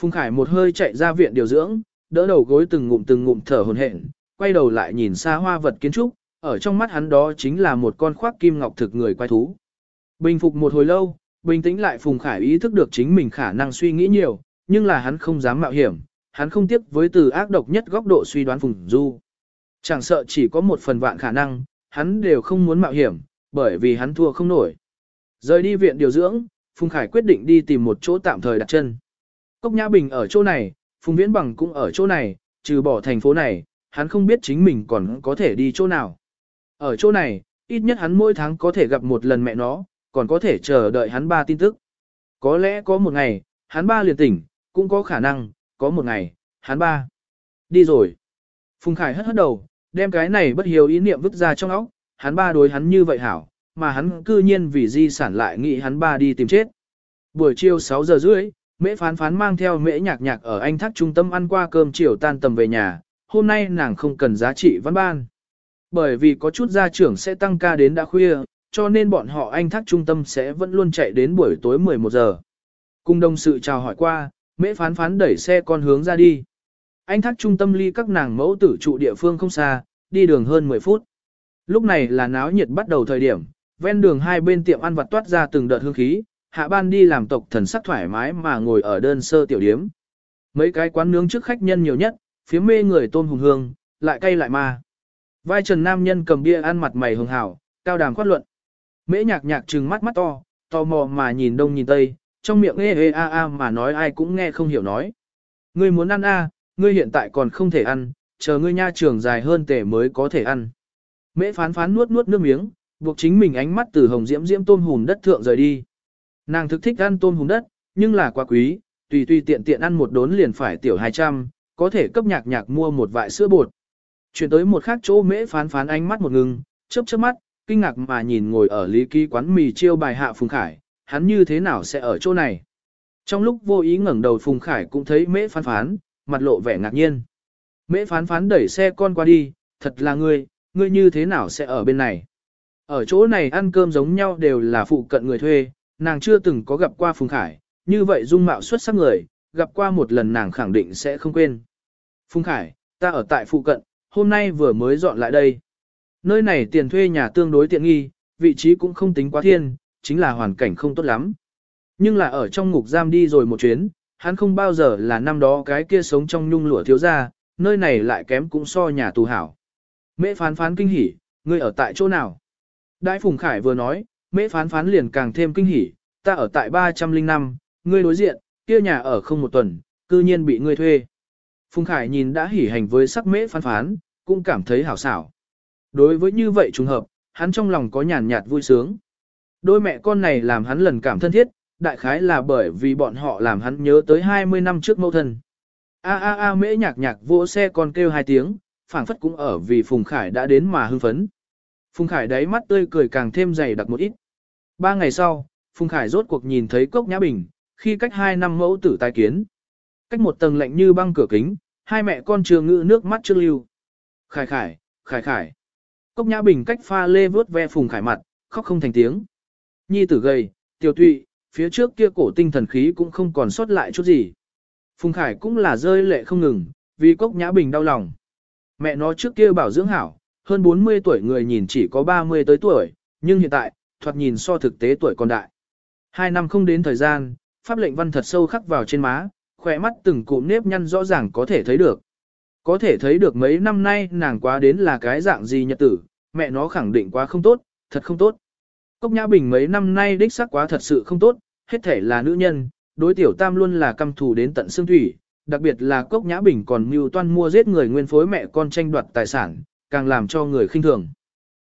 Phùng Khải một hơi chạy ra viện điều dưỡng, đỡ đầu gối từng ngụm từng ngụm thở hổn hển, quay đầu lại nhìn xa hoa vật kiến trúc, ở trong mắt hắn đó chính là một con khoác kim ngọc thực người quái thú. Bình phục một hồi lâu, bình tĩnh lại Phùng Khải ý thức được chính mình khả năng suy nghĩ nhiều, nhưng là hắn không dám mạo hiểm, hắn không tiếp với từ ác độc nhất góc độ suy đoán Phùng Du. Chẳng sợ chỉ có một phần vạn khả năng, hắn đều không muốn mạo hiểm, bởi vì hắn thua không nổi. Rời đi viện điều dưỡng, Phùng Khải quyết định đi tìm một chỗ tạm thời đặt chân. Cốc Nhã Bình ở chỗ này, Phùng Viễn Bằng cũng ở chỗ này, trừ bỏ thành phố này, hắn không biết chính mình còn có thể đi chỗ nào. Ở chỗ này, ít nhất hắn mỗi tháng có thể gặp một lần mẹ nó, còn có thể chờ đợi hắn ba tin tức. Có lẽ có một ngày, hắn ba liền tỉnh, cũng có khả năng, có một ngày, hắn ba. Đi rồi. Phùng Khải hất hất đầu, đem cái này bất hiếu ý niệm vứt ra trong óc, hắn ba đối hắn như vậy hảo, mà hắn cư nhiên vì di sản lại nghĩ hắn ba đi tìm chết. Buổi chiều 6 giờ rưỡi, mễ phán phán mang theo mễ nhạc nhạc ở anh thác trung tâm ăn qua cơm chiều tan tầm về nhà, hôm nay nàng không cần giá trị văn ban. Bởi vì có chút gia trưởng sẽ tăng ca đến đã khuya, cho nên bọn họ anh thác trung tâm sẽ vẫn luôn chạy đến buổi tối 11 giờ. Cùng đồng sự chào hỏi qua, mễ phán phán đẩy xe con hướng ra đi. Anh thác trung tâm ly các nàng mẫu tử trụ địa phương không xa, đi đường hơn 10 phút. Lúc này là náo nhiệt bắt đầu thời điểm, ven đường hai bên tiệm ăn vặt toát ra từng đợt hương khí, hạ ban đi làm tộc thần sắc thoải mái mà ngồi ở đơn sơ tiểu điếm. Mấy cái quán nướng trước khách nhân nhiều nhất, phía mê người tôm hùng hương, lại cay lại ma. Vai trần nam nhân cầm bia ăn mặt mày hường hảo, cao đàm khoát luận. Mễ nhạc nhạc trừng mắt mắt to, tò mò mà nhìn đông nhìn tây, trong miệng ê ê a a mà nói ai cũng nghe không hiểu nói. Ngươi muốn ăn a, ngươi hiện tại còn không thể ăn, chờ ngươi nha trường dài hơn tể mới có thể ăn. Mễ phán phán nuốt nuốt nước miếng, buộc chính mình ánh mắt từ hồng diễm diễm tôm hùn đất thượng rời đi. Nàng thực thích ăn tôm hùm đất, nhưng là quá quý, tùy tùy tiện tiện ăn một đốn liền phải tiểu 200, có thể cấp nhạc nhạc mua một vại sữa bột. Chuyển tới một khác chỗ mễ phán phán ánh mắt một ngừng, chớp chớp mắt, kinh ngạc mà nhìn ngồi ở lý ký quán mì chiêu bài hạ Phùng Khải, hắn như thế nào sẽ ở chỗ này. Trong lúc vô ý ngẩng đầu Phùng Khải cũng thấy mễ phán phán, mặt lộ vẻ ngạc nhiên. Mễ phán phán đẩy xe con qua đi, thật là ngươi, ngươi như thế nào sẽ ở bên này. Ở chỗ này ăn cơm giống nhau đều là phụ cận người thuê, nàng chưa từng có gặp qua Phùng Khải, như vậy dung mạo xuất sắc người, gặp qua một lần nàng khẳng định sẽ không quên. Phùng Khải, ta ở tại phụ cận, hôm nay vừa mới dọn lại đây. Nơi này tiền thuê nhà tương đối tiện nghi, vị trí cũng không tính quá thiên, chính là hoàn cảnh không tốt lắm. Nhưng là ở trong ngục giam đi rồi một chuyến, hắn không bao giờ là năm đó cái kia sống trong nhung lụa thiếu gia, nơi này lại kém cũng so nhà tù hảo. Mễ phán phán kinh hỉ, ngươi ở tại chỗ nào? Đại Phùng Khải vừa nói, mễ phán phán liền càng thêm kinh hỉ, ta ở tại 305, ngươi đối diện, kia nhà ở không một tuần, cư nhiên bị ngươi thuê. Phùng Khải nhìn đã hỉ hành với sắc mễ phán phán, cũng cảm thấy hảo xảo. Đối với như vậy trùng hợp, hắn trong lòng có nhàn nhạt vui sướng. Đôi mẹ con này làm hắn lần cảm thân thiết, đại khái là bởi vì bọn họ làm hắn nhớ tới 20 năm trước mẫu thân. A a a mễ nhạc nhạc vỗ xe con kêu hai tiếng, phảng phất cũng ở vì Phùng Khải đã đến mà hưng phấn. Phùng Khải đáy mắt tươi cười càng thêm dày đặc một ít. Ba ngày sau, Phùng Khải rốt cuộc nhìn thấy Cốc Nhã Bình, khi cách hai năm mẫu tử tai kiến. Cách một tầng lạnh như băng cửa kính, hai mẹ con trường ngự nước mắt chưa lưu. Khải khải, khải khải. Cốc Nhã Bình cách pha lê vớt ve Phùng Khải mặt, khóc không thành tiếng. Nhi tử gầy, Tiểu tụy, phía trước kia cổ tinh thần khí cũng không còn sót lại chút gì. Phùng Khải cũng là rơi lệ không ngừng, vì Cốc Nhã Bình đau lòng. Mẹ nó trước kia bảo dưỡng hảo, hơn 40 tuổi người nhìn chỉ có 30 tới tuổi, nhưng hiện tại, thoạt nhìn so thực tế tuổi còn đại. Hai năm không đến thời gian, pháp lệnh văn thật sâu khắc vào trên má, khỏe mắt từng cụm nếp nhăn rõ ràng có thể thấy được. Có thể thấy được mấy năm nay nàng quá đến là cái dạng gì nhật tử, mẹ nó khẳng định quá không tốt, thật không tốt. Cốc Nhã Bình mấy năm nay đích xác quá thật sự không tốt, hết thể là nữ nhân, đối tiểu tam luôn là căm thù đến tận xương thủy, đặc biệt là Cốc Nhã Bình còn mưu toan mua giết người nguyên phối mẹ con tranh đoạt tài sản, càng làm cho người khinh thường.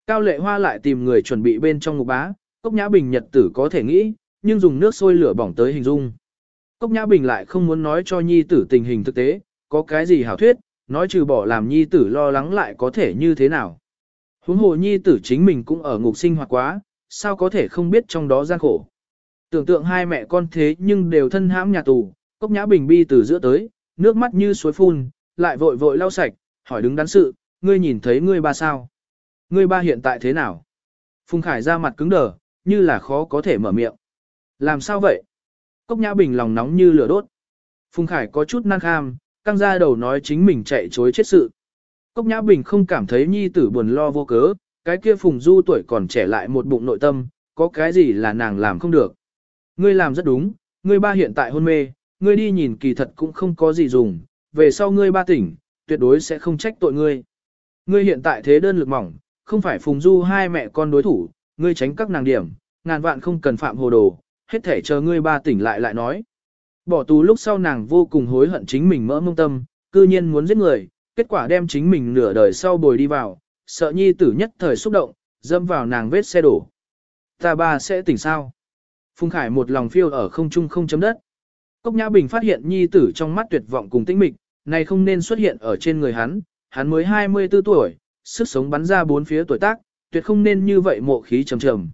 Cao Lệ Hoa lại tìm người chuẩn bị bên trong ngục bá, Cốc Nhã Bình nhật tử có thể nghĩ, nhưng dùng nước sôi lửa bỏng tới hình dung. Cốc Nhã Bình lại không muốn nói cho nhi tử tình hình thực tế, có cái gì hảo thuyết, nói trừ bỏ làm nhi tử lo lắng lại có thể như thế nào. Huống hồ nhi tử chính mình cũng ở ngục sinh hoạt quá, sao có thể không biết trong đó gian khổ. Tưởng tượng hai mẹ con thế nhưng đều thân hãm nhà tù, Cốc Nhã Bình bi từ giữa tới, nước mắt như suối phun, lại vội vội lau sạch, hỏi đứng đắn sự, ngươi nhìn thấy ngươi ba sao? Ngươi ba hiện tại thế nào? Phùng Khải ra mặt cứng đờ, như là khó có thể mở miệng. Làm sao vậy? Cốc Nhã Bình lòng nóng như lửa đốt. Phùng Khải có chút năng kham, căng ra đầu nói chính mình chạy chối chết sự. Cốc Nhã Bình không cảm thấy nhi tử buồn lo vô cớ, cái kia Phùng Du tuổi còn trẻ lại một bụng nội tâm, có cái gì là nàng làm không được. Ngươi làm rất đúng, ngươi ba hiện tại hôn mê, ngươi đi nhìn kỳ thật cũng không có gì dùng, về sau ngươi ba tỉnh, tuyệt đối sẽ không trách tội ngươi. Ngươi hiện tại thế đơn lực mỏng, không phải Phùng Du hai mẹ con đối thủ, ngươi tránh các nàng điểm, ngàn vạn không cần phạm hồ đồ, hết thể chờ ngươi ba tỉnh lại lại nói. Bỏ tù lúc sau nàng vô cùng hối hận chính mình mỡ mông tâm, cư nhiên muốn giết người, kết quả đem chính mình nửa đời sau bồi đi vào, sợ nhi tử nhất thời xúc động, dâm vào nàng vết xe đổ. Ta ba sẽ tỉnh sao? Phùng Khải một lòng phiêu ở không trung không chấm đất. Cốc Nhã Bình phát hiện nhi tử trong mắt tuyệt vọng cùng tĩnh mịch, này không nên xuất hiện ở trên người hắn, hắn mới 24 tuổi, sức sống bắn ra bốn phía tuổi tác, tuyệt không nên như vậy mộ khí trầm trầm.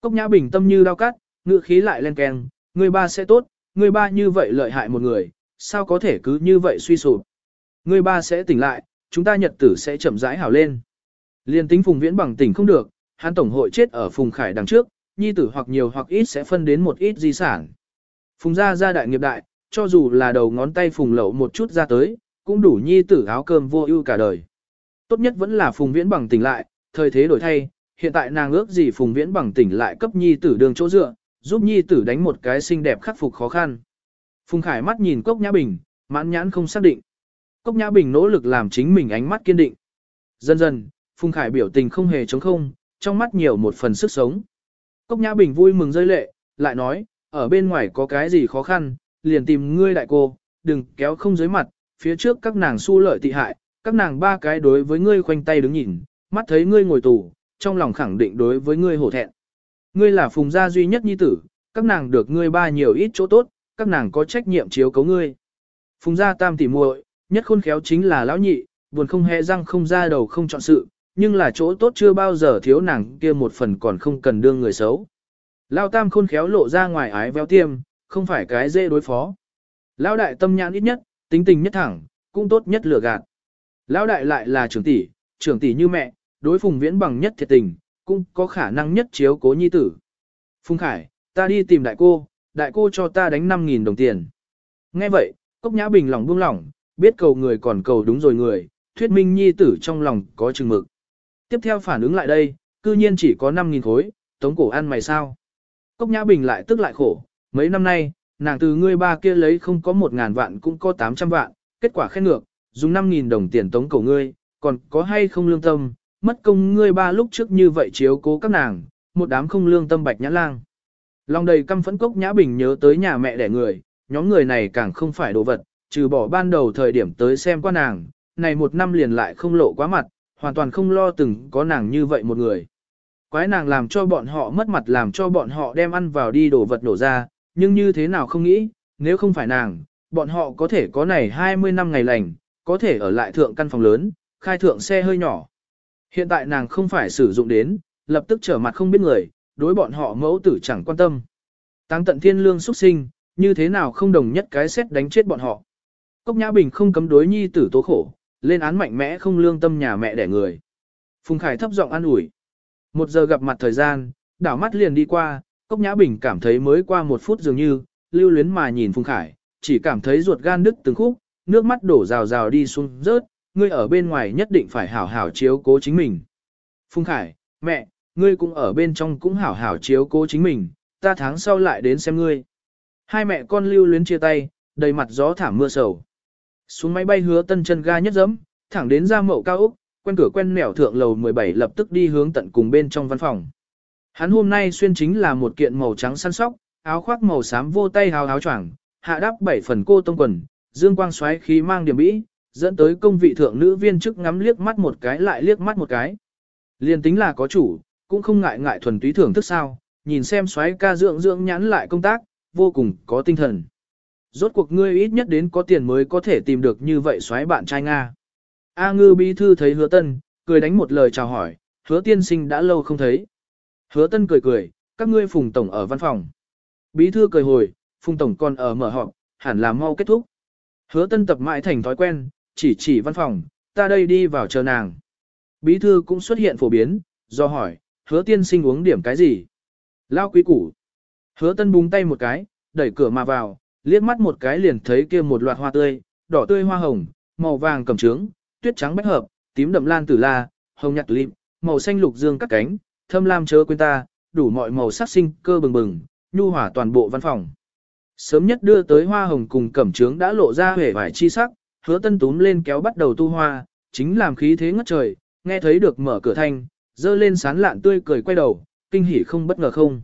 Cốc Nhã Bình tâm như đao cắt, ngự khí lại len keng, người ba sẽ tốt, người ba như vậy lợi hại một người, sao có thể cứ như vậy suy sụp. Người ba sẽ tỉnh lại, chúng ta nhật tử sẽ chậm rãi hảo lên. Liên tính Phùng Viễn bằng tỉnh không được, hắn tổng hội chết ở Phùng Khải đằng trước, nhi tử hoặc nhiều hoặc ít sẽ phân đến một ít di sản. Phùng gia gia đại nghiệp đại, cho dù là đầu ngón tay Phùng lậu một chút ra tới, cũng đủ nhi tử áo cơm vô ưu cả đời. Tốt nhất vẫn là Phùng Viễn bằng tỉnh lại, thời thế đổi thay, hiện tại nàng ước gì Phùng Viễn bằng tỉnh lại cấp nhi tử đường chỗ dựa, giúp nhi tử đánh một cái xinh đẹp khắc phục khó khăn. Phùng Khải mắt nhìn Cốc Nhã Bình, mãn nhãn không xác định. Cốc Nhã Bình nỗ lực làm chính mình ánh mắt kiên định. Dần dần, Phùng Khải biểu tình không hề trống không, trong mắt nhiều một phần sức sống. Cốc Nhã Bình vui mừng rơi lệ, lại nói, ở bên ngoài có cái gì khó khăn, liền tìm ngươi đại cô, đừng kéo không dưới mặt, phía trước các nàng su lợi tị hại, các nàng ba cái đối với ngươi khoanh tay đứng nhìn, mắt thấy ngươi ngồi tù, trong lòng khẳng định đối với ngươi hổ thẹn. Ngươi là phùng gia duy nhất nhi tử, các nàng được ngươi ba nhiều ít chỗ tốt, các nàng có trách nhiệm chiếu cấu ngươi. Phùng gia tam tỷ muội, nhất khôn khéo chính là lão nhị, buồn không hề răng không ra đầu không chọn sự, nhưng là chỗ tốt chưa bao giờ thiếu nàng kia một phần còn không cần đương người xấu. Lão tam khôn khéo lộ ra ngoài ái véo tiêm, không phải cái dễ đối phó. Lão đại tâm nhãn ít nhất, tính tình nhất thẳng, cũng tốt nhất lừa gạt. Lão đại lại là trưởng tỷ, trưởng tỷ như mẹ, đối phùng viễn bằng nhất thiệt tình, cũng có khả năng nhất chiếu cố nhi tử. Phùng Khải, ta đi tìm đại cô, đại cô cho ta đánh 5.000 đồng tiền. Nghe vậy, Cốc Nhã Bình lòng buông lỏng, biết cầu người còn cầu đúng rồi người, thuyết minh nhi tử trong lòng có chừng mực. Tiếp theo phản ứng lại đây, cư nhiên chỉ có 5.000 khối, tống cổ ăn mày sao. Cốc Nhã Bình lại tức lại khổ, mấy năm nay, nàng từ ngươi ba kia lấy không có 1.000 vạn cũng có 800 vạn, kết quả khen ngược, dùng 5.000 đồng tiền tống cổ ngươi, còn có hay không lương tâm, mất công ngươi ba lúc trước như vậy chiếu cố các nàng, một đám không lương tâm bạch nhã lang. Lòng đầy căm phẫn cốc nhã bình nhớ tới nhà mẹ đẻ người, nhóm người này càng không phải đồ vật, trừ bỏ ban đầu thời điểm tới xem qua nàng, này một năm liền lại không lộ quá mặt, hoàn toàn không lo từng có nàng như vậy một người. Quái nàng làm cho bọn họ mất mặt làm cho bọn họ đem ăn vào đi đổ vật đổ ra, nhưng như thế nào không nghĩ, nếu không phải nàng, bọn họ có thể có này 20 năm ngày lành, có thể ở lại thượng căn phòng lớn, khai thượng xe hơi nhỏ. Hiện tại nàng không phải sử dụng đến, lập tức trở mặt không biết người, đối bọn họ mẫu tử chẳng quan tâm. Tăng tận thiên lương xuất sinh, như thế nào không đồng nhất cái xét đánh chết bọn họ. Cốc Nhã Bình không cấm đối nhi tử tố khổ, lên án mạnh mẽ không lương tâm nhà mẹ đẻ người. Phùng Khải thấp giọng an ủi. Một giờ gặp mặt thời gian, đảo mắt liền đi qua, Cốc Nhã Bình cảm thấy mới qua một phút dường như, lưu luyến mà nhìn Phùng Khải, chỉ cảm thấy ruột gan đứt từng khúc, nước mắt đổ rào rào đi xuống rớt, ngươi ở bên ngoài nhất định phải hảo hảo chiếu cố chính mình. Phung Khải, mẹ, ngươi cũng ở bên trong cũng hảo hảo chiếu cố chính mình, ta tháng sau lại đến xem ngươi. Hai mẹ con lưu luyến chia tay, đầy mặt gió thảm mưa sầu. Xuống máy bay hứa tân chân ga nhất dẫm, thẳng đến ra mậu cao Úc, quen cửa quen nẻo thượng lầu 17 lập tức đi hướng tận cùng bên trong văn phòng. Hắn hôm nay xuyên chính là một kiện màu trắng săn sóc, áo khoác màu xám vô tay hào áo choàng, hạ đắp bảy phần cô tông quần, dương quang xoáy khí mang điểm bĩ, dẫn tới công vị thượng nữ viên chức ngắm liếc mắt một cái lại liếc mắt một cái. Liên tính là có chủ, cũng không ngại ngại thuần túy thưởng thức sao, nhìn xem xoáy ca dưỡng dưỡng nhãn lại công tác, vô cùng có tinh thần. Rốt cuộc ngươi ít nhất đến có tiền mới có thể tìm được như vậy xoáy bạn trai Nga. A ngư bí thư thấy hứa tân, cười đánh một lời chào hỏi, hứa tiên sinh đã lâu không thấy. Hứa tân cười cười, các ngươi phùng tổng ở văn phòng. Bí thư cười hồi, phùng tổng còn ở mở họp, hẳn là mau kết thúc. Hứa tân tập mãi thành thói quen, chỉ chỉ văn phòng, ta đây đi vào chờ nàng. Bí thư cũng xuất hiện phổ biến, do hỏi, hứa tiên sinh uống điểm cái gì? Lao quý củ. Hứa tân búng tay một cái, đẩy cửa mà vào, liếc mắt một cái liền thấy kia một loạt hoa tươi, đỏ tươi hoa hồng, màu vàng cẩm trướng, tuyết trắng bách hợp, tím đậm lan tử la, hồng nhạt lịm, màu xanh lục dương các cánh, thâm lam chớ quên ta, đủ mọi màu sắc sinh cơ bừng bừng, nhu hòa toàn bộ văn phòng. Sớm nhất đưa tới hoa hồng cùng cẩm trướng đã lộ ra vẻ vải chi sắc, hứa tân túm lên kéo bắt đầu tu hoa, chính làm khí thế ngất trời, nghe thấy được mở cửa thanh, dơ lên sán lạn tươi cười quay đầu, kinh hỉ không bất ngờ không.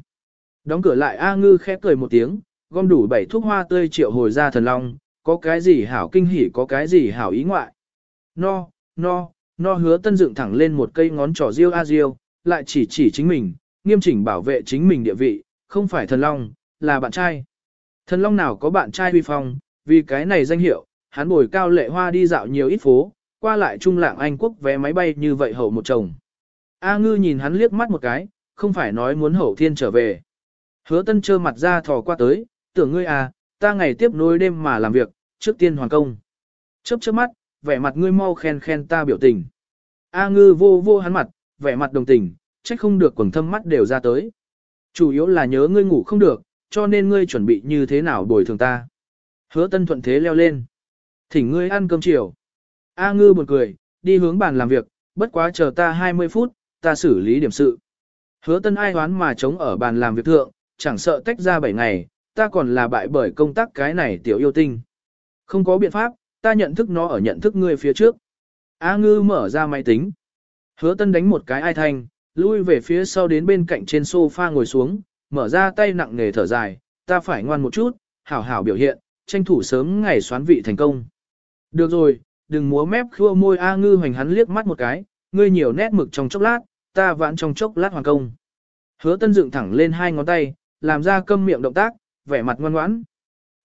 Đóng cửa lại A ngư khẽ cười một tiếng, gom đủ bảy thuốc hoa tươi triệu hồi ra thần long, có cái gì hảo kinh hỉ có cái gì hảo ý ngoại. No, no, no hứa tân dựng thẳng lên một cây ngón trỏ riêu a riêu, lại chỉ chỉ chính mình, nghiêm chỉnh bảo vệ chính mình địa vị, không phải thần long, là bạn trai. Thần long nào có bạn trai huy phong, vì cái này danh hiệu, hắn bồi cao lệ hoa đi dạo nhiều ít phố, qua lại trung lạng Anh quốc vé máy bay như vậy hậu một chồng. A ngư nhìn hắn liếc mắt một cái, không phải nói muốn hậu thiên trở về. Hứa tân trơ mặt ra thò qua tới, tưởng ngươi à, ta ngày tiếp nối đêm mà làm việc, trước tiên hoàn công. Chớp chớp mắt, vẻ mặt ngươi mau khen khen ta biểu tình. A ngư vô vô hắn mặt, vẻ mặt đồng tình, trách không được quần thâm mắt đều ra tới. Chủ yếu là nhớ ngươi ngủ không được, cho nên ngươi chuẩn bị như thế nào bồi thường ta. Hứa tân thuận thế leo lên. Thỉnh ngươi ăn cơm chiều. A ngư buồn cười, đi hướng bàn làm việc, bất quá chờ ta 20 phút, ta xử lý điểm sự. Hứa tân ai hoán mà chống ở bàn làm việc thượng, chẳng sợ tách ra 7 ngày, ta còn là bại bởi công tác cái này tiểu yêu tinh. Không có biện pháp, ta nhận thức nó ở nhận thức ngươi phía trước. A ngư mở ra máy tính. Hứa tân đánh một cái ai thanh, lui về phía sau đến bên cạnh trên sofa ngồi xuống, mở ra tay nặng nề thở dài, ta phải ngoan một chút, hảo hảo biểu hiện, tranh thủ sớm ngày xoán vị thành công. Được rồi, đừng múa mép khua môi A ngư hoành hắn liếc mắt một cái, ngươi nhiều nét mực trong chốc lát, ta vãn trong chốc lát hoàn công. Hứa tân dựng thẳng lên hai ngón tay, làm ra câm miệng động tác, vẻ mặt ngoan ngoãn.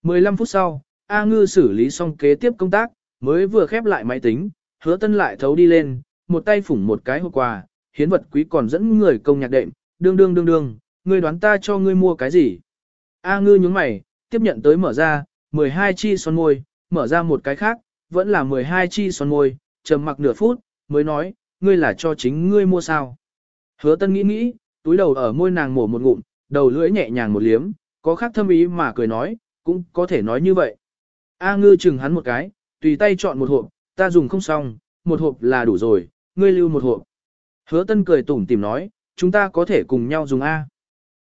15 phút sau, A ngư xử lý xong kế tiếp công tác, mới vừa khép lại máy tính, hứa tân lại thấu đi lên, một tay phủng một cái hộp quà, hiến vật quý còn dẫn người công nhạc đệm, đương đương đương đương, ngươi đoán ta cho ngươi mua cái gì? A ngư nhướng mày, tiếp nhận tới mở ra, 12 chi son môi, mở ra một cái khác, vẫn là 12 chi son môi, trầm mặc nửa phút, mới nói, ngươi là cho chính ngươi mua sao? Hứa tân nghĩ nghĩ, túi đầu ở môi nàng mổ một ngụm, đầu lưỡi nhẹ nhàng một liếm, có khác thâm ý mà cười nói, cũng có thể nói như vậy. A ngư chừng hắn một cái, tùy tay chọn một hộp, ta dùng không xong, một hộp là đủ rồi, ngươi lưu một hộp. Hứa tân cười tủm tìm nói, chúng ta có thể cùng nhau dùng A.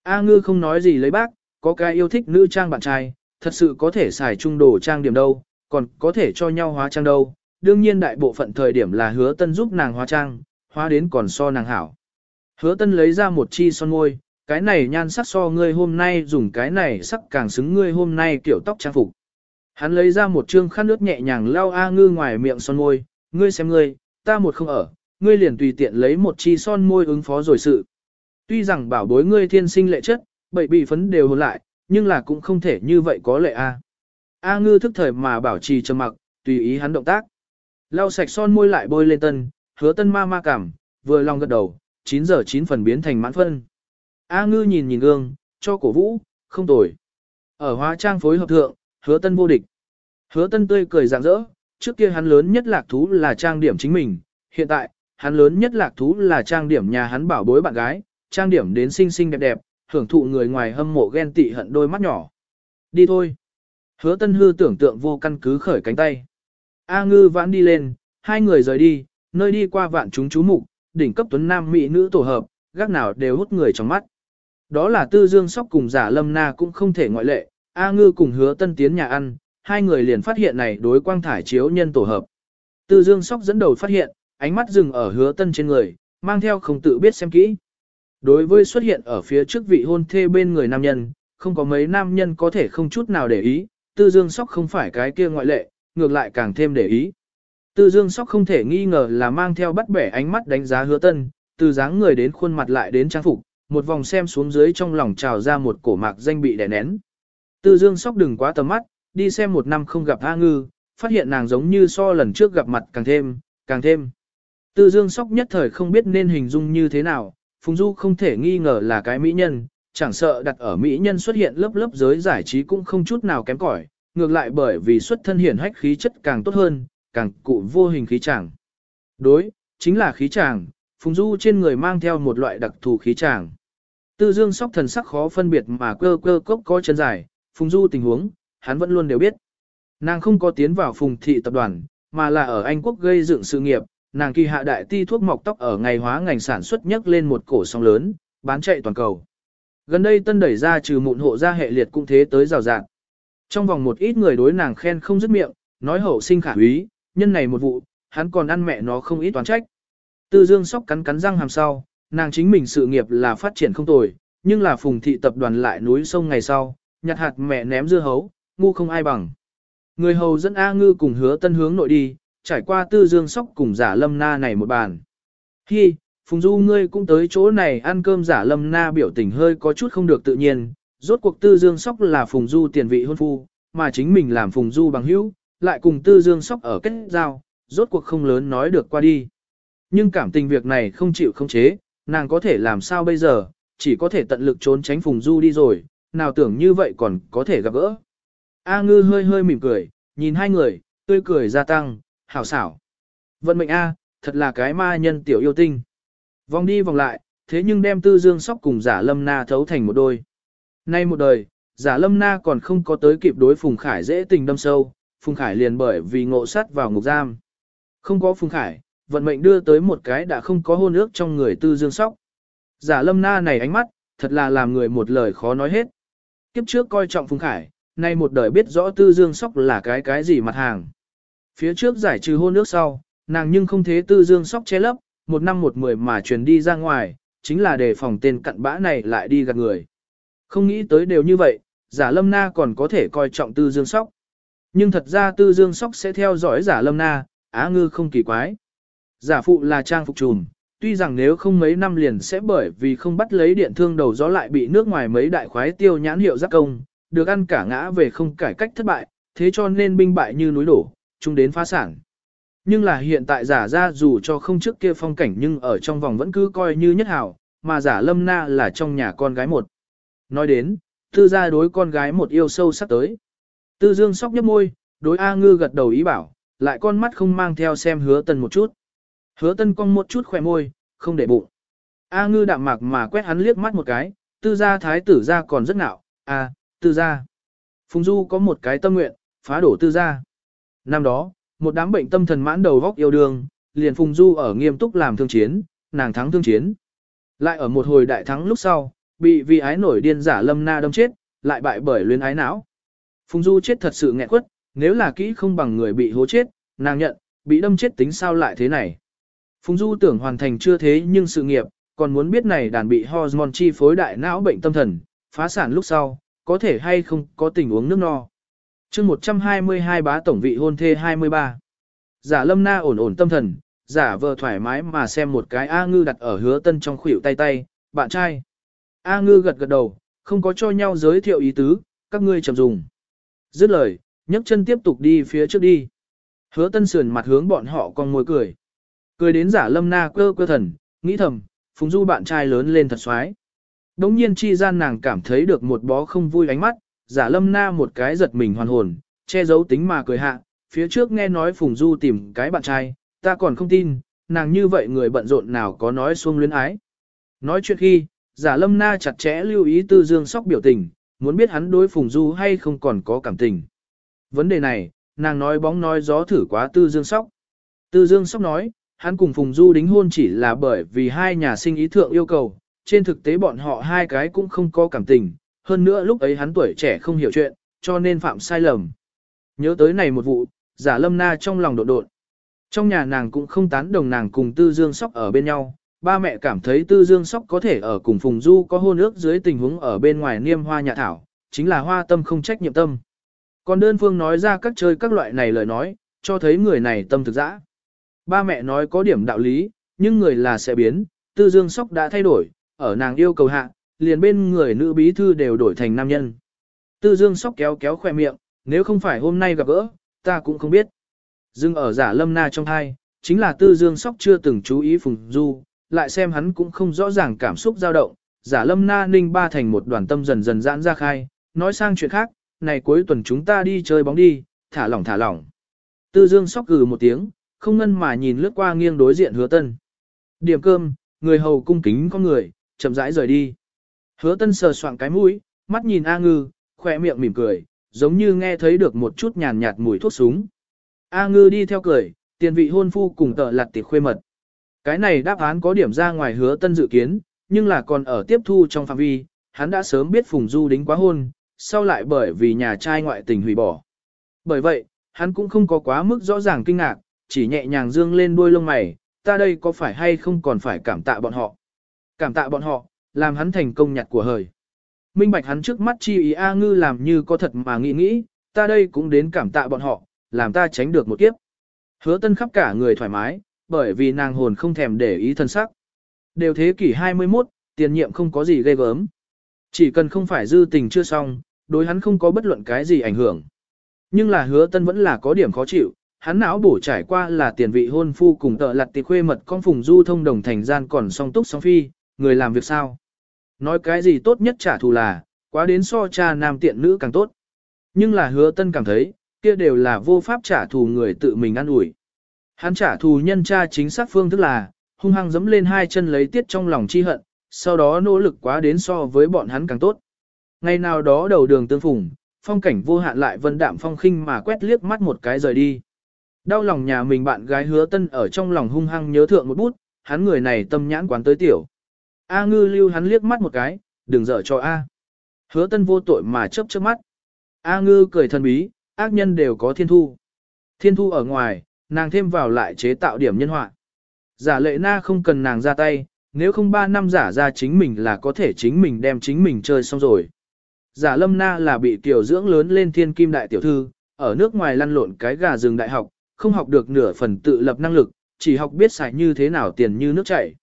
A ngư không nói gì lấy bác, có cái yêu thích nữ trang bạn trai, thật sự có thể xài chung đồ trang điểm đâu, còn có thể cho nhau hóa trang đâu. Đương nhiên đại bộ phận thời điểm là hứa tân giúp nàng hóa trang, hóa đến còn so nàng hảo. Hứa tân lấy ra một chi son môi, cái này nhan sắc so ngươi hôm nay dùng cái này sắc càng xứng ngươi hôm nay kiểu tóc trang phục. Hắn lấy ra một trương khăn nước nhẹ nhàng lau A ngư ngoài miệng son môi, ngươi xem ngươi, ta một không ở, ngươi liền tùy tiện lấy một chi son môi ứng phó rồi sự. Tuy rằng bảo bối ngươi thiên sinh lệ chất, bậy bị phấn đều hồn lại, nhưng là cũng không thể như vậy có lệ A. A ngư thức thời mà bảo trì trầm mặc, tùy ý hắn động tác. Lau sạch son môi lại bôi lên tân, hứa tân ma ma cảm, vừa lòng gật đầu, 9 giờ 9 phần biến thành mãn phân. A ngư nhìn nhìn gương, cho cổ vũ, không tồi. Ở hóa trang phối hợp thượng, hứa tân vô địch. Hứa tân tươi cười rạng rỡ, trước kia hắn lớn nhất lạc thú là trang điểm chính mình, hiện tại, hắn lớn nhất lạc thú là trang điểm nhà hắn bảo bối bạn gái, trang điểm đến xinh xinh đẹp đẹp, hưởng thụ người ngoài hâm mộ ghen tị hận đôi mắt nhỏ. Đi thôi. Hứa tân hư tưởng tượng vô căn cứ khởi cánh tay. A ngư vãn đi lên, hai người rời đi, nơi đi qua vạn chúng chú mục, đỉnh cấp tuấn nam mỹ nữ tổ hợp, gác nào đều hút người trong mắt. Đó là tư dương sóc cùng giả lâm na cũng không thể ngoại lệ, A ngư cùng hứa tân tiến nhà ăn, hai người liền phát hiện này đối quang thải chiếu nhân tổ hợp. Tư dương sóc dẫn đầu phát hiện, ánh mắt dừng ở hứa tân trên người, mang theo không tự biết xem kỹ. Đối với xuất hiện ở phía trước vị hôn thê bên người nam nhân, không có mấy nam nhân có thể không chút nào để ý, tư dương sóc không phải cái kia ngoại lệ, ngược lại càng thêm để ý. Tư dương sóc không thể nghi ngờ là mang theo bắt bẻ ánh mắt đánh giá hứa tân, từ dáng người đến khuôn mặt lại đến trang phục, một vòng xem xuống dưới trong lòng trào ra một cổ mạc danh bị đè nén. Tư dương sóc đừng quá tầm mắt, đi xem một năm không gặp A ngư, phát hiện nàng giống như so lần trước gặp mặt càng thêm, càng thêm. Tư dương sóc nhất thời không biết nên hình dung như thế nào, Phùng Du không thể nghi ngờ là cái mỹ nhân, chẳng sợ đặt ở mỹ nhân xuất hiện lớp lớp giới giải trí cũng không chút nào kém cỏi, ngược lại bởi vì xuất thân hiển hách khí chất càng tốt hơn, càng cụ vô hình khí chàng. Đối, chính là khí chàng, Phùng Du trên người mang theo một loại đặc thù khí chàng. Tư Dương sóc thần sắc khó phân biệt mà cơ cơ cốc có chân dài, Phùng Du tình huống, hắn vẫn luôn đều biết. Nàng không có tiến vào phùng thị tập đoàn, mà là ở Anh Quốc gây dựng sự nghiệp, nàng kỳ hạ đại ti thuốc mọc tóc ở ngày hóa ngành sản xuất nhất lên một cổ sóng lớn, bán chạy toàn cầu. Gần đây tân đẩy ra trừ mụn hộ ra hệ liệt cũng thế tới rào rạng. Trong vòng một ít người đối nàng khen không dứt miệng, nói hậu sinh khả úy, nhân này một vụ, hắn còn ăn mẹ nó không ít toán trách. Tư Dương sóc cắn cắn răng hàm sau, nàng chính mình sự nghiệp là phát triển không tồi, nhưng là phùng thị tập đoàn lại núi sông ngày sau, nhặt hạt mẹ ném dưa hấu, ngu không ai bằng. Người hầu dẫn A ngư cùng hứa tân hướng nội đi, trải qua tư dương sóc cùng giả lâm na này một bàn. Hi, Phùng Du ngươi cũng tới chỗ này ăn cơm giả lâm na biểu tình hơi có chút không được tự nhiên, rốt cuộc tư dương sóc là Phùng Du tiền vị hôn phu, mà chính mình làm Phùng Du bằng hữu, lại cùng tư dương sóc ở kết giao, rốt cuộc không lớn nói được qua đi. Nhưng cảm tình việc này không chịu không chế, nàng có thể làm sao bây giờ, chỉ có thể tận lực trốn tránh Phùng Du đi rồi, nào tưởng như vậy còn có thể gặp gỡ. A ngư hơi hơi mỉm cười, nhìn hai người, tươi cười gia tăng, hảo xảo. Vận mệnh A, thật là cái ma nhân tiểu yêu tinh. Vòng đi vòng lại, thế nhưng đem tư dương sóc cùng giả lâm na thấu thành một đôi. Nay một đời, giả lâm na còn không có tới kịp đối Phùng Khải dễ tình đâm sâu, Phùng Khải liền bởi vì ngộ sát vào ngục giam. Không có Phùng Khải, vận mệnh đưa tới một cái đã không có hôn ước trong người tư dương sóc. Giả lâm na này ánh mắt, thật là làm người một lời khó nói hết. Kiếp trước coi trọng Phùng Khải, nay một đời biết rõ tư dương sóc là cái cái gì mặt hàng. Phía trước giải trừ hôn nước sau, nàng nhưng không thế tư dương sóc che lấp, một năm một mười mà truyền đi ra ngoài, chính là để phòng tên cặn bã này lại đi gạt người. Không nghĩ tới đều như vậy, giả lâm na còn có thể coi trọng tư dương sóc. Nhưng thật ra tư dương sóc sẽ theo dõi giả lâm na, á ngư không kỳ quái. Giả phụ là trang phục trùm, tuy rằng nếu không mấy năm liền sẽ bởi vì không bắt lấy điện thương đầu gió lại bị nước ngoài mấy đại khoái tiêu nhãn hiệu giác công, được ăn cả ngã về không cải cách thất bại, thế cho nên binh bại như núi đổ, chung đến phá sản. Nhưng là hiện tại giả ra dù cho không trước kia phong cảnh nhưng ở trong vòng vẫn cứ coi như nhất hảo, mà giả lâm na là trong nhà con gái một. Nói đến, tư gia đối con gái một yêu sâu sắc tới. Tư dương sóc nhấp môi, đối A ngư gật đầu ý bảo, lại con mắt không mang theo xem hứa tân một chút. Hứa tân cong một chút khỏe môi, không để bụng. A ngư đạm mạc mà quét hắn liếc mắt một cái, tư gia thái tử gia còn rất nạo, à, tư gia. Phùng Du có một cái tâm nguyện, phá đổ tư gia. Năm đó, một đám bệnh tâm thần mãn đầu vóc yêu đương, liền Phùng Du ở nghiêm túc làm thương chiến, nàng thắng thương chiến. Lại ở một hồi đại thắng lúc sau, bị vì ái nổi điên giả lâm na đâm chết, lại bại bởi luyến ái não. Phùng Du chết thật sự nghẹn quất, nếu là kỹ không bằng người bị hố chết, nàng nhận, bị đâm chết tính sao lại thế này. Phùng Du tưởng hoàn thành chưa thế nhưng sự nghiệp, còn muốn biết này đàn bị hormone chi phối đại não bệnh tâm thần, phá sản lúc sau, có thể hay không có tình uống nước no chương 122 bá tổng vị hôn thê 23. Giả lâm na ổn ổn tâm thần, giả vờ thoải mái mà xem một cái A ngư đặt ở hứa tân trong khuỷu tay tay, bạn trai. A ngư gật gật đầu, không có cho nhau giới thiệu ý tứ, các ngươi chậm dùng. Dứt lời, nhấc chân tiếp tục đi phía trước đi. Hứa tân sườn mặt hướng bọn họ còn môi cười. Cười đến giả lâm na quơ quơ thần, nghĩ thầm, phùng du bạn trai lớn lên thật xoái. Đống nhiên chi gian nàng cảm thấy được một bó không vui ánh mắt, giả lâm na một cái giật mình hoàn hồn, che giấu tính mà cười hạ, phía trước nghe nói Phùng Du tìm cái bạn trai, ta còn không tin, nàng như vậy người bận rộn nào có nói xuông luyến ái. Nói chuyện khi, giả lâm na chặt chẽ lưu ý tư dương sóc biểu tình, muốn biết hắn đối Phùng Du hay không còn có cảm tình. Vấn đề này, nàng nói bóng nói gió thử quá tư dương sóc. Tư dương sóc nói, hắn cùng Phùng Du đính hôn chỉ là bởi vì hai nhà sinh ý thượng yêu cầu, trên thực tế bọn họ hai cái cũng không có cảm tình, hơn nữa lúc ấy hắn tuổi trẻ không hiểu chuyện, cho nên phạm sai lầm. Nhớ tới này một vụ, giả lâm na trong lòng đột đột. Trong nhà nàng cũng không tán đồng nàng cùng Tư Dương Sóc ở bên nhau, ba mẹ cảm thấy Tư Dương Sóc có thể ở cùng Phùng Du có hôn ước dưới tình huống ở bên ngoài niêm hoa nhà thảo, chính là hoa tâm không trách nhiệm tâm. Còn đơn phương nói ra các chơi các loại này lời nói, cho thấy người này tâm thực dã. Ba mẹ nói có điểm đạo lý, nhưng người là sẽ biến, Tư Dương Sóc đã thay đổi, ở nàng yêu cầu hạ, liền bên người nữ bí thư đều đổi thành nam nhân. Tư Dương Sóc kéo kéo khoe miệng, nếu không phải hôm nay gặp gỡ, ta cũng không biết. Dương ở giả lâm na trong hai, chính là Tư Dương Sóc chưa từng chú ý Phùng Du, lại xem hắn cũng không rõ ràng cảm xúc dao động, giả lâm na ninh ba thành một đoàn tâm dần dần giãn ra khai, nói sang chuyện khác, này cuối tuần chúng ta đi chơi bóng đi, thả lỏng thả lỏng. Tư Dương Sóc gừ một tiếng, không ngân mà nhìn lướt qua nghiêng đối diện hứa tân. Điểm cơm, người hầu cung kính con người, chậm rãi rời đi. Hứa tân sờ soạn cái mũi, mắt nhìn A ngư, khỏe miệng mỉm cười, giống như nghe thấy được một chút nhàn nhạt mùi thuốc súng. A ngư đi theo cười, tiền vị hôn phu cùng tợ lặt tịch khuê mật. Cái này đáp án có điểm ra ngoài hứa tân dự kiến, nhưng là còn ở tiếp thu trong phạm vi, hắn đã sớm biết Phùng Du đính quá hôn, sau lại bởi vì nhà trai ngoại tình hủy bỏ. Bởi vậy, hắn cũng không có quá mức rõ ràng kinh ngạc, chỉ nhẹ nhàng dương lên đuôi lông mày, ta đây có phải hay không còn phải cảm tạ bọn họ. Cảm tạ bọn họ, làm hắn thành công nhặt của hời. Minh bạch hắn trước mắt chi ý A ngư làm như có thật mà nghĩ nghĩ, ta đây cũng đến cảm tạ bọn họ, làm ta tránh được một kiếp. Hứa tân khắp cả người thoải mái, bởi vì nàng hồn không thèm để ý thân sắc. Đều thế kỷ 21, tiền nhiệm không có gì ghê gớm. Chỉ cần không phải dư tình chưa xong, đối hắn không có bất luận cái gì ảnh hưởng. Nhưng là hứa tân vẫn là có điểm khó chịu, hắn não bổ trải qua là tiền vị hôn phu cùng tợ lặt tì khuê mật con phùng du thông đồng thành gian còn song túc song phi, người làm việc sao. Nói cái gì tốt nhất trả thù là, quá đến so cha nam tiện nữ càng tốt. Nhưng là hứa tân cảm thấy, kia đều là vô pháp trả thù người tự mình ăn ủi. Hắn trả thù nhân cha chính xác phương thức là, hung hăng dẫm lên hai chân lấy tiết trong lòng chi hận, sau đó nỗ lực quá đến so với bọn hắn càng tốt. Ngày nào đó đầu đường tương phùng, phong cảnh vô hạn lại vân đạm phong khinh mà quét liếc mắt một cái rời đi. Đau lòng nhà mình bạn gái hứa tân ở trong lòng hung hăng nhớ thượng một bút, hắn người này tâm nhãn quán tới tiểu. A ngư lưu hắn liếc mắt một cái, đừng dở cho A. Hứa tân vô tội mà chớp chớp mắt. A ngư cười thần bí, ác nhân đều có thiên thu. Thiên thu ở ngoài, nàng thêm vào lại chế tạo điểm nhân họa. Giả lệ na không cần nàng ra tay, nếu không ba năm giả ra chính mình là có thể chính mình đem chính mình chơi xong rồi. Giả lâm na là bị tiểu dưỡng lớn lên thiên kim đại tiểu thư, ở nước ngoài lăn lộn cái gà rừng đại học, không học được nửa phần tự lập năng lực, chỉ học biết xài như thế nào tiền như nước chảy.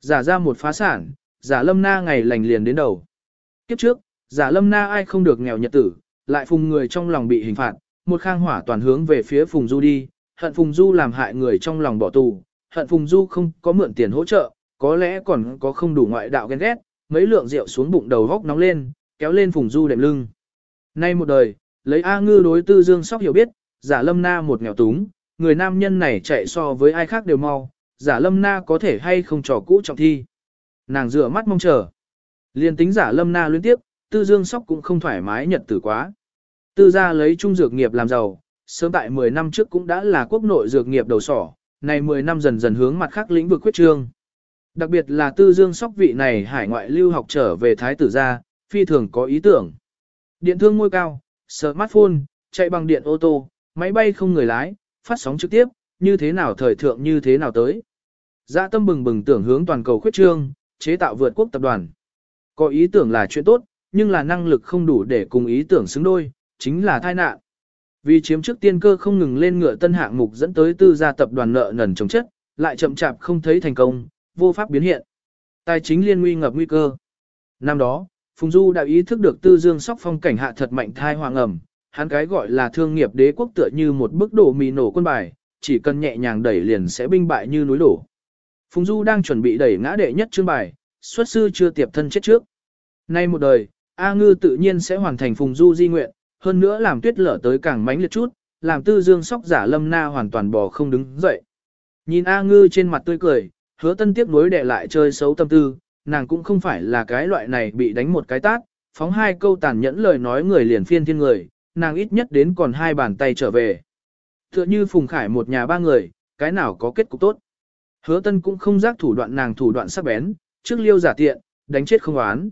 Giả ra một phá sản, giả lâm na ngày lành liền đến đầu. Kiếp trước, giả lâm na ai không được nghèo nhật tử, lại phùng người trong lòng bị hình phạt, một khang hỏa toàn hướng về phía phùng du đi, hận phùng du làm hại người trong lòng bỏ tù, hận phùng du không có mượn tiền hỗ trợ, có lẽ còn có không đủ ngoại đạo ghen ghét, mấy lượng rượu xuống bụng đầu góc nóng lên, kéo lên phùng du đệm lưng. Nay một đời, lấy A ngư đối tư dương sóc hiểu biết, giả lâm na một nghèo túng, người nam nhân này chạy so với ai khác đều mau, giả lâm na có thể hay không trò cũ trọng thi. Nàng rửa mắt mong chờ. Liên tính giả lâm na liên tiếp, tư dương sóc cũng không thoải mái nhật tử quá. Tư gia lấy trung dược nghiệp làm giàu, sớm tại 10 năm trước cũng đã là quốc nội dược nghiệp đầu sỏ, này 10 năm dần dần hướng mặt khác lĩnh vực quyết trương. Đặc biệt là tư dương sóc vị này hải ngoại lưu học trở về thái tử gia, phi thường có ý tưởng. Điện thương ngôi cao, smartphone, chạy bằng điện ô tô, máy bay không người lái, phát sóng trực tiếp, như thế nào thời thượng như thế nào tới. Dạ tâm bừng bừng tưởng hướng toàn cầu khuyết trương, chế tạo vượt quốc tập đoàn. Có ý tưởng là chuyện tốt, nhưng là năng lực không đủ để cùng ý tưởng xứng đôi, chính là tai nạn. Vì chiếm trước tiên cơ không ngừng lên ngựa tân hạng mục dẫn tới tư gia tập đoàn nợ nần chống chất, lại chậm chạp không thấy thành công, vô pháp biến hiện. Tài chính liên nguy ngập nguy cơ. Năm đó, Phùng Du đã ý thức được tư dương sóc phong cảnh hạ thật mạnh thai hoàng ẩm, hắn cái gọi là thương nghiệp đế quốc tựa như một bức đổ mì nổ quân bài, chỉ cần nhẹ nhàng đẩy liền sẽ binh bại như núi đổ. Phùng Du đang chuẩn bị đẩy ngã đệ nhất chương bài, xuất sư chưa tiệp thân chết trước. Nay một đời, A Ngư tự nhiên sẽ hoàn thành Phùng Du di nguyện, hơn nữa làm tuyết lở tới càng mánh liệt chút, làm tư dương sóc giả lâm na hoàn toàn bò không đứng dậy. Nhìn A Ngư trên mặt tươi cười, hứa tân tiếp nối đệ lại chơi xấu tâm tư, nàng cũng không phải là cái loại này bị đánh một cái tát, phóng hai câu tàn nhẫn lời nói người liền phiên thiên người, nàng ít nhất đến còn hai bàn tay trở về. Tựa như Phùng Khải một nhà ba người, cái nào có kết cục tốt. Hứa tân cũng không giác thủ đoạn nàng thủ đoạn sắc bén, trước liêu giả tiện, đánh chết không oán.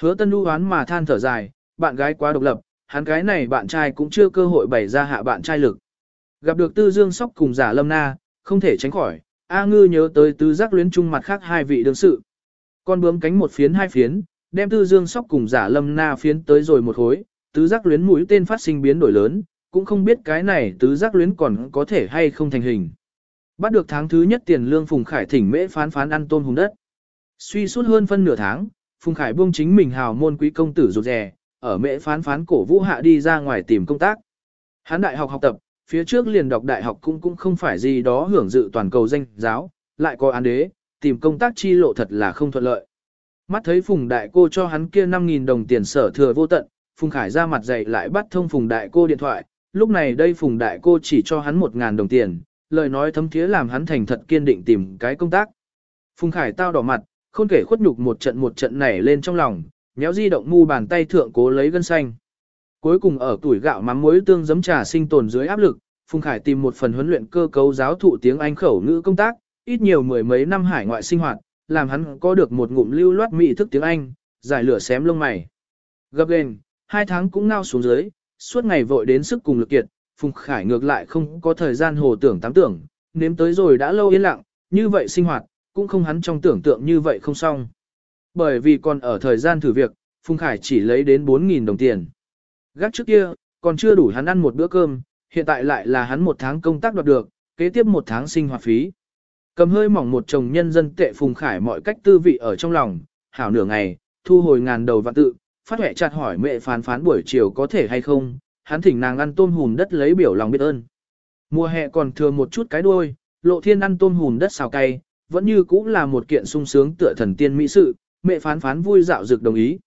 Hứa tân lưu oán mà than thở dài, bạn gái quá độc lập, hắn gái này bạn trai cũng chưa cơ hội bày ra hạ bạn trai lực. Gặp được tư dương sóc cùng giả lâm na, không thể tránh khỏi, A ngư nhớ tới tứ giác luyến chung mặt khác hai vị đương sự. Con bướm cánh một phiến hai phiến, đem tư dương sóc cùng giả lâm na phiến tới rồi một hối, tứ giác luyến mũi tên phát sinh biến đổi lớn, cũng không biết cái này tứ giác luyến còn có thể hay không thành hình. Bắt được tháng thứ nhất tiền lương Phùng Khải thỉnh mễ phán phán ăn tôm hùng đất. Suy suốt hơn phân nửa tháng, Phùng Khải buông chính mình hào môn quý công tử rụt rè, ở mễ phán phán cổ vũ hạ đi ra ngoài tìm công tác. Hắn đại học học tập, phía trước liền đọc đại học cũng cũng không phải gì đó hưởng dự toàn cầu danh giáo, lại có án đế, tìm công tác chi lộ thật là không thuận lợi. Mắt thấy Phùng đại cô cho hắn kia 5.000 đồng tiền sở thừa vô tận, Phùng Khải ra mặt dậy lại bắt thông Phùng đại cô điện thoại, lúc này đây Phùng đại cô chỉ cho hắn 1.000 đồng tiền, lời nói thấm thiế làm hắn thành thật kiên định tìm cái công tác. Phùng Khải tao đỏ mặt, không kể khuất nhục một trận một trận nảy lên trong lòng, nhéo di động mu bàn tay thượng cố lấy gân xanh. Cuối cùng ở tuổi gạo mắm muối tương giấm trà sinh tồn dưới áp lực, Phùng Khải tìm một phần huấn luyện cơ cấu giáo thụ tiếng Anh khẩu ngữ công tác, ít nhiều mười mấy năm hải ngoại sinh hoạt, làm hắn có được một ngụm lưu loát mỹ thức tiếng Anh, giải lửa xém lông mày. Gấp lên, hai tháng cũng ngao xuống dưới, suốt ngày vội đến sức cùng lực kiệt, Phùng Khải ngược lại không có thời gian hồ tưởng tám tưởng, nếm tới rồi đã lâu yên lặng, như vậy sinh hoạt, cũng không hắn trong tưởng tượng như vậy không xong. Bởi vì còn ở thời gian thử việc, Phùng Khải chỉ lấy đến 4.000 đồng tiền. Gác trước kia, còn chưa đủ hắn ăn một bữa cơm, hiện tại lại là hắn một tháng công tác đoạt được, kế tiếp một tháng sinh hoạt phí. Cầm hơi mỏng một chồng nhân dân tệ Phùng Khải mọi cách tư vị ở trong lòng, hảo nửa ngày, thu hồi ngàn đầu vạn tự, phát hệ chặt hỏi mẹ phán phán buổi chiều có thể hay không, hắn thỉnh nàng ăn tôm hùm đất lấy biểu lòng biết ơn. Mùa hè còn thừa một chút cái đuôi, lộ thiên ăn tôm hùm đất xào cay, vẫn như cũng là một kiện sung sướng tựa thần tiên mỹ sự, mẹ phán phán vui dạo dực đồng ý.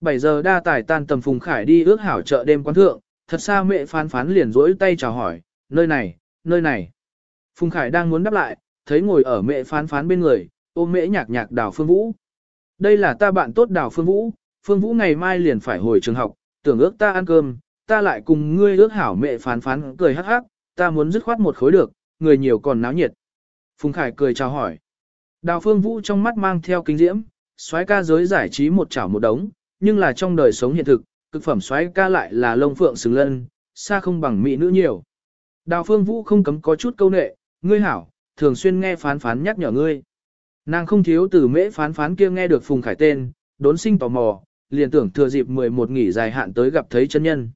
7 giờ đa tài tan tầm Phùng Khải đi ước hảo chợ đêm quán thượng, thật xa mẹ phán phán liền rỗi tay chào hỏi, nơi này, nơi này. Phùng Khải đang muốn đáp lại, thấy ngồi ở mẹ phán phán bên người, ôm mẹ nhạc nhạc đào phương vũ. Đây là ta bạn tốt đào phương vũ, phương vũ ngày mai liền phải hồi trường học, tưởng ước ta ăn cơm, ta lại cùng ngươi ước hảo mẹ phán phán cười hắc hắc, ta muốn dứt khoát một khối được, người nhiều còn náo nhiệt. Phùng Khải cười chào hỏi. Đào phương vũ trong mắt mang theo kinh diễm, xoáy ca giới giải trí một chảo một đống, nhưng là trong đời sống hiện thực, cực phẩm xoáy ca lại là lông phượng xứng lân, xa không bằng mỹ nữ nhiều. Đào phương vũ không cấm có chút câu nệ, ngươi hảo, thường xuyên nghe phán phán nhắc nhở ngươi. Nàng không thiếu từ mễ phán phán kia nghe được Phùng Khải tên, đốn sinh tò mò, liền tưởng thừa dịp 11 nghỉ dài hạn tới gặp thấy chân nhân.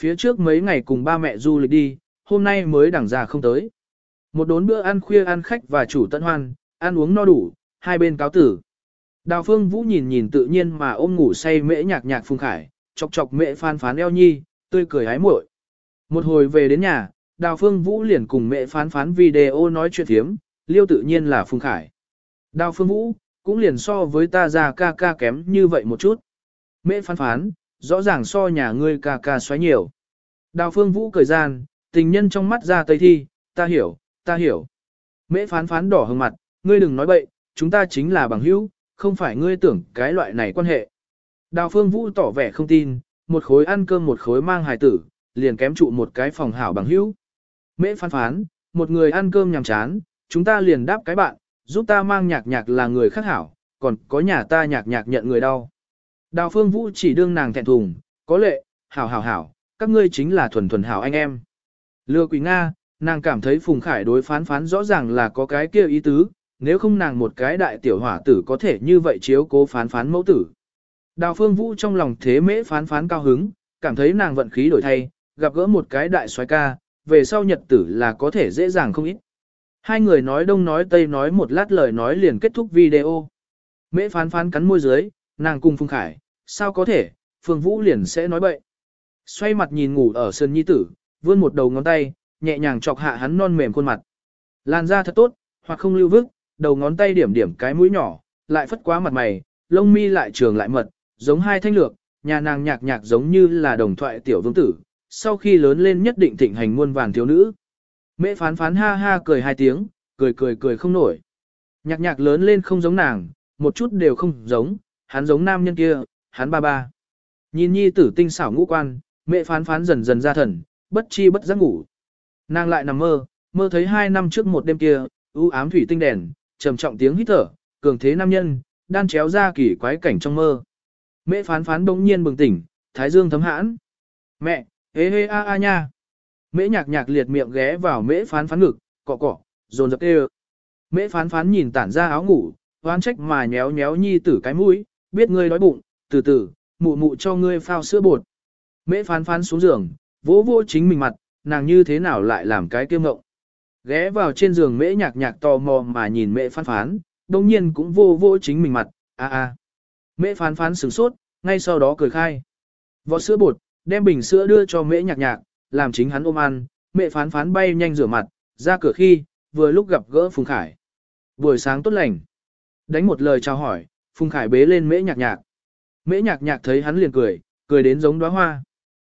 Phía trước mấy ngày cùng ba mẹ du lịch đi, hôm nay mới đẳng già không tới. Một đốn bữa ăn khuya ăn khách và chủ tận hoan, ăn uống no đủ, hai bên cáo tử. Đào Phương Vũ nhìn nhìn tự nhiên mà ôm ngủ say mễ nhạc nhạc Phùng Khải, chọc chọc mẹ phán phán eo nhi, tươi cười hái muội. Một hồi về đến nhà, Đào Phương Vũ liền cùng mẹ phán phán video nói chuyện thiếm, liêu tự nhiên là Phùng Khải. Đào Phương Vũ, cũng liền so với ta ra ca ca kém như vậy một chút. Mẹ phán phán, rõ ràng so nhà ngươi ca ca xoáy nhiều. Đào Phương Vũ cười gian, tình nhân trong mắt ra tây thi, ta hiểu, ta hiểu. Mễ phán phán đỏ hừng mặt, ngươi đừng nói bậy, chúng ta chính là bằng hữu, không phải ngươi tưởng cái loại này quan hệ. Đào Phương Vũ tỏ vẻ không tin, một khối ăn cơm một khối mang hài tử, liền kém trụ một cái phòng hảo bằng hữu. Mễ phán phán, một người ăn cơm nhằm chán, chúng ta liền đáp cái bạn, giúp ta mang nhạc nhạc là người khác hảo, còn có nhà ta nhạc nhạc nhận người đau. Đào Phương Vũ chỉ đương nàng thẹn thùng, có lệ, hảo hảo hảo, các ngươi chính là thuần thuần hảo anh em. Lừa quỷ Nga, nàng cảm thấy Phùng Khải đối phán phán rõ ràng là có cái kia ý tứ, nếu không nàng một cái đại tiểu hỏa tử có thể như vậy chiếu cố phán phán mẫu tử. Đào Phương Vũ trong lòng thế mễ phán phán cao hứng, cảm thấy nàng vận khí đổi thay, gặp gỡ một cái đại xoái ca, về sau nhật tử là có thể dễ dàng không ít. Hai người nói đông nói tây nói một lát lời nói liền kết thúc video. Mễ phán phán cắn môi dưới, nàng cùng Phương Khải, sao có thể, Phương Vũ liền sẽ nói bậy. Xoay mặt nhìn ngủ ở sân nhi tử, vươn một đầu ngón tay, nhẹ nhàng chọc hạ hắn non mềm khuôn mặt. Làn da thật tốt, hoặc không lưu vức, đầu ngón tay điểm điểm cái mũi nhỏ, lại phất quá mặt mày, lông mi lại trường lại mật, giống hai thanh lược, nhà nàng nhạc nhạc giống như là đồng thoại tiểu vương tử, sau khi lớn lên nhất định thịnh hành muôn vàng thiếu nữ. Mẹ phán phán ha ha cười hai tiếng, cười cười cười không nổi. Nhạc nhạc lớn lên không giống nàng, một chút đều không giống, hắn giống nam nhân kia, hắn ba ba. Nhìn nhi tử tinh xảo ngũ quan, mẹ phán phán dần dần ra thần, bất chi bất giác ngủ. Nàng lại nằm mơ, mơ thấy hai năm trước một đêm kia, u ám thủy tinh đèn, trầm trọng tiếng hít thở, cường thế nam nhân, đan chéo ra kỳ quái cảnh trong mơ. Mẹ phán phán bỗng nhiên bừng tỉnh, thái dương thấm hãn. Mẹ, hê hê a a nha. Mễ nhạc nhạc liệt miệng ghé vào mễ phán phán ngực, cọ cọ, dồn dập kêu. Mễ phán phán nhìn tản ra áo ngủ, hoán trách mà nhéo nhéo nhi tử cái mũi, biết ngươi đói bụng, từ từ, mụ mụ cho ngươi phao sữa bột. Mễ phán phán xuống giường, vỗ vỗ chính mình mặt, nàng như thế nào lại làm cái kiêm ngộng. Ghé vào trên giường mễ nhạc nhạc tò mò mà nhìn mễ phán phán, đồng nhiên cũng vô vô chính mình mặt, a a. Mễ phán phán sửng sốt, ngay sau đó cười khai. Vỏ sữa bột, đem bình sữa đưa cho mễ nhạc nhạc, làm chính hắn ôm ăn, mẹ phán phán bay nhanh rửa mặt, ra cửa khi, vừa lúc gặp gỡ Phùng Khải. Buổi sáng tốt lành. Đánh một lời chào hỏi, Phùng Khải bế lên mễ nhạc nhạc. Mễ nhạc nhạc thấy hắn liền cười, cười đến giống đóa hoa.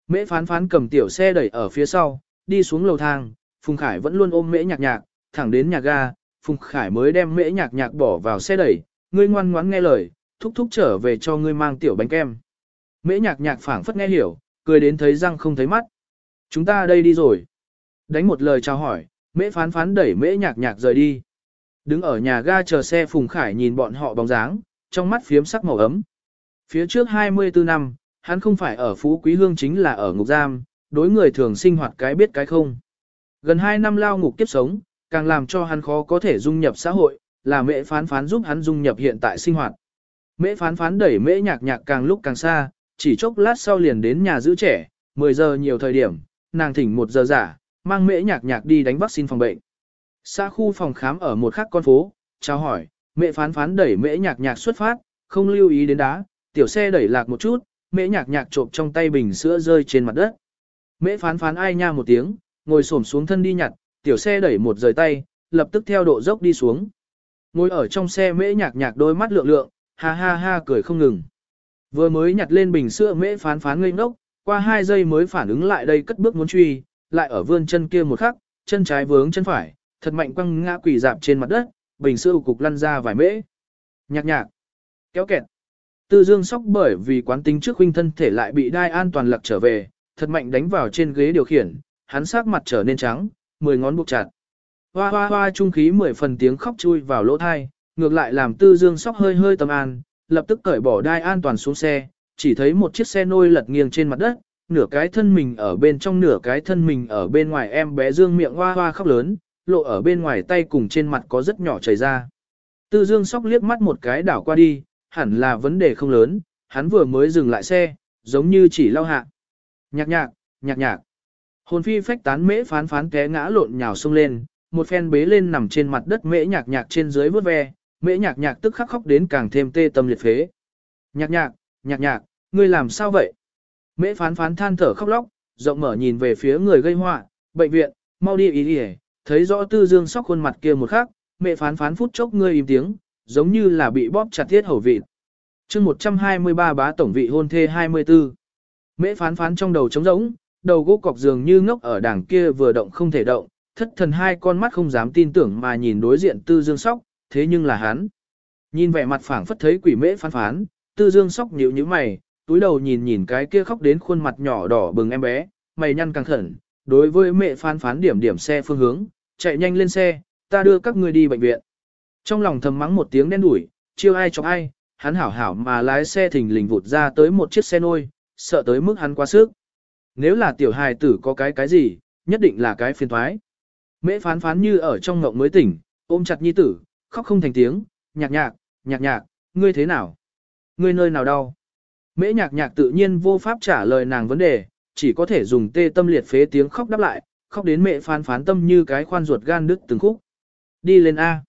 Mễ phán phán cầm tiểu xe đẩy ở phía sau, đi xuống lầu thang, Phùng Khải vẫn luôn ôm mễ nhạc nhạc, thẳng đến nhà ga, Phùng Khải mới đem mễ nhạc nhạc bỏ vào xe đẩy, ngươi ngoan ngoãn nghe lời, thúc thúc trở về cho ngươi mang tiểu bánh kem. Mễ nhạc nhạc phảng phất nghe hiểu, cười đến thấy răng không thấy mắt. Chúng ta đây đi rồi. Đánh một lời chào hỏi, mễ phán phán đẩy mễ nhạc nhạc rời đi. Đứng ở nhà ga chờ xe Phùng Khải nhìn bọn họ bóng dáng, trong mắt phiếm sắc màu ấm. Phía trước 24 năm, hắn không phải ở Phú Quý Hương chính là ở ngục giam, đối người thường sinh hoạt cái biết cái không. Gần 2 năm lao ngục kiếp sống, càng làm cho hắn khó có thể dung nhập xã hội, là mẹ phán phán giúp hắn dung nhập hiện tại sinh hoạt. Mễ phán phán đẩy mễ nhạc nhạc càng lúc càng xa, chỉ chốc lát sau liền đến nhà giữ trẻ, 10 giờ nhiều thời điểm, nàng thỉnh một giờ giả, mang mễ nhạc nhạc đi đánh vaccine phòng bệnh. Xã khu phòng khám ở một khắc con phố, chào hỏi, mẹ phán phán đẩy mễ nhạc nhạc xuất phát, không lưu ý đến đá, tiểu xe đẩy lạc một chút, mễ nhạc nhạc trộm trong tay bình sữa rơi trên mặt đất. Mễ phán phán ai nha một tiếng, ngồi xổm xuống thân đi nhặt, tiểu xe đẩy một rời tay, lập tức theo độ dốc đi xuống. Ngồi ở trong xe mễ nhạc nhạc đôi mắt lượng lượng, ha ha ha cười không ngừng. Vừa mới nhặt lên bình sữa mễ phán phán ngây ngốc, qua hai giây mới phản ứng lại đây cất bước muốn truy, lại ở vươn chân kia một khắc, chân trái vướng chân phải, thật mạnh quăng ngã quỳ dạp trên mặt đất, bình sữa cục lăn ra vài mễ. Nhạc nhạc, kéo kẹt. Tư Dương sóc bởi vì quán tính trước huynh thân thể lại bị đai an toàn lật trở về, thật mạnh đánh vào trên ghế điều khiển, hắn sắc mặt trở nên trắng, mười ngón buộc chặt. Hoa hoa hoa trung khí mười phần tiếng khóc chui vào lỗ thai, ngược lại làm Tư Dương sóc hơi hơi tâm an, lập tức cởi bỏ đai an toàn xuống xe, chỉ thấy một chiếc xe nôi lật nghiêng trên mặt đất, nửa cái thân mình ở bên trong nửa cái thân mình ở bên ngoài em bé Dương miệng hoa hoa khóc lớn, lộ ở bên ngoài tay cùng trên mặt có rất nhỏ chảy ra. Tư Dương sóc liếc mắt một cái đảo qua đi, hẳn là vấn đề không lớn, hắn vừa mới dừng lại xe, giống như chỉ lao hạ. Nhạc nhạc, nhạc nhạc. Hồn phi phách tán mễ phán phán té ngã lộn nhào sông lên, một phen bế lên nằm trên mặt đất mễ nhạc nhạc trên dưới vớt ve, mễ nhạc nhạc tức khắc khóc đến càng thêm tê tâm liệt phế. Nhạc nhạc, nhạc nhạc, ngươi làm sao vậy? Mễ phán phán than thở khóc lóc, rộng mở nhìn về phía người gây họa, bệnh viện, mau đi ý đi thấy rõ tư dương sóc khuôn mặt kia một khắc, mẹ phán phán phút chốc ngươi im tiếng, giống như là bị bóp chặt thiết hầu vị. chương 123 bá tổng vị hôn thê 24. Mễ phán phán trong đầu trống rỗng, đầu gỗ cọc dường như ngốc ở đảng kia vừa động không thể động, thất thần hai con mắt không dám tin tưởng mà nhìn đối diện tư dương sóc, thế nhưng là hắn. Nhìn vẻ mặt phảng phất thấy quỷ mễ phán phán, tư dương sóc nhíu như mày, túi đầu nhìn nhìn cái kia khóc đến khuôn mặt nhỏ đỏ bừng em bé, mày nhăn căng khẩn, đối với mẹ phán phán điểm điểm xe phương hướng, chạy nhanh lên xe, ta đưa các ngươi đi bệnh viện. Trong lòng thầm mắng một tiếng đen đủi, chiêu ai chọc ai, hắn hảo hảo mà lái xe thình lình vụt ra tới một chiếc xe nôi, sợ tới mức hắn quá sức. Nếu là tiểu hài tử có cái cái gì, nhất định là cái phiền thoái. Mễ phán phán như ở trong ngộng mới tỉnh, ôm chặt nhi tử, khóc không thành tiếng, nhạc nhạc, nhạc nhạc, ngươi thế nào? Ngươi nơi nào đau? Mễ nhạc nhạc tự nhiên vô pháp trả lời nàng vấn đề, chỉ có thể dùng tê tâm liệt phế tiếng khóc đáp lại, khóc đến mẹ phán phán tâm như cái khoan ruột gan đứt từng khúc. Đi lên A.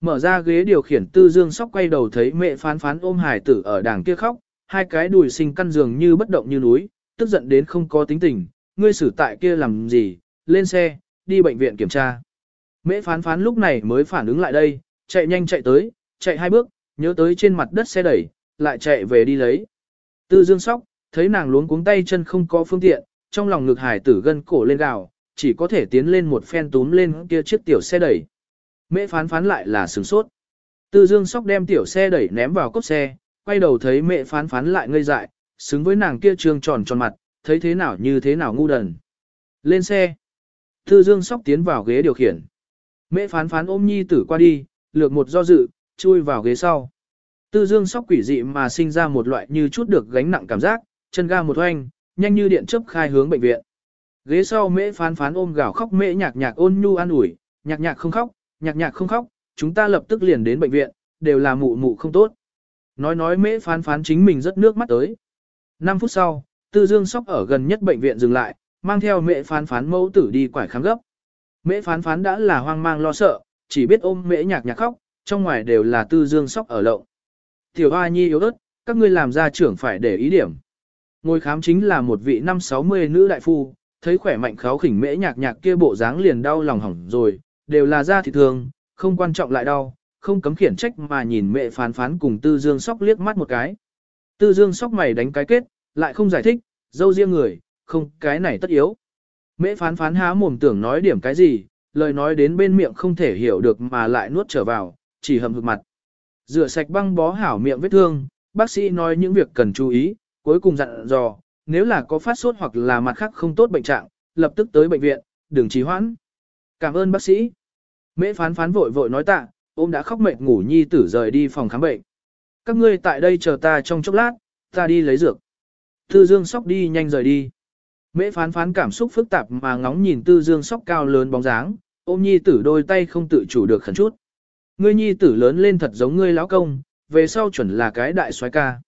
Mở ra ghế điều khiển tư dương sóc quay đầu thấy mẹ phán phán ôm hải tử ở đàng kia khóc, hai cái đùi sinh căn giường như bất động như núi, tức giận đến không có tính tình, ngươi xử tại kia làm gì, lên xe, đi bệnh viện kiểm tra. Mễ phán phán lúc này mới phản ứng lại đây, chạy nhanh chạy tới, chạy hai bước, nhớ tới trên mặt đất xe đẩy, lại chạy về đi lấy. Tư dương sóc, thấy nàng luống cuống tay chân không có phương tiện, trong lòng ngực hải tử gân cổ lên gào, chỉ có thể tiến lên một phen túm lên kia chiếc tiểu xe đẩy. Mễ phán phán lại là sửng sốt. Tư dương sóc đem tiểu xe đẩy ném vào cốp xe, quay đầu thấy mẹ phán phán lại ngây dại, xứng với nàng kia trương tròn tròn mặt, thấy thế nào như thế nào ngu đần. Lên xe. Tư dương sóc tiến vào ghế điều khiển. Mẹ phán phán ôm nhi tử qua đi, lược một do dự, chui vào ghế sau. Tư dương sóc quỷ dị mà sinh ra một loại như chút được gánh nặng cảm giác, chân ga một hoanh, nhanh như điện chớp khai hướng bệnh viện. Ghế sau mễ phán phán ôm gào khóc mễ nhạc nhạc ôn nhu an ủi, nhạc nhạc không khóc, nhạc nhạc không khóc, chúng ta lập tức liền đến bệnh viện, đều là mụ mụ không tốt. Nói nói mễ phán phán chính mình rất nước mắt tới. 5 phút sau, tư dương sóc ở gần nhất bệnh viện dừng lại, mang theo mễ phán phán mẫu tử đi quải khám gấp. Mễ phán phán đã là hoang mang lo sợ, chỉ biết ôm mễ nhạc nhạc khóc, trong ngoài đều là tư dương sóc ở lậu. Tiểu hoa nhi yếu ớt, các ngươi làm gia trưởng phải để ý điểm. Ngồi khám chính là một vị năm 60 nữ đại phu, thấy khỏe mạnh kháo khỉnh mễ nhạc nhạc kia bộ dáng liền đau lòng hỏng rồi, đều là da thịt thường, không quan trọng lại đau, không cấm khiển trách mà nhìn mẹ phán phán cùng tư dương sóc liếc mắt một cái. Tư dương sóc mày đánh cái kết, lại không giải thích, dâu riêng người, không, cái này tất yếu. Mễ phán phán há mồm tưởng nói điểm cái gì, lời nói đến bên miệng không thể hiểu được mà lại nuốt trở vào, chỉ hầm hực mặt. Rửa sạch băng bó hảo miệng vết thương, bác sĩ nói những việc cần chú ý, cuối cùng dặn dò, nếu là có phát sốt hoặc là mặt khác không tốt bệnh trạng, lập tức tới bệnh viện, đừng trì hoãn. Cảm ơn bác sĩ. Mễ phán phán vội vội nói tạ, ôm đã khóc mệt ngủ nhi tử rời đi phòng khám bệnh. Các ngươi tại đây chờ ta trong chốc lát, ta đi lấy dược. Tư Dương Sóc đi nhanh rời đi. Mễ phán phán cảm xúc phức tạp mà ngóng nhìn Tư Dương Sóc cao lớn bóng dáng, ôm nhi tử đôi tay không tự chủ được khẩn chút. Ngươi nhi tử lớn lên thật giống ngươi lão công, về sau chuẩn là cái đại soái ca.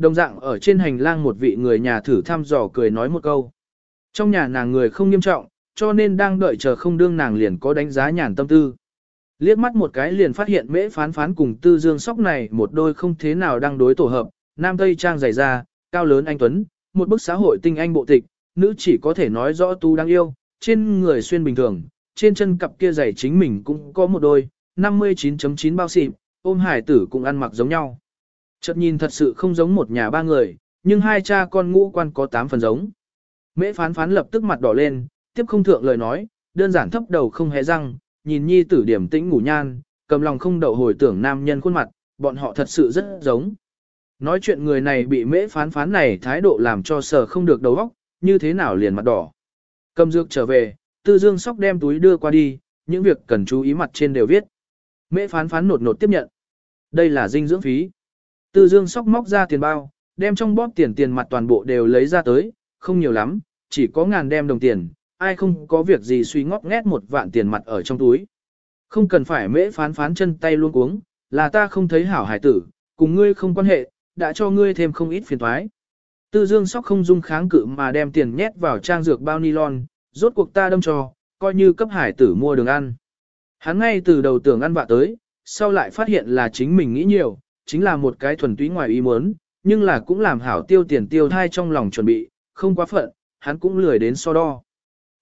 Đồng dạng ở trên hành lang một vị người nhà thử thăm dò cười nói một câu. Trong nhà nàng người không nghiêm trọng, cho nên đang đợi chờ không đương nàng liền có đánh giá nhàn tâm tư. Liếc mắt một cái liền phát hiện mễ phán phán cùng tư dương sóc này một đôi không thế nào đang đối tổ hợp, nam tây trang dày da, cao lớn anh Tuấn, một bức xã hội tinh anh bộ tịch, nữ chỉ có thể nói rõ tu đang yêu, trên người xuyên bình thường, trên chân cặp kia giày chính mình cũng có một đôi, 59.9 bao xịp, ôm hải tử cũng ăn mặc giống nhau. Chợt nhìn thật sự không giống một nhà ba người, nhưng hai cha con ngũ quan có tám phần giống. Mễ phán phán lập tức mặt đỏ lên, tiếp không thượng lời nói, đơn giản thấp đầu không hề răng, nhìn nhi tử điểm tĩnh ngủ nhan, cầm lòng không đậu hồi tưởng nam nhân khuôn mặt, bọn họ thật sự rất giống. Nói chuyện người này bị mễ phán phán này thái độ làm cho sờ không được đầu óc, như thế nào liền mặt đỏ. Cầm dược trở về, tư dương sóc đem túi đưa qua đi, những việc cần chú ý mặt trên đều viết. Mễ phán phán nột nột tiếp nhận. Đây là dinh dưỡng phí. Tư dương sóc móc ra tiền bao, đem trong bóp tiền tiền mặt toàn bộ đều lấy ra tới, không nhiều lắm, chỉ có ngàn đem đồng tiền, ai không có việc gì suy ngót nghét một vạn tiền mặt ở trong túi. Không cần phải mễ phán phán chân tay luôn cuống, là ta không thấy hảo hải tử, cùng ngươi không quan hệ, đã cho ngươi thêm không ít phiền thoái. Tư dương sóc không dung kháng cự mà đem tiền nhét vào trang dược bao nylon, rốt cuộc ta đâm cho, coi như cấp hải tử mua đường ăn. Hắn ngay từ đầu tưởng ăn vạ tới, sau lại phát hiện là chính mình nghĩ nhiều, chính là một cái thuần túy ngoài ý muốn, nhưng là cũng làm hảo tiêu tiền tiêu thai trong lòng chuẩn bị, không quá phận, hắn cũng lười đến so đo.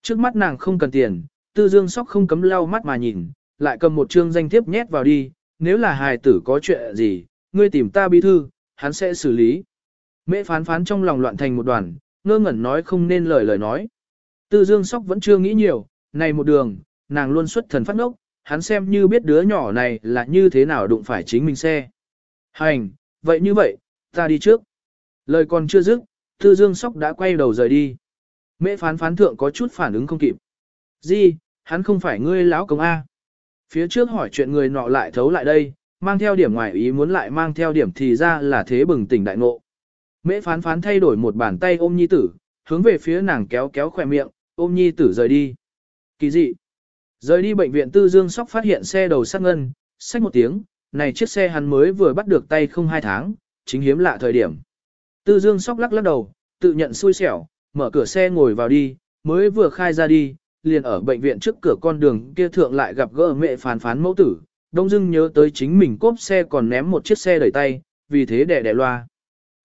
Trước mắt nàng không cần tiền, tư dương sóc không cấm lau mắt mà nhìn, lại cầm một chương danh thiếp nhét vào đi, nếu là hài tử có chuyện gì, ngươi tìm ta bí thư, hắn sẽ xử lý. mẹ phán phán trong lòng loạn thành một đoàn, ngơ ngẩn nói không nên lời lời nói. Tư dương sóc vẫn chưa nghĩ nhiều, này một đường, nàng luôn xuất thần phát ngốc, hắn xem như biết đứa nhỏ này là như thế nào đụng phải chính mình xe. Hành, vậy như vậy, ta đi trước. Lời còn chưa dứt, Tư Dương Sóc đã quay đầu rời đi. Mễ phán phán thượng có chút phản ứng không kịp. Gì, hắn không phải ngươi lão công A. Phía trước hỏi chuyện người nọ lại thấu lại đây, mang theo điểm ngoài ý muốn lại mang theo điểm thì ra là thế bừng tỉnh đại ngộ. Mễ phán phán thay đổi một bàn tay ôm nhi tử, hướng về phía nàng kéo kéo khỏe miệng, ôm nhi tử rời đi. Kỳ dị. Rời đi bệnh viện Tư Dương Sóc phát hiện xe đầu sát ngân, xách một tiếng, này chiếc xe hắn mới vừa bắt được tay không hai tháng, chính hiếm lạ thời điểm. Tư Dương Sóc lắc lắc đầu, tự nhận xui xẻo, mở cửa xe ngồi vào đi, mới vừa khai ra đi, liền ở bệnh viện trước cửa con đường kia thượng lại gặp gỡ mẹ phán phán mẫu tử, đông dưng nhớ tới chính mình cốp xe còn ném một chiếc xe đẩy tay, vì thế đẻ đẻ loa.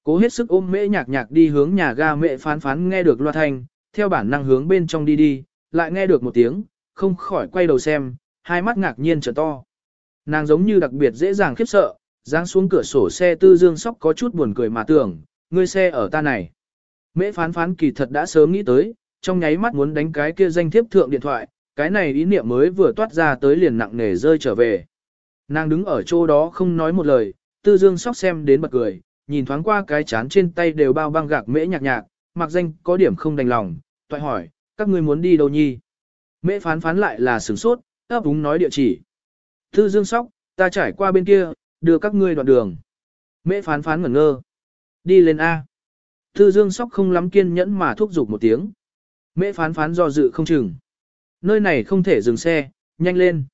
Cố hết sức ôm mễ nhạc nhạc đi hướng nhà ga mẹ phán phán nghe được loa thanh, theo bản năng hướng bên trong đi đi, lại nghe được một tiếng, không khỏi quay đầu xem, hai mắt ngạc nhiên trở to. Nàng giống như đặc biệt dễ dàng khiếp sợ, giáng xuống cửa sổ xe tư dương sóc có chút buồn cười mà tưởng, ngươi xe ở ta này. Mễ phán phán kỳ thật đã sớm nghĩ tới, trong nháy mắt muốn đánh cái kia danh thiếp thượng điện thoại, cái này ý niệm mới vừa toát ra tới liền nặng nề rơi trở về. Nàng đứng ở chỗ đó không nói một lời, tư dương sóc xem đến bật cười, nhìn thoáng qua cái chán trên tay đều bao băng gạc mễ nhạc nhạc, mặc danh có điểm không đành lòng, toại hỏi, các ngươi muốn đi đâu nhi? Mễ phán phán lại là sửng sốt, ấp úng nói địa chỉ. Thư dương sóc, ta trải qua bên kia, đưa các ngươi đoạn đường. Mễ phán phán ngẩn ngơ. Đi lên A. Thư dương sóc không lắm kiên nhẫn mà thúc giục một tiếng. Mễ phán phán do dự không chừng. Nơi này không thể dừng xe, nhanh lên.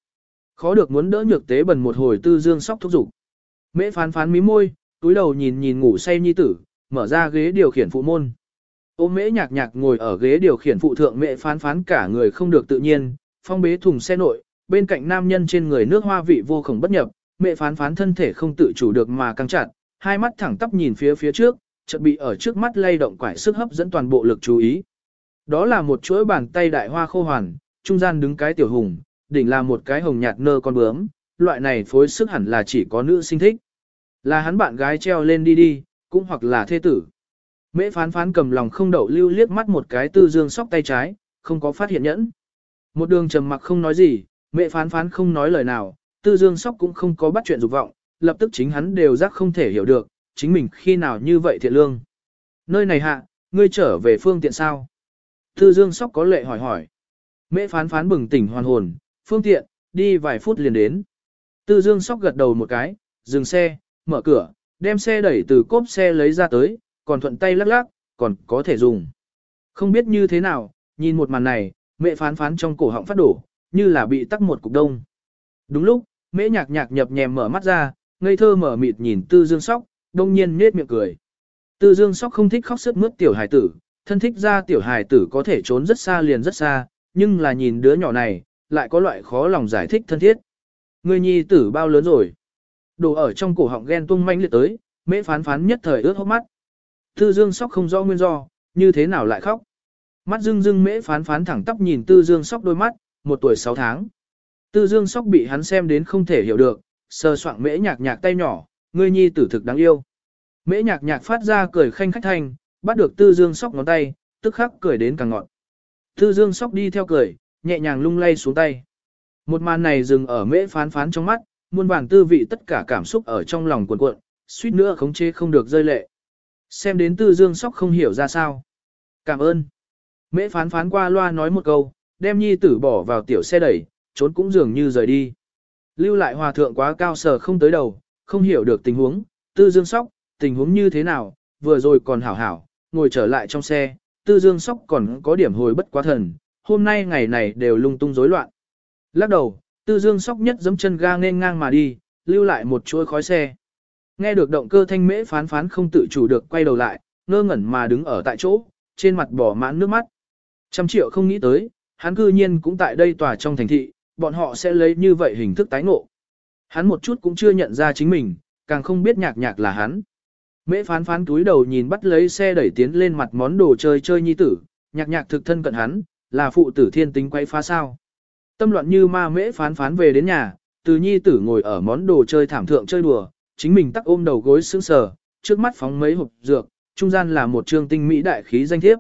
Khó được muốn đỡ nhược tế bần một hồi tư dương sóc thúc giục. Mễ phán phán mí môi, túi đầu nhìn nhìn ngủ say nhi tử, mở ra ghế điều khiển phụ môn. Ôm mễ nhạc nhạc ngồi ở ghế điều khiển phụ thượng mễ phán phán cả người không được tự nhiên, phong bế thùng xe nội, bên cạnh nam nhân trên người nước hoa vị vô khổng bất nhập, mẹ phán phán thân thể không tự chủ được mà căng chặt, hai mắt thẳng tắp nhìn phía phía trước, chợt bị ở trước mắt lay động quải sức hấp dẫn toàn bộ lực chú ý. Đó là một chuỗi bàn tay đại hoa khô hoàn, trung gian đứng cái tiểu hùng, đỉnh là một cái hồng nhạt nơ con bướm, loại này phối sức hẳn là chỉ có nữ sinh thích. Là hắn bạn gái treo lên đi đi, cũng hoặc là thê tử. Mễ phán phán cầm lòng không đậu lưu liếc mắt một cái tư dương sóc tay trái, không có phát hiện nhẫn. Một đường trầm mặc không nói gì, mẹ phán phán không nói lời nào, tư dương sóc cũng không có bắt chuyện dục vọng, lập tức chính hắn đều giác không thể hiểu được, chính mình khi nào như vậy thiện lương. Nơi này hạ, ngươi trở về phương tiện sao? Tư Dương Sóc có lệ hỏi hỏi. Mẹ phán phán bừng tỉnh hoàn hồn, phương tiện, đi vài phút liền đến. Tư Dương Sóc gật đầu một cái, dừng xe, mở cửa, đem xe đẩy từ cốp xe lấy ra tới, còn thuận tay lắc lắc, còn có thể dùng. Không biết như thế nào, nhìn một màn này, mẹ phán phán trong cổ họng phát đổ, như là bị tắc một cục đông. Đúng lúc, mễ nhạc nhạc nhập nhèm mở mắt ra, ngây thơ mở mịt nhìn tư dương sóc, đông nhiên nết miệng cười. Tư dương sóc không thích khóc sức mướt tiểu hài tử, thân thích ra tiểu hài tử có thể trốn rất xa liền rất xa, nhưng là nhìn đứa nhỏ này, lại có loại khó lòng giải thích thân thiết. Người nhi tử bao lớn rồi. Đồ ở trong cổ họng ghen tung manh liệt tới, mễ phán phán nhất thời ướt hốc mắt. Tư dương sóc không rõ nguyên do, như thế nào lại khóc. Mắt dưng dưng mễ phán phán thẳng tóc nhìn tư dương sóc đôi mắt, một tuổi sáu tháng. Tư dương sóc bị hắn xem đến không thể hiểu được, sờ soạng mễ nhạc nhạc tay nhỏ, ngươi nhi tử thực đáng yêu. Mễ nhạc nhạc phát ra cười khanh khách thanh, bắt được tư dương sóc ngón tay, tức khắc cười đến càng ngọn. Tư dương sóc đi theo cười, nhẹ nhàng lung lay xuống tay. Một màn này dừng ở mễ phán phán trong mắt, muôn vàng tư vị tất cả cảm xúc ở trong lòng cuộn cuộn, suýt nữa khống chế không được rơi lệ. Xem đến tư dương sóc không hiểu ra sao. Cảm ơn. Mễ phán phán qua loa nói một câu, đem nhi tử bỏ vào tiểu xe đẩy, trốn cũng dường như rời đi. Lưu lại hòa thượng quá cao sở không tới đầu, không hiểu được tình huống, tư dương sóc, tình huống như thế nào, vừa rồi còn hảo hảo, ngồi trở lại trong xe, tư dương sóc còn có điểm hồi bất quá thần, hôm nay ngày này đều lung tung rối loạn. Lắc đầu, tư dương sóc nhất giẫm chân ga nên ngang mà đi, lưu lại một chuỗi khói xe. Nghe được động cơ thanh mễ phán phán không tự chủ được quay đầu lại, ngơ ngẩn mà đứng ở tại chỗ, trên mặt bỏ mãn nước mắt. Trăm triệu không nghĩ tới, hắn cư nhiên cũng tại đây tòa trong thành thị, bọn họ sẽ lấy như vậy hình thức tái ngộ. Hắn một chút cũng chưa nhận ra chính mình, càng không biết nhạc nhạc là hắn. Mễ phán phán túi đầu nhìn bắt lấy xe đẩy tiến lên mặt món đồ chơi chơi nhi tử, nhạc nhạc thực thân cận hắn, là phụ tử thiên tính quay phá sao. Tâm loạn như ma mễ phán phán về đến nhà, từ nhi tử ngồi ở món đồ chơi thảm thượng chơi đùa, chính mình tắc ôm đầu gối sững sờ, trước mắt phóng mấy hộp dược, trung gian là một trương tinh mỹ đại khí danh thiếp.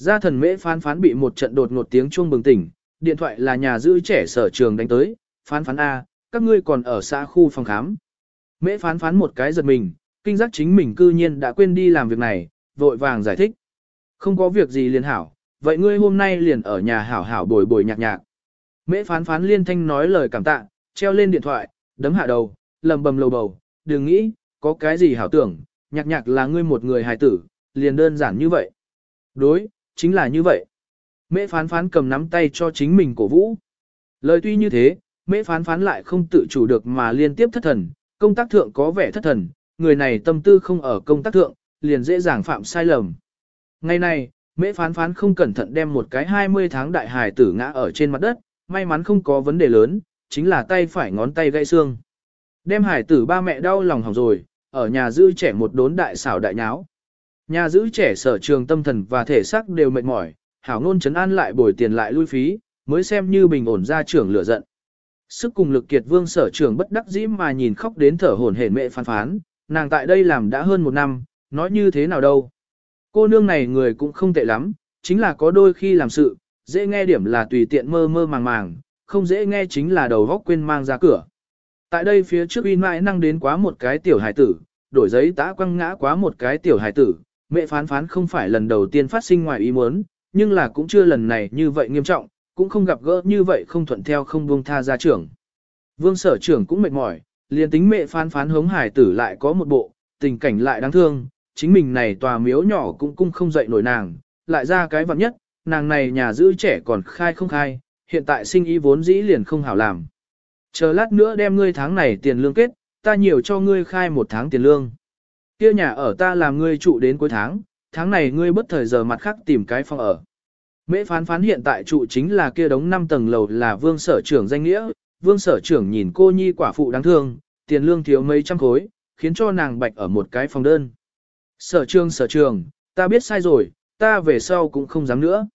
Gia thần mễ phán phán bị một trận đột ngột tiếng chuông bừng tỉnh, điện thoại là nhà giữ trẻ sở trường đánh tới, phán phán A, các ngươi còn ở xã khu phòng khám. Mễ phán phán một cái giật mình, kinh giác chính mình cư nhiên đã quên đi làm việc này, vội vàng giải thích. Không có việc gì liền hảo, vậy ngươi hôm nay liền ở nhà hảo hảo bồi bồi nhạc nhạc. Mễ phán phán liên thanh nói lời cảm tạ, treo lên điện thoại, đấm hạ đầu, lầm bầm lầu bầu, đừng nghĩ, có cái gì hảo tưởng, nhạc nhạc là ngươi một người hài tử, liền đơn giản như vậy. Đối, chính là như vậy. Mễ phán phán cầm nắm tay cho chính mình cổ vũ. Lời tuy như thế, mễ phán phán lại không tự chủ được mà liên tiếp thất thần, công tác thượng có vẻ thất thần, người này tâm tư không ở công tác thượng, liền dễ dàng phạm sai lầm. Ngày này, mễ phán phán không cẩn thận đem một cái 20 tháng đại hài tử ngã ở trên mặt đất, may mắn không có vấn đề lớn, chính là tay phải ngón tay gãy xương. Đem hải tử ba mẹ đau lòng hỏng rồi, ở nhà dư trẻ một đốn đại xảo đại nháo. Nhà giữ trẻ sở trường tâm thần và thể xác đều mệt mỏi, hảo ngôn chấn an lại bồi tiền lại lui phí, mới xem như bình ổn ra trưởng lửa giận. Sức cùng lực kiệt vương sở trường bất đắc dĩ mà nhìn khóc đến thở hổn hển mẹ phán phán, nàng tại đây làm đã hơn một năm, nói như thế nào đâu. Cô nương này người cũng không tệ lắm, chính là có đôi khi làm sự, dễ nghe điểm là tùy tiện mơ mơ màng màng, không dễ nghe chính là đầu góc quên mang ra cửa. Tại đây phía trước uy mãi năng đến quá một cái tiểu hải tử, đổi giấy tã quăng ngã quá một cái tiểu hải tử, mẹ phán phán không phải lần đầu tiên phát sinh ngoài ý muốn, nhưng là cũng chưa lần này như vậy nghiêm trọng, cũng không gặp gỡ như vậy không thuận theo không buông tha gia trưởng. Vương sở trưởng cũng mệt mỏi, liền tính mẹ phán phán hống hải tử lại có một bộ, tình cảnh lại đáng thương, chính mình này tòa miếu nhỏ cũng cung không dậy nổi nàng, lại ra cái vật nhất, nàng này nhà giữ trẻ còn khai không khai, hiện tại sinh ý vốn dĩ liền không hảo làm. Chờ lát nữa đem ngươi tháng này tiền lương kết, ta nhiều cho ngươi khai một tháng tiền lương. Kia nhà ở ta làm ngươi trụ đến cuối tháng, tháng này ngươi bất thời giờ mặt khác tìm cái phòng ở. Mễ phán phán hiện tại trụ chính là kia đống 5 tầng lầu là vương sở trưởng danh nghĩa, vương sở trưởng nhìn cô nhi quả phụ đáng thương, tiền lương thiếu mấy trăm khối, khiến cho nàng bạch ở một cái phòng đơn. Sở trường sở trường, ta biết sai rồi, ta về sau cũng không dám nữa.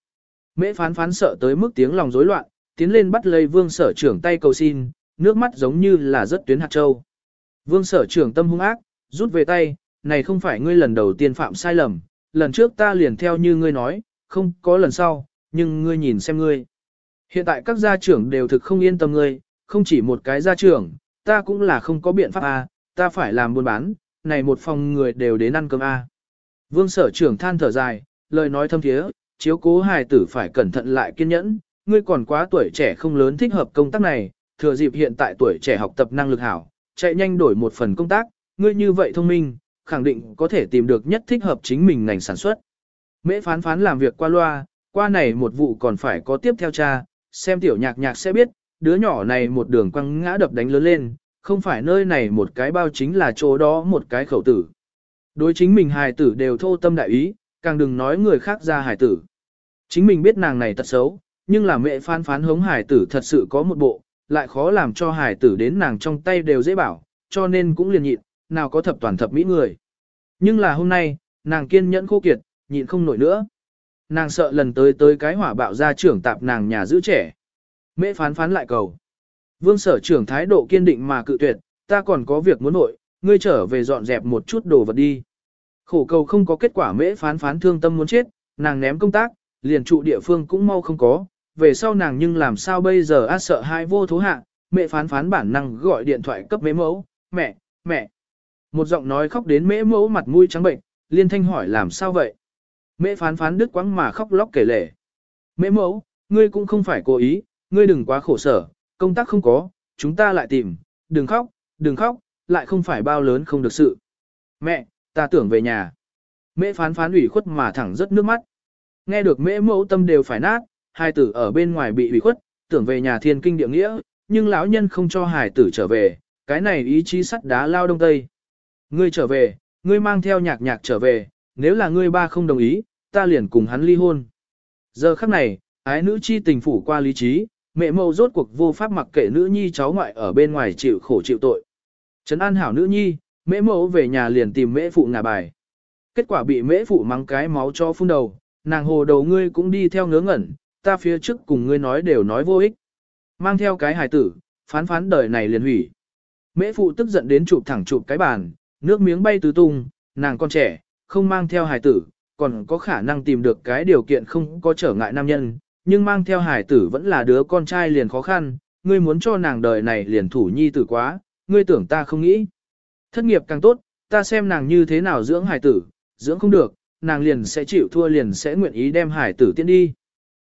Mễ phán phán sợ tới mức tiếng lòng rối loạn, tiến lên bắt lấy vương sở trưởng tay cầu xin, nước mắt giống như là rất tuyến hạt châu. Vương sở trưởng tâm hung ác, rút về tay, này không phải ngươi lần đầu tiên phạm sai lầm, lần trước ta liền theo như ngươi nói, không có lần sau, nhưng ngươi nhìn xem ngươi. Hiện tại các gia trưởng đều thực không yên tâm ngươi, không chỉ một cái gia trưởng, ta cũng là không có biện pháp A, ta phải làm buôn bán, này một phòng người đều đến ăn cơm A. Vương sở trưởng than thở dài, lời nói thâm thiế, chiếu cố hài tử phải cẩn thận lại kiên nhẫn, ngươi còn quá tuổi trẻ không lớn thích hợp công tác này, thừa dịp hiện tại tuổi trẻ học tập năng lực hảo, chạy nhanh đổi một phần công tác, ngươi như vậy thông minh, khẳng định có thể tìm được nhất thích hợp chính mình ngành sản xuất. Mễ phán phán làm việc qua loa, qua này một vụ còn phải có tiếp theo cha, xem tiểu nhạc nhạc sẽ biết, đứa nhỏ này một đường quăng ngã đập đánh lớn lên, không phải nơi này một cái bao chính là chỗ đó một cái khẩu tử. Đối chính mình hài tử đều thô tâm đại ý, càng đừng nói người khác ra hài tử. Chính mình biết nàng này tật xấu, nhưng là mẹ phán phán hống hài tử thật sự có một bộ, lại khó làm cho hài tử đến nàng trong tay đều dễ bảo, cho nên cũng liền nhịn, nào có thập toàn thập mỹ người. Nhưng là hôm nay, nàng kiên nhẫn khô kiệt, nhịn không nổi nữa. Nàng sợ lần tới tới cái hỏa bạo ra trưởng tạp nàng nhà giữ trẻ. Mễ phán phán lại cầu. Vương sở trưởng thái độ kiên định mà cự tuyệt, ta còn có việc muốn nội, ngươi trở về dọn dẹp một chút đồ vật đi. Khổ cầu không có kết quả mễ phán phán thương tâm muốn chết, nàng ném công tác, liền trụ địa phương cũng mau không có, về sau nàng nhưng làm sao bây giờ át sợ hai vô thố hạ, mẹ phán phán bản năng gọi điện thoại cấp mấy mẫu, mẹ, mẹ. Một giọng nói khóc đến mễ mẫu mặt mũi trắng bệnh, liên thanh hỏi làm sao vậy. Mễ phán phán đứt quãng mà khóc lóc kể lể. Mễ mẫu, ngươi cũng không phải cố ý, ngươi đừng quá khổ sở, công tác không có, chúng ta lại tìm, đừng khóc, đừng khóc, lại không phải bao lớn không được sự. Mẹ, ta tưởng về nhà. Mễ phán phán ủy khuất mà thẳng rất nước mắt. Nghe được mễ mẫu tâm đều phải nát, hai tử ở bên ngoài bị ủy khuất, tưởng về nhà thiên kinh địa nghĩa, nhưng lão nhân không cho hài tử trở về, cái này ý chí sắt đá lao đông tây. Ngươi trở về, ngươi mang theo nhạc nhạc trở về, nếu là ngươi ba không đồng ý, ta liền cùng hắn ly hôn. Giờ khắc này, ái nữ chi tình phủ qua lý trí, mẹ mâu rốt cuộc vô pháp mặc kệ nữ nhi cháu ngoại ở bên ngoài chịu khổ chịu tội. Trấn an hảo nữ nhi, mẹ mâu về nhà liền tìm mẹ phụ ngả bài. Kết quả bị mẹ phụ mắng cái máu cho phun đầu, nàng hồ đầu ngươi cũng đi theo ngớ ngẩn, ta phía trước cùng ngươi nói đều nói vô ích. Mang theo cái hài tử, phán phán đời này liền hủy. Mễ phụ tức giận đến chụp thẳng chụp cái bàn, nước miếng bay tứ tung, nàng con trẻ, không mang theo hài tử, còn có khả năng tìm được cái điều kiện không có trở ngại nam nhân, nhưng mang theo hài tử vẫn là đứa con trai liền khó khăn, ngươi muốn cho nàng đời này liền thủ nhi tử quá, ngươi tưởng ta không nghĩ. Thất nghiệp càng tốt, ta xem nàng như thế nào dưỡng hài tử, dưỡng không được, nàng liền sẽ chịu thua liền sẽ nguyện ý đem hài tử tiến đi.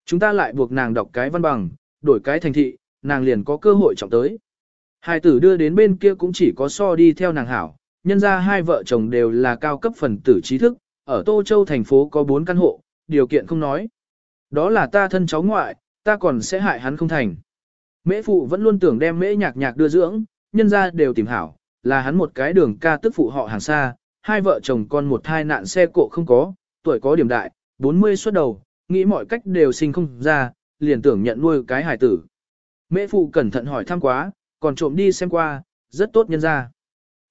Chúng ta lại buộc nàng đọc cái văn bằng, đổi cái thành thị, nàng liền có cơ hội trọng tới. Hài tử đưa đến bên kia cũng chỉ có so đi theo nàng hảo, nhân ra hai vợ chồng đều là cao cấp phần tử trí thức, ở Tô Châu thành phố có bốn căn hộ, điều kiện không nói. Đó là ta thân cháu ngoại, ta còn sẽ hại hắn không thành. Mễ phụ vẫn luôn tưởng đem mễ nhạc nhạc đưa dưỡng, nhân ra đều tìm hảo, là hắn một cái đường ca tức phụ họ hàng xa, hai vợ chồng con một thai nạn xe cộ không có, tuổi có điểm đại, 40 xuất đầu, nghĩ mọi cách đều sinh không ra, liền tưởng nhận nuôi cái hải tử. Mễ phụ cẩn thận hỏi thăm quá, còn trộm đi xem qua, rất tốt nhân ra.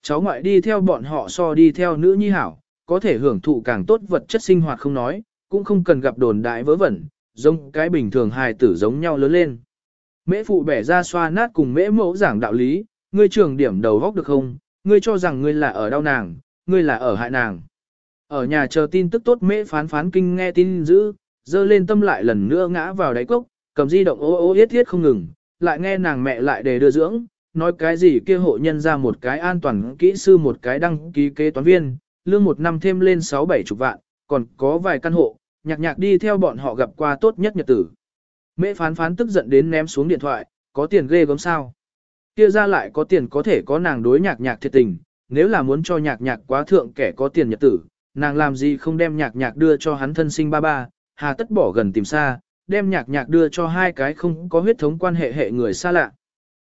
Cháu ngoại đi theo bọn họ so đi theo nữ nhi hảo, có thể hưởng thụ càng tốt vật chất sinh hoạt không nói, cũng không cần gặp đồn đại vớ vẩn, giống cái bình thường hài tử giống nhau lớn lên. Mễ phụ bẻ ra xoa nát cùng mễ mẫu giảng đạo lý, ngươi trường điểm đầu góc được không, ngươi cho rằng ngươi là ở đau nàng, ngươi là ở hại nàng. Ở nhà chờ tin tức tốt mễ phán phán kinh nghe tin dữ, dơ lên tâm lại lần nữa ngã vào đáy cốc, cầm di động ô ô yết thiết không ngừng, lại nghe nàng mẹ lại để đưa dưỡng, nói cái gì kia hộ nhân ra một cái an toàn kỹ sư một cái đăng ký kế toán viên, lương một năm thêm lên 6-7 chục vạn, còn có vài căn hộ, nhạc nhạc đi theo bọn họ gặp qua tốt nhất nhật tử. Mễ phán phán tức giận đến ném xuống điện thoại, có tiền ghê gớm sao. Kia ra lại có tiền có thể có nàng đối nhạc nhạc thiệt tình, nếu là muốn cho nhạc nhạc quá thượng kẻ có tiền nhật tử, nàng làm gì không đem nhạc nhạc đưa cho hắn thân sinh ba ba, hà tất bỏ gần tìm xa, đem nhạc nhạc đưa cho hai cái không có huyết thống quan hệ hệ người xa lạ.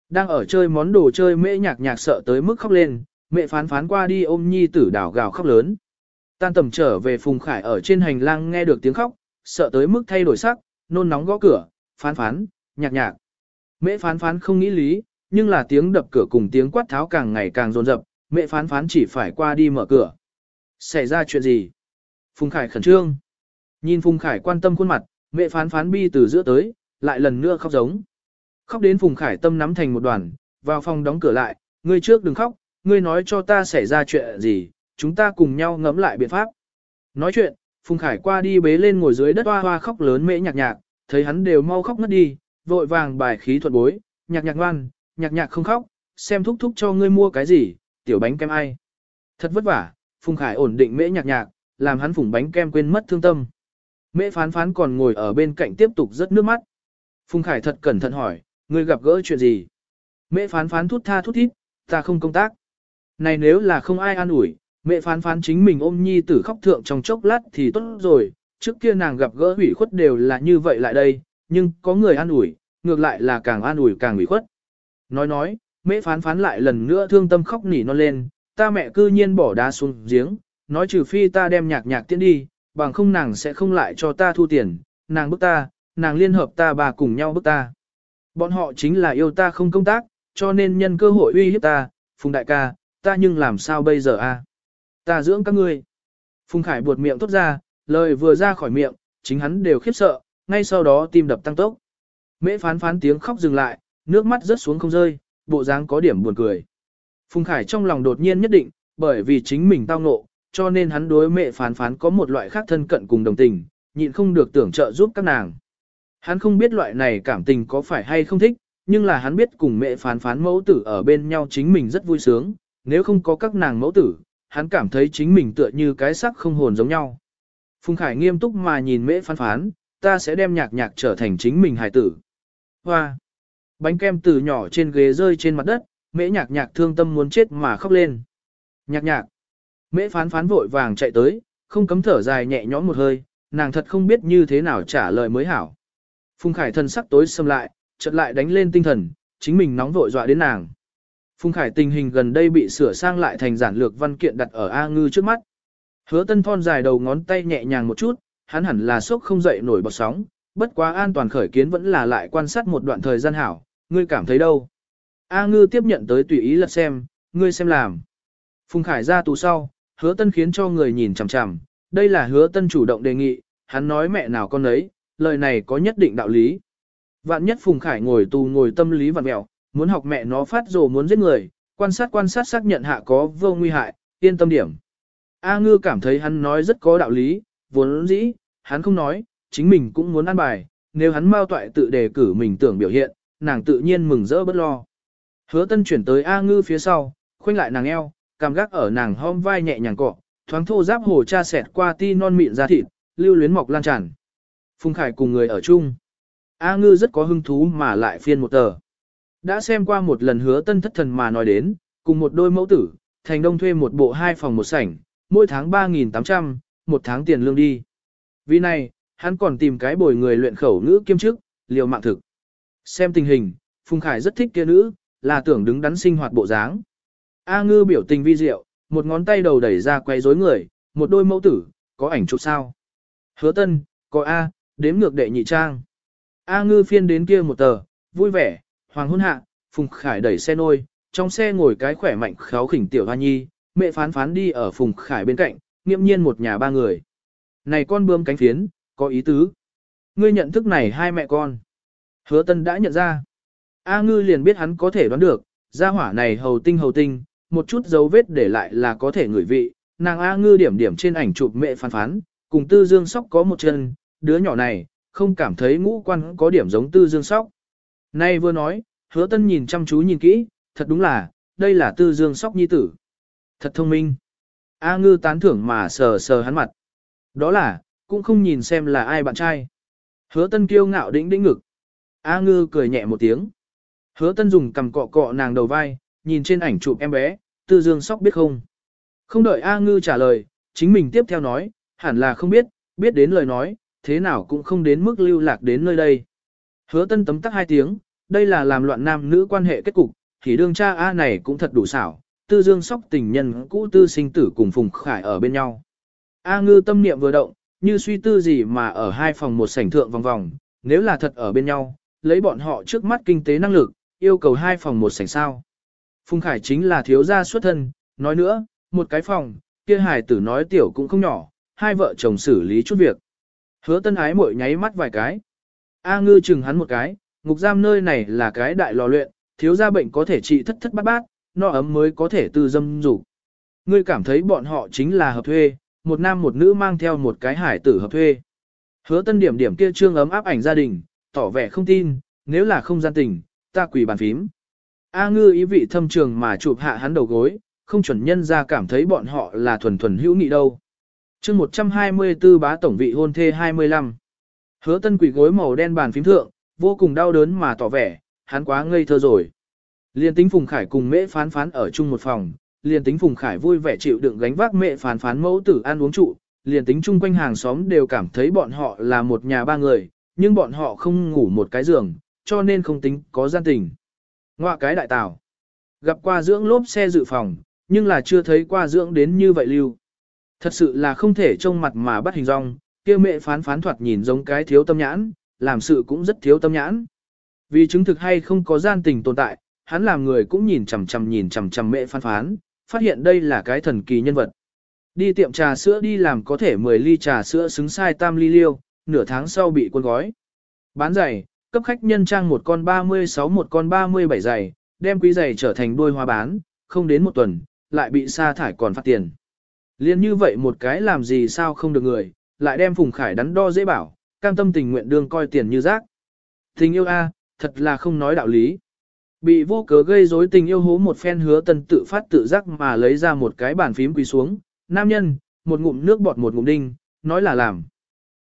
Đang ở chơi món đồ chơi mễ nhạc nhạc sợ tới mức khóc lên, mẹ phán phán qua đi ôm nhi tử đảo gào khóc lớn. Tan tầm trở về Phùng Khải ở trên hành lang nghe được tiếng khóc, sợ tới mức thay đổi sắc, nôn nóng gõ cửa, phán phán, nhạc nhạc. Mẹ phán phán không nghĩ lý, nhưng là tiếng đập cửa cùng tiếng quát tháo càng ngày càng rồn rập, mẹ phán phán chỉ phải qua đi mở cửa. Xảy ra chuyện gì? Phùng Khải khẩn trương. Nhìn Phùng Khải quan tâm khuôn mặt, mẹ phán phán bi từ giữa tới, lại lần nữa khóc giống. Khóc đến Phùng Khải tâm nắm thành một đoàn, vào phòng đóng cửa lại, ngươi trước đừng khóc, ngươi nói cho ta xảy ra chuyện gì, chúng ta cùng nhau ngẫm lại biện pháp. Nói chuyện, Phùng Khải qua đi bế lên ngồi dưới đất hoa hoa khóc lớn mễ nhạc nhạc, thấy hắn đều mau khóc ngất đi, vội vàng bài khí thuận bối, nhạc nhạc ngoan, nhạc nhạc không khóc, xem thúc thúc cho ngươi mua cái gì, tiểu bánh kem ai. Thật vất vả, Phùng Khải ổn định mễ nhạc nhạc, làm hắn phùng bánh kem quên mất thương tâm. Mễ phán phán còn ngồi ở bên cạnh tiếp tục rất nước mắt. Phùng Khải thật cẩn thận hỏi, ngươi gặp gỡ chuyện gì? Mẹ phán phán thút tha thút thít, ta không công tác. Này nếu là không ai an ủi, mẹ phán phán chính mình ôm nhi tử khóc thượng trong chốc lát thì tốt rồi, trước kia nàng gặp gỡ hủy khuất đều là như vậy lại đây, nhưng có người an ủi, ngược lại là càng an ủi càng hủy khuất. Nói nói, mẹ phán phán lại lần nữa thương tâm khóc nỉ non lên, ta mẹ cư nhiên bỏ đá xuống giếng, nói trừ phi ta đem nhạc nhạc tiễn đi, bằng không nàng sẽ không lại cho ta thu tiền, nàng bức ta, nàng liên hợp ta bà cùng nhau bức ta. Bọn họ chính là yêu ta không công tác, cho nên nhân cơ hội uy hiếp ta, Phùng đại ca, ta nhưng làm sao bây giờ a? Ta dưỡng các ngươi. Phùng Khải buột miệng tốt ra, lời vừa ra khỏi miệng, chính hắn đều khiếp sợ, ngay sau đó tim đập tăng tốc. Mễ phán phán tiếng khóc dừng lại, nước mắt rớt xuống không rơi, bộ dáng có điểm buồn cười. Phùng Khải trong lòng đột nhiên nhất định, bởi vì chính mình tao ngộ, cho nên hắn đối mẹ phán phán có một loại khác thân cận cùng đồng tình, nhịn không được tưởng trợ giúp các nàng. Hắn không biết loại này cảm tình có phải hay không thích, nhưng là hắn biết cùng mẹ phán phán mẫu tử ở bên nhau chính mình rất vui sướng, nếu không có các nàng mẫu tử, hắn cảm thấy chính mình tựa như cái sắc không hồn giống nhau. Phùng Khải nghiêm túc mà nhìn mẹ phán phán, ta sẽ đem nhạc nhạc trở thành chính mình hài tử. Hoa! Bánh kem từ nhỏ trên ghế rơi trên mặt đất, mễ nhạc nhạc thương tâm muốn chết mà khóc lên. Nhạc nhạc! Mễ phán phán vội vàng chạy tới, không cấm thở dài nhẹ nhõm một hơi, nàng thật không biết như thế nào trả lời mới hảo. Phùng Khải thân sắc tối xâm lại, chợt lại đánh lên tinh thần, chính mình nóng vội dọa đến nàng. Phùng Khải tình hình gần đây bị sửa sang lại thành giản lược văn kiện đặt ở A Ngư trước mắt. Hứa tân thon dài đầu ngón tay nhẹ nhàng một chút, hắn hẳn là sốc không dậy nổi bọt sóng, bất quá an toàn khởi kiến vẫn là lại quan sát một đoạn thời gian hảo, ngươi cảm thấy đâu. A Ngư tiếp nhận tới tùy ý lật xem, ngươi xem làm. Phùng Khải ra tù sau, hứa tân khiến cho người nhìn chằm chằm, đây là hứa tân chủ động đề nghị, hắn nói mẹ nào con ấy, lời này có nhất định đạo lý. Vạn nhất Phùng Khải ngồi tù ngồi tâm lý vặn mẹo, muốn học mẹ nó phát rồ muốn giết người, quan sát quan sát xác nhận hạ có vô nguy hại, yên tâm điểm. A ngư cảm thấy hắn nói rất có đạo lý, vốn dĩ, hắn không nói, chính mình cũng muốn ăn bài, nếu hắn mau toại tự đề cử mình tưởng biểu hiện, nàng tự nhiên mừng rỡ bất lo. Hứa tân chuyển tới A ngư phía sau, khoanh lại nàng eo, cảm gác ở nàng hôm vai nhẹ nhàng cọ, thoáng thô giáp hồ cha xẹt qua ti non mịn ra thịt, lưu luyến mọc lan tràn. Phùng Khải cùng người ở chung. A ngư rất có hứng thú mà lại phiên một tờ. Đã xem qua một lần hứa tân thất thần mà nói đến, cùng một đôi mẫu tử, thành đông thuê một bộ hai phòng một sảnh, mỗi tháng 3.800, một tháng tiền lương đi. Vì này, hắn còn tìm cái bồi người luyện khẩu ngữ kiêm chức, liều mạng thực. Xem tình hình, Phùng Khải rất thích kia nữ, là tưởng đứng đắn sinh hoạt bộ dáng. A ngư biểu tình vi diệu, một ngón tay đầu đẩy ra quay rối người, một đôi mẫu tử, có ảnh chụp sao. Hứa tân, có A, đếm ngược đệ nhị trang. A ngư phiên đến kia một tờ, vui vẻ, hoàng hôn hạ, Phùng Khải đẩy xe nôi, trong xe ngồi cái khỏe mạnh kháo khỉnh tiểu hoa nhi, mẹ phán phán đi ở Phùng Khải bên cạnh, nghiêm nhiên một nhà ba người. Này con bươm cánh phiến, có ý tứ. Ngươi nhận thức này hai mẹ con. Hứa tân đã nhận ra. A ngư liền biết hắn có thể đoán được, gia hỏa này hầu tinh hầu tinh, một chút dấu vết để lại là có thể ngửi vị. Nàng A ngư điểm điểm trên ảnh chụp mẹ phán phán, cùng tư dương sóc có một chân, đứa nhỏ này, không cảm thấy ngũ quan có điểm giống tư dương sóc. Nay vừa nói, hứa tân nhìn chăm chú nhìn kỹ, thật đúng là, đây là tư dương sóc nhi tử. Thật thông minh. A ngư tán thưởng mà sờ sờ hắn mặt. Đó là, cũng không nhìn xem là ai bạn trai. Hứa tân kiêu ngạo đĩnh đĩnh ngực. A ngư cười nhẹ một tiếng. Hứa tân dùng cầm cọ cọ nàng đầu vai, nhìn trên ảnh chụp em bé, tư dương sóc biết không. Không đợi A ngư trả lời, chính mình tiếp theo nói, hẳn là không biết, biết đến lời nói, thế nào cũng không đến mức lưu lạc đến nơi đây. Hứa tân tấm tắc hai tiếng, đây là làm loạn nam nữ quan hệ kết cục, thì đương cha A này cũng thật đủ xảo, tư dương sóc tình nhân cũ tư sinh tử cùng Phùng Khải ở bên nhau. A ngư tâm niệm vừa động, như suy tư gì mà ở hai phòng một sảnh thượng vòng vòng, nếu là thật ở bên nhau, lấy bọn họ trước mắt kinh tế năng lực, yêu cầu hai phòng một sảnh sao. Phùng Khải chính là thiếu gia xuất thân, nói nữa, một cái phòng, kia hài tử nói tiểu cũng không nhỏ, hai vợ chồng xử lý chút việc. Hứa tân ái mội nháy mắt vài cái. A ngư chừng hắn một cái, ngục giam nơi này là cái đại lò luyện, thiếu gia bệnh có thể trị thất thất bát bát, no ấm mới có thể tư dâm dục. Ngươi cảm thấy bọn họ chính là hợp thuê, một nam một nữ mang theo một cái hải tử hợp thuê. Hứa tân điểm điểm kia trương ấm áp ảnh gia đình, tỏ vẻ không tin, nếu là không gian tình, ta quỳ bàn phím. A ngư ý vị thâm trường mà chụp hạ hắn đầu gối, không chuẩn nhân ra cảm thấy bọn họ là thuần thuần hữu nghị đâu chương 124 bá tổng vị hôn thê 25. Hứa tân quỷ gối màu đen bàn phím thượng, vô cùng đau đớn mà tỏ vẻ, hắn quá ngây thơ rồi. Liên tính Phùng Khải cùng mễ phán phán ở chung một phòng, liên tính Phùng Khải vui vẻ chịu đựng gánh vác mẹ phán phán mẫu tử ăn uống trụ, liền tính chung quanh hàng xóm đều cảm thấy bọn họ là một nhà ba người, nhưng bọn họ không ngủ một cái giường, cho nên không tính có gian tình. Ngoạ cái đại tảo. Gặp qua dưỡng lốp xe dự phòng, nhưng là chưa thấy qua dưỡng đến như vậy lưu. Thật sự là không thể trông mặt mà bắt hình rong, kia mẹ phán phán thoạt nhìn giống cái thiếu tâm nhãn, làm sự cũng rất thiếu tâm nhãn. Vì chứng thực hay không có gian tình tồn tại, hắn làm người cũng nhìn chằm chằm nhìn chằm chằm mẹ phán phán, phát hiện đây là cái thần kỳ nhân vật. Đi tiệm trà sữa đi làm có thể 10 ly trà sữa xứng sai tam ly liêu, nửa tháng sau bị quân gói. Bán giày, cấp khách nhân trang một con 36 một con 37 giày, đem quý giày trở thành đôi hoa bán, không đến một tuần, lại bị sa thải còn phát tiền. Liên như vậy một cái làm gì sao không được người, lại đem Phùng Khải đắn đo dễ bảo, cam tâm tình nguyện đương coi tiền như rác. Tình yêu a, thật là không nói đạo lý. Bị vô cớ gây rối tình yêu hố một phen hứa tân tự phát tự giác mà lấy ra một cái bàn phím quỳ xuống, nam nhân, một ngụm nước bọt một ngụm đinh, nói là làm.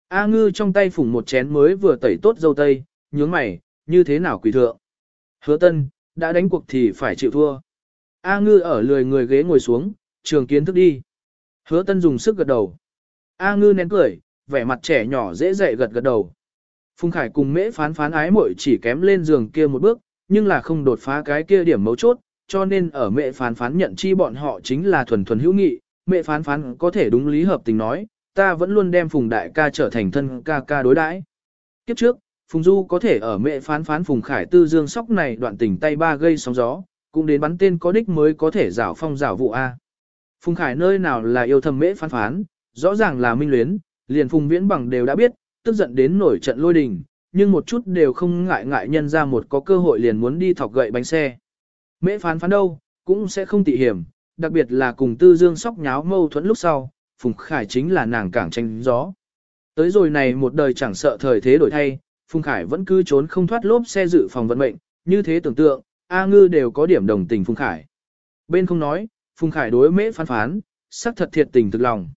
A ngư trong tay phủng một chén mới vừa tẩy tốt dâu tây, nhướng mày, như thế nào quỳ thượng. Hứa tân, đã đánh cuộc thì phải chịu thua. A ngư ở lười người ghế ngồi xuống, trường kiến thức đi. Hứa tân dùng sức gật đầu. A ngư nén cười, vẻ mặt trẻ nhỏ dễ dậy gật gật đầu. Phùng Khải cùng mễ phán phán ái muội chỉ kém lên giường kia một bước, nhưng là không đột phá cái kia điểm mấu chốt, cho nên ở mẹ phán phán nhận chi bọn họ chính là thuần thuần hữu nghị, mẹ phán phán có thể đúng lý hợp tình nói, ta vẫn luôn đem Phùng đại ca trở thành thân ca ca đối đãi. Kiếp trước, Phùng Du có thể ở mẹ phán phán Phùng Khải Tư Dương sóc này đoạn tình tay ba gây sóng gió, cũng đến bắn tên có đích mới có thể rảo phong rảo vụ A. Phùng Khải nơi nào là yêu thầm mễ phán phán, rõ ràng là minh luyến, liền Phùng Viễn Bằng đều đã biết, tức giận đến nổi trận lôi đình, nhưng một chút đều không ngại ngại nhân ra một có cơ hội liền muốn đi thọc gậy bánh xe. Mễ phán phán đâu, cũng sẽ không tị hiểm, đặc biệt là cùng Tư Dương sóc nháo mâu thuẫn lúc sau, Phùng Khải chính là nàng cảng tranh gió. Tới rồi này một đời chẳng sợ thời thế đổi thay, Phùng Khải vẫn cứ trốn không thoát lốp xe dự phòng vận mệnh, như thế tưởng tượng, A Ngư đều có điểm đồng tình Phùng Khải. Bên không nói, Phùng Khải đối mễ phán phán, sắc thật thiệt tình thực lòng.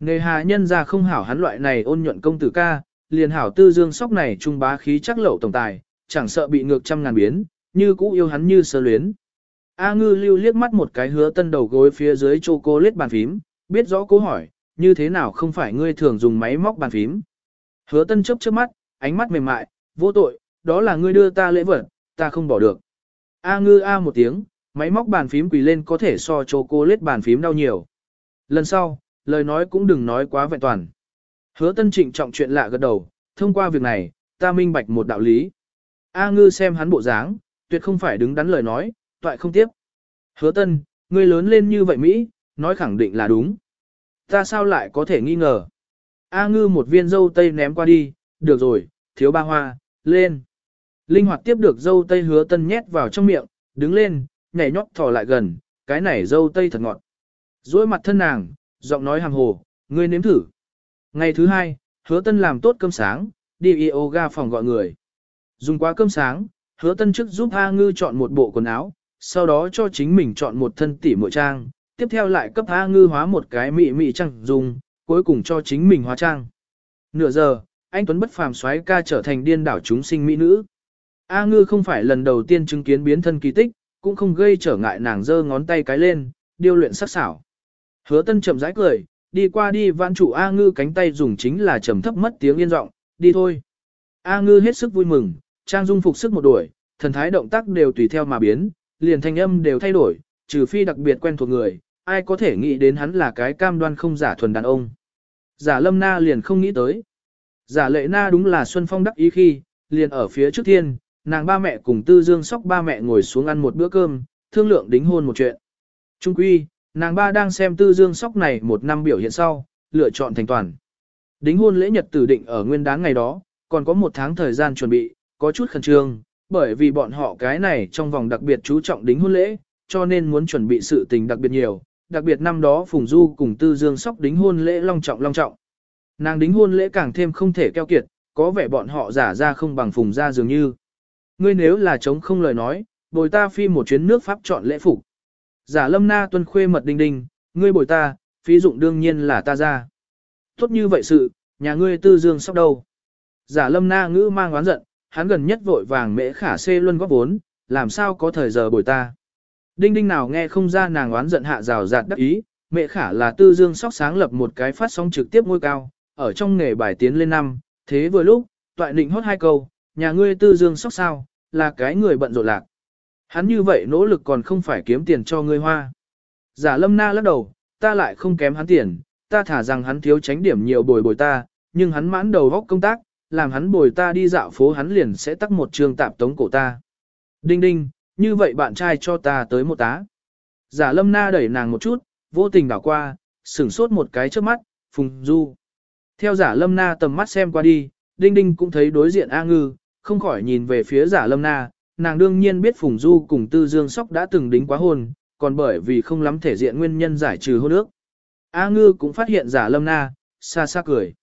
Nề hà nhân ra không hảo hắn loại này ôn nhuận công tử ca, liền hảo tư dương sóc này trung bá khí chắc lậu tổng tài, chẳng sợ bị ngược trăm ngàn biến, như cũ yêu hắn như sơ luyến. A ngư lưu liếc mắt một cái hứa tân đầu gối phía dưới chô cô lết bàn phím, biết rõ cố hỏi, như thế nào không phải ngươi thường dùng máy móc bàn phím. Hứa tân chớp chớp mắt, ánh mắt mềm mại, vô tội, đó là ngươi đưa ta lễ vật, ta không bỏ được. A ngư A một tiếng, máy móc bàn phím quỳ lên có thể so chô cô lết bàn phím đau nhiều. Lần sau, lời nói cũng đừng nói quá vẹn toàn. Hứa tân trịnh trọng chuyện lạ gật đầu, thông qua việc này, ta minh bạch một đạo lý. A ngư xem hắn bộ dáng, tuyệt không phải đứng đắn lời nói, toại không tiếp. Hứa tân, ngươi lớn lên như vậy Mỹ, nói khẳng định là đúng. Ta sao lại có thể nghi ngờ? A ngư một viên dâu tây ném qua đi, được rồi, thiếu ba hoa, lên. Linh hoạt tiếp được dâu tây hứa tân nhét vào trong miệng, đứng lên, nhảy nhót thò lại gần, cái này dâu tây thật ngọt. Rồi mặt thân nàng, giọng nói hàng hồ, ngươi nếm thử. Ngày thứ hai, hứa tân làm tốt cơm sáng, đi yoga phòng gọi người. Dùng quá cơm sáng, hứa tân trước giúp A ngư chọn một bộ quần áo, sau đó cho chính mình chọn một thân tỉ mội trang, tiếp theo lại cấp A ngư hóa một cái mị mị trang dùng, cuối cùng cho chính mình hóa trang. Nửa giờ, anh Tuấn bất phàm xoáy ca trở thành điên đảo chúng sinh mỹ nữ. A ngư không phải lần đầu tiên chứng kiến biến thân kỳ tích, cũng không gây trở ngại nàng giơ ngón tay cái lên, điêu luyện sắc xảo. Hứa tân chậm rãi cười, đi qua đi vãn chủ A ngư cánh tay dùng chính là trầm thấp mất tiếng yên giọng, đi thôi. A ngư hết sức vui mừng, trang dung phục sức một đuổi, thần thái động tác đều tùy theo mà biến, liền thanh âm đều thay đổi, trừ phi đặc biệt quen thuộc người, ai có thể nghĩ đến hắn là cái cam đoan không giả thuần đàn ông. Giả lâm na liền không nghĩ tới. Giả lệ na đúng là Xuân Phong đắc ý khi, liền ở phía trước thiên, nàng ba mẹ cùng tư dương sóc ba mẹ ngồi xuống ăn một bữa cơm, thương lượng đính hôn một chuyện. Trung quy, nàng ba đang xem tư dương sóc này một năm biểu hiện sau, lựa chọn thành toàn. Đính hôn lễ nhật tử định ở nguyên đáng ngày đó, còn có một tháng thời gian chuẩn bị, có chút khẩn trương, bởi vì bọn họ cái này trong vòng đặc biệt chú trọng đính hôn lễ, cho nên muốn chuẩn bị sự tình đặc biệt nhiều, đặc biệt năm đó Phùng Du cùng Tư Dương Sóc đính hôn lễ long trọng long trọng. Nàng đính hôn lễ càng thêm không thể keo kiệt, có vẻ bọn họ giả ra không bằng Phùng ra dường như. Ngươi nếu là chống không lời nói, bồi ta phi một chuyến nước Pháp chọn lễ phục. Giả lâm na tuân khuê mật đinh đinh, ngươi bồi ta, phí dụng đương nhiên là ta ra. tốt như vậy sự, nhà ngươi tư dương sóc đâu. Giả lâm na ngữ mang oán giận, hắn gần nhất vội vàng mễ khả xê luân góp vốn, làm sao có thời giờ bồi ta. Đinh đinh nào nghe không ra nàng oán giận hạ rào rạt đắc ý, mẹ khả là tư dương sóc sáng lập một cái phát sóng trực tiếp ngôi cao, ở trong nghề bài tiến lên năm, thế vừa lúc, toại định hót hai câu, nhà ngươi tư dương sóc sao, là cái người bận rộn lạc. Hắn như vậy nỗ lực còn không phải kiếm tiền cho ngươi hoa. Giả lâm na lắc đầu, ta lại không kém hắn tiền, ta thả rằng hắn thiếu tránh điểm nhiều bồi bồi ta, nhưng hắn mãn đầu góc công tác, làm hắn bồi ta đi dạo phố hắn liền sẽ tắt một trường tạp tống cổ ta. Đinh đinh, như vậy bạn trai cho ta tới một tá. Giả lâm na đẩy nàng một chút, vô tình đảo qua, sửng sốt một cái trước mắt, phùng du. Theo giả lâm na tầm mắt xem qua đi, đinh đinh cũng thấy đối diện A ngư, không khỏi nhìn về phía giả lâm na, nàng đương nhiên biết phùng du cùng tư dương sóc đã từng đính quá hôn, còn bởi vì không lắm thể diện nguyên nhân giải trừ hôn ước. A ngư cũng phát hiện giả lâm na, xa xa cười.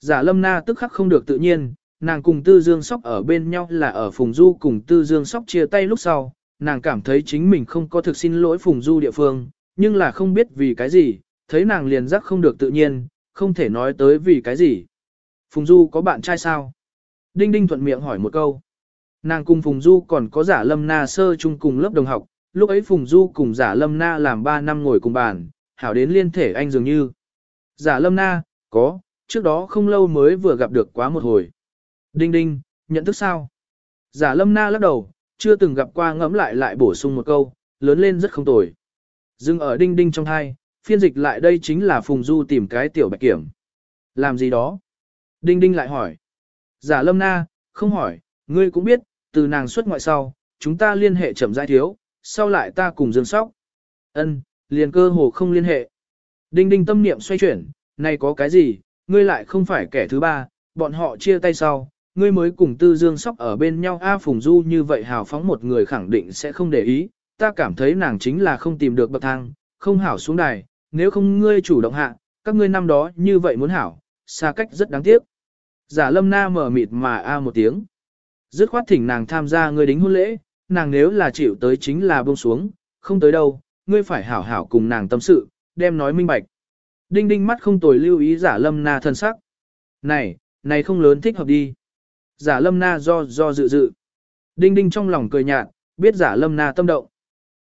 Giả lâm na tức khắc không được tự nhiên, nàng cùng tư dương sóc ở bên nhau là ở phùng du cùng tư dương sóc chia tay lúc sau, nàng cảm thấy chính mình không có thực xin lỗi phùng du địa phương, nhưng là không biết vì cái gì, thấy nàng liền giác không được tự nhiên, không thể nói tới vì cái gì. Phùng du có bạn trai sao? Đinh Đinh thuận miệng hỏi một câu. Nàng cùng Phùng Du còn có giả lâm na sơ chung cùng lớp đồng học, lúc ấy Phùng Du cùng giả lâm na làm 3 năm ngồi cùng bàn, hảo đến liên thể anh dường như. Giả lâm na, có, trước đó không lâu mới vừa gặp được quá một hồi. Đinh đinh, nhận thức sao? Giả lâm na lắc đầu, chưa từng gặp qua ngẫm lại lại bổ sung một câu, lớn lên rất không tồi. Dừng ở đinh đinh trong hai, phiên dịch lại đây chính là Phùng Du tìm cái tiểu bạch kiểm. Làm gì đó? Đinh đinh lại hỏi. Giả lâm na, không hỏi, ngươi cũng biết, từ nàng xuất ngoại sau, chúng ta liên hệ chậm rãi thiếu, sau lại ta cùng Dương Sóc. Ân, liền cơ hồ không liên hệ. Đinh đinh tâm niệm xoay chuyển, này có cái gì, ngươi lại không phải kẻ thứ ba, bọn họ chia tay sau, ngươi mới cùng Tư Dương Sóc ở bên nhau A Phùng Du như vậy hào phóng một người khẳng định sẽ không để ý, ta cảm thấy nàng chính là không tìm được bậc thang, không hảo xuống đài, nếu không ngươi chủ động hạ, các ngươi năm đó như vậy muốn hảo, xa cách rất đáng tiếc. Giả lâm na mở mịt mà A một tiếng. Dứt khoát thỉnh nàng tham gia ngươi đính hôn lễ, nàng nếu là chịu tới chính là buông xuống, không tới đâu, ngươi phải hảo hảo cùng nàng tâm sự, đem nói minh bạch. Đinh đinh mắt không tồi lưu ý giả lâm na thân sắc. Này, này không lớn thích hợp đi. Giả lâm na do do dự dự. Đinh đinh trong lòng cười nhạt, biết giả lâm na tâm động.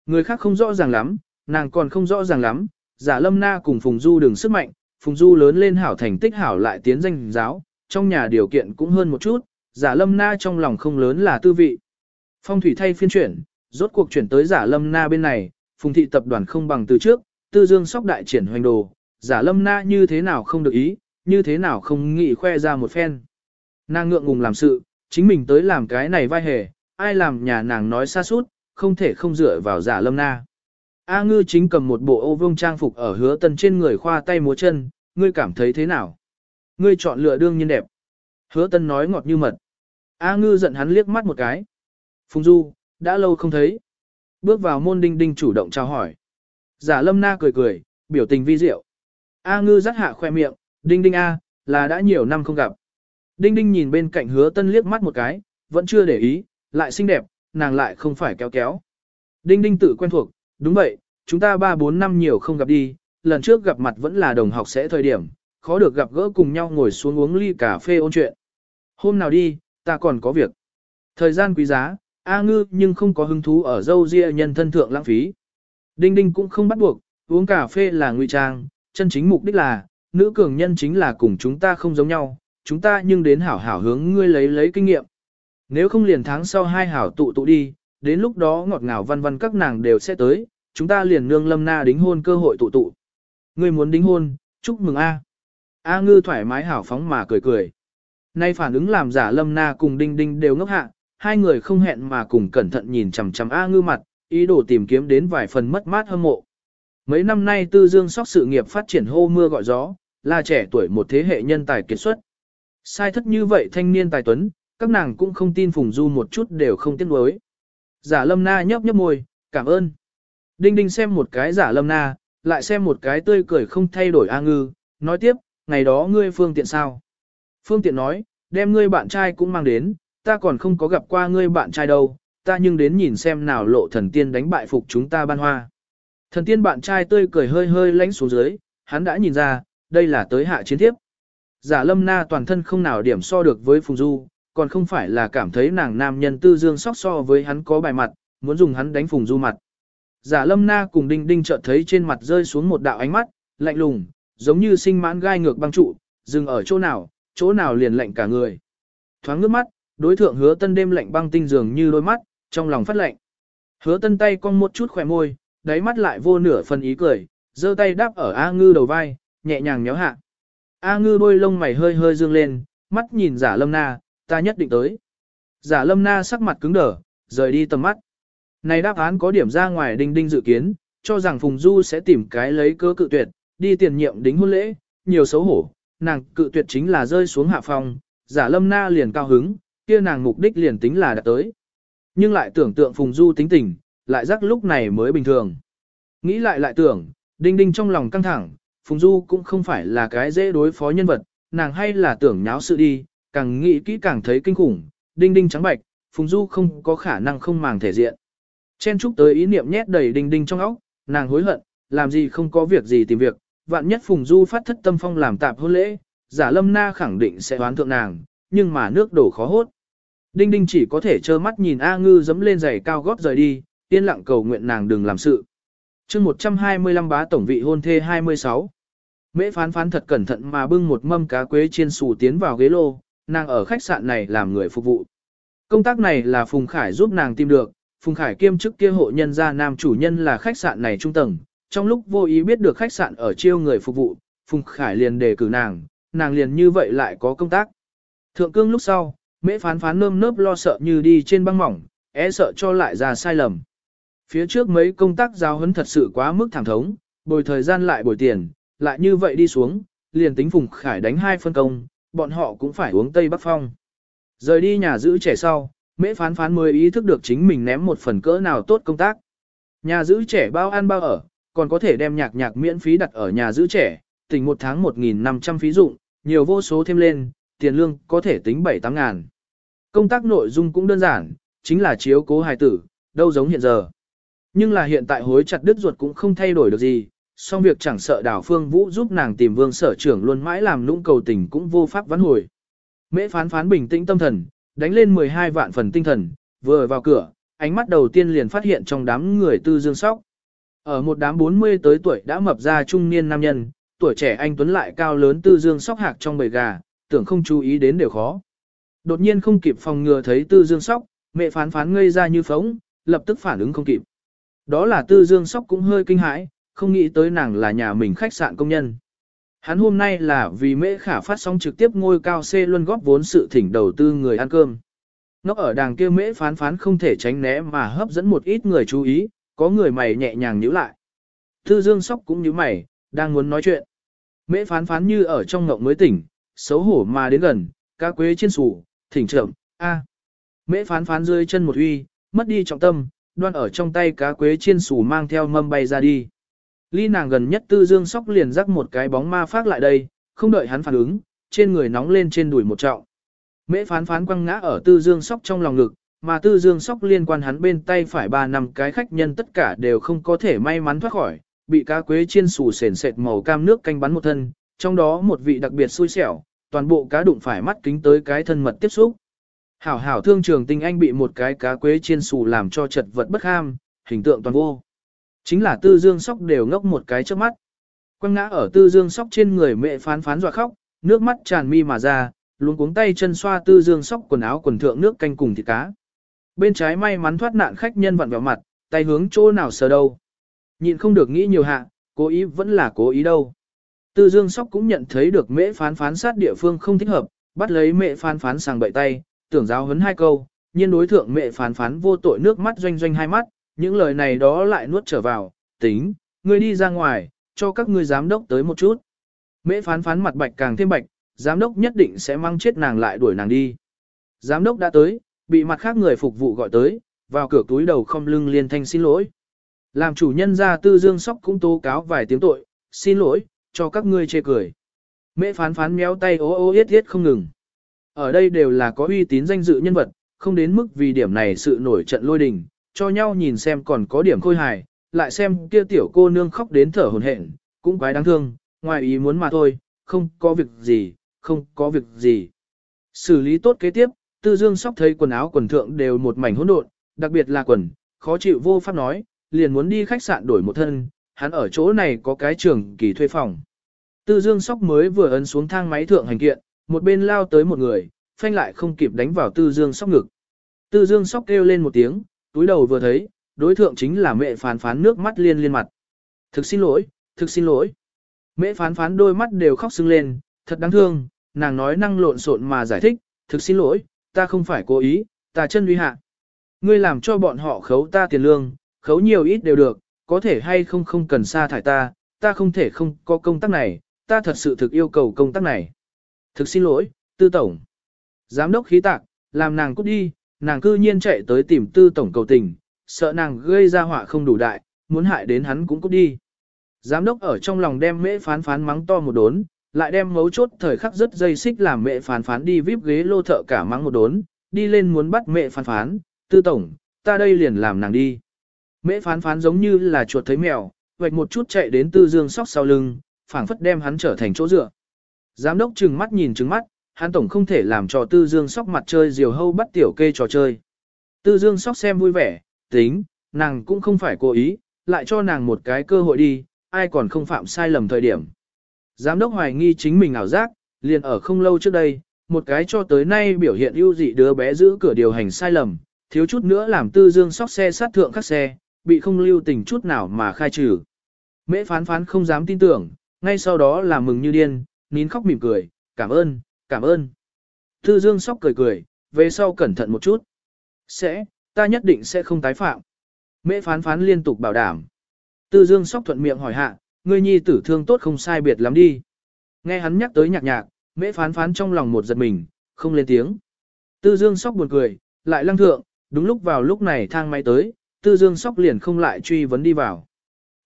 Người khác không rõ ràng lắm, nàng còn không rõ ràng lắm. Giả lâm na cùng Phùng Du đường sức mạnh, Phùng Du lớn lên hảo thành tích hảo lại tiến danh giáo, trong nhà điều kiện cũng hơn một chút, giả lâm na trong lòng không lớn là tư vị. Phong thủy thay phiên chuyển, rốt cuộc chuyển tới giả lâm na bên này, phùng thị tập đoàn không bằng từ trước, tư dương sóc đại triển hoành đồ, giả lâm na như thế nào không được ý, như thế nào không nghĩ khoe ra một phen. Nàng ngượng ngùng làm sự, chính mình tới làm cái này vai hề, ai làm nhà nàng nói xa suốt, không thể không dựa vào giả lâm na. A ngư chính cầm một bộ ô vương trang phục ở hứa tân trên người khoa tay múa chân, ngươi cảm thấy thế nào? Ngươi chọn lựa đương nhiên đẹp. Hứa tân nói ngọt như mật. A ngư giận hắn liếc mắt một cái. Phùng Du, đã lâu không thấy. Bước vào môn đinh đinh chủ động chào hỏi. Giả lâm na cười cười, biểu tình vi diệu. A ngư rắc hạ khoe miệng, đinh đinh A, là đã nhiều năm không gặp. Đinh đinh nhìn bên cạnh hứa tân liếc mắt một cái, vẫn chưa để ý, lại xinh đẹp, nàng lại không phải kéo kéo. Đinh đinh tự quen thuộc, đúng vậy, chúng ta 3-4 năm nhiều không gặp đi, lần trước gặp mặt vẫn là đồng học sẽ thời điểm, khó được gặp gỡ cùng nhau ngồi xuống uống ly cà phê ôn chuyện. Hôm nào đi, ta còn có việc. Thời gian quý giá, A ngư nhưng không có hứng thú ở dâu ria nhân thân thượng lãng phí. Đinh đinh cũng không bắt buộc, uống cà phê là ngụy trang, chân chính mục đích là, nữ cường nhân chính là cùng chúng ta không giống nhau, chúng ta nhưng đến hảo hảo hướng ngươi lấy lấy kinh nghiệm. Nếu không liền tháng sau hai hảo tụ tụ đi, đến lúc đó ngọt ngào văn văn các nàng đều sẽ tới, chúng ta liền nương lâm na đính hôn cơ hội tụ tụ. Ngươi muốn đính hôn, chúc mừng A. A ngư thoải mái hảo phóng mà cười cười. Nay phản ứng làm giả lâm na cùng đinh đinh đều ngốc hạ, hai người không hẹn mà cùng cẩn thận nhìn chằm chằm A ngư mặt, ý đồ tìm kiếm đến vài phần mất mát hâm mộ. Mấy năm nay tư dương sóc sự nghiệp phát triển hô mưa gọi gió, là trẻ tuổi một thế hệ nhân tài kiệt xuất. Sai thất như vậy thanh niên tài tuấn, các nàng cũng không tin Phùng Du một chút đều không tiếc nuối. Giả lâm na nhấp nhấp môi, cảm ơn. Đinh đinh xem một cái giả lâm na, lại xem một cái tươi cười không thay đổi A ngư, nói tiếp, ngày đó ngươi phương tiện sao? Phương tiện nói, đem ngươi bạn trai cũng mang đến, ta còn không có gặp qua ngươi bạn trai đâu, ta nhưng đến nhìn xem nào lộ thần tiên đánh bại phục chúng ta ban hoa. Thần tiên bạn trai tươi cười hơi hơi lánh xuống dưới, hắn đã nhìn ra, đây là tới hạ chiến thiếp. Giả lâm na toàn thân không nào điểm so được với Phùng Du, còn không phải là cảm thấy nàng nam nhân tư dương sóc so với hắn có bài mặt, muốn dùng hắn đánh Phùng Du mặt. Giả lâm na cùng đinh đinh chợt thấy trên mặt rơi xuống một đạo ánh mắt, lạnh lùng, giống như sinh mãn gai ngược băng trụ, dừng ở chỗ nào, chỗ nào liền lạnh cả người. Thoáng ngước mắt, đối thượng hứa tân đêm lạnh băng tinh dường như đôi mắt, trong lòng phát lạnh. Hứa tân tay cong một chút khỏe môi, đáy mắt lại vô nửa phần ý cười, giơ tay đáp ở A ngư đầu vai, nhẹ nhàng nhéo hạ. A ngư đôi lông mày hơi hơi dương lên, mắt nhìn giả lâm na, ta nhất định tới. Giả lâm na sắc mặt cứng đờ, rời đi tầm mắt. Này đáp án có điểm ra ngoài đinh đinh dự kiến, cho rằng Phùng Du sẽ tìm cái lấy cơ cự tuyệt, đi tiền nhiệm đính hôn lễ, nhiều xấu hổ, nàng cự tuyệt chính là rơi xuống hạ phòng, giả lâm na liền cao hứng, kia nàng mục đích liền tính là đã tới. Nhưng lại tưởng tượng Phùng Du tính tình, lại rắc lúc này mới bình thường. Nghĩ lại lại tưởng, đinh đinh trong lòng căng thẳng, Phùng Du cũng không phải là cái dễ đối phó nhân vật, nàng hay là tưởng nháo sự đi, càng nghĩ kỹ càng thấy kinh khủng, đinh đinh trắng bạch, Phùng Du không có khả năng không màng thể diện. Chen chúc tới ý niệm nhét đầy đinh đinh trong óc, nàng hối hận, làm gì không có việc gì tìm việc, vạn nhất Phùng Du phát thất tâm phong làm tạp hôn lễ, giả lâm na khẳng định sẽ đoán thượng nàng, nhưng mà nước đổ khó hốt. Đinh đinh chỉ có thể trơ mắt nhìn A ngư dẫm lên giày cao gót rời đi, yên lặng cầu nguyện nàng đừng làm sự. chương 125 bá tổng vị hôn thê 26. Mễ phán phán thật cẩn thận mà bưng một mâm cá quế chiên xù tiến vào ghế lô, nàng ở khách sạn này làm người phục vụ. Công tác này là Phùng Khải giúp nàng tìm được, Phùng Khải kiêm chức kia hộ nhân gia nam chủ nhân là khách sạn này trung tầng, trong lúc vô ý biết được khách sạn ở chiêu người phục vụ, Phùng Khải liền đề cử nàng, nàng liền như vậy lại có công tác. Thượng cương lúc sau, mễ phán phán nơm nớp lo sợ như đi trên băng mỏng, é e sợ cho lại ra sai lầm. Phía trước mấy công tác giáo huấn thật sự quá mức thẳng thống, bồi thời gian lại bồi tiền, lại như vậy đi xuống, liền tính Phùng Khải đánh hai phân công, bọn họ cũng phải uống Tây Bắc Phong. Rời đi nhà giữ trẻ sau, mễ phán phán mới ý thức được chính mình ném một phần cỡ nào tốt công tác. Nhà giữ trẻ bao ăn bao ở, còn có thể đem nhạc nhạc miễn phí đặt ở nhà giữ trẻ, tỉnh một tháng 1.500 phí dụng, nhiều vô số thêm lên, tiền lương có thể tính 7-8 ngàn. Công tác nội dung cũng đơn giản, chính là chiếu cố hài tử, đâu giống hiện giờ. Nhưng là hiện tại hối chặt đứt ruột cũng không thay đổi được gì, song việc chẳng sợ đảo phương vũ giúp nàng tìm vương sở trưởng luôn mãi làm nũng cầu tình cũng vô pháp vãn hồi. Mễ phán phán bình tĩnh tâm thần, đánh lên 12 vạn phần tinh thần, vừa vào cửa, ánh mắt đầu tiên liền phát hiện trong đám người tư dương sóc. Ở một đám 40 tới tuổi đã mập ra trung niên nam nhân, tuổi trẻ anh Tuấn lại cao lớn tư dương sóc hạc trong bầy gà, tưởng không chú ý đến đều khó. Đột nhiên không kịp phòng ngừa thấy tư dương sóc, mẹ phán phán ngây ra như phóng, lập tức phản ứng không kịp. Đó là tư dương sóc cũng hơi kinh hãi, không nghĩ tới nàng là nhà mình khách sạn công nhân. Hắn hôm nay là vì mễ khả phát sóng trực tiếp ngôi cao C luân góp vốn sự thỉnh đầu tư người ăn cơm. Nó ở đàng kia mễ phán phán không thể tránh né mà hấp dẫn một ít người chú ý, có người mày nhẹ nhàng nhíu lại. Tư dương sóc cũng nhíu mày, đang muốn nói chuyện. Mễ phán phán như ở trong ngộng mới tỉnh, xấu hổ mà đến gần, cá quế trên sủ, thỉnh trưởng, a. Mễ phán phán rơi chân một uy, mất đi trọng tâm, đoan ở trong tay cá quế chiên sủ mang theo mâm bay ra đi. Ly nàng gần nhất tư dương sóc liền rắc một cái bóng ma phát lại đây, không đợi hắn phản ứng, trên người nóng lên trên đùi một trọng. Mễ phán phán quăng ngã ở tư dương sóc trong lòng ngực, mà tư dương sóc liên quan hắn bên tay phải ba năm cái khách nhân tất cả đều không có thể may mắn thoát khỏi, bị cá quế chiên xù sền sệt màu cam nước canh bắn một thân, trong đó một vị đặc biệt xui xẻo, toàn bộ cá đụng phải mắt kính tới cái thân mật tiếp xúc. Hảo hảo thương trường tinh anh bị một cái cá quế chiên xù làm cho chật vật bất ham, hình tượng toàn vô. Chính là tư dương sóc đều ngốc một cái trước mắt. Quăng ngã ở tư dương sóc trên người mẹ phán phán dọa khóc, nước mắt tràn mi mà ra, luôn cuống tay chân xoa tư dương sóc quần áo quần thượng nước canh cùng thịt cá. Bên trái may mắn thoát nạn khách nhân vặn vào mặt, tay hướng chỗ nào sờ đâu. Nhịn không được nghĩ nhiều hạ, cố ý vẫn là cố ý đâu. Tư dương sóc cũng nhận thấy được mễ phán phán sát địa phương không thích hợp, bắt lấy mẹ phán phán sàng bậy tay, tưởng giáo hấn hai câu, nhiên đối thượng mẹ phán phán vô tội nước mắt doanh doanh hai mắt, những lời này đó lại nuốt trở vào, tính, ngươi đi ra ngoài, cho các ngươi giám đốc tới một chút. Mễ phán phán mặt bạch càng thêm bạch, giám đốc nhất định sẽ mang chết nàng lại đuổi nàng đi. Giám đốc đã tới, bị mặt khác người phục vụ gọi tới, vào cửa túi đầu không lưng liên thanh xin lỗi. Làm chủ nhân ra tư dương sóc cũng tố cáo vài tiếng tội, xin lỗi, cho các ngươi chê cười. Mễ phán phán méo tay ố ô yết yết không ngừng. Ở đây đều là có uy tín danh dự nhân vật, không đến mức vì điểm này sự nổi trận lôi đình, cho nhau nhìn xem còn có điểm khôi hài, lại xem kia tiểu cô nương khóc đến thở hổn hển, cũng quái đáng thương, ngoài ý muốn mà thôi, không có việc gì, không có việc gì. Xử lý tốt kế tiếp, Tư Dương Sóc thấy quần áo quần thượng đều một mảnh hỗn độn, đặc biệt là quần, khó chịu vô pháp nói, liền muốn đi khách sạn đổi một thân, hắn ở chỗ này có cái trường kỳ thuê phòng. Tư Dương Sóc mới vừa ấn xuống thang máy thượng hành kiện, một bên lao tới một người, phanh lại không kịp đánh vào Tư Dương Sóc ngực. Tư Dương Sóc kêu lên một tiếng, túi đầu vừa thấy, đối thượng chính là mẹ phán phán nước mắt liên liên mặt. Thực xin lỗi, thực xin lỗi. Mẹ phán phán đôi mắt đều khóc sưng lên, thật đáng thương, nàng nói năng lộn xộn mà giải thích, thực xin lỗi, ta không phải cố ý, ta chân uy hạ. Ngươi làm cho bọn họ khấu ta tiền lương, khấu nhiều ít đều được, có thể hay không không cần sa thải ta, ta không thể không có công tác này, ta thật sự thực yêu cầu công tác này. Thực xin lỗi, tư tổng. Giám đốc khí tạc, làm nàng cút đi, nàng cư nhiên chạy tới tìm tư tổng cầu tình, sợ nàng gây ra họa không đủ đại, muốn hại đến hắn cũng cút đi. Giám đốc ở trong lòng đem mễ phán phán mắng to một đốn, lại đem mấu chốt thời khắc rất dây xích làm mẹ phán phán đi vip ghế lô thợ cả mắng một đốn, đi lên muốn bắt mẹ phán phán, tư tổng, ta đây liền làm nàng đi. Mẹ phán phán giống như là chuột thấy mèo, vạch một chút chạy đến tư dương sóc sau lưng, phảng phất đem hắn trở thành chỗ dựa. Giám đốc trừng mắt nhìn trừng mắt, hắn tổng không thể làm cho tư dương sóc mặt chơi diều hâu bắt tiểu kê trò chơi. Tư dương sóc xem vui vẻ, tính, nàng cũng không phải cố ý, lại cho nàng một cái cơ hội đi, ai còn không phạm sai lầm thời điểm. Giám đốc hoài nghi chính mình ảo giác, liền ở không lâu trước đây, một cái cho tới nay biểu hiện ưu dị đứa bé giữ cửa điều hành sai lầm, thiếu chút nữa làm tư dương sóc xe sát thượng các xe, bị không lưu tình chút nào mà khai trừ. Mễ phán phán không dám tin tưởng, ngay sau đó là mừng như điên, nín khóc mỉm cười, cảm ơn, cảm ơn. Tư dương sóc cười cười, về sau cẩn thận một chút. Sẽ, ta nhất định sẽ không tái phạm. Mễ phán phán liên tục bảo đảm. Tư dương sóc thuận miệng hỏi hạ, ngươi nhi tử thương tốt không sai biệt lắm đi. Nghe hắn nhắc tới nhạc nhạc, mễ phán phán trong lòng một giật mình, không lên tiếng. Tư dương sóc buồn cười, lại lăng thượng, đúng lúc vào lúc này thang máy tới, tư dương sóc liền không lại truy vấn đi vào.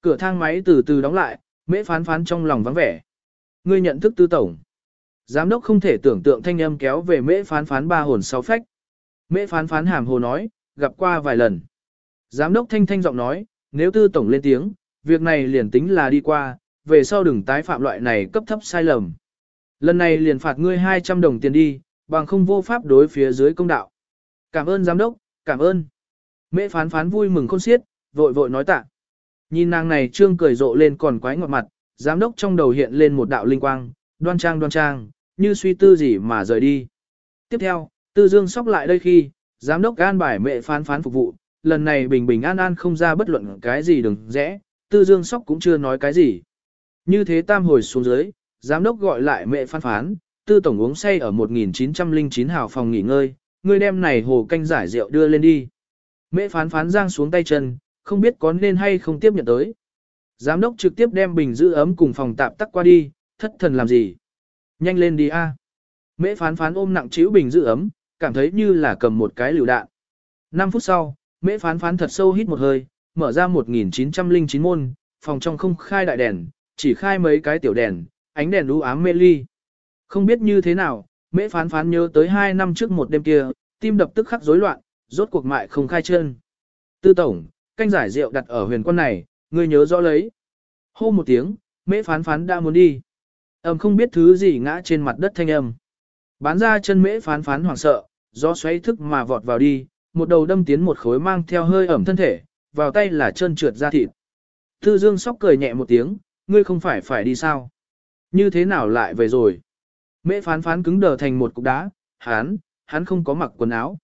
Cửa thang máy từ từ đóng lại, mễ phán phán trong lòng vắng vẻ. Ngươi nhận thức tư tổng. Giám đốc không thể tưởng tượng thanh âm kéo về mễ phán phán ba hồn sáu phách. Mễ phán phán hàm hồ nói, gặp qua vài lần. Giám đốc thanh thanh giọng nói, nếu tư tổng lên tiếng, việc này liền tính là đi qua, về sau đừng tái phạm loại này cấp thấp sai lầm. Lần này liền phạt ngươi 200 đồng tiền đi, bằng không vô pháp đối phía dưới công đạo. Cảm ơn giám đốc, cảm ơn. Mễ phán phán vui mừng khôn xiết, vội vội nói tạ. Nhìn nàng này trương cười rộ lên còn quái ngọt mặt, giám đốc trong đầu hiện lên một đạo linh quang, đoan trang đoan trang, như suy tư gì mà rời đi. Tiếp theo, tư dương sóc lại đây khi, giám đốc gan bài mẹ phán phán phục vụ, lần này bình bình an an không ra bất luận cái gì đừng rẽ, tư dương sóc cũng chưa nói cái gì. Như thế tam hồi xuống dưới, giám đốc gọi lại mẹ phan phán, tư tổng uống say ở 1909 hào phòng nghỉ ngơi, người đem này hồ canh giải rượu đưa lên đi. Mẹ phán phán giang xuống tay chân, không biết có nên hay không tiếp nhận tới. Giám đốc trực tiếp đem bình giữ ấm cùng phòng tạp tắc qua đi, thất thần làm gì. Nhanh lên đi a. Mẹ phán phán ôm nặng chiếu bình giữ ấm, cảm thấy như là cầm một cái lựu đạn. 5 phút sau, mẹ phán phán thật sâu hít một hơi, mở ra 1909 môn, phòng trong không khai đại đèn, chỉ khai mấy cái tiểu đèn, ánh đèn u ám mê ly. Không biết như thế nào, mễ phán phán nhớ tới hai năm trước một đêm kia, tim đập tức khắc rối loạn, rốt cuộc mại không khai chân. Tư tổng, canh giải rượu đặt ở huyền quân này, ngươi nhớ rõ lấy. Hô một tiếng, mễ phán phán đã muốn đi. Ẩm không biết thứ gì ngã trên mặt đất thanh âm. Bán ra chân mễ phán phán hoảng sợ, do xoáy thức mà vọt vào đi, một đầu đâm tiến một khối mang theo hơi ẩm thân thể, vào tay là chân trượt da thịt. Tư Dương sóc cười nhẹ một tiếng, ngươi không phải phải đi sao? Như thế nào lại về rồi? Mễ phán phán cứng đờ thành một cục đá, hắn, hắn không có mặc quần áo.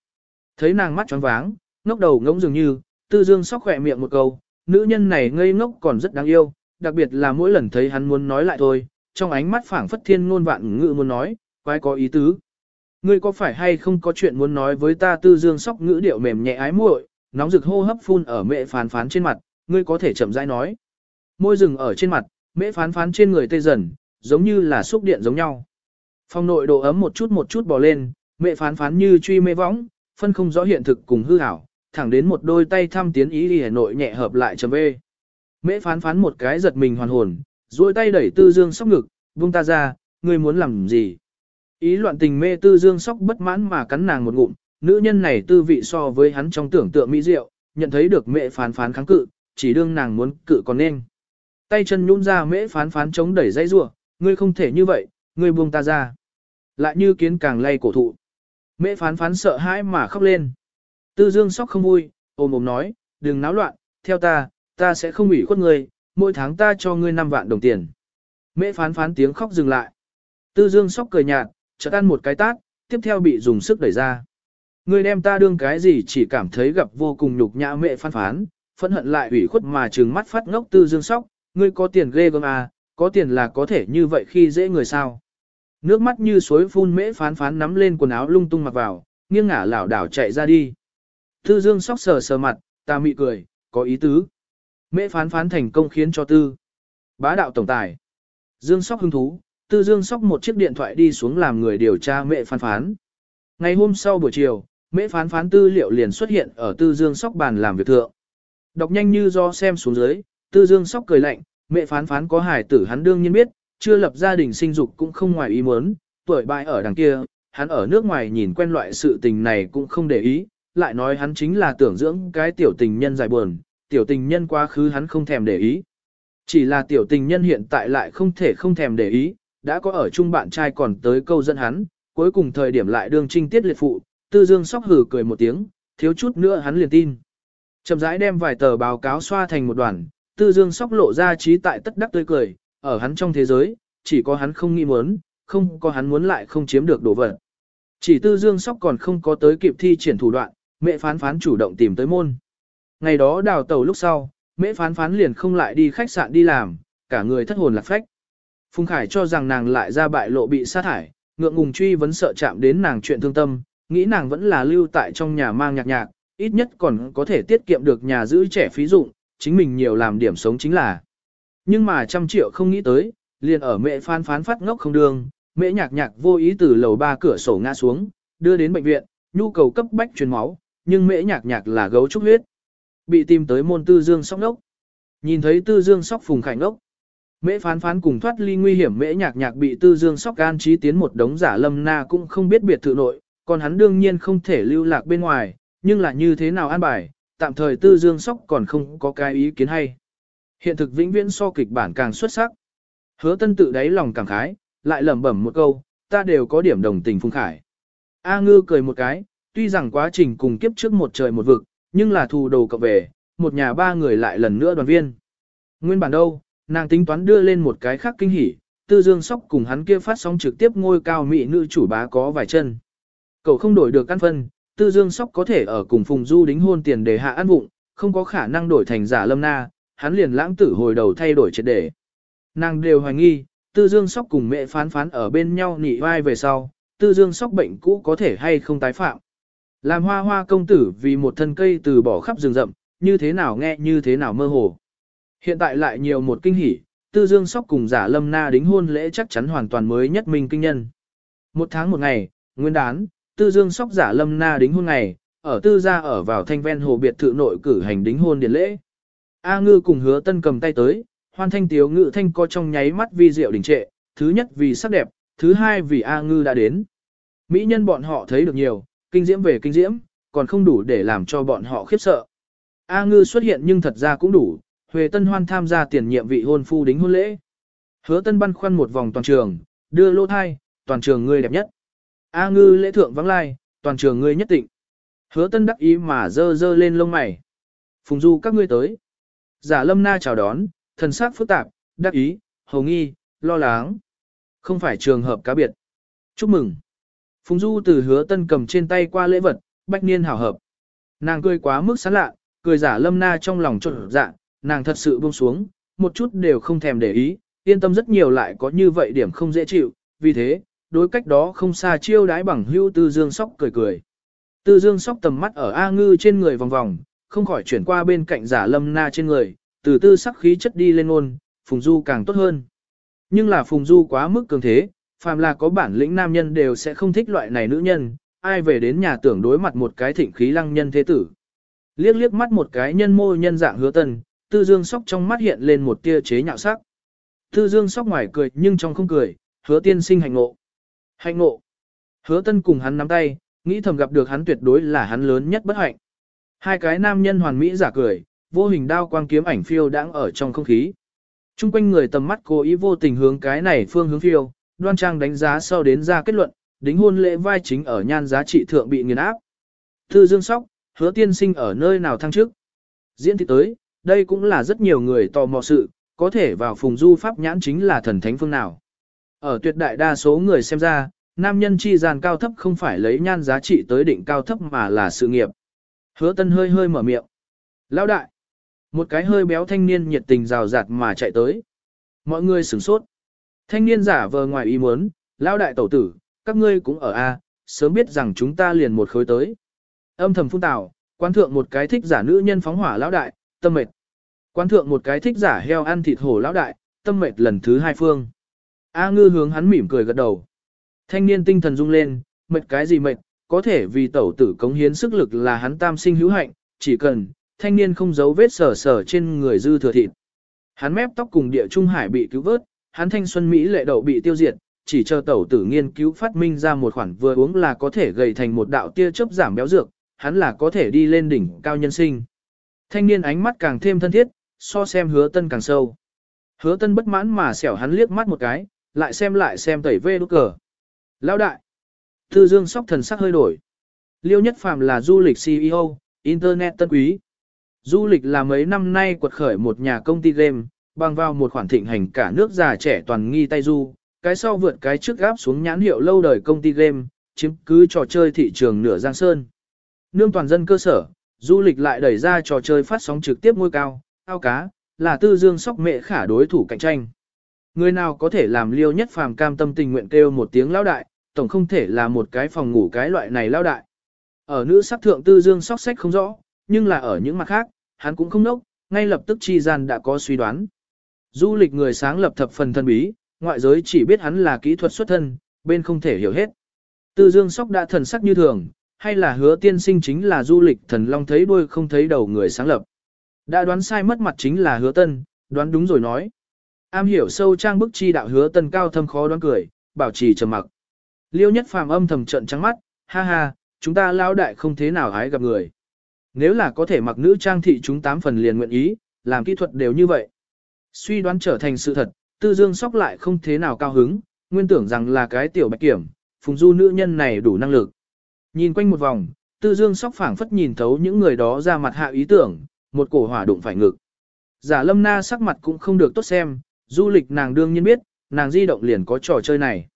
Thấy nàng mắt tròn váng, ngốc đầu ngỗng dường như, Tư Dương sóc khỏe miệng một câu, nữ nhân này ngây ngốc còn rất đáng yêu, đặc biệt là mỗi lần thấy hắn muốn nói lại thôi, trong ánh mắt phảng phất thiên ngôn vạn ngữ muốn nói, quái có ý tứ. Ngươi có phải hay không có chuyện muốn nói với ta Tư Dương sóc ngữ điệu mềm nhẹ ái muội, nóng rực hô hấp phun ở mẹ phán phán trên mặt, ngươi có thể chậm rãi nói. Môi rừng ở trên mặt, mẹ phán phán trên người tê dần, giống như là xúc điện giống nhau. Phong nội độ ấm một chút một chút bò lên, mẹ phán phán như truy mê võng, phân không rõ hiện thực cùng hư ảo, thẳng đến một đôi tay thăm tiến ý đi Hà Nội nhẹ hợp lại chấm bê. Mẹ phán phán một cái giật mình hoàn hồn, duỗi tay đẩy tư dương sóc ngực, buông ta ra, ngươi muốn làm gì? Ý loạn tình mê tư dương sóc bất mãn mà cắn nàng một ngụm, nữ nhân này tư vị so với hắn trong tưởng tượng mỹ diệu, nhận thấy được mẹ phán phán kháng cự, chỉ đương nàng muốn cự còn nên. Tay chân nhún ra mễ phán phán chống đẩy dây rủa, ngươi không thể như vậy, ngươi buông ta ra. Lại như kiến càng lay cổ thụ. Mễ phán phán sợ hãi mà khóc lên. Tư dương sóc không vui, ôm ôm nói, đừng náo loạn, theo ta, ta sẽ không ủy khuất ngươi, mỗi tháng ta cho ngươi 5 vạn đồng tiền. Mễ phán phán tiếng khóc dừng lại. Tư dương sóc cười nhạt, chợt ăn một cái tát, tiếp theo bị dùng sức đẩy ra. Ngươi đem ta đương cái gì chỉ cảm thấy gặp vô cùng nhục nhã mẹ phán phán, phẫn hận lại ủy khuất mà trừng mắt phát ngốc tư dương sóc, ngươi có tiền ghê gớm à, có tiền là có thể như vậy khi dễ người sao. Nước mắt như suối phun mễ phán phán nắm lên quần áo lung tung mặc vào, nghiêng ngả lảo đảo chạy ra đi. Tư dương sóc sờ sờ mặt, ta mị cười, có ý tứ. Mễ phán phán thành công khiến cho tư. Bá đạo tổng tài. Dương sóc hứng thú, tư dương sóc một chiếc điện thoại đi xuống làm người điều tra mẹ phán phán. Ngày hôm sau buổi chiều, mễ phán phán tư liệu liền xuất hiện ở tư dương sóc bàn làm việc thượng. Đọc nhanh như do xem xuống dưới, tư dương sóc cười lạnh, mẹ phán phán có hài tử hắn đương nhiên biết, chưa lập gia đình sinh dục cũng không ngoài ý muốn, tuổi bại ở đằng kia, hắn ở nước ngoài nhìn quen loại sự tình này cũng không để ý, lại nói hắn chính là tưởng dưỡng cái tiểu tình nhân dài buồn, tiểu tình nhân quá khứ hắn không thèm để ý. Chỉ là tiểu tình nhân hiện tại lại không thể không thèm để ý, đã có ở chung bạn trai còn tới câu dẫn hắn, cuối cùng thời điểm lại đương trinh tiết liệt phụ, tư dương sóc hử cười một tiếng, thiếu chút nữa hắn liền tin. Chậm rãi đem vài tờ báo cáo xoa thành một đoàn, tư dương sóc lộ ra trí tại tất đắc tươi cười, ở hắn trong thế giới, chỉ có hắn không nghĩ muốn, không có hắn muốn lại không chiếm được đồ vật. Chỉ tư dương sóc còn không có tới kịp thi triển thủ đoạn, mẹ phán phán chủ động tìm tới môn. Ngày đó đào tàu lúc sau, mẹ phán phán liền không lại đi khách sạn đi làm, cả người thất hồn lạc phách. Phùng Khải cho rằng nàng lại ra bại lộ bị sát thải, ngượng ngùng truy vấn sợ chạm đến nàng chuyện thương tâm, nghĩ nàng vẫn là lưu tại trong nhà mang nhạc nhạc, ít nhất còn có thể tiết kiệm được nhà giữ trẻ phí dụng, chính mình nhiều làm điểm sống chính là. Nhưng mà trăm triệu không nghĩ tới, liền ở mẹ phán phán phát ngốc không đường, mẹ nhạc nhạc vô ý từ lầu ba cửa sổ ngã xuống, đưa đến bệnh viện, nhu cầu cấp bách truyền máu, nhưng mẹ nhạc nhạc là gấu trúc huyết. Bị tìm tới môn tư dương sóc ngốc. Nhìn thấy tư dương sóc phùng khải ngốc. Mễ phán phán cùng thoát ly nguy hiểm mễ nhạc nhạc bị tư dương sóc gan trí tiến một đống giả lâm na cũng không biết biệt thự nội, còn hắn đương nhiên không thể lưu lạc bên ngoài, nhưng là như thế nào an bài, tạm thời tư dương sóc còn không có cái ý kiến hay. Hiện thực vĩnh viễn so kịch bản càng xuất sắc. Hứa tân tự đáy lòng càng khái, lại lẩm bẩm một câu, ta đều có điểm đồng tình phung khải. A ngư cười một cái, tuy rằng quá trình cùng kiếp trước một trời một vực, nhưng là thù đầu cập về, một nhà ba người lại lần nữa đoàn viên. Nguyên bản đâu, nàng tính toán đưa lên một cái khác kinh hỉ, tư dương sóc cùng hắn kia phát sóng trực tiếp ngôi cao mỹ nữ chủ bá có vài chân. Cậu không đổi được căn phân, tư dương sóc có thể ở cùng phùng du đính hôn tiền để hạ ăn vụng, không có khả năng đổi thành giả lâm na, hắn liền lãng tử hồi đầu thay đổi triệt để. Nàng đều hoài nghi, tư dương sóc cùng mẹ phán phán ở bên nhau nị vai về sau, tư dương sóc bệnh cũ có thể hay không tái phạm. Làm hoa hoa công tử vì một thân cây từ bỏ khắp rừng rậm, như thế nào nghe như thế nào mơ hồ. Hiện tại lại nhiều một kinh hỉ, tư dương sóc cùng giả lâm na đính hôn lễ chắc chắn hoàn toàn mới nhất minh kinh nhân. Một tháng một ngày, nguyên đán, tư dương sóc giả lâm na đính hôn ngày, ở tư gia ở vào thanh ven hồ biệt thự nội cử hành đính hôn điện lễ. A ngư cùng hứa tân cầm tay tới, hoan thanh tiếu ngự thanh co trong nháy mắt vi diệu đình trệ, thứ nhất vì sắc đẹp, thứ hai vì A ngư đã đến. Mỹ nhân bọn họ thấy được nhiều, kinh diễm về kinh diễm, còn không đủ để làm cho bọn họ khiếp sợ. A ngư xuất hiện nhưng thật ra cũng đủ, Huệ Tân Hoan tham gia tiền nhiệm vị hôn phu đính hôn lễ. Hứa Tân băn khoăn một vòng toàn trường, đưa lô thai, toàn trường người đẹp nhất. A ngư lễ thượng vắng lai, toàn trường ngươi nhất định. Hứa tân đắc ý mà dơ dơ lên lông mày. Phùng du các ngươi tới. Giả lâm na chào đón, thần sắc phức tạp, đắc ý, hầu nghi, lo lắng. Không phải trường hợp cá biệt. Chúc mừng. Phùng du từ hứa tân cầm trên tay qua lễ vật, bách niên hảo hợp. Nàng cười quá mức sán lạ, cười giả lâm na trong lòng trộn dạ, nàng thật sự buông xuống, một chút đều không thèm để ý, yên tâm rất nhiều lại có như vậy điểm không dễ chịu, vì thế, đối cách đó không xa chiêu đái bằng hưu tư dương sóc cười cười. Tư dương sóc tầm mắt ở A ngư trên người vòng vòng, không khỏi chuyển qua bên cạnh giả lâm na trên người, từ tư sắc khí chất đi lên ôn, phùng du càng tốt hơn. Nhưng là phùng du quá mức cường thế, phàm là có bản lĩnh nam nhân đều sẽ không thích loại này nữ nhân, ai về đến nhà tưởng đối mặt một cái thịnh khí lăng nhân thế tử. Liếc liếc mắt một cái nhân mô nhân dạng hứa tần, tư dương sóc trong mắt hiện lên một tia chế nhạo sắc. Tư dương sóc ngoài cười nhưng trong không cười, hứa tiên sinh hành ngộ. Hạnh ngộ. Hứa tân cùng hắn nắm tay, nghĩ thầm gặp được hắn tuyệt đối là hắn lớn nhất bất hạnh. Hai cái nam nhân hoàn mỹ giả cười, vô hình đao quang kiếm ảnh phiêu đang ở trong không khí. Trung quanh người tầm mắt cố ý vô tình hướng cái này phương hướng phiêu, đoan trang đánh giá sau đến ra kết luận, đính hôn lễ vai chính ở nhan giá trị thượng bị nghiền áp. thư Dương Sóc, hứa tiên sinh ở nơi nào thăng trước. Diễn thị tới, đây cũng là rất nhiều người tò mò sự, có thể vào phùng du pháp nhãn chính là thần thánh phương nào. Ở tuyệt đại đa số người xem ra, nam nhân chi gian cao thấp không phải lấy nhan giá trị tới định cao thấp mà là sự nghiệp. Hứa tân hơi hơi mở miệng. Lão đại. Một cái hơi béo thanh niên nhiệt tình rào rạt mà chạy tới. Mọi người sửng sốt. Thanh niên giả vờ ngoài ý muốn, lão đại tẩu tử, các ngươi cũng ở A, sớm biết rằng chúng ta liền một khối tới. Âm thầm phun tào, quan thượng một cái thích giả nữ nhân phóng hỏa lão đại, tâm mệt. Quan thượng một cái thích giả heo ăn thịt hổ lão đại, tâm mệt lần thứ hai phương. A ngư hướng hắn mỉm cười gật đầu. Thanh niên tinh thần rung lên, mệt cái gì mệt, có thể vì tẩu tử cống hiến sức lực là hắn tam sinh hữu hạnh, chỉ cần, thanh niên không giấu vết sở sở trên người dư thừa thịt. Hắn mép tóc cùng địa trung hải bị cứu vớt, hắn thanh xuân Mỹ lệ đậu bị tiêu diệt, chỉ chờ tẩu tử nghiên cứu phát minh ra một khoản vừa uống là có thể gầy thành một đạo tia chớp giảm béo dược, hắn là có thể đi lên đỉnh cao nhân sinh. Thanh niên ánh mắt càng thêm thân thiết, so xem hứa tân càng sâu. Hứa tân bất mãn mà xẻo hắn liếc mắt một cái, lại xem lại xem tẩy vê đốt cờ. Lão đại. Thư dương sóc thần sắc hơi đổi. Liêu nhất phàm là du lịch CEO, Internet tân quý. Du lịch là mấy năm nay quật khởi một nhà công ty game, bằng vào một khoản thịnh hành cả nước già trẻ toàn nghi tay du, cái sau vượt cái trước gáp xuống nhãn hiệu lâu đời công ty game, chiếm cứ trò chơi thị trường nửa giang sơn. Nương toàn dân cơ sở, du lịch lại đẩy ra trò chơi phát sóng trực tiếp ngôi cao, ao cá, là tư dương sóc mẹ khả đối thủ cạnh tranh. Người nào có thể làm liêu nhất phàm cam tâm tình nguyện kêu một tiếng lão đại, tổng không thể là một cái phòng ngủ cái loại này lão đại. Ở nữ sắc thượng tư dương sóc sách không rõ, nhưng là ở những mặt khác, hắn cũng không nốc, ngay lập tức chi gian đã có suy đoán. Du lịch người sáng lập thập phần thân bí, ngoại giới chỉ biết hắn là kỹ thuật xuất thân, bên không thể hiểu hết. Tư dương sóc đã thần sắc như thường, hay là hứa tiên sinh chính là du lịch thần long thấy đuôi không thấy đầu người sáng lập. Đã đoán sai mất mặt chính là hứa tân, đoán đúng rồi nói. Am hiểu sâu trang bức chi đạo hứa tân cao thâm khó đoán cười, bảo trì trầm mặc. Liêu nhất phàm âm thầm trận trắng mắt, ha ha, chúng ta lao đại không thế nào hái gặp người. Nếu là có thể mặc nữ trang thị chúng tám phần liền nguyện ý, làm kỹ thuật đều như vậy. Suy đoán trở thành sự thật, tư dương sóc lại không thế nào cao hứng, nguyên tưởng rằng là cái tiểu bạch kiểm, phùng du nữ nhân này đủ năng lực. Nhìn quanh một vòng, tư dương sóc phảng phất nhìn thấu những người đó ra mặt hạ ý tưởng, một cổ hỏa đụng phải ngực. Giả lâm na sắc mặt cũng không được tốt xem, du lịch nàng đương nhiên biết, nàng di động liền có trò chơi này.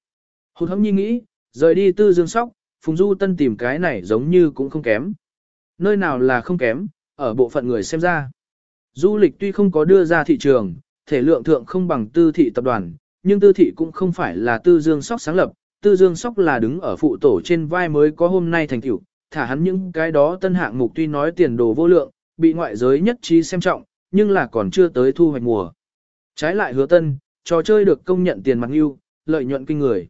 Hụt hẫng nhi nghĩ, rời đi tư dương sóc, phùng du tân tìm cái này giống như cũng không kém. Nơi nào là không kém, ở bộ phận người xem ra. Du lịch tuy không có đưa ra thị trường, thể lượng thượng không bằng tư thị tập đoàn, nhưng tư thị cũng không phải là tư dương sóc sáng lập, tư dương sóc là đứng ở phụ tổ trên vai mới có hôm nay thành tựu, thả hắn những cái đó tân hạng mục tuy nói tiền đồ vô lượng, bị ngoại giới nhất trí xem trọng, nhưng là còn chưa tới thu hoạch mùa. Trái lại hứa tân, trò chơi được công nhận tiền mặt ưu lợi nhuận kinh người.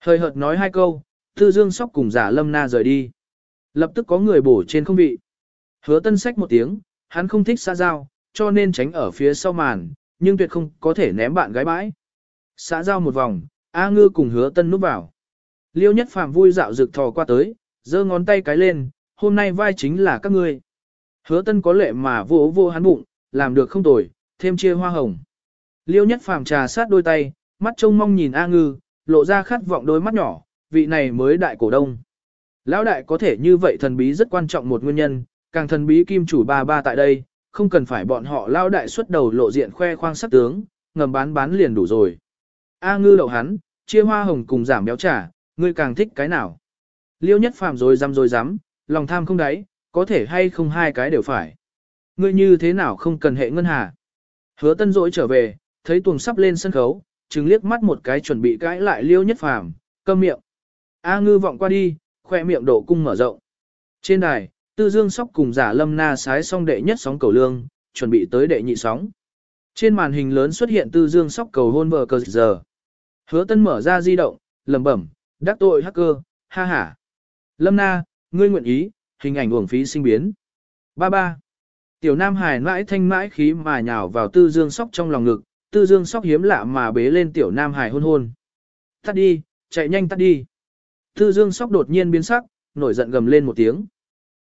Hơi hợt nói hai câu, tư dương sóc cùng giả lâm na rời đi. Lập tức có người bổ trên không vị. Hứa tân sách một tiếng, hắn không thích xã giao, cho nên tránh ở phía sau màn, nhưng tuyệt không có thể ném bạn gái bãi. Xã giao một vòng, A ngư cùng hứa tân núp vào. Liêu nhất phàm vui dạo rực thò qua tới, giơ ngón tay cái lên, hôm nay vai chính là các ngươi. Hứa tân có lệ mà vô vô hắn bụng, làm được không tồi, thêm chia hoa hồng. Liêu nhất phàm trà sát đôi tay, mắt trông mong nhìn A ngư, lộ ra khát vọng đôi mắt nhỏ, vị này mới đại cổ đông. Lão đại có thể như vậy thần bí rất quan trọng một nguyên nhân, càng thần bí kim chủ ba ba tại đây, không cần phải bọn họ lão đại xuất đầu lộ diện khoe khoang sắc tướng, ngầm bán bán liền đủ rồi. A ngư đậu hắn, chia hoa hồng cùng giảm béo trả, ngươi càng thích cái nào. Liêu nhất phàm rồi dám rồi dám, lòng tham không đáy, có thể hay không hai cái đều phải. Ngươi như thế nào không cần hệ ngân hà. Hứa tân dỗi trở về, thấy tuồng sắp lên sân khấu, chứng liếc mắt một cái chuẩn bị cãi lại liêu nhất phàm, câm miệng. A ngư vọng qua đi, khoe miệng độ cung mở rộng. Trên đài, tư dương sóc cùng giả lâm na sái xong đệ nhất sóng cầu lương, chuẩn bị tới đệ nhị sóng. Trên màn hình lớn xuất hiện tư dương sóc cầu hôn vợ cờ giờ. Hứa tân mở ra di động, lẩm bẩm, đắc tội hacker, ha ha. Lâm na, ngươi nguyện ý, hình ảnh uổng phí sinh biến. Ba ba. Tiểu Nam Hải mãi thanh mãi khí mà nhào vào Tư Dương Sóc trong lòng ngực, Tư Dương Sóc hiếm lạ mà bế lên Tiểu Nam Hải hôn hôn. Tắt đi, chạy nhanh tắt đi. Tư Dương Sóc đột nhiên biến sắc, nổi giận gầm lên một tiếng.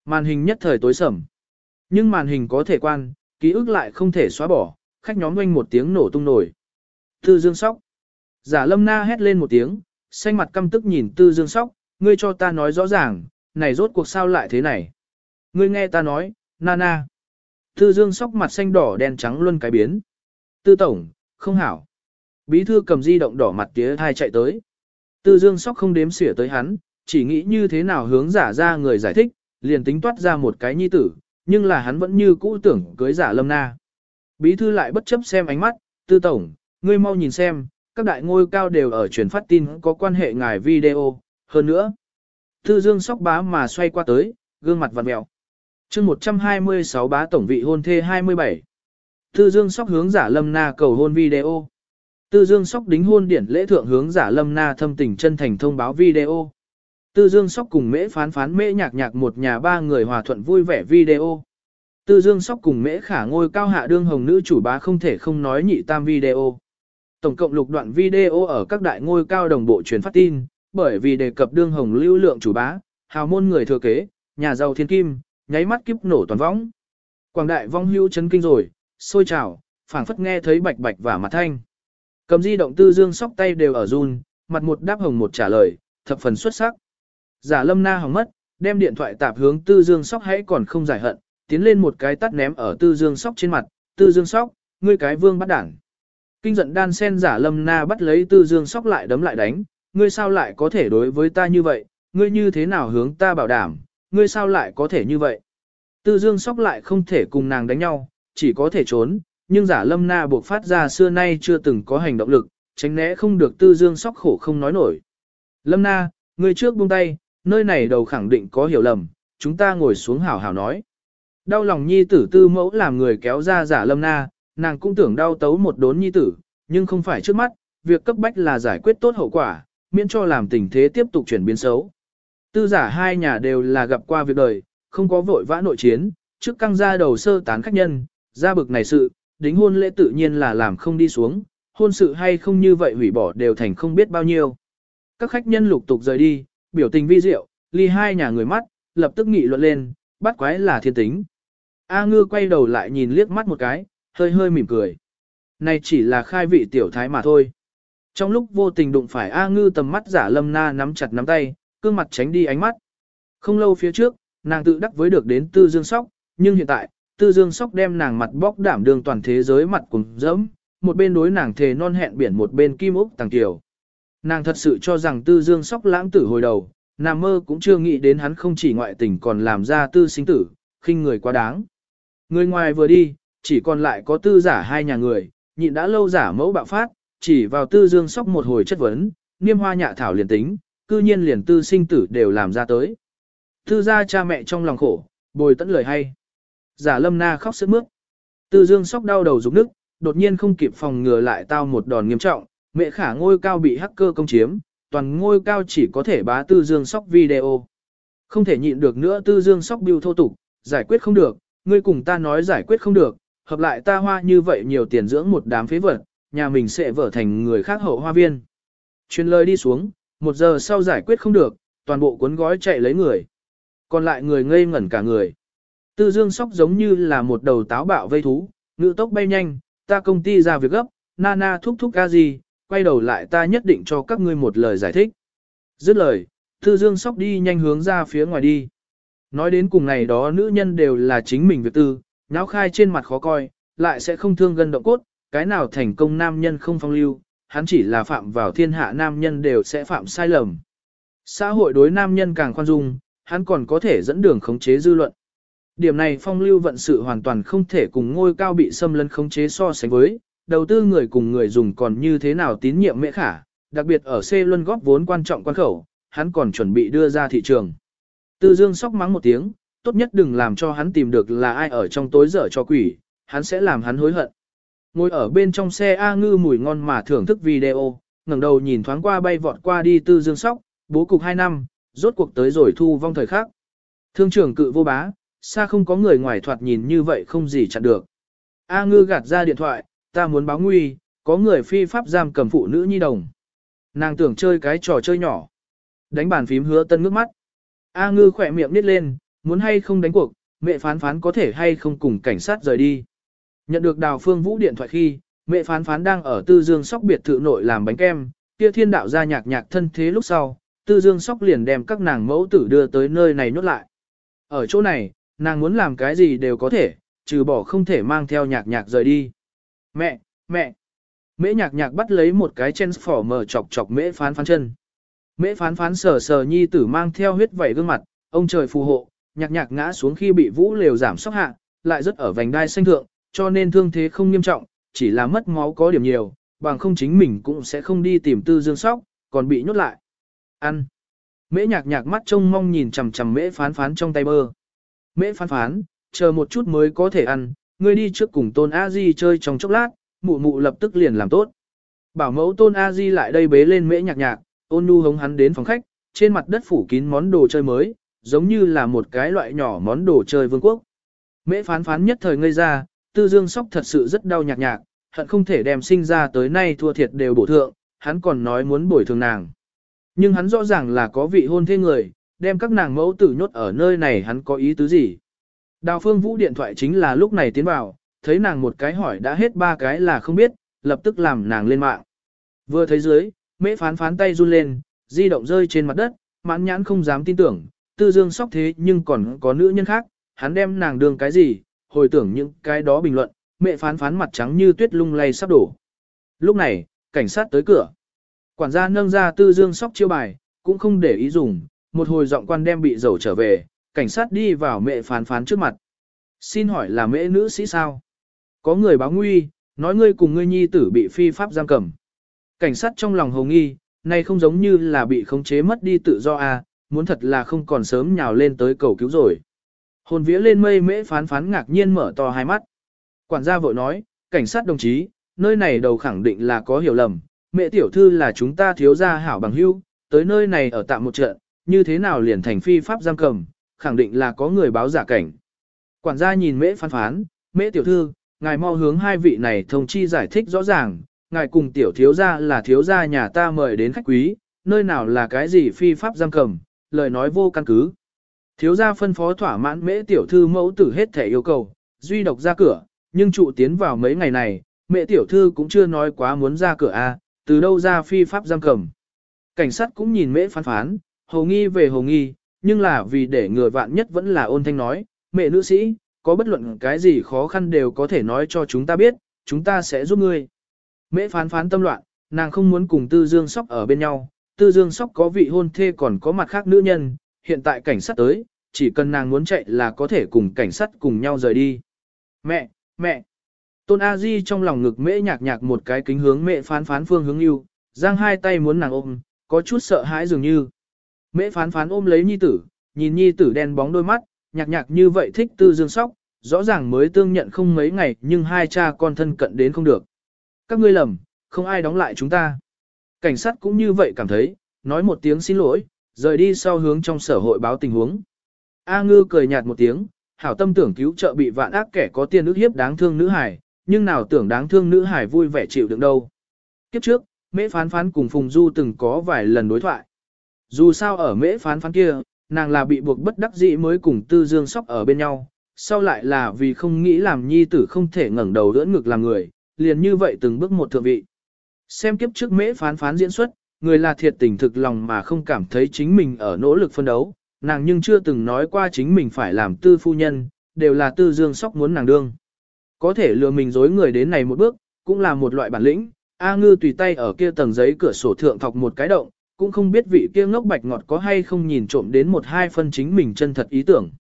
Màn hình nhất thời tối sầm. Nhưng màn hình có thể quan, ký ức lại không thể xóa bỏ, khách nhóm quanh một tiếng nổ tung nổi. Tư Dương Sóc. Giả Lâm Na hét lên một tiếng, xanh mặt căm tức nhìn Tư Dương Sóc, ngươi cho ta nói rõ ràng, này rốt cuộc sao lại thế này. Ngươi nghe ta nói, Na Na. Tư Dương Sóc mặt xanh đỏ đen trắng luôn cái biến. Tư Tổng, không hảo. Bí thư cầm di động đỏ mặt tía thai chạy tới. Tư Dương Sóc không đếm xỉa tới hắn, chỉ nghĩ như thế nào hướng giả ra người giải thích, liền tính toát ra một cái nhi tử, nhưng là hắn vẫn như cũ tưởng cưới giả lâm na. Bí thư lại bất chấp xem ánh mắt, Tư Tổng, ngươi mau nhìn xem, các đại ngôi cao đều ở truyền phát tin có quan hệ ngài video, hơn nữa. Tư Dương sóc bá mà xoay qua tới, gương mặt vặn mẹo. chương 126 bá tổng vị hôn thê 27. Tư Dương sóc hướng giả lâm na cầu hôn video. Tư Dương sóc đính hôn điển lễ thượng hướng giả lâm na thâm tình chân thành thông báo video. Tư Dương sóc cùng mễ phán phán mễ nhạc nhạc một nhà ba người hòa thuận vui vẻ video. Tư Dương sóc cùng mễ khả ngôi cao hạ đương hồng nữ chủ bá không thể không nói nhị tam video. Tổng cộng lục đoạn video ở các đại ngôi cao đồng bộ truyền phát tin, bởi vì đề cập đương hồng lưu lượng chủ bá, hào môn người thừa kế, nhà giàu thiên kim, nháy mắt kiếp nổ toàn võng. Quảng đại vong hưu chấn kinh rồi, sôi trào, phảng phất nghe thấy bạch bạch và mặt thanh. Cầm di động tư dương sóc tay đều ở run, mặt một đáp hồng một trả lời, thập phần xuất sắc. Giả lâm na hỏng mất, đem điện thoại tạp hướng tư dương sóc hãy còn không giải hận, tiến lên một cái tắt ném ở tư dương sóc trên mặt, tư dương sóc, ngươi cái vương bắt đảng. Kinh giận đan sen giả lâm na bắt lấy tư dương sóc lại đấm lại đánh, ngươi sao lại có thể đối với ta như vậy, ngươi như thế nào hướng ta bảo đảm, ngươi sao lại có thể như vậy. Tư dương sóc lại không thể cùng nàng đánh nhau, chỉ có thể trốn, nhưng giả lâm na buộc phát ra xưa nay chưa từng có hành động lực, tránh né không được tư dương sóc khổ không nói nổi. Lâm na, ngươi trước buông tay, nơi này đầu khẳng định có hiểu lầm, chúng ta ngồi xuống hảo hảo nói. Đau lòng nhi tử tư mẫu làm người kéo ra giả lâm na, nàng cũng tưởng đau tấu một đốn nhi tử, nhưng không phải trước mắt, việc cấp bách là giải quyết tốt hậu quả, miễn cho làm tình thế tiếp tục chuyển biến xấu. Tư giả hai nhà đều là gặp qua việc đời, không có vội vã nội chiến, trước căng ra đầu sơ tán khách nhân, ra bực này sự, đính hôn lễ tự nhiên là làm không đi xuống, hôn sự hay không như vậy hủy bỏ đều thành không biết bao nhiêu. Các khách nhân lục tục rời đi, biểu tình vi diệu, ly hai nhà người mắt, lập tức nghị luận lên, bắt quái là thiên tính. A ngư quay đầu lại nhìn liếc mắt một cái, hơi hơi mỉm cười. Này chỉ là khai vị tiểu thái mà thôi. Trong lúc vô tình đụng phải A ngư tầm mắt giả lâm na nắm chặt nắm tay, cương mặt tránh đi ánh mắt. Không lâu phía trước, nàng tự đắc với được đến tư dương sóc, nhưng hiện tại, tư dương sóc đem nàng mặt bóc đảm đường toàn thế giới mặt cùng dẫm, một bên đối nàng thề non hẹn biển một bên kim úc tàng tiểu. Nàng thật sự cho rằng tư dương sóc lãng tử hồi đầu, nàng mơ cũng chưa nghĩ đến hắn không chỉ ngoại tình còn làm ra tư sinh tử, khinh người quá đáng. Người ngoài vừa đi, chỉ còn lại có tư giả hai nhà người, nhịn đã lâu giả mẫu bạo phát, chỉ vào tư dương sóc một hồi chất vấn, niêm hoa nhạ thảo liền tính, cư nhiên liền tư sinh tử đều làm ra tới. Tư gia cha mẹ trong lòng khổ, bồi tận lời hay. Giả lâm na khóc sức mướt. Tư dương sóc đau đầu rụng nức, đột nhiên không kịp phòng ngừa lại tao một đòn nghiêm trọng, mẹ khả ngôi cao bị hacker công chiếm, toàn ngôi cao chỉ có thể bá tư dương sóc video. Không thể nhịn được nữa tư dương sóc biêu thô tục, giải quyết không được, ngươi cùng ta nói giải quyết không được, hợp lại ta hoa như vậy nhiều tiền dưỡng một đám phế vật, nhà mình sẽ vở thành người khác hậu hoa viên. Truyền lời đi xuống, một giờ sau giải quyết không được, toàn bộ cuốn gói chạy lấy người. Còn lại người ngây ngẩn cả người. Tư dương sóc giống như là một đầu táo bạo vây thú, ngự tốc bay nhanh, ta công ty ra việc gấp, nana thúc thúc ca gì, quay đầu lại ta nhất định cho các ngươi một lời giải thích. Dứt lời, tư dương sóc đi nhanh hướng ra phía ngoài đi. Nói đến cùng này đó nữ nhân đều là chính mình việc tư, nháo khai trên mặt khó coi, lại sẽ không thương gân động cốt, cái nào thành công nam nhân không phong lưu, hắn chỉ là phạm vào thiên hạ nam nhân đều sẽ phạm sai lầm. Xã hội đối nam nhân càng khoan dung, hắn còn có thể dẫn đường khống chế dư luận. Điểm này phong lưu vận sự hoàn toàn không thể cùng ngôi cao bị xâm lấn khống chế so sánh với, đầu tư người cùng người dùng còn như thế nào tín nhiệm mễ khả, đặc biệt ở C luân góp vốn quan trọng quan khẩu, hắn còn chuẩn bị đưa ra thị trường. Tư Dương sóc mắng một tiếng, tốt nhất đừng làm cho hắn tìm được là ai ở trong tối dở cho quỷ, hắn sẽ làm hắn hối hận. Ngồi ở bên trong xe A ngư mùi ngon mà thưởng thức video, ngẩng đầu nhìn thoáng qua bay vọt qua đi tư dương sóc, bố cục 2 năm, rốt cuộc tới rồi thu vong thời khắc. Thương trưởng cự vô bá, xa không có người ngoài thoạt nhìn như vậy không gì chặn được. A ngư gạt ra điện thoại, ta muốn báo nguy, có người phi pháp giam cầm phụ nữ nhi đồng. Nàng tưởng chơi cái trò chơi nhỏ. Đánh bàn phím hứa tân nước mắt. A ngư khỏe miệng nít lên, muốn hay không đánh cuộc, mẹ phán phán có thể hay không cùng cảnh sát rời đi. Nhận được đào phương vũ điện thoại khi, mẹ phán phán đang ở tư dương sóc biệt thự nội làm bánh kem, kia thiên đạo ra nhạc nhạc thân thế lúc sau, tư dương sóc liền đem các nàng mẫu tử đưa tới nơi này nhốt lại. Ở chỗ này, nàng muốn làm cái gì đều có thể, trừ bỏ không thể mang theo nhạc nhạc rời đi. Mẹ, mẹ. Mễ nhạc nhạc bắt lấy một cái chen phỏ mở chọc chọc mễ phán phán chân. Mễ phán phán sờ sờ nhi tử mang theo huyết vẩy gương mặt, ông trời phù hộ, nhạc nhạc ngã xuống khi bị vũ lều giảm sóc hạ, lại rất ở vành đai xanh thượng, cho nên thương thế không nghiêm trọng, chỉ là mất máu có điểm nhiều, bằng không chính mình cũng sẽ không đi tìm tư dương sóc, còn bị nhốt lại. Ăn. Mễ nhạc nhạc mắt trông mong nhìn chằm chằm mễ phán phán trong tay bơ. Mễ phán phán, chờ một chút mới có thể ăn, ngươi đi trước cùng tôn a di chơi trong chốc lát, mụ mụ lập tức liền làm tốt. Bảo mẫu tôn a di lại đây bế lên mễ nhạc nhạc, ôn nu hống hắn đến phòng khách, trên mặt đất phủ kín món đồ chơi mới, giống như là một cái loại nhỏ món đồ chơi vương quốc. Mễ phán phán nhất thời ngây ra, tư dương sóc thật sự rất đau nhạc nhạc, hận không thể đem sinh ra tới nay thua thiệt đều bổ thượng, hắn còn nói muốn bồi thường nàng. Nhưng hắn rõ ràng là có vị hôn thê người, đem các nàng mẫu tử nhốt ở nơi này hắn có ý tứ gì. Đào phương vũ điện thoại chính là lúc này tiến vào, thấy nàng một cái hỏi đã hết ba cái là không biết, lập tức làm nàng lên mạng. Vừa thấy dưới, mễ phán phán tay run lên, di động rơi trên mặt đất, mãn nhãn không dám tin tưởng, tư dương sóc thế nhưng còn có nữ nhân khác, hắn đem nàng đường cái gì, hồi tưởng những cái đó bình luận, mẹ phán phán mặt trắng như tuyết lung lay sắp đổ. Lúc này, cảnh sát tới cửa. Quản gia nâng ra tư dương sóc chiêu bài, cũng không để ý dùng, một hồi giọng quan đem bị dầu trở về, cảnh sát đi vào mẹ phán phán trước mặt. Xin hỏi là mẹ nữ sĩ sao? Có người báo nguy, nói ngươi cùng ngươi nhi tử bị phi pháp giam cầm. Cảnh sát trong lòng hồng nghi, này không giống như là bị khống chế mất đi tự do à, muốn thật là không còn sớm nhào lên tới cầu cứu rồi. Hồn vía lên mây mễ phán phán ngạc nhiên mở to hai mắt. Quản gia vội nói, cảnh sát đồng chí, nơi này đầu khẳng định là có hiểu lầm, mẹ tiểu thư là chúng ta thiếu gia hảo bằng hưu, tới nơi này ở tạm một trận, như thế nào liền thành phi pháp giam cầm, khẳng định là có người báo giả cảnh. Quản gia nhìn mễ phán phán, mễ tiểu thư, ngài mau hướng hai vị này thông chi giải thích rõ ràng, ngài cùng tiểu thiếu gia là thiếu gia nhà ta mời đến khách quý, nơi nào là cái gì phi pháp giam cầm, lời nói vô căn cứ. Thiếu gia phân phó thỏa mãn mễ tiểu thư mẫu tử hết thể yêu cầu, duy độc ra cửa, nhưng trụ tiến vào mấy ngày này, mẹ tiểu thư cũng chưa nói quá muốn ra cửa a, từ đâu ra phi pháp giam cầm. Cảnh sát cũng nhìn mễ phán phán, hầu nghi về hầu nghi, nhưng là vì để người vạn nhất vẫn là ôn thanh nói, mẹ nữ sĩ, có bất luận cái gì khó khăn đều có thể nói cho chúng ta biết, chúng ta sẽ giúp ngươi. Mễ phán phán tâm loạn, nàng không muốn cùng Tư Dương Sóc ở bên nhau, Tư Dương Sóc có vị hôn thê còn có mặt khác nữ nhân, hiện tại cảnh sát tới, chỉ cần nàng muốn chạy là có thể cùng cảnh sát cùng nhau rời đi. Mẹ, mẹ. Tôn A Di trong lòng ngực mễ nhạc nhạc một cái kính hướng mẹ phán phán phương hướng yêu, giang hai tay muốn nàng ôm, có chút sợ hãi dường như. Mễ phán phán ôm lấy nhi tử, nhìn nhi tử đen bóng đôi mắt, nhạc nhạc như vậy thích tư dương sóc, rõ ràng mới tương nhận không mấy ngày nhưng hai cha con thân cận đến không được. Các ngươi lầm, không ai đóng lại chúng ta. Cảnh sát cũng như vậy cảm thấy, nói một tiếng xin lỗi, rời đi sau hướng trong sở hội báo tình huống. A ngư cười nhạt một tiếng, hảo tâm tưởng cứu trợ bị vạn ác kẻ có tiền ước hiếp đáng thương nữ hải, nhưng nào tưởng đáng thương nữ hải vui vẻ chịu đựng đâu. Kiếp trước, mễ phán phán cùng Phùng Du từng có vài lần đối thoại. Dù sao ở mễ phán phán kia, nàng là bị buộc bất đắc dĩ mới cùng tư dương sóc ở bên nhau, sau lại là vì không nghĩ làm nhi tử không thể ngẩng đầu đỡ ngực làm người, liền như vậy từng bước một thượng vị. Xem kiếp trước mễ phán phán diễn xuất, người là thiệt tình thực lòng mà không cảm thấy chính mình ở nỗ lực phân đấu, nàng nhưng chưa từng nói qua chính mình phải làm tư phu nhân, đều là tư dương sóc muốn nàng đương. Có thể lừa mình dối người đến này một bước, cũng là một loại bản lĩnh, A ngư tùy tay ở kia tầng giấy cửa sổ thượng thọc một cái động, cũng không biết vị kia ngốc bạch ngọt có hay không nhìn trộm đến một hai phân chính mình chân thật ý tưởng.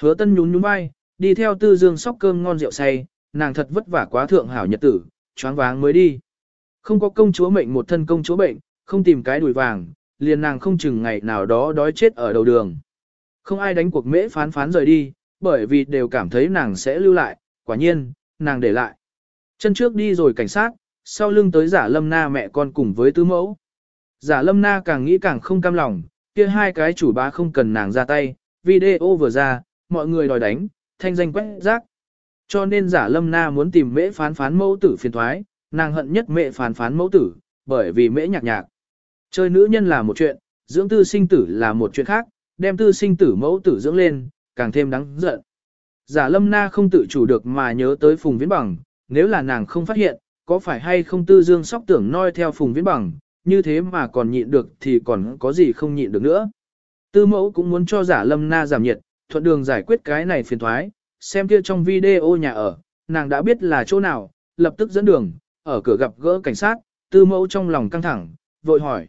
Hứa tân nhún nhún vai, đi theo tư dương sóc cơm ngon rượu say, nàng thật vất vả quá thượng hảo nhật tử, choáng váng mới đi. Không có công chúa mệnh một thân công chúa bệnh, không tìm cái đùi vàng, liền nàng không chừng ngày nào đó đói chết ở đầu đường. Không ai đánh cuộc mễ phán phán rời đi, bởi vì đều cảm thấy nàng sẽ lưu lại, quả nhiên, nàng để lại. Chân trước đi rồi cảnh sát, sau lưng tới giả lâm na mẹ con cùng với tứ mẫu. Giả lâm na càng nghĩ càng không cam lòng, kia hai cái chủ bá không cần nàng ra tay, video vừa ra, mọi người đòi đánh, thanh danh quét rác. Cho nên giả lâm na muốn tìm mễ phán phán mẫu tử phiền thoái, nàng hận nhất mẹ phán phán mẫu tử, bởi vì mễ nhạc nhạc. Chơi nữ nhân là một chuyện, dưỡng tư sinh tử là một chuyện khác, đem tư sinh tử mẫu tử dưỡng lên, càng thêm đáng giận. Giả lâm na không tự chủ được mà nhớ tới Phùng Viễn Bằng, nếu là nàng không phát hiện, có phải hay không tư dương sóc tưởng noi theo Phùng Viễn Bằng, như thế mà còn nhịn được thì còn có gì không nhịn được nữa. Tư mẫu cũng muốn cho giả lâm na giảm nhiệt, thuận đường giải quyết cái này phiền thoái, xem kia trong video nhà ở, nàng đã biết là chỗ nào, lập tức dẫn đường, ở cửa gặp gỡ cảnh sát, tư mẫu trong lòng căng thẳng, vội hỏi.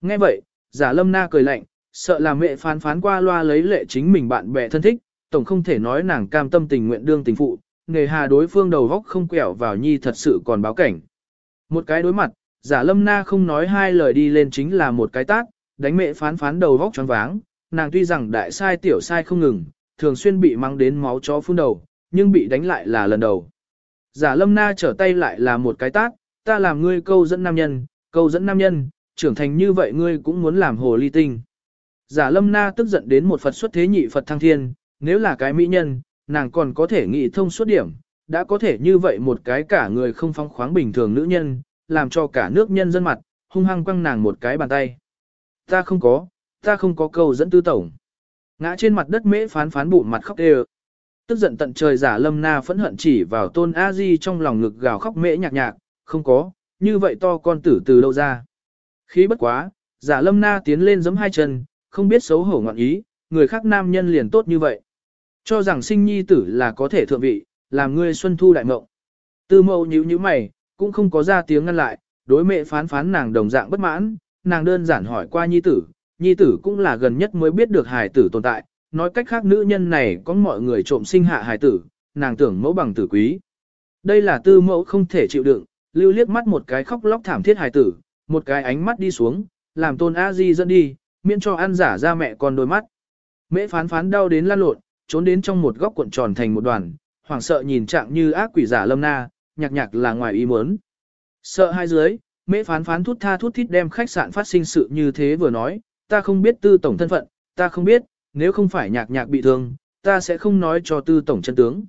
Nghe vậy, giả lâm na cười lạnh, sợ là mẹ phán phán qua loa lấy lệ chính mình bạn bè thân thích, tổng không thể nói nàng cam tâm tình nguyện đương tình phụ, nghề hà đối phương đầu góc không quẹo vào nhi thật sự còn báo cảnh. Một cái đối mặt, giả lâm na không nói hai lời đi lên chính là một cái tác đánh mẹ phán phán đầu vóc choáng váng, nàng tuy rằng đại sai tiểu sai không ngừng, thường xuyên bị mang đến máu chó phun đầu, nhưng bị đánh lại là lần đầu. Giả lâm na trở tay lại là một cái tác ta làm ngươi câu dẫn nam nhân, câu dẫn nam nhân, trưởng thành như vậy ngươi cũng muốn làm hồ ly tinh. Giả lâm na tức giận đến một Phật xuất thế nhị Phật thăng thiên, nếu là cái mỹ nhân, nàng còn có thể nghĩ thông suốt điểm, đã có thể như vậy một cái cả người không phong khoáng bình thường nữ nhân, làm cho cả nước nhân dân mặt, hung hăng quăng nàng một cái bàn tay. Ta không có, ta không có câu dẫn tư tổng. Ngã trên mặt đất mễ phán phán bụng mặt khóc đều. Tức giận tận trời giả lâm na phẫn hận chỉ vào tôn a di trong lòng ngực gào khóc mễ nhạc nhạc, không có, như vậy to con tử từ lâu ra. Khí bất quá, giả lâm na tiến lên giấm hai chân, không biết xấu hổ ngọn ý, người khác nam nhân liền tốt như vậy. Cho rằng sinh nhi tử là có thể thượng vị, làm ngươi xuân thu đại mộng. Tư mẫu nhíu nhíu mày, cũng không có ra tiếng ngăn lại, đối mẹ phán phán nàng đồng dạng bất mãn, nàng đơn giản hỏi qua nhi tử, nhi tử cũng là gần nhất mới biết được hài tử tồn tại, nói cách khác nữ nhân này có mọi người trộm sinh hạ hài tử, nàng tưởng mẫu bằng tử quý. Đây là tư mẫu không thể chịu đựng, lưu liếc mắt một cái khóc lóc thảm thiết hài tử, một cái ánh mắt đi xuống, làm tôn a di dẫn đi, miễn cho ăn giả ra mẹ con đôi mắt. Mễ phán phán đau đến lan lộn, trốn đến trong một góc cuộn tròn thành một đoàn, hoảng sợ nhìn trạng như ác quỷ giả lâm na, nhạc nhạc là ngoài ý muốn. Sợ hai dưới, mễ phán phán thút tha thút thít đem khách sạn phát sinh sự như thế vừa nói, ta không biết tư tổng thân phận, ta không biết, nếu không phải nhạc nhạc bị thương, ta sẽ không nói cho tư tổng chân tướng.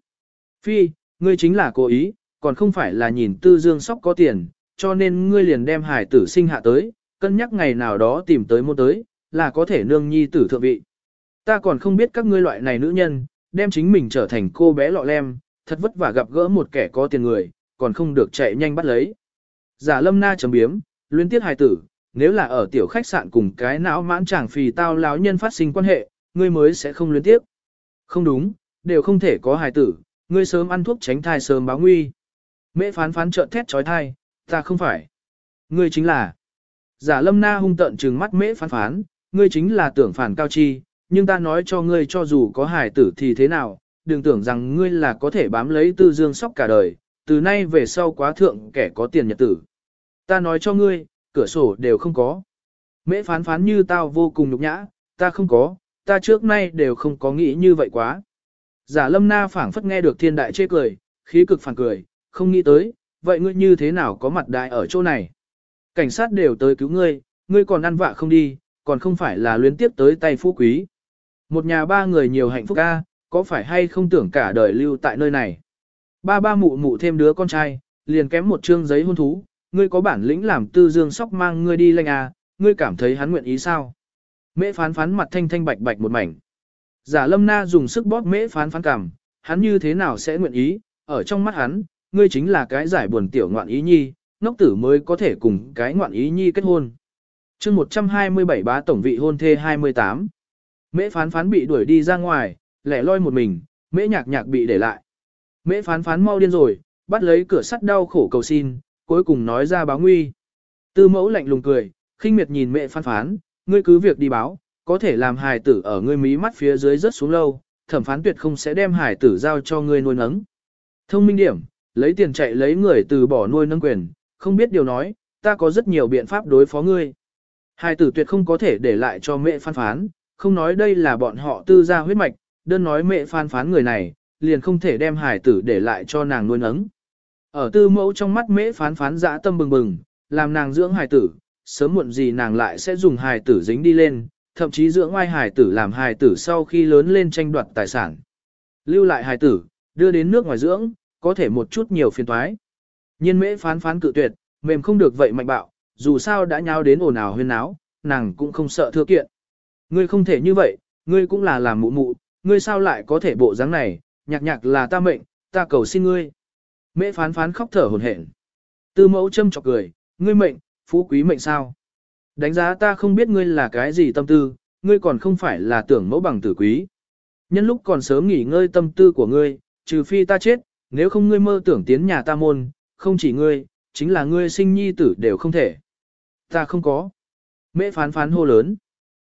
Phi, ngươi chính là cố ý, còn không phải là nhìn tư dương sóc có tiền, cho nên ngươi liền đem hải tử sinh hạ tới, cân nhắc ngày nào đó tìm tới môn tới, là có thể nương nhi tử thượng vị. Ta còn không biết các ngươi loại này nữ nhân, đem chính mình trở thành cô bé lọ lem, thật vất vả gặp gỡ một kẻ có tiền người, còn không được chạy nhanh bắt lấy. Giả lâm na chấm biếm, luyến tiết hài tử, nếu là ở tiểu khách sạn cùng cái não mãn chàng phì tao láo nhân phát sinh quan hệ, ngươi mới sẽ không luyến tiếc Không đúng, đều không thể có hài tử, ngươi sớm ăn thuốc tránh thai sớm báo nguy. Mễ phán phán trợn thét trói thai, ta không phải. Ngươi chính là. Giả lâm na hung tận trừng mắt mễ phán phán, ngươi chính là tưởng phản cao chi, nhưng ta nói cho ngươi cho dù có hài tử thì thế nào, đừng tưởng rằng ngươi là có thể bám lấy tư dương sóc cả đời, từ nay về sau quá thượng kẻ có tiền nhật tử. Ta nói cho ngươi, cửa sổ đều không có. Mễ phán phán như tao vô cùng nhục nhã, ta không có, ta trước nay đều không có nghĩ như vậy quá. Giả lâm na phảng phất nghe được thiên đại chê cười, khí cực phản cười, không nghĩ tới, vậy ngươi như thế nào có mặt đại ở chỗ này? Cảnh sát đều tới cứu ngươi, ngươi còn ăn vạ không đi, còn không phải là luyến tiếp tới tay phú quý. Một nhà ba người nhiều hạnh phúc ca, có phải hay không tưởng cả đời lưu tại nơi này? Ba ba mụ mụ thêm đứa con trai, liền kém một trương giấy hôn thú, ngươi có bản lĩnh làm tư dương sóc mang ngươi đi lanh à, ngươi cảm thấy hắn nguyện ý sao? Mễ phán phán mặt thanh thanh bạch bạch một mảnh. Giả lâm na dùng sức bóp mễ phán phán cảm, hắn như thế nào sẽ nguyện ý, ở trong mắt hắn, ngươi chính là cái giải buồn tiểu ngoạn ý nhi, ngốc tử mới có thể cùng cái ngoạn ý nhi kết hôn. chương 127 bá tổng vị hôn thê 28. Mễ phán phán bị đuổi đi ra ngoài, lẻ loi một mình, mễ nhạc nhạc bị để lại. Mễ phán phán mau điên rồi, bắt lấy cửa sắt đau khổ cầu xin, cuối cùng nói ra báo nguy. Tư mẫu lạnh lùng cười, khinh miệt nhìn mẹ phán phán, ngươi cứ việc đi báo, có thể làm hài tử ở ngươi mí mắt phía dưới rất xuống lâu, thẩm phán tuyệt không sẽ đem hài tử giao cho ngươi nuôi nấng. Thông minh điểm, lấy tiền chạy lấy người từ bỏ nuôi nấng quyền, không biết điều nói, ta có rất nhiều biện pháp đối phó ngươi. Hài tử tuyệt không có thể để lại cho mẹ phán phán, không nói đây là bọn họ tư gia huyết mạch, đơn nói mẹ phán phán người này, liền không thể đem hài tử để lại cho nàng nuôi nấng. Ở tư mẫu trong mắt mễ phán phán dã tâm bừng bừng, làm nàng dưỡng hài tử, sớm muộn gì nàng lại sẽ dùng hài tử dính đi lên, thậm chí dưỡng oai hài tử làm hài tử sau khi lớn lên tranh đoạt tài sản. Lưu lại hài tử, đưa đến nước ngoài dưỡng, có thể một chút nhiều phiền toái. Nhiên mễ phán phán cự tuyệt, mềm không được vậy mạnh bạo, dù sao đã nhau đến ồn ào huyên náo, nàng cũng không sợ thưa kiện. Ngươi không thể như vậy, ngươi cũng là làm mụ mụ, ngươi sao lại có thể bộ dáng này, nhạc nhạc là ta mệnh, ta cầu xin ngươi. Mễ phán phán khóc thở hồn hển. Tư mẫu châm chọc cười, ngươi mệnh, phú quý mệnh sao. Đánh giá ta không biết ngươi là cái gì tâm tư, ngươi còn không phải là tưởng mẫu bằng tử quý. Nhân lúc còn sớm nghỉ ngơi tâm tư của ngươi, trừ phi ta chết, nếu không ngươi mơ tưởng tiến nhà ta môn, không chỉ ngươi, chính là ngươi sinh nhi tử đều không thể. Ta không có. Mễ phán phán hô lớn.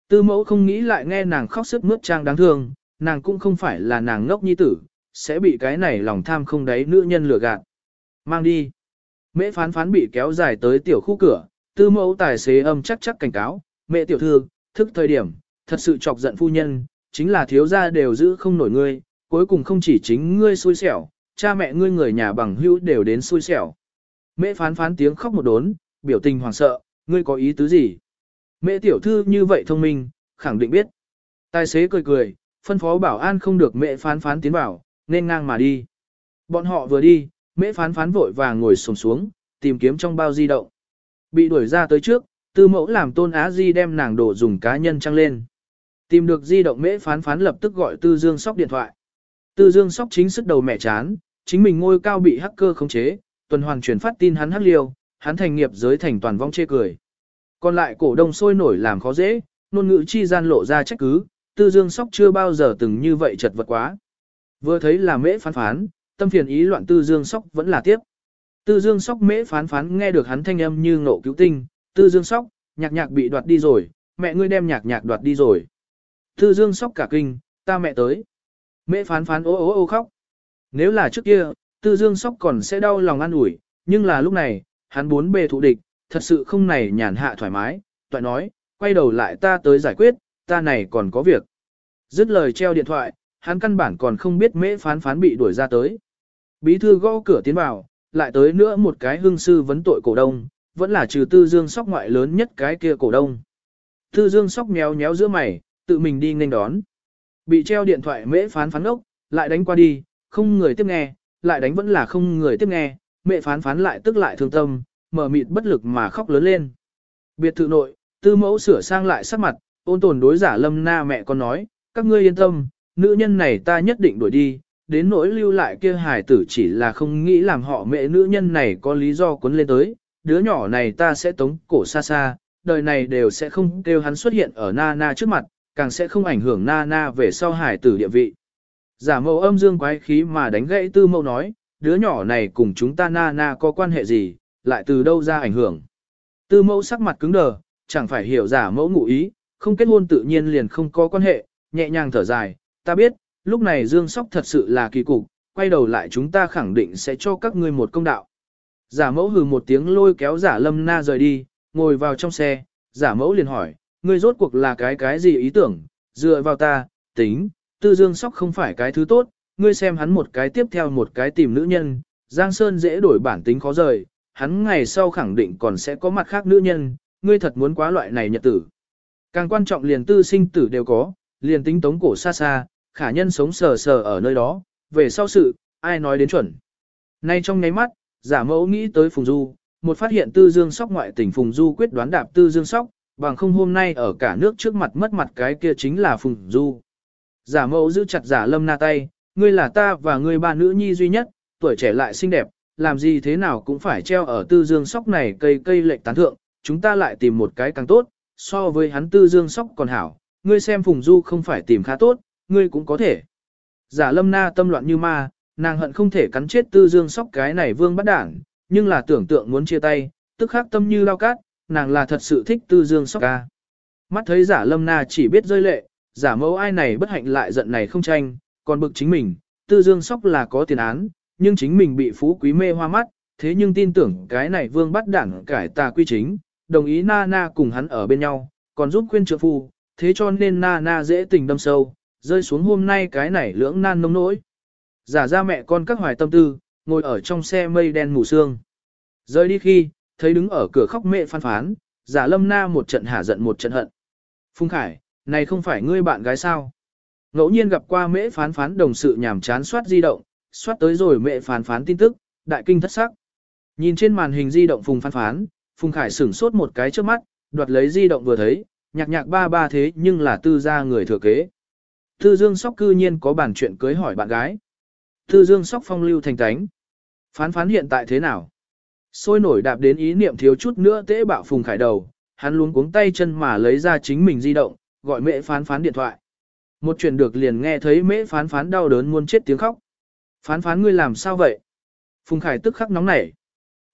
Tư mẫu không nghĩ lại nghe nàng khóc sức mướt trang đáng thương, nàng cũng không phải là nàng ngốc nhi tử, sẽ bị cái này lòng tham không đáy nữ nhân lừa gạt. Mang đi. Mễ phán phán bị kéo dài tới tiểu khu cửa, tư mẫu tài xế âm chắc chắc cảnh cáo, mẹ tiểu thư, thức thời điểm, thật sự chọc giận phu nhân, chính là thiếu gia đều giữ không nổi ngươi, cuối cùng không chỉ chính ngươi xui xẻo, cha mẹ ngươi người nhà bằng hữu đều đến xui xẻo. Mễ phán phán tiếng khóc một đốn, biểu tình hoảng sợ, ngươi có ý tứ gì? mẹ tiểu thư như vậy thông minh, khẳng định biết. Tài xế cười cười, phân phó bảo an không được mễ phán phán tiến vào, nên ngang mà đi. Bọn họ vừa đi, mễ phán phán vội vàng ngồi xổm xuống, tìm kiếm trong bao di động. Bị đuổi ra tới trước, tư mẫu làm tôn á di đem nàng đổ dùng cá nhân trăng lên. Tìm được di động mễ phán phán lập tức gọi tư dương sóc điện thoại. Tư dương sóc chính sức đầu mẹ chán, chính mình ngôi cao bị hacker khống chế, tuần hoàn truyền phát tin hắn hắc liêu, hắn thành nghiệp giới thành toàn vong chê cười. Còn lại cổ đông sôi nổi làm khó dễ, ngôn ngữ chi gian lộ ra trách cứ, tư dương sóc chưa bao giờ từng như vậy chật vật quá. Vừa thấy là mễ phán phán, tâm phiền ý loạn tư dương sóc vẫn là tiếp. Tư dương sóc mễ phán phán nghe được hắn thanh âm như ngộ cứu tinh, tư dương sóc, nhạc nhạc bị đoạt đi rồi, mẹ ngươi đem nhạc nhạc đoạt đi rồi. Tư dương sóc cả kinh, ta mẹ tới. Mễ phán phán ô ô ô khóc. Nếu là trước kia, tư dương sóc còn sẽ đau lòng an ủi, nhưng là lúc này, hắn bốn bề thụ địch, thật sự không này nhàn hạ thoải mái, toại nói, quay đầu lại ta tới giải quyết, ta này còn có việc. Dứt lời treo điện thoại, hắn căn bản còn không biết mễ phán phán bị đuổi ra tới. Bí thư gõ cửa tiến vào, lại tới nữa một cái hương sư vấn tội cổ đông, vẫn là trừ tư dương sóc ngoại lớn nhất cái kia cổ đông. Tư dương sóc méo méo giữa mày, tự mình đi nghênh đón. Bị treo điện thoại mễ phán phán ốc, lại đánh qua đi, không người tiếp nghe, lại đánh vẫn là không người tiếp nghe, mẹ phán phán lại tức lại thương tâm, mở mịt bất lực mà khóc lớn lên. Biệt thự nội, tư mẫu sửa sang lại sắc mặt, ôn tồn đối giả lâm na mẹ con nói, các ngươi yên tâm, nữ nhân này ta nhất định đuổi đi, đến nỗi lưu lại kia hài tử chỉ là không nghĩ làm họ mẹ nữ nhân này có lý do cuốn lên tới, đứa nhỏ này ta sẽ tống cổ xa xa, đời này đều sẽ không kêu hắn xuất hiện ở na na trước mặt, càng sẽ không ảnh hưởng na na về sau hài tử địa vị. Giả mẫu âm dương quái khí mà đánh gãy tư mẫu nói, đứa nhỏ này cùng chúng ta na na có quan hệ gì, lại từ đâu ra ảnh hưởng. Tư mẫu sắc mặt cứng đờ, chẳng phải hiểu giả mẫu ngụ ý, không kết hôn tự nhiên liền không có quan hệ, nhẹ nhàng thở dài, ta biết, lúc này Dương Sóc thật sự là kỳ cục, quay đầu lại chúng ta khẳng định sẽ cho các ngươi một công đạo. Giả mẫu hừ một tiếng lôi kéo giả lâm na rời đi, ngồi vào trong xe, giả mẫu liền hỏi, ngươi rốt cuộc là cái cái gì ý tưởng, dựa vào ta, tính, tư Dương Sóc không phải cái thứ tốt, ngươi xem hắn một cái tiếp theo một cái tìm nữ nhân, Giang Sơn dễ đổi bản tính khó rời, hắn ngày sau khẳng định còn sẽ có mặt khác nữ nhân, ngươi thật muốn quá loại này nhật tử. Càng quan trọng liền tư sinh tử đều có, liền tính tống cổ xa xa, khả nhân sống sờ sờ ở nơi đó, về sau sự, ai nói đến chuẩn. Nay trong nháy mắt, giả mẫu nghĩ tới Phùng Du, một phát hiện tư dương sóc ngoại tỉnh Phùng Du quyết đoán đạp tư dương sóc, bằng không hôm nay ở cả nước trước mặt mất mặt cái kia chính là Phùng Du. Giả mẫu giữ chặt giả lâm na tay, ngươi là ta và ngươi ba nữ nhi duy nhất, tuổi trẻ lại xinh đẹp, làm gì thế nào cũng phải treo ở tư dương sóc này cây cây lệnh tán thượng, chúng ta lại tìm một cái càng tốt, so với hắn tư dương sóc còn hảo, ngươi xem Phùng Du không phải tìm khá tốt, ngươi cũng có thể. Giả lâm na tâm loạn như ma, nàng hận không thể cắn chết tư dương sóc cái này vương bắt đảng, nhưng là tưởng tượng muốn chia tay, tức khắc tâm như lao cát, nàng là thật sự thích tư dương sóc ca. Mắt thấy giả lâm na chỉ biết rơi lệ, giả mẫu ai này bất hạnh lại giận này không tranh, còn bực chính mình, tư dương sóc là có tiền án, nhưng chính mình bị phú quý mê hoa mắt, thế nhưng tin tưởng cái này vương bắt đảng cải tà quy chính, đồng ý na na cùng hắn ở bên nhau, còn giúp khuyên trợ phu, thế cho nên na na dễ tình đâm sâu, rơi xuống hôm nay cái này lưỡng nan nông nỗi. Giả ra mẹ con các hoài tâm tư, ngồi ở trong xe mây đen mù sương. Rơi đi khi, thấy đứng ở cửa khóc mẹ phan phán, giả lâm na một trận hả giận một trận hận. Phung Khải, này không phải ngươi bạn gái sao? Ngẫu nhiên gặp qua mễ phán phán đồng sự nhảm chán soát di động, soát tới rồi mẹ phán phán tin tức, đại kinh thất sắc. Nhìn trên màn hình di động Phùng phán phán, Phùng Khải sửng sốt một cái trước mắt, đoạt lấy di động vừa thấy, nhạc nhạc ba ba thế nhưng là tư gia người thừa kế. Tư Dương Sóc cư nhiên có bản chuyện cưới hỏi bạn gái. Tư Dương Sóc phong lưu thành tánh. Phán phán hiện tại thế nào? Sôi nổi đạp đến ý niệm thiếu chút nữa tế bạo Phùng Khải đầu, hắn luống cuống tay chân mà lấy ra chính mình di động, gọi mẹ phán phán điện thoại. Một chuyện được liền nghe thấy mẹ phán phán đau đớn muốn chết tiếng khóc. Phán phán ngươi làm sao vậy? Phùng Khải tức khắc nóng nảy.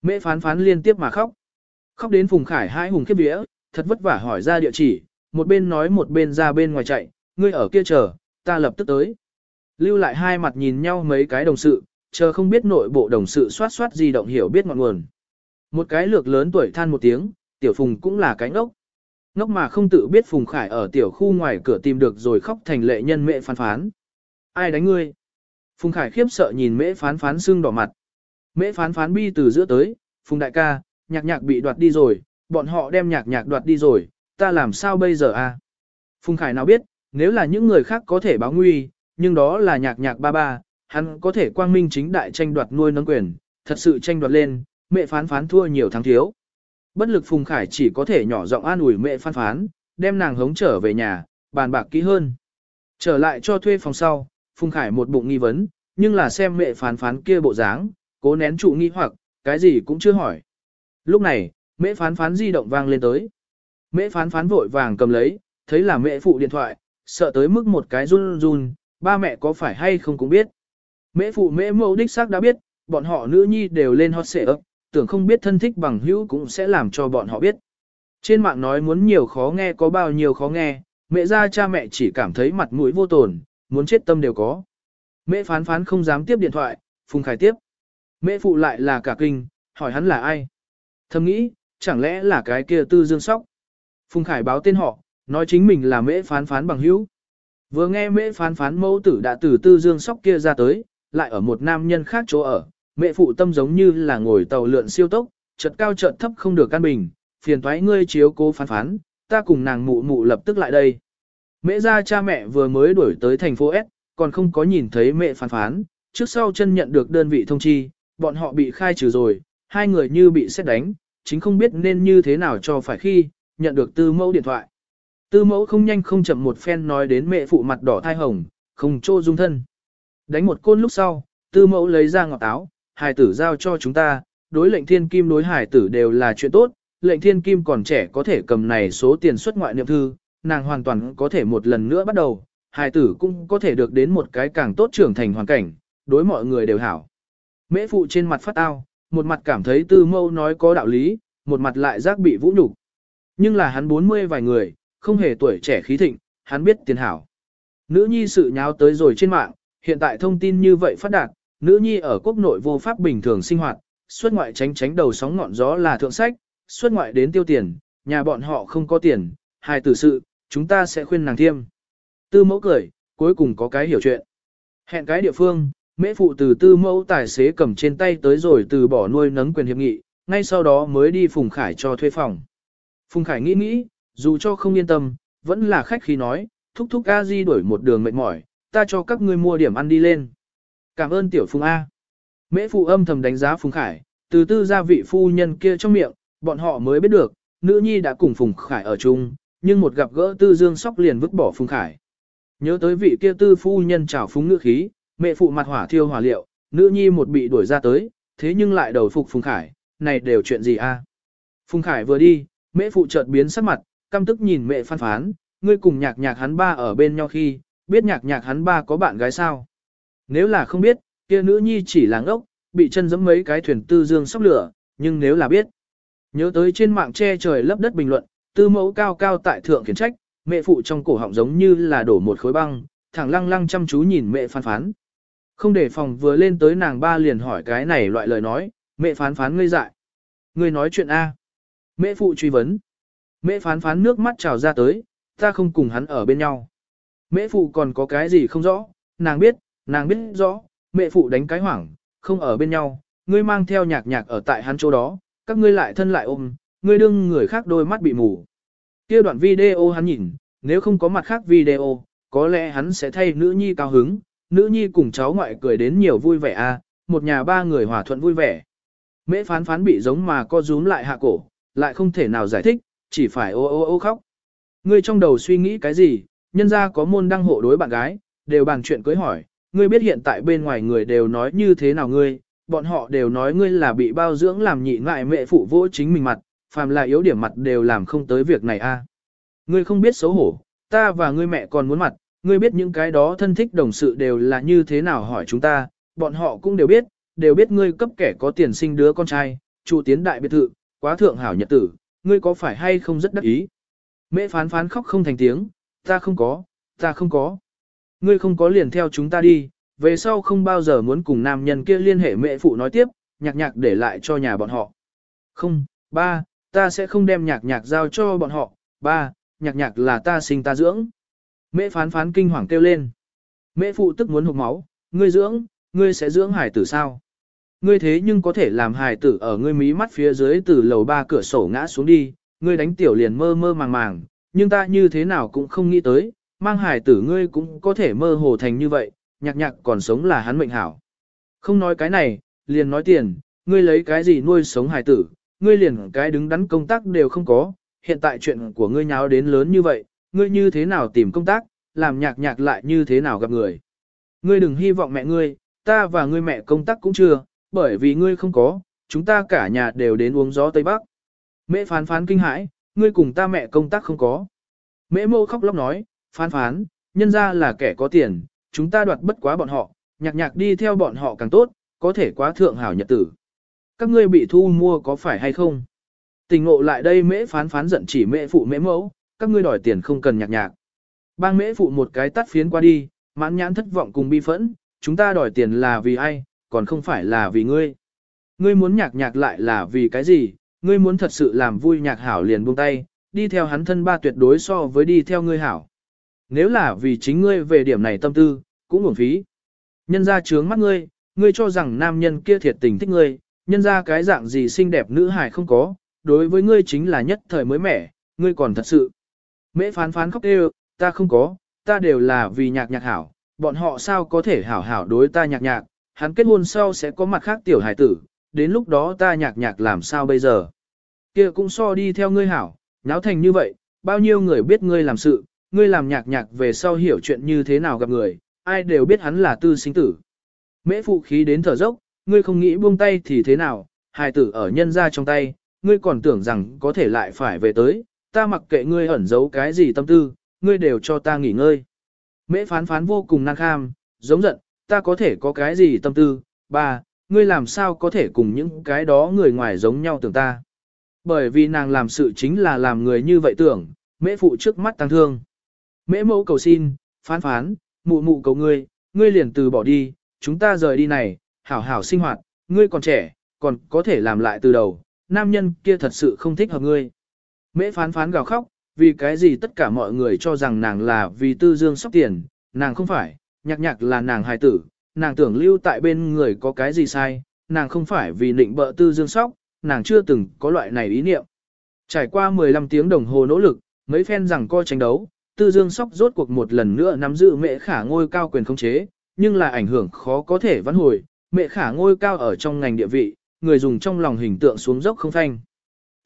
Mẹ phán phán liên tiếp mà khóc. Khóc đến Phùng Khải hai hùng khiếp vía, thật vất vả hỏi ra địa chỉ, một bên nói một bên ra bên ngoài chạy, ngươi ở kia chờ, ta lập tức tới. Lưu lại hai mặt nhìn nhau mấy cái đồng sự, chờ không biết nội bộ đồng sự soát soát di động hiểu biết ngọn nguồn. Một cái lược lớn tuổi than một tiếng, tiểu phùng cũng là cái ngốc. Ngốc mà không tự biết phùng khải ở tiểu khu ngoài cửa tìm được rồi khóc thành lệ nhân mẹ phán phán. Ai đánh ngươi? Phùng khải khiếp sợ nhìn mễ phán phán xương đỏ mặt. Mễ phán phán bi từ giữa tới, phùng đại ca, nhạc nhạc bị đoạt đi rồi, bọn họ đem nhạc nhạc đoạt đi rồi, ta làm sao bây giờ a? Phùng khải nào biết, nếu là những người khác có thể báo nguy, nhưng đó là nhạc nhạc ba ba, hắn có thể quang minh chính đại tranh đoạt nuôi nấng quyền, thật sự tranh đoạt lên, mẹ phán phán thua nhiều thắng thiếu. Bất lực Phùng Khải chỉ có thể nhỏ giọng an ủi mẹ phán phán, đem nàng hống trở về nhà, bàn bạc kỹ hơn. Trở lại cho thuê phòng sau, Phùng Khải một bụng nghi vấn, nhưng là xem mẹ phán phán kia bộ dáng, cố nén trụ nghi hoặc, cái gì cũng chưa hỏi. Lúc này, mẹ phán phán di động vang lên tới. Mẹ phán phán vội vàng cầm lấy, thấy là mẹ phụ điện thoại, sợ tới mức một cái run run, ba mẹ có phải hay không cũng biết. Mẹ phụ mẹ mẫu đích xác đã biết, bọn họ nữ nhi đều lên hot xệ ấp, tưởng không biết thân thích bằng hữu cũng sẽ làm cho bọn họ biết. Trên mạng nói muốn nhiều khó nghe có bao nhiêu khó nghe, mẹ ra cha mẹ chỉ cảm thấy mặt mũi vô tồn, muốn chết tâm đều có. Mẹ phán phán không dám tiếp điện thoại, Phùng Khải tiếp. Mẹ phụ lại là cả kinh, hỏi hắn là ai. Thầm nghĩ, chẳng lẽ là cái kia tư dương sóc. Phùng Khải báo tên họ, nói chính mình là mẹ phán phán bằng hữu. Vừa nghe mẹ phán phán mẫu tử đã từ tư dương sóc kia ra tới, lại ở một nam nhân khác chỗ ở, mẹ phụ tâm giống như là ngồi tàu lượn siêu tốc, chợt cao chợt thấp không được căn bình, phiền thoái ngươi chiếu cố phán phán, ta cùng nàng mụ mụ lập tức lại đây. Mẹ ra cha mẹ vừa mới đuổi tới thành phố S, còn không có nhìn thấy mẹ phán phán, trước sau chân nhận được đơn vị thông chi, bọn họ bị khai trừ rồi, hai người như bị xét đánh, chính không biết nên như thế nào cho phải khi, nhận được tư mẫu điện thoại. Tư mẫu không nhanh không chậm một phen nói đến mẹ phụ mặt đỏ thai hồng, không trô dung thân. Đánh một côn lúc sau, tư mẫu lấy ra ngọt áo, hài tử giao cho chúng ta, đối lệnh thiên kim đối hài tử đều là chuyện tốt, lệnh thiên kim còn trẻ có thể cầm này số tiền xuất ngoại niệm thư, nàng hoàn toàn có thể một lần nữa bắt đầu, hài tử cũng có thể được đến một cái càng tốt trưởng thành hoàn cảnh, đối mọi người đều hảo. Mễ phụ trên mặt phát ao, một mặt cảm thấy tư mâu nói có đạo lý, một mặt lại giác bị vũ nhục. Nhưng là hắn 40 vài người, không hề tuổi trẻ khí thịnh, hắn biết tiền hảo. Nữ nhi sự nháo tới rồi trên mạng, hiện tại thông tin như vậy phát đạt, nữ nhi ở quốc nội vô pháp bình thường sinh hoạt, xuất ngoại tránh tránh đầu sóng ngọn gió là thượng sách, xuất ngoại đến tiêu tiền, nhà bọn họ không có tiền, hài tử sự, chúng ta sẽ khuyên nàng thiêm. Tư mẫu cười, cuối cùng có cái hiểu chuyện. Hẹn cái địa phương, mễ phụ từ tư mẫu tài xế cầm trên tay tới rồi từ bỏ nuôi nấng quyền hiệp nghị, ngay sau đó mới đi Phùng Khải cho thuê phòng. Phùng Khải nghĩ nghĩ, dù cho không yên tâm, vẫn là khách khí nói, thúc thúc A Di đuổi một đường mệt mỏi, ta cho các ngươi mua điểm ăn đi lên. Cảm ơn tiểu Phùng A. Mễ phụ âm thầm đánh giá Phùng Khải, từ tư gia vị phu nhân kia trong miệng, bọn họ mới biết được, nữ nhi đã cùng Phùng Khải ở chung, nhưng một gặp gỡ tư dương sóc liền vứt bỏ Phùng Khải. Nhớ tới vị kia tư phu nhân trào phúng ngữ khí, mẹ phụ mặt hỏa thiêu hỏa liệu, nữ nhi một bị đuổi ra tới, thế nhưng lại đầu phục Phùng Khải, này đều chuyện gì a? Phùng Khải vừa đi, mẹ phụ chợt biến sắc mặt, căm tức nhìn mẹ phan phán, ngươi cùng nhạc nhạc hắn ba ở bên nhau khi, biết nhạc nhạc hắn ba có bạn gái sao? Nếu là không biết, kia nữ nhi chỉ là ngốc, bị chân giẫm mấy cái thuyền tư dương sóc lửa, nhưng nếu là biết. Nhớ tới trên mạng che trời lấp đất bình luận, tư mẫu cao cao tại thượng khiển trách, mẹ phụ trong cổ họng giống như là đổ một khối băng, thẳng lăng lăng chăm chú nhìn mẹ phán phán. Không để phòng vừa lên tới nàng ba liền hỏi cái này loại lời nói, mẹ phán phán ngươi dại. Ngươi nói chuyện A. Mẹ phụ truy vấn. Mẹ phán phán nước mắt trào ra tới, ta không cùng hắn ở bên nhau. Mẹ phụ còn có cái gì không rõ, nàng biết, nàng biết rõ, mẹ phụ đánh cái hoảng, không ở bên nhau, ngươi mang theo nhạc nhạc ở tại hắn chỗ đó, các ngươi lại thân lại ôm, ngươi đương người khác đôi mắt bị mù. Kia đoạn video hắn nhìn, nếu không có mặt khác video, có lẽ hắn sẽ thay nữ nhi cao hứng, nữ nhi cùng cháu ngoại cười đến nhiều vui vẻ a, một nhà ba người hòa thuận vui vẻ. Mễ phán phán bị giống mà co rúm lại hạ cổ, lại không thể nào giải thích, chỉ phải ô ô ô khóc. Ngươi trong đầu suy nghĩ cái gì, nhân ra có môn đăng hộ đối bạn gái, đều bàn chuyện cưới hỏi, ngươi biết hiện tại bên ngoài người đều nói như thế nào ngươi, bọn họ đều nói ngươi là bị bao dưỡng làm nhị ngại mẹ phụ vỗ chính mình mặt, phàm là yếu điểm mặt đều làm không tới việc này a. Ngươi không biết xấu hổ, ta và ngươi mẹ còn muốn mặt, ngươi biết những cái đó thân thích đồng sự đều là như thế nào hỏi chúng ta, bọn họ cũng đều biết, đều biết ngươi cấp kẻ có tiền sinh đứa con trai, trụ tiến đại biệt thự, quá thượng hảo nhật tử, ngươi có phải hay không rất đắc ý. Mẹ phán phán khóc không thành tiếng, ta không có, ta không có. Ngươi không có liền theo chúng ta đi, về sau không bao giờ muốn cùng nam nhân kia liên hệ mẹ phụ nói tiếp, nhạc nhạc để lại cho nhà bọn họ. Không, ba, ta sẽ không đem nhạc nhạc giao cho bọn họ, ba, nhạc nhạc là ta sinh ta dưỡng. Mẹ phán phán kinh hoàng kêu lên. Mẹ phụ tức muốn hụt máu, ngươi dưỡng, ngươi sẽ dưỡng hải tử sao? Ngươi thế nhưng có thể làm hải tử ở ngươi mí mắt phía dưới từ lầu ba cửa sổ ngã xuống đi, ngươi đánh tiểu liền mơ mơ màng màng, nhưng ta như thế nào cũng không nghĩ tới, mang hải tử ngươi cũng có thể mơ hồ thành như vậy, nhạc nhạc còn sống là hắn mệnh hảo. Không nói cái này, liền nói tiền, ngươi lấy cái gì nuôi sống hải tử, ngươi liền cái đứng đắn công tác đều không có, hiện tại chuyện của ngươi nháo đến lớn như vậy, ngươi như thế nào tìm công tác, làm nhạc nhạc lại như thế nào gặp người. Ngươi đừng hy vọng mẹ ngươi, ta và ngươi mẹ công tác cũng chưa, bởi vì ngươi không có, chúng ta cả nhà đều đến uống gió Tây Bắc. Mẹ phán phán kinh hãi, ngươi cùng ta mẹ công tác không có. Mẹ mâu khóc lóc nói, phán phán, nhân ra là kẻ có tiền, chúng ta đoạt bất quá bọn họ, nhạc nhạc đi theo bọn họ càng tốt, có thể quá thượng hảo nhật tử. Các ngươi bị thu mua có phải hay không? Tình ngộ lại đây mễ phán phán giận chỉ mễ phụ mễ mẫu, các ngươi đòi tiền không cần nhạc nhạc. Bang mễ phụ một cái tắt phiến qua đi, mãn nhãn thất vọng cùng bi phẫn, chúng ta đòi tiền là vì ai, còn không phải là vì ngươi. Ngươi muốn nhạc nhạc lại là vì cái gì, ngươi muốn thật sự làm vui nhạc hảo liền buông tay, đi theo hắn thân ba tuyệt đối so với đi theo ngươi hảo. Nếu là vì chính ngươi về điểm này tâm tư, cũng uổng phí. Nhân ra trướng mắt ngươi, ngươi cho rằng nam nhân kia thiệt tình thích ngươi, nhân ra cái dạng gì xinh đẹp nữ hài không có, đối với ngươi chính là nhất thời mới mẻ, ngươi còn thật sự. Mễ phán phán khóc kêu, ta không có, ta đều là vì nhạc nhạc hảo, bọn họ sao có thể hảo hảo đối ta nhạc nhạc, hắn kết hôn sau sẽ có mặt khác tiểu hải tử, đến lúc đó ta nhạc nhạc làm sao bây giờ. kia cũng so đi theo ngươi hảo, náo thành như vậy, bao nhiêu người biết ngươi làm sự, ngươi làm nhạc nhạc về sau hiểu chuyện như thế nào gặp người, ai đều biết hắn là tư sinh tử. Mễ phụ khí đến thở dốc, ngươi không nghĩ buông tay thì thế nào, hài tử ở nhân ra trong tay, ngươi còn tưởng rằng có thể lại phải về tới, ta mặc kệ ngươi ẩn giấu cái gì tâm tư, ngươi đều cho ta nghỉ ngơi. Mễ phán phán vô cùng năng kham, giống giận, ta có thể có cái gì tâm tư, ba, ngươi làm sao có thể cùng những cái đó người ngoài giống nhau tưởng ta. Bởi vì nàng làm sự chính là làm người như vậy tưởng, mễ phụ trước mắt tăng thương. Mễ mẫu cầu xin, phán phán, mụ mụ cầu ngươi, ngươi liền từ bỏ đi, chúng ta rời đi này, hảo hảo sinh hoạt, ngươi còn trẻ, còn có thể làm lại từ đầu, nam nhân kia thật sự không thích hợp ngươi. Mễ phán phán gào khóc, vì cái gì tất cả mọi người cho rằng nàng là vì tư dương sóc tiền, nàng không phải, nhạc nhạc là nàng hài tử, nàng tưởng lưu tại bên người có cái gì sai, nàng không phải vì định bợ tư dương sóc, nàng chưa từng có loại này ý niệm. Trải qua 15 tiếng đồng hồ nỗ lực, mấy phen rằng coi tranh đấu, tư dương sóc rốt cuộc một lần nữa nắm giữ mẹ khả ngôi cao quyền không chế, nhưng là ảnh hưởng khó có thể vãn hồi, mẹ khả ngôi cao ở trong ngành địa vị, người dùng trong lòng hình tượng xuống dốc không phanh.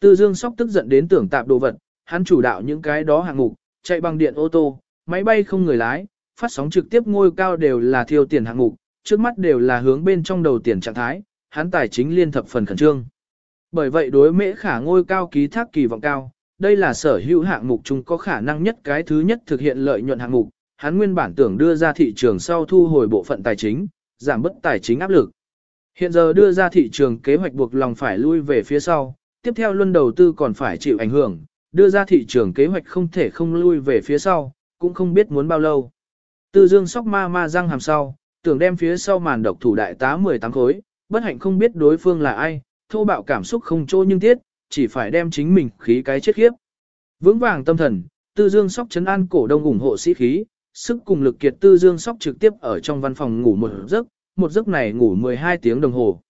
Tư Dương Sóc tức giận đến tưởng tạp đồ vật, hắn chủ đạo những cái đó hạng mục, chạy bằng điện ô tô, máy bay không người lái, phát sóng trực tiếp ngôi cao đều là thiêu tiền hạng mục, trước mắt đều là hướng bên trong đầu tiền trạng thái, hắn tài chính liên thập phần khẩn trương. Bởi vậy đối mễ khả ngôi cao ký thác kỳ vọng cao, đây là sở hữu hạng mục chung có khả năng nhất cái thứ nhất thực hiện lợi nhuận hạng mục, hắn nguyên bản tưởng đưa ra thị trường sau thu hồi bộ phận tài chính, giảm bớt tài chính áp lực. Hiện giờ đưa ra thị trường kế hoạch buộc lòng phải lui về phía sau, tiếp theo luân đầu tư còn phải chịu ảnh hưởng, đưa ra thị trường kế hoạch không thể không lui về phía sau, cũng không biết muốn bao lâu. Tư dương sóc ma ma răng hàm sau, tưởng đem phía sau màn độc thủ đại tá 18 khối, bất hạnh không biết đối phương là ai, thô bạo cảm xúc không trô nhưng tiết, chỉ phải đem chính mình khí cái chết khiếp. Vững vàng tâm thần, tư dương sóc chấn an cổ đông ủng hộ sĩ khí, sức cùng lực kiệt tư dương sóc trực tiếp ở trong văn phòng ngủ một giấc, một giấc này ngủ 12 tiếng đồng hồ.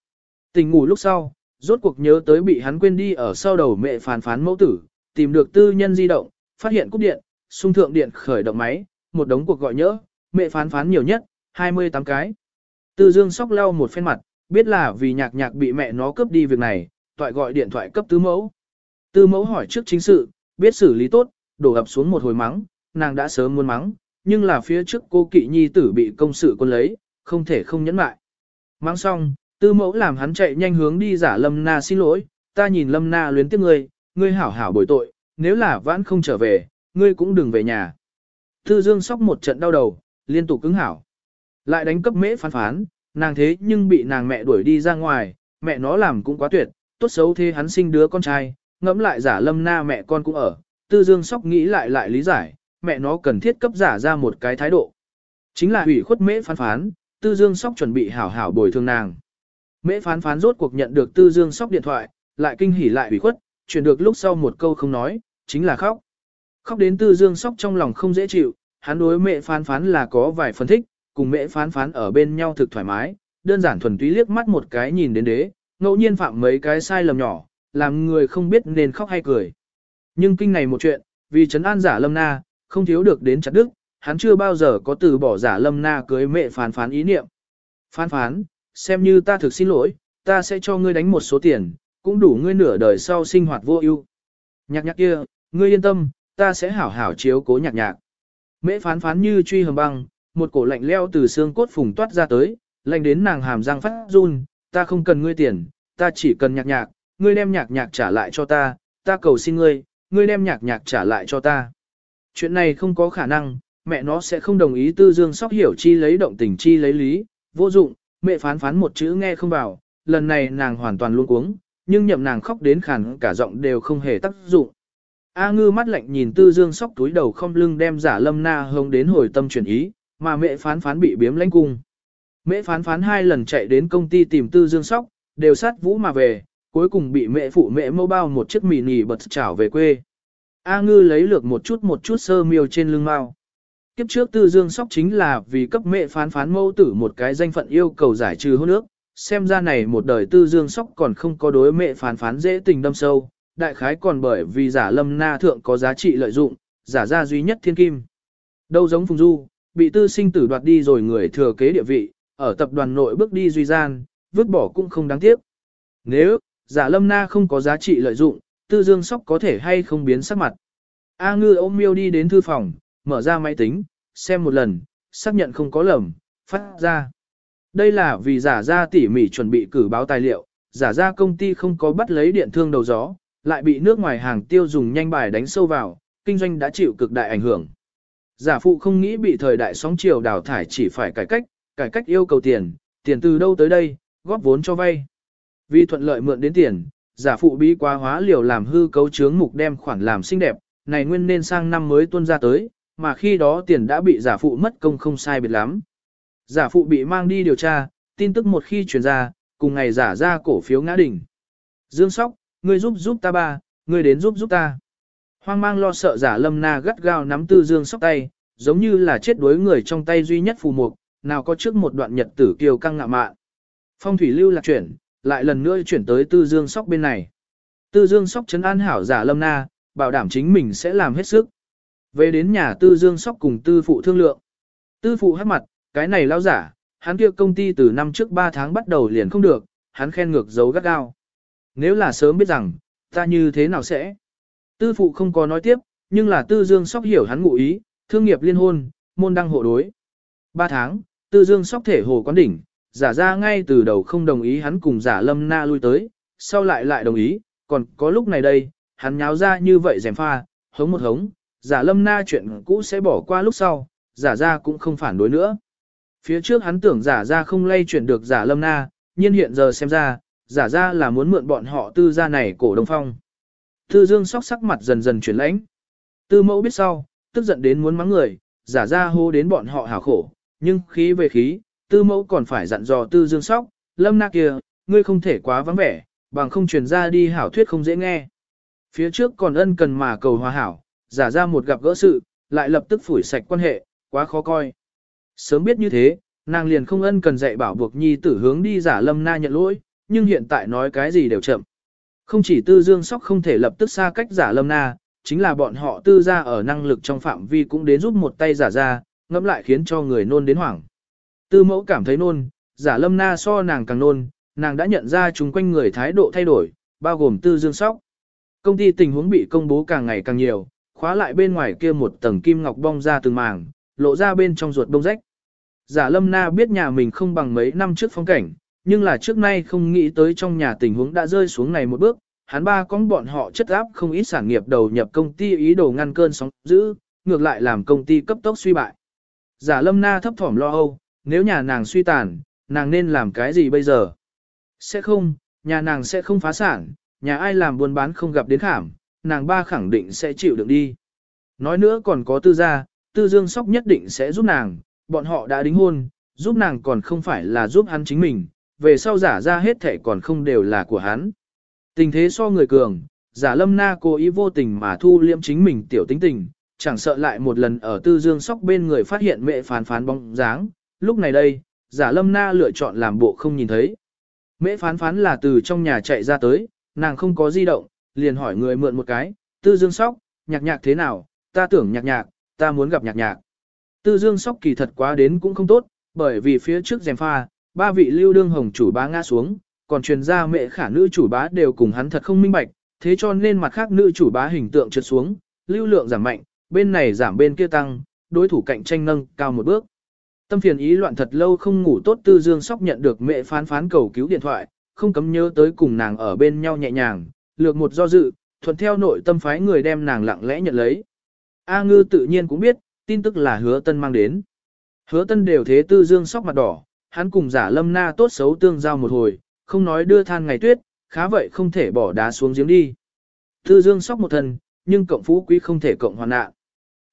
Tình ngủ lúc sau, rốt cuộc nhớ tới bị hắn quên đi ở sau đầu mẹ phán phán mẫu tử, tìm được tư nhân di động, phát hiện cúp điện, xung thượng điện khởi động máy, một đống cuộc gọi nhớ, mẹ phán phán nhiều nhất, 28 cái. Tư Dương sóc lau một phen mặt, biết là vì nhạc nhạc bị mẹ nó cướp đi việc này, toại gọi điện thoại cấp tứ mẫu. Tư mẫu hỏi trước chính sự, biết xử lý tốt, đổ ập xuống một hồi mắng, nàng đã sớm muốn mắng, nhưng là phía trước cô kỵ nhi tử bị công sự quân lấy, không thể không nhẫn lại. Mắng xong, Tư mẫu làm hắn chạy nhanh hướng đi giả lâm na xin lỗi, ta nhìn lâm na luyến tiếc ngươi, ngươi hảo hảo bồi tội, nếu là vãn không trở về, ngươi cũng đừng về nhà. Tư dương sóc một trận đau đầu, liên tục cứng hảo. Lại đánh cấp mễ phán phán, nàng thế nhưng bị nàng mẹ đuổi đi ra ngoài, mẹ nó làm cũng quá tuyệt, tốt xấu thế hắn sinh đứa con trai, ngẫm lại giả lâm na mẹ con cũng ở, tư dương sóc nghĩ lại lại lý giải, mẹ nó cần thiết cấp giả ra một cái thái độ. Chính là hủy khuất mễ phán phán, tư dương sóc chuẩn bị hảo hảo bồi thường nàng. Mễ phán phán rốt cuộc nhận được tư dương sóc điện thoại, lại kinh hỉ lại ủy khuất, chuyển được lúc sau một câu không nói, chính là khóc. Khóc đến tư dương sóc trong lòng không dễ chịu, hắn đối mẹ phán phán là có vài phân thích, cùng mẹ phán phán ở bên nhau thực thoải mái, đơn giản thuần túy liếc mắt một cái nhìn đến đế, ngẫu nhiên phạm mấy cái sai lầm nhỏ, làm người không biết nên khóc hay cười. Nhưng kinh này một chuyện, vì trấn an giả lâm na, không thiếu được đến chặt đức, hắn chưa bao giờ có từ bỏ giả lâm na cưới mẹ phán phán ý niệm. Phán phán, xem như ta thực xin lỗi, ta sẽ cho ngươi đánh một số tiền, cũng đủ ngươi nửa đời sau sinh hoạt vô ưu. Nhạc nhạc kia, ngươi yên tâm, ta sẽ hảo hảo chiếu cố nhạc nhạc. Mễ phán phán như truy hầm băng, một cổ lạnh leo từ xương cốt phùng toát ra tới, lạnh đến nàng hàm răng phát run, ta không cần ngươi tiền, ta chỉ cần nhạc nhạc, ngươi đem nhạc nhạc trả lại cho ta, ta cầu xin ngươi, ngươi đem nhạc nhạc trả lại cho ta. Chuyện này không có khả năng, mẹ nó sẽ không đồng ý tư dương sóc hiểu chi lấy động tình chi lấy lý, vô dụng, mẹ phán phán một chữ nghe không vào, lần này nàng hoàn toàn luôn cuống, nhưng nhậm nàng khóc đến khàn cả giọng đều không hề tác dụng. A ngư mắt lạnh nhìn tư dương sóc túi đầu không lưng đem giả lâm na hông đến hồi tâm chuyển ý, mà mẹ phán phán bị biếm lãnh cung. Mẹ phán phán hai lần chạy đến công ty tìm tư dương sóc, đều sát vũ mà về, cuối cùng bị mẹ phụ mẹ mâu bao một chiếc mì nì bật chảo về quê. A ngư lấy lược một chút một chút sơ miêu trên lưng mao. Kiếp trước tư dương sóc chính là vì cấp mẹ phán phán mâu tử một cái danh phận yêu cầu giải trừ hôn ước, xem ra này một đời tư dương sóc còn không có đối mẹ phán phán dễ tình đâm sâu, đại khái còn bởi vì giả lâm na thượng có giá trị lợi dụng, giả ra duy nhất thiên kim. Đâu giống Phùng Du, bị tư sinh tử đoạt đi rồi người thừa kế địa vị, ở tập đoàn nội bước đi duy gian, vứt bỏ cũng không đáng tiếc. Nếu, giả lâm na không có giá trị lợi dụng, tư dương sóc có thể hay không biến sắc mặt. A ngư ôm miêu đi đến thư phòng, mở ra máy tính, xem một lần, xác nhận không có lầm, phát ra. Đây là vì giả ra tỉ mỉ chuẩn bị cử báo tài liệu, giả ra công ty không có bắt lấy điện thương đầu gió, lại bị nước ngoài hàng tiêu dùng nhanh bài đánh sâu vào, kinh doanh đã chịu cực đại ảnh hưởng. Giả phụ không nghĩ bị thời đại sóng chiều đào thải chỉ phải cải cách, cải cách yêu cầu tiền, tiền từ đâu tới đây, góp vốn cho vay. Vì thuận lợi mượn đến tiền, giả phụ bí quá hóa liều làm hư cấu trướng mục đem khoản làm xinh đẹp, này nguyên nên sang năm mới tuân ra tới, mà khi đó tiền đã bị giả phụ mất công không sai biệt lắm. Giả phụ bị mang đi điều tra, tin tức một khi truyền ra, cùng ngày giả ra cổ phiếu ngã đỉnh. Dương Sóc, ngươi giúp giúp ta ba, ngươi đến giúp giúp ta. Hoang mang lo sợ giả lâm na gắt gao nắm tư Dương Sóc tay, giống như là chết đuối người trong tay duy nhất phù mục, nào có trước một đoạn nhật tử kiều căng ngạ mạn. Phong thủy lưu lạc chuyển, lại lần nữa chuyển tới tư Dương Sóc bên này. Tư Dương Sóc chấn an hảo giả lâm na, bảo đảm chính mình sẽ làm hết sức. Về đến nhà tư Dương Sóc cùng tư phụ thương lượng. Tư phụ hát mặt, cái này lao giả, hắn kia công ty từ năm trước 3 tháng bắt đầu liền không được, hắn khen ngược dấu gắt gao. Nếu là sớm biết rằng, ta như thế nào sẽ? Tư phụ không có nói tiếp, nhưng là tư dương sóc hiểu hắn ngụ ý, thương nghiệp liên hôn, môn đăng hộ đối. 3 tháng, tư dương sóc thể hồ quán đỉnh, giả ra ngay từ đầu không đồng ý hắn cùng giả lâm na lui tới, sau lại lại đồng ý, còn có lúc này đây, hắn nháo ra như vậy dèm pha, hống một hống, giả lâm na chuyện cũ sẽ bỏ qua lúc sau, giả ra cũng không phản đối nữa. Phía trước hắn tưởng giả ra không lay chuyển được giả lâm na, nhưng hiện giờ xem ra, giả ra là muốn mượn bọn họ tư gia này cổ đông phong. Tư dương sóc sắc mặt dần dần chuyển lãnh. Tư mẫu biết sau, tức giận đến muốn mắng người, giả ra hô đến bọn họ hảo khổ, nhưng khí về khí, tư mẫu còn phải dặn dò tư dương sóc, lâm na kia, ngươi không thể quá vắng vẻ, bằng không truyền ra đi hảo thuyết không dễ nghe. Phía trước còn ân cần mà cầu hòa hảo, giả ra một gặp gỡ sự, lại lập tức phủi sạch quan hệ, quá khó coi. Sớm biết như thế, nàng liền không ân cần dạy bảo buộc nhi tử hướng đi giả lâm na nhận lỗi, nhưng hiện tại nói cái gì đều chậm. Không chỉ tư dương sóc không thể lập tức xa cách giả lâm na, chính là bọn họ tư ra ở năng lực trong phạm vi cũng đến giúp một tay giả ra, ngẫm lại khiến cho người nôn đến hoảng. Tư mẫu cảm thấy nôn, giả lâm na so nàng càng nôn, nàng đã nhận ra chúng quanh người thái độ thay đổi, bao gồm tư dương sóc. Công ty tình huống bị công bố càng ngày càng nhiều, khóa lại bên ngoài kia một tầng kim ngọc bong ra từng màng, lộ ra bên trong ruột bông rách. Giả lâm na biết nhà mình không bằng mấy năm trước phong cảnh, nhưng là trước nay không nghĩ tới trong nhà tình huống đã rơi xuống này một bước, hắn ba con bọn họ chất áp không ít sản nghiệp đầu nhập công ty ý đồ ngăn cơn sóng dữ, ngược lại làm công ty cấp tốc suy bại. Giả lâm na thấp thỏm lo âu, nếu nhà nàng suy tàn, nàng nên làm cái gì bây giờ? Sẽ không, nhà nàng sẽ không phá sản, nhà ai làm buôn bán không gặp đến khảm, nàng ba khẳng định sẽ chịu được đi. Nói nữa còn có tư gia, tư dương sóc nhất định sẽ giúp nàng, bọn họ đã đính hôn, giúp nàng còn không phải là giúp hắn chính mình, về sau giả ra hết thể còn không đều là của hắn. Tình thế so người cường, giả lâm na cố ý vô tình mà thu liễm chính mình tiểu tính tình, chẳng sợ lại một lần ở tư dương sóc bên người phát hiện mẹ phán phán bóng dáng, lúc này đây, giả lâm na lựa chọn làm bộ không nhìn thấy. Mẹ phán phán là từ trong nhà chạy ra tới, nàng không có di động, liền hỏi người mượn một cái, tư dương sóc, nhạc nhạc thế nào, ta tưởng nhạc nhạc, ta muốn gặp nhạc nhạc. Tư dương sóc kỳ thật quá đến cũng không tốt, bởi vì phía trước rèm pha, ba vị lưu đương hồng chủ bá ngã xuống, còn truyền ra mẹ khả nữ chủ bá đều cùng hắn thật không minh bạch, thế cho nên mặt khác nữ chủ bá hình tượng trượt xuống, lưu lượng giảm mạnh, bên này giảm bên kia tăng, đối thủ cạnh tranh nâng cao một bước. Tâm phiền ý loạn thật lâu không ngủ tốt tư dương sóc nhận được mẹ phán phán cầu cứu điện thoại, không cấm nhớ tới cùng nàng ở bên nhau nhẹ nhàng, lược một do dự, thuận theo nội tâm phái người đem nàng lặng lẽ nhận lấy. A ngư tự nhiên cũng biết, tin tức là hứa tân mang đến. Hứa tân đều thế tư dương sóc mặt đỏ, hắn cùng giả lâm na tốt xấu tương giao một hồi, không nói đưa than ngày tuyết, khá vậy không thể bỏ đá xuống giếng đi. Tư dương sóc một thần, nhưng cộng phú quý không thể cộng hoàn nạn.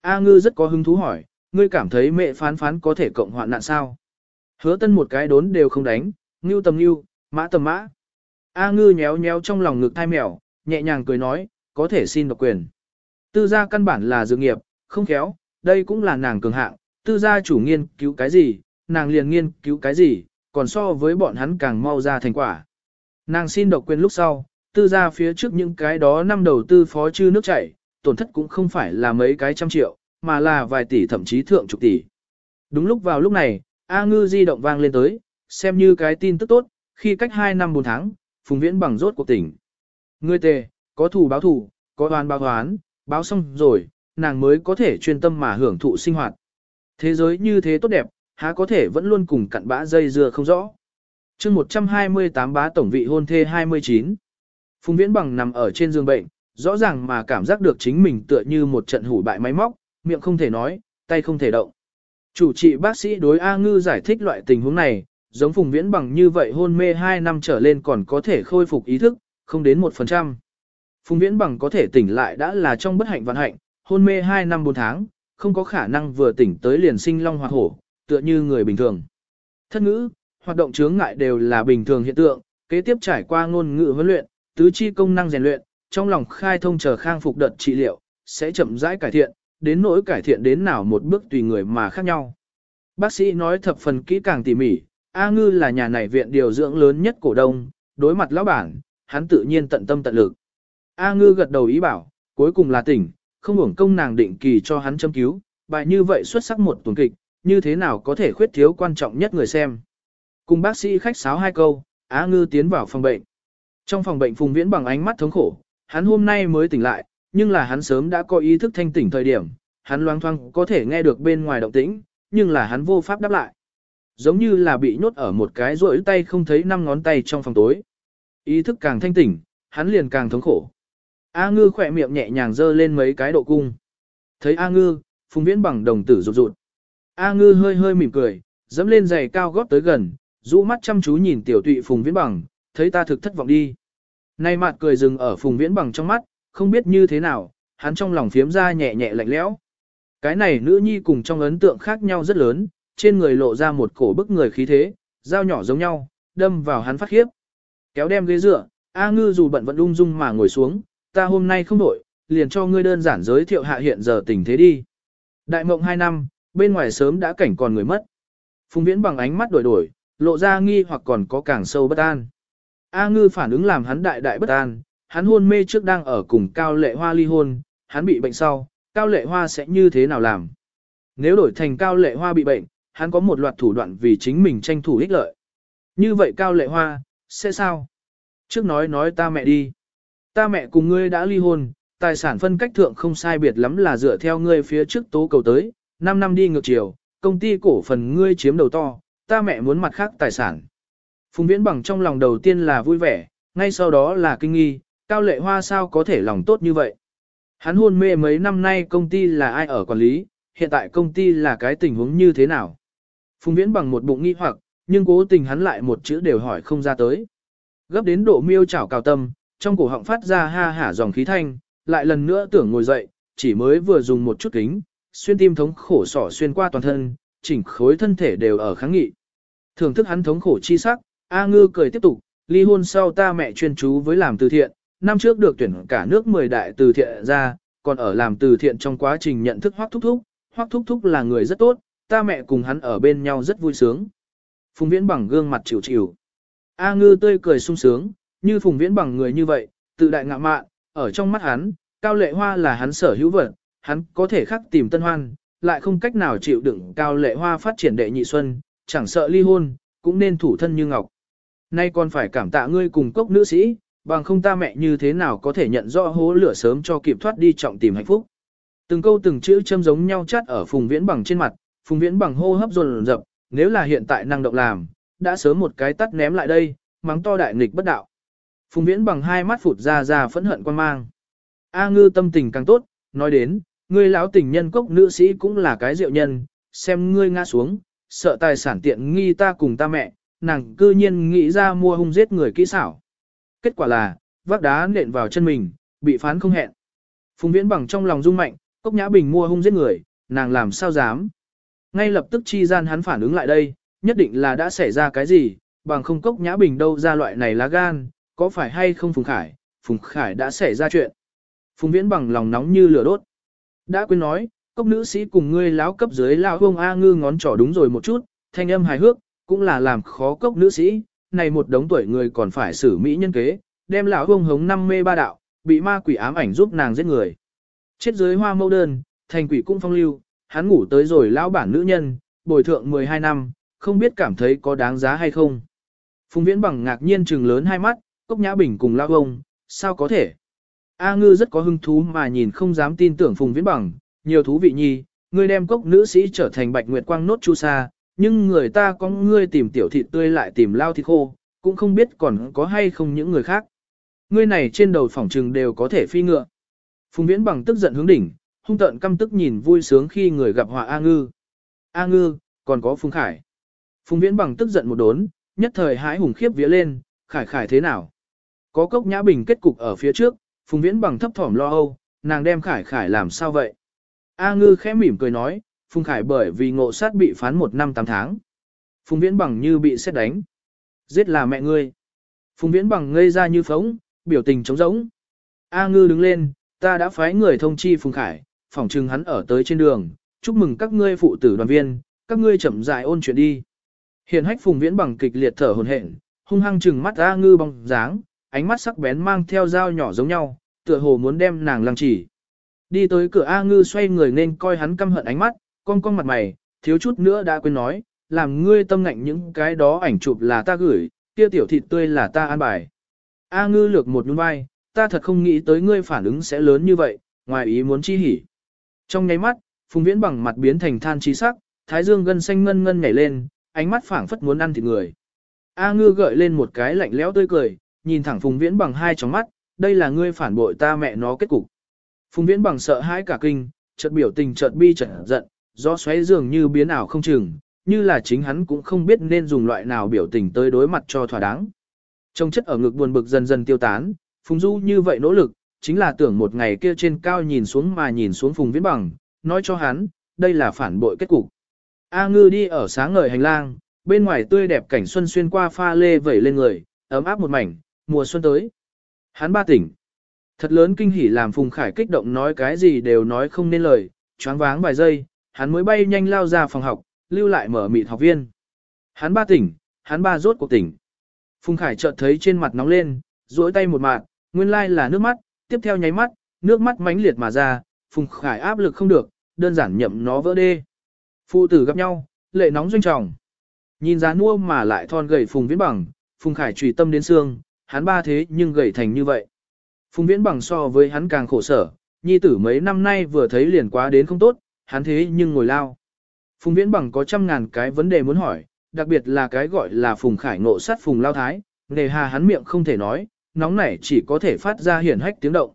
A ngư rất có hứng thú hỏi, ngươi cảm thấy mẹ phán phán có thể cộng hoạn nạn sao? Hứa tân một cái đốn đều không đánh, ngưu tầm ngưu, mã tầm mã. A ngư nhéo nhéo trong lòng ngực thai mèo, nhẹ nhàng cười nói, có thể xin độc quyền. Tư gia căn bản là dự nghiệp, không khéo, đây cũng là nàng cường hạng, tư gia chủ nghiên cứu cái gì, nàng liền nghiên cứu cái gì, còn so với bọn hắn càng mau ra thành quả. Nàng xin độc quyền lúc sau, tư gia phía trước những cái đó năm đầu tư phó chư nước chảy, tổn thất cũng không phải là mấy cái trăm triệu, mà là vài tỷ thậm chí thượng chục tỷ. Đúng lúc vào lúc này, A ngư di động vang lên tới, xem như cái tin tức tốt, khi cách 2 năm 4 tháng, Phùng Viễn bằng rốt cuộc tỉnh. Ngươi tề, có thù báo thù, có oan báo oán, báo xong rồi, nàng mới có thể chuyên tâm mà hưởng thụ sinh hoạt. Thế giới như thế tốt đẹp, há có thể vẫn luôn cùng cặn bã dây dưa không rõ. chương 128 bá tổng vị hôn thê 29. Phùng Viễn bằng nằm ở trên giường bệnh, rõ ràng mà cảm giác được chính mình tựa như một trận hủ bại máy móc, miệng không thể nói, tay không thể động. Chủ trị bác sĩ đối A Ngư giải thích loại tình huống này, giống Phùng Viễn bằng như vậy hôn mê 2 năm trở lên còn có thể khôi phục ý thức, không đến 1%. Phùng Viễn bằng có thể tỉnh lại đã là trong bất hạnh vạn hạnh, hôn mê 2 năm 4 tháng, không có khả năng vừa tỉnh tới liền sinh long hoạt hổ, tựa như người bình thường. Thất ngữ, hoạt động chướng ngại đều là bình thường hiện tượng, kế tiếp trải qua ngôn ngữ huấn luyện, tứ chi công năng rèn luyện, trong lòng khai thông chờ khang phục đợt trị liệu, sẽ chậm rãi cải thiện, đến nỗi cải thiện đến nào một bước tùy người mà khác nhau. Bác sĩ nói thập phần kỹ càng tỉ mỉ, A Ngư là nhà này viện điều dưỡng lớn nhất cổ đông, đối mặt lão bản, hắn tự nhiên tận tâm tận lực. A Ngư gật đầu ý bảo, cuối cùng là tỉnh, không hưởng công nàng định kỳ cho hắn châm cứu, bài như vậy xuất sắc một tuần kịch, như thế nào có thể khuyết thiếu quan trọng nhất người xem. Cùng bác sĩ khách sáo hai câu, A Ngư tiến vào phòng bệnh. Trong phòng bệnh Phùng Viễn bằng ánh mắt thống khổ, hắn hôm nay mới tỉnh lại, nhưng là hắn sớm đã có ý thức thanh tỉnh thời điểm, hắn loang thoang có thể nghe được bên ngoài động tĩnh, nhưng là hắn vô pháp đáp lại. Giống như là bị nhốt ở một cái rỗi tay không thấy năm ngón tay trong phòng tối. Ý thức càng thanh tỉnh, hắn liền càng thống khổ. A ngư khỏe miệng nhẹ nhàng dơ lên mấy cái độ cung. Thấy A ngư, phùng viễn bằng đồng tử rụt rụt. A ngư hơi hơi mỉm cười, dẫm lên giày cao gót tới gần, rũ mắt chăm chú nhìn tiểu tụy phùng viễn bằng, thấy ta thực thất vọng đi. Nay mặt cười dừng ở phùng viễn bằng trong mắt, không biết như thế nào, hắn trong lòng phiếm ra nhẹ nhẹ lạnh lẽo. Cái này nữ nhi cùng trong ấn tượng khác nhau rất lớn, trên người lộ ra một cổ bức người khí thế, dao nhỏ giống nhau, đâm vào hắn phát khiếp. Kéo đem ghế dựa, A ngư dù bận vẫn ung dung mà ngồi xuống, ta hôm nay không đổi, liền cho ngươi đơn giản giới thiệu hạ hiện giờ tình thế đi. Đại mộng 2 năm, bên ngoài sớm đã cảnh còn người mất. Phùng viễn bằng ánh mắt đổi đổi, lộ ra nghi hoặc còn có càng sâu bất an. A ngư phản ứng làm hắn đại đại bất an, hắn hôn mê trước đang ở cùng Cao Lệ Hoa ly hôn, hắn bị bệnh sau, Cao Lệ Hoa sẽ như thế nào làm? Nếu đổi thành Cao Lệ Hoa bị bệnh, hắn có một loạt thủ đoạn vì chính mình tranh thủ ích lợi. Như vậy Cao Lệ Hoa, sẽ sao? Trước nói nói ta mẹ đi. Ta mẹ cùng ngươi đã ly hôn, tài sản phân cách thượng không sai biệt lắm là dựa theo ngươi phía trước tố cầu tới, 5 năm đi ngược chiều, công ty cổ phần ngươi chiếm đầu to, ta mẹ muốn mặt khác tài sản. Phùng Viễn bằng trong lòng đầu tiên là vui vẻ, ngay sau đó là kinh nghi, Cao Lệ Hoa sao có thể lòng tốt như vậy. Hắn hôn mê mấy năm nay công ty là ai ở quản lý, hiện tại công ty là cái tình huống như thế nào. Phùng Viễn bằng một bụng nghi hoặc, nhưng cố tình hắn lại một chữ đều hỏi không ra tới. Gấp đến độ miêu chảo cào tâm, trong cổ họng phát ra ha hả dòng khí thanh, lại lần nữa tưởng ngồi dậy, chỉ mới vừa dùng một chút kính, xuyên tim thống khổ sỏ xuyên qua toàn thân, chỉnh khối thân thể đều ở kháng nghị. Thưởng thức hắn thống khổ chi sắc, A Ngư cười tiếp tục, ly hôn sau ta mẹ chuyên chú với làm từ thiện, năm trước được tuyển cả nước 10 đại từ thiện ra, còn ở làm từ thiện trong quá trình nhận thức hoác thúc thúc, hoác thúc thúc là người rất tốt, ta mẹ cùng hắn ở bên nhau rất vui sướng. Phùng Viễn bằng gương mặt chịu chịu. A Ngư tươi cười sung sướng, như Phùng Viễn bằng người như vậy, tự đại ngạ mạn, ở trong mắt hắn, Cao Lệ Hoa là hắn sở hữu vật, hắn có thể khắc tìm tân hoan, lại không cách nào chịu đựng Cao Lệ Hoa phát triển đệ nhị xuân, chẳng sợ ly hôn, cũng nên thủ thân như ngọc. Nay còn phải cảm tạ ngươi cùng cốc nữ sĩ, bằng không ta mẹ như thế nào có thể nhận rõ hố lửa sớm cho kịp thoát đi trọng tìm hạnh phúc. Từng câu từng chữ châm giống nhau chát ở Phùng Viễn bằng trên mặt, Phùng Viễn bằng hô hấp dồn dập, nếu là hiện tại năng động làm, đã sớm một cái tắt ném lại đây, mắng to đại nghịch bất đạo. Phùng Viễn bằng hai mắt phụt ra ra phẫn hận quan mang. A ngư tâm tình càng tốt, nói đến, ngươi lão tình nhân cốc nữ sĩ cũng là cái diệu nhân, xem ngươi ngã xuống, sợ tài sản tiện nghi ta cùng ta mẹ, nàng cư nhiên nghĩ ra mua hung giết người kỹ xảo. Kết quả là, vác đá nện vào chân mình, bị phán không hẹn. Phùng Viễn bằng trong lòng rung mạnh, cốc nhã bình mua hung giết người, nàng làm sao dám. Ngay lập tức chi gian hắn phản ứng lại đây, nhất định là đã xảy ra cái gì, bằng không cốc nhã bình đâu ra loại này lá gan, có phải hay không Phùng Khải, Phùng Khải đã xảy ra chuyện. Phùng Viễn bằng lòng nóng như lửa đốt. Đã quên nói, cốc nữ sĩ cùng ngươi láo cấp dưới lao hông A ngư ngón trỏ đúng rồi một chút, thanh âm hài hước, cũng là làm khó cốc nữ sĩ, này một đống tuổi người còn phải xử mỹ nhân kế, đem lão hông hống năm mê ba đạo, bị ma quỷ ám ảnh giúp nàng giết người. Chết dưới hoa mâu đơn, thành quỷ cung phong lưu, hắn ngủ tới rồi lão bản nữ nhân, bồi thượng 12 năm, không biết cảm thấy có đáng giá hay không. Phùng Viễn bằng ngạc nhiên trừng lớn hai mắt, cốc nhã bình cùng lao ông, sao có thể? A ngư rất có hứng thú mà nhìn không dám tin tưởng Phùng Viễn bằng, nhiều thú vị nhi, ngươi đem cốc nữ sĩ trở thành bạch nguyệt quang nốt chu sa, nhưng người ta có ngươi tìm tiểu thịt tươi lại tìm lao thịt khô, cũng không biết còn có hay không những người khác. Ngươi này trên đầu phỏng trừng đều có thể phi ngựa. Phùng Viễn bằng tức giận hướng đỉnh, hung tợn căm tức nhìn vui sướng khi người gặp họa A Ngư. A Ngư, còn có Phùng Khải. Phùng Viễn bằng tức giận một đốn, nhất thời hãi hùng khiếp vía lên, Khải Khải thế nào? Có cốc nhã bình kết cục ở phía trước, Phùng Viễn bằng thấp thỏm lo âu, nàng đem Khải Khải làm sao vậy? A Ngư khẽ mỉm cười nói, Phùng Khải bởi vì ngộ sát bị phán một năm tám tháng. Phùng Viễn bằng như bị xét đánh. Giết là mẹ ngươi. Phùng Viễn bằng ngây ra như phóng, biểu tình trống rỗng. A Ngư đứng lên, ta đã phái người thông chi Phùng Khải, phỏng chừng hắn ở tới trên đường, chúc mừng các ngươi phụ tử đoàn viên, các ngươi chậm rãi ôn chuyện đi. Hiền hách Phùng Viễn bằng kịch liệt thở hổn hển, hung hăng chừng mắt A Ngư bóng dáng, ánh mắt sắc bén mang theo dao nhỏ giống nhau, tựa hồ muốn đem nàng lăng chỉ. Đi tới cửa A Ngư xoay người nên coi hắn căm hận ánh mắt, con con mặt mày, thiếu chút nữa đã quên nói, làm ngươi tâm ngạnh những cái đó ảnh chụp là ta gửi, kia tiểu thịt tươi là ta an bài. A Ngư lược một nhún vai, ta thật không nghĩ tới ngươi phản ứng sẽ lớn như vậy, ngoài ý muốn chi hỉ. Trong nháy mắt, Phùng Viễn bằng mặt biến thành than trí sắc, thái dương gân xanh ngân ngân nhảy lên, ánh mắt phảng phất muốn ăn thịt người. A Ngư gợi lên một cái lạnh lẽo tươi cười, nhìn thẳng Phùng Viễn bằng hai tròng mắt, đây là ngươi phản bội ta mẹ nó kết cục. Phùng Viễn bằng sợ hãi cả kinh, chợt biểu tình chợt bi chợt giận, do xoáy dường như biến ảo không chừng, như là chính hắn cũng không biết nên dùng loại nào biểu tình tới đối mặt cho thỏa đáng. Trong chất ở ngực buồn bực dần dần tiêu tán, Phùng Du như vậy nỗ lực, chính là tưởng một ngày kia trên cao nhìn xuống mà nhìn xuống Phùng Viễn bằng, nói cho hắn, đây là phản bội kết cục. A Ngư đi ở sáng ngời hành lang, bên ngoài tươi đẹp cảnh xuân xuyên qua pha lê vẩy lên người, ấm áp một mảnh, mùa xuân tới. Hắn ba tỉnh. Thật lớn kinh hỉ làm Phùng Khải kích động nói cái gì đều nói không nên lời, choáng váng vài giây, hắn mới bay nhanh lao ra phòng học, lưu lại mở mịt học viên. Hắn ba tỉnh, hắn ba rốt cuộc tỉnh. Phùng Khải chợt thấy trên mặt nóng lên, duỗi tay một mạng, nguyên lai là nước mắt, tiếp theo nháy mắt, nước mắt mãnh liệt mà ra, Phùng Khải áp lực không được, đơn giản nhậm nó vỡ đê. Phụ tử gặp nhau, lệ nóng doanh trọng. Nhìn giá nua mà lại thon gầy Phùng Viễn Bằng, Phùng Khải trùy tâm đến xương, hắn ba thế nhưng gầy thành như vậy. Phùng Viễn Bằng so với hắn càng khổ sở, nhi tử mấy năm nay vừa thấy liền quá đến không tốt, hắn thế nhưng ngồi lao. Phùng Viễn Bằng có trăm ngàn cái vấn đề muốn hỏi, đặc biệt là cái gọi là Phùng Khải ngộ sát Phùng Lao Thái, nề hà hắn miệng không thể nói, nóng nảy chỉ có thể phát ra hiển hách tiếng động.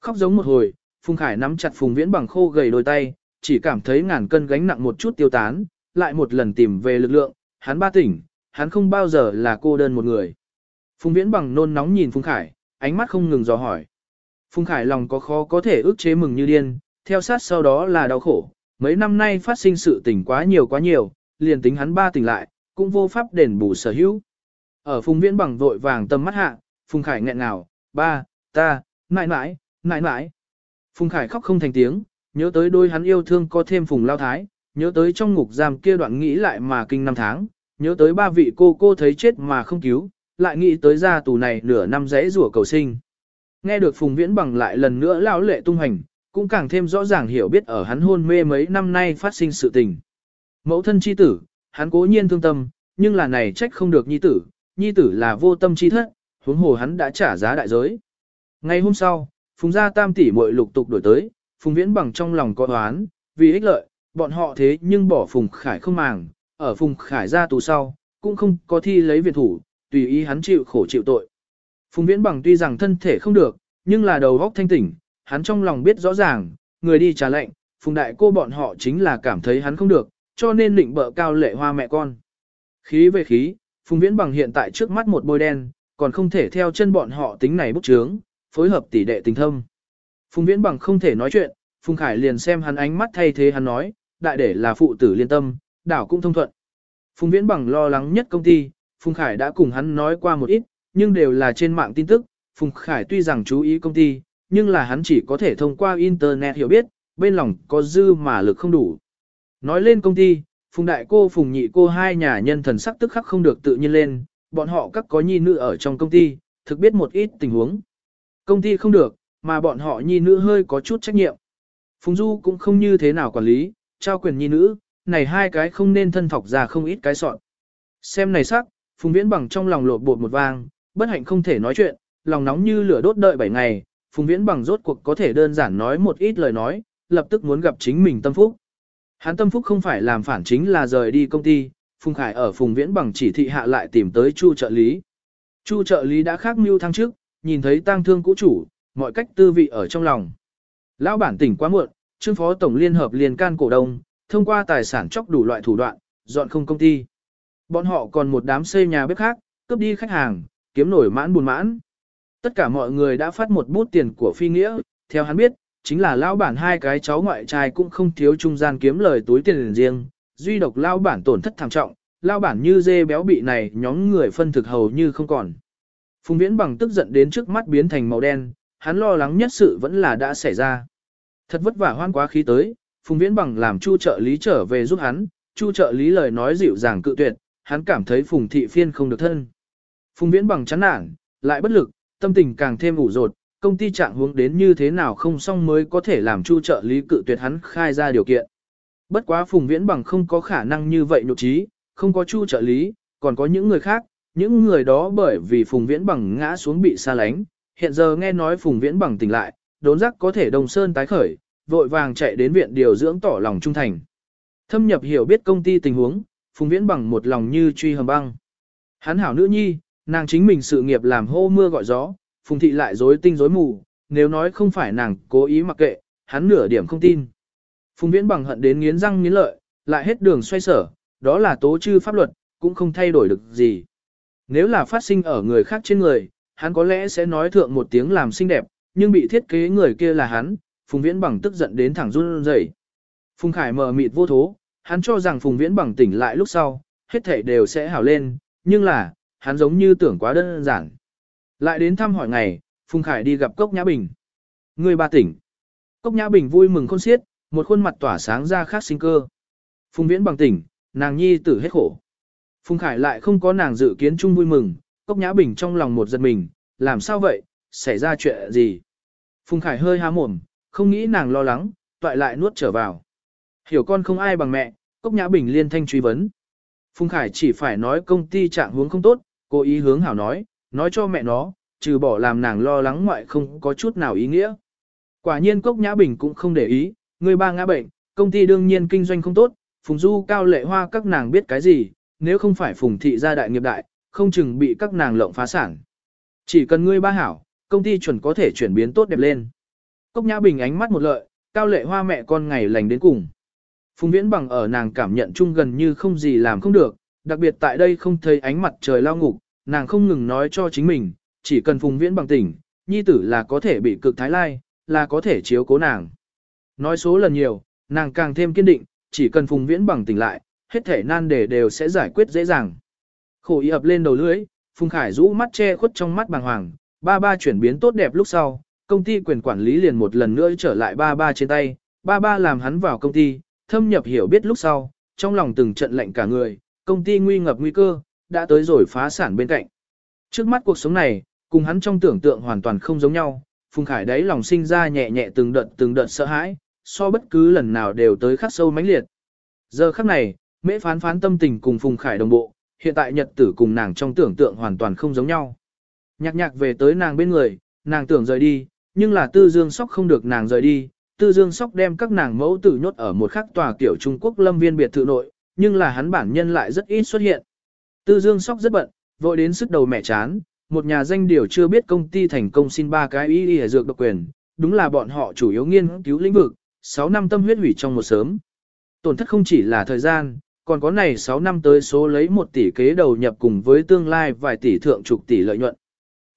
Khóc giống một hồi, Phùng Khải nắm chặt Phùng Viễn bằng khô gầy đôi tay, chỉ cảm thấy ngàn cân gánh nặng một chút tiêu tán, lại một lần tìm về lực lượng, hắn ba tỉnh, hắn không bao giờ là cô đơn một người. Phùng Viễn bằng nôn nóng nhìn Phùng Khải, ánh mắt không ngừng dò hỏi. Phùng Khải lòng có khó có thể ước chế mừng như điên, theo sát sau đó là đau khổ, mấy năm nay phát sinh sự tình quá nhiều quá nhiều, liền tính hắn ba tỉnh lại, cũng vô pháp đền bù sở hữu. Ở Phùng Viễn bằng vội vàng tâm mắt hạ, Phùng Khải nghẹn ngào, ba, ta, mãi mãi, mãi mãi. Phùng Khải khóc không thành tiếng, nhớ tới đôi hắn yêu thương có thêm Phùng Lao Thái, nhớ tới trong ngục giam kia đoạn nghĩ lại mà kinh năm tháng, nhớ tới ba vị cô cô thấy chết mà không cứu, lại nghĩ tới ra tù này nửa năm rẽ rủa cầu sinh. Nghe được Phùng Viễn bằng lại lần nữa lão lệ tung hành, cũng càng thêm rõ ràng hiểu biết ở hắn hôn mê mấy năm nay phát sinh sự tình. Mẫu thân chi tử, hắn cố nhiên thương tâm, nhưng là này trách không được nhi tử, nhi tử là vô tâm chi thất, huống hồ hắn đã trả giá đại giới. Ngày hôm sau, Phùng gia tam tỷ muội lục tục đổi tới, Phùng Viễn bằng trong lòng có oán, vì ích lợi, bọn họ thế nhưng bỏ Phùng Khải không màng, ở Phùng Khải ra tù sau, cũng không có thi lấy viện thủ, tùy ý hắn chịu khổ chịu tội. Phùng Viễn bằng tuy rằng thân thể không được, nhưng là đầu óc thanh tỉnh, hắn trong lòng biết rõ ràng, người đi trả lệnh, Phùng đại cô bọn họ chính là cảm thấy hắn không được, cho nên định bợ cao lệ hoa mẹ con. Khí về khí, Phùng Viễn bằng hiện tại trước mắt một bôi đen, còn không thể theo chân bọn họ tính này bút chướng, phối hợp tỷ đệ tình thâm. Phùng Viễn bằng không thể nói chuyện, Phùng Khải liền xem hắn ánh mắt thay thế hắn nói, đại để là phụ tử liên tâm, đảo cũng thông thuận. Phùng Viễn bằng lo lắng nhất công ty, Phùng Khải đã cùng hắn nói qua một ít, nhưng đều là trên mạng tin tức. Phùng Khải tuy rằng chú ý công ty, nhưng là hắn chỉ có thể thông qua Internet hiểu biết, bên lòng có dư mà lực không đủ. Nói lên công ty, Phùng Đại cô Phùng Nhị cô hai nhà nhân thần sắc tức khắc không được tự nhiên lên, bọn họ các có nhi nữ ở trong công ty, thực biết một ít tình huống. Công ty không được, mà bọn họ nhi nữ hơi có chút trách nhiệm. Phùng Du cũng không như thế nào quản lý, trao quyền nhi nữ, này hai cái không nên thân thọc ra không ít cái sọn. Xem này sắc, Phùng Viễn bằng trong lòng lột bột một vang, bất hạnh không thể nói chuyện, lòng nóng như lửa đốt đợi 7 ngày, Phùng Viễn bằng rốt cuộc có thể đơn giản nói một ít lời nói, lập tức muốn gặp chính mình tâm phúc. Hắn tâm phúc không phải làm phản chính là rời đi công ty, Phùng Khải ở Phùng Viễn bằng chỉ thị hạ lại tìm tới Chu trợ lý. Chu trợ lý đã khác mưu thăng trước, nhìn thấy tang thương cũ chủ, mọi cách tư vị ở trong lòng. Lão bản tỉnh quá muộn, trương phó tổng liên hợp liên can cổ đông, thông qua tài sản chóc đủ loại thủ đoạn, dọn không công ty. Bọn họ còn một đám xây nhà bếp khác, cướp đi khách hàng, kiếm nổi mãn buồn mãn. Tất cả mọi người đã phát một bút tiền của phi nghĩa, theo hắn biết, chính là lão bản hai cái cháu ngoại trai cũng không thiếu trung gian kiếm lời túi tiền riêng, duy độc lao bản tổn thất thảm trọng, lao bản như dê béo bị này nhóm người phân thực hầu như không còn. Phùng Viễn bằng tức giận đến trước mắt biến thành màu đen, hắn lo lắng nhất sự vẫn là đã xảy ra. Thật vất vả hoan quá khí tới, Phùng Viễn bằng làm chu trợ lý trở về giúp hắn, chu trợ lý lời nói dịu dàng cự tuyệt, hắn cảm thấy Phùng thị phiên không được thân. Phùng Viễn bằng chán nản, lại bất lực, tâm tình càng thêm ủ rột, công ty trạng hướng đến như thế nào không xong mới có thể làm chu trợ lý cự tuyệt hắn khai ra điều kiện. Bất quá Phùng Viễn bằng không có khả năng như vậy nhục trí, không có chu trợ lý, còn có những người khác, những người đó bởi vì Phùng Viễn bằng ngã xuống bị xa lánh, hiện giờ nghe nói Phùng Viễn bằng tỉnh lại, đốn giác có thể đồng sơn tái khởi, vội vàng chạy đến viện điều dưỡng tỏ lòng trung thành. Thâm nhập hiểu biết công ty tình huống, Phùng Viễn bằng một lòng như truy hầm băng. Hắn hảo nữ nhi, nàng chính mình sự nghiệp làm hô mưa gọi gió, Phùng thị lại rối tinh rối mù, nếu nói không phải nàng cố ý mặc kệ, hắn nửa điểm không tin. Phùng Viễn bằng hận đến nghiến răng nghiến lợi, lại hết đường xoay sở, đó là tố chư pháp luật, cũng không thay đổi được gì. Nếu là phát sinh ở người khác trên người, hắn có lẽ sẽ nói thượng một tiếng làm xinh đẹp, nhưng bị thiết kế người kia là hắn, Phùng Viễn bằng tức giận đến thẳng run rẩy. Phùng Khải mờ mịt vô thố, hắn cho rằng Phùng Viễn bằng tỉnh lại lúc sau, hết thảy đều sẽ hảo lên, nhưng là, hắn giống như tưởng quá đơn giản. Lại đến thăm hỏi ngày, Phùng Khải đi gặp Cốc Nhã Bình. Người ba tỉnh. Cốc Nhã Bình vui mừng khôn xiết, một khuôn mặt tỏa sáng ra khác sinh cơ. Phùng Viễn bằng tỉnh, nàng nhi tử hết khổ. Phùng Khải lại không có nàng dự kiến chung vui mừng, Cốc Nhã Bình trong lòng một giật mình, làm sao vậy, xảy ra chuyện gì? Phùng Khải hơi há mồm, không nghĩ nàng lo lắng, toại lại nuốt trở vào. Hiểu con không ai bằng mẹ, Cốc Nhã Bình liên thanh truy vấn. Phùng Khải chỉ phải nói công ty trạng hướng không tốt, cố ý hướng hảo nói, nói cho mẹ nó, trừ bỏ làm nàng lo lắng ngoại không có chút nào ý nghĩa. Quả nhiên Cốc Nhã Bình cũng không để ý, người ba ngã bệnh, công ty đương nhiên kinh doanh không tốt, Phùng Du cao lệ hoa các nàng biết cái gì, nếu không phải phùng thị gia đại nghiệp đại, không chừng bị các nàng lộng phá sản. Chỉ cần ngươi ba hảo, công ty chuẩn có thể chuyển biến tốt đẹp lên. Cốc Nhã Bình ánh mắt một lợi, cao lệ hoa mẹ con ngày lành đến cùng. Phùng Viễn bằng ở nàng cảm nhận chung gần như không gì làm không được, đặc biệt tại đây không thấy ánh mặt trời lao ngục, nàng không ngừng nói cho chính mình, chỉ cần Phùng Viễn bằng tỉnh, nhi tử là có thể bị cực thái lai, là có thể chiếu cố nàng. Nói số lần nhiều, nàng càng thêm kiên định, chỉ cần Phùng Viễn bằng tỉnh lại, hết thể nan đề đều sẽ giải quyết dễ dàng. Khổ y ập lên đầu lưỡi, Phùng Khải rũ mắt che khuất trong mắt bàng hoàng, ba ba chuyển biến tốt đẹp lúc sau, công ty quyền quản lý liền một lần nữa trở lại ba ba trên tay, ba ba làm hắn vào công ty, thâm nhập hiểu biết lúc sau, trong lòng từng trận lệnh cả người, công ty nguy ngập nguy cơ, đã tới rồi phá sản bên cạnh. Trước mắt cuộc sống này, cùng hắn trong tưởng tượng hoàn toàn không giống nhau, Phùng Khải đấy lòng sinh ra nhẹ nhẹ từng đợt từng đợt sợ hãi, so bất cứ lần nào đều tới khắc sâu mãnh liệt. Giờ khắc này, mễ phán phán tâm tình cùng Phùng Khải đồng bộ, hiện tại nhật tử cùng nàng trong tưởng tượng hoàn toàn không giống nhau. Nhạc nhạc về tới nàng bên người, nàng tưởng rời đi, nhưng là tư dương sóc không được nàng rời đi. Tư Dương Sóc đem các nàng mẫu tử nhốt ở một khắc tòa kiểu Trung Quốc lâm viên biệt thự nội, nhưng là hắn bản nhân lại rất ít xuất hiện. Tư Dương Sóc rất bận, vội đến sức đầu mẹ chán, một nhà danh điều chưa biết công ty thành công xin ba cái ý y dược độc quyền, đúng là bọn họ chủ yếu nghiên cứu lĩnh vực, 6 năm tâm huyết hủy trong một sớm. Tổn thất không chỉ là thời gian, còn có này 6 năm tới số lấy 1 tỷ kế đầu nhập cùng với tương lai vài tỷ thượng chục tỷ lợi nhuận.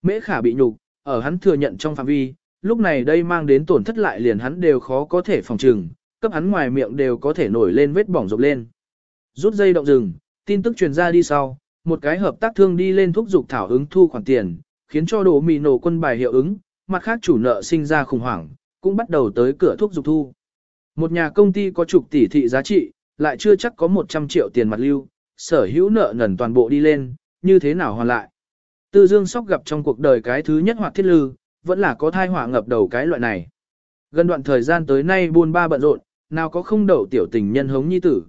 Mễ khả bị nhục, ở hắn thừa nhận trong phạm vi, lúc này đây mang đến tổn thất lại liền hắn đều khó có thể phòng trừng, cấp hắn ngoài miệng đều có thể nổi lên vết bỏng rộp lên. Rút dây động rừng, tin tức truyền ra đi sau, một cái hợp tác thương đi lên thúc giục thảo ứng thu khoản tiền, khiến cho đồ mì nổ quân bài hiệu ứng, mặt khác chủ nợ sinh ra khủng hoảng, cũng bắt đầu tới cửa thúc giục thu. Một nhà công ty có chục tỷ thị giá trị, lại chưa chắc có 100 triệu tiền mặt lưu, sở hữu nợ nần toàn bộ đi lên, như thế nào hoàn lại. Tư Dương Sóc gặp trong cuộc đời cái thứ nhất hoạt thiết lư, vẫn là có thai họa ngập đầu cái loại này. Gần đoạn thời gian tới nay buôn ba bận rộn, nào có không đậu tiểu tình nhân hống nhi tử.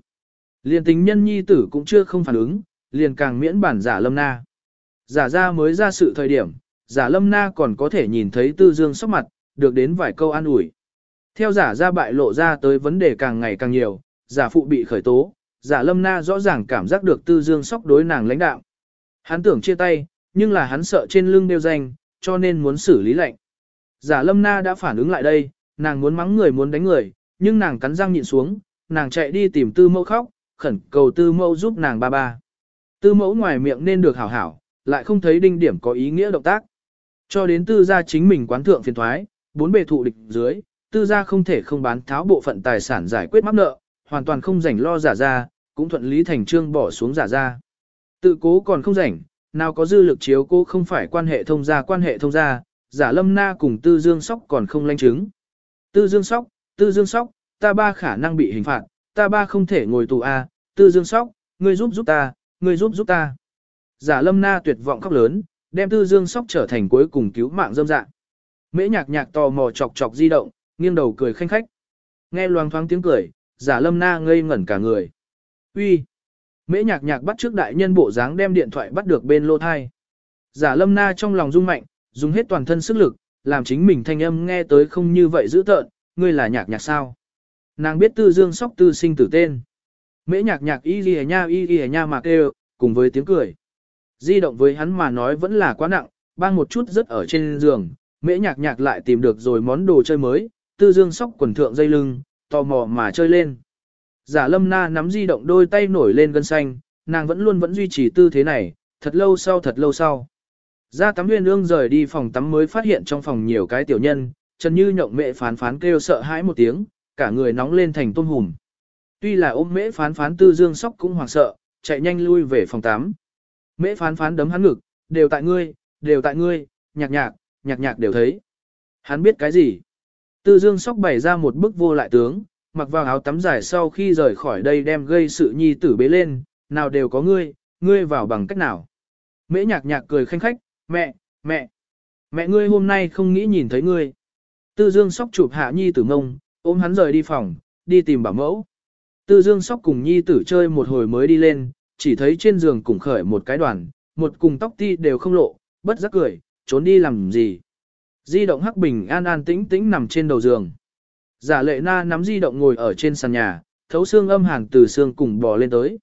Liền tình nhân nhi tử cũng chưa không phản ứng, liền càng miễn bản giả lâm na. Giả ra mới ra sự thời điểm, giả lâm na còn có thể nhìn thấy tư dương sóc mặt, được đến vài câu an ủi. Theo giả ra bại lộ ra tới vấn đề càng ngày càng nhiều, giả phụ bị khởi tố, giả lâm na rõ ràng cảm giác được tư dương sóc đối nàng lãnh đạo. Hắn tưởng chia tay, nhưng là hắn sợ trên lưng đeo danh, cho nên muốn xử lý lệnh. Giả lâm na đã phản ứng lại đây, nàng muốn mắng người muốn đánh người, nhưng nàng cắn răng nhịn xuống, nàng chạy đi tìm tư mẫu khóc, khẩn cầu tư mẫu giúp nàng ba ba. Tư mẫu ngoài miệng nên được hảo hảo, lại không thấy đinh điểm có ý nghĩa động tác. Cho đến tư gia chính mình quán thượng phiền thoái, bốn bề thụ địch dưới, tư gia không thể không bán tháo bộ phận tài sản giải quyết mắc nợ, hoàn toàn không rảnh lo giả ra, cũng thuận lý thành trương bỏ xuống giả ra. Tự cố còn không rảnh, nào có dư lực chiếu cố không phải quan hệ thông gia quan hệ thông gia, giả lâm na cùng tư dương sóc còn không lanh chứng. Tư dương sóc, tư dương sóc, ta ba khả năng bị hình phạt, ta ba không thể ngồi tù a, tư dương sóc, ngươi giúp giúp ta, ngươi giúp giúp ta. Giả lâm na tuyệt vọng khóc lớn, đem tư dương sóc trở thành cuối cùng cứu mạng dâm dạng. Mễ nhạc nhạc tò mò chọc chọc di động, nghiêng đầu cười khanh khách. Nghe loang thoáng tiếng cười, giả lâm na ngây ngẩn cả người. Uy, Mễ nhạc nhạc bắt trước đại nhân bộ dáng đem điện thoại bắt được bên lô thai. Giả lâm na trong lòng rung mạnh, dùng hết toàn thân sức lực, làm chính mình thanh âm nghe tới không như vậy dữ tợn, ngươi là nhạc nhạc sao. Nàng biết tư dương sóc tư sinh tử tên. Mễ nhạc nhạc y ghi nha y ghi nha mạc đều, cùng với tiếng cười. Di động với hắn mà nói vẫn là quá nặng, bang một chút rất ở trên giường, mễ nhạc nhạc lại tìm được rồi món đồ chơi mới, tư dương sóc quần thượng dây lưng, tò mò mà chơi lên. Giả lâm na nắm di động đôi tay nổi lên gân xanh, nàng vẫn luôn vẫn duy trì tư thế này, thật lâu sau thật lâu sau. Ra tắm nguyên ương rời đi phòng tắm mới phát hiện trong phòng nhiều cái tiểu nhân, Trần Như nhộng mẹ phán phán kêu sợ hãi một tiếng, cả người nóng lên thành tôm hùm. Tuy là ôm mễ phán phán tư dương sóc cũng hoảng sợ, chạy nhanh lui về phòng tắm. Mễ phán phán đấm hắn ngực, đều tại ngươi, đều tại ngươi, nhạc nhạc, nhạc nhạc đều thấy. Hắn biết cái gì? Tư dương sóc bày ra một bức vô lại tướng, mặc vào áo tắm dài sau khi rời khỏi đây đem gây sự nhi tử bế lên, nào đều có ngươi, ngươi vào bằng cách nào. Mễ nhạc nhạc cười khanh khách, mẹ, mẹ, mẹ ngươi hôm nay không nghĩ nhìn thấy ngươi. Tư dương sóc chụp hạ nhi tử ngông, ôm hắn rời đi phòng, đi tìm bảo mẫu. Tư dương sóc cùng nhi tử chơi một hồi mới đi lên, chỉ thấy trên giường cùng khởi một cái đoàn, một cùng tóc ti đều không lộ, bất giác cười, trốn đi làm gì. Di động hắc bình an an tĩnh tĩnh nằm trên đầu giường. Giả lệ na nắm di động ngồi ở trên sàn nhà, thấu xương âm hàn từ xương cùng bò lên tới.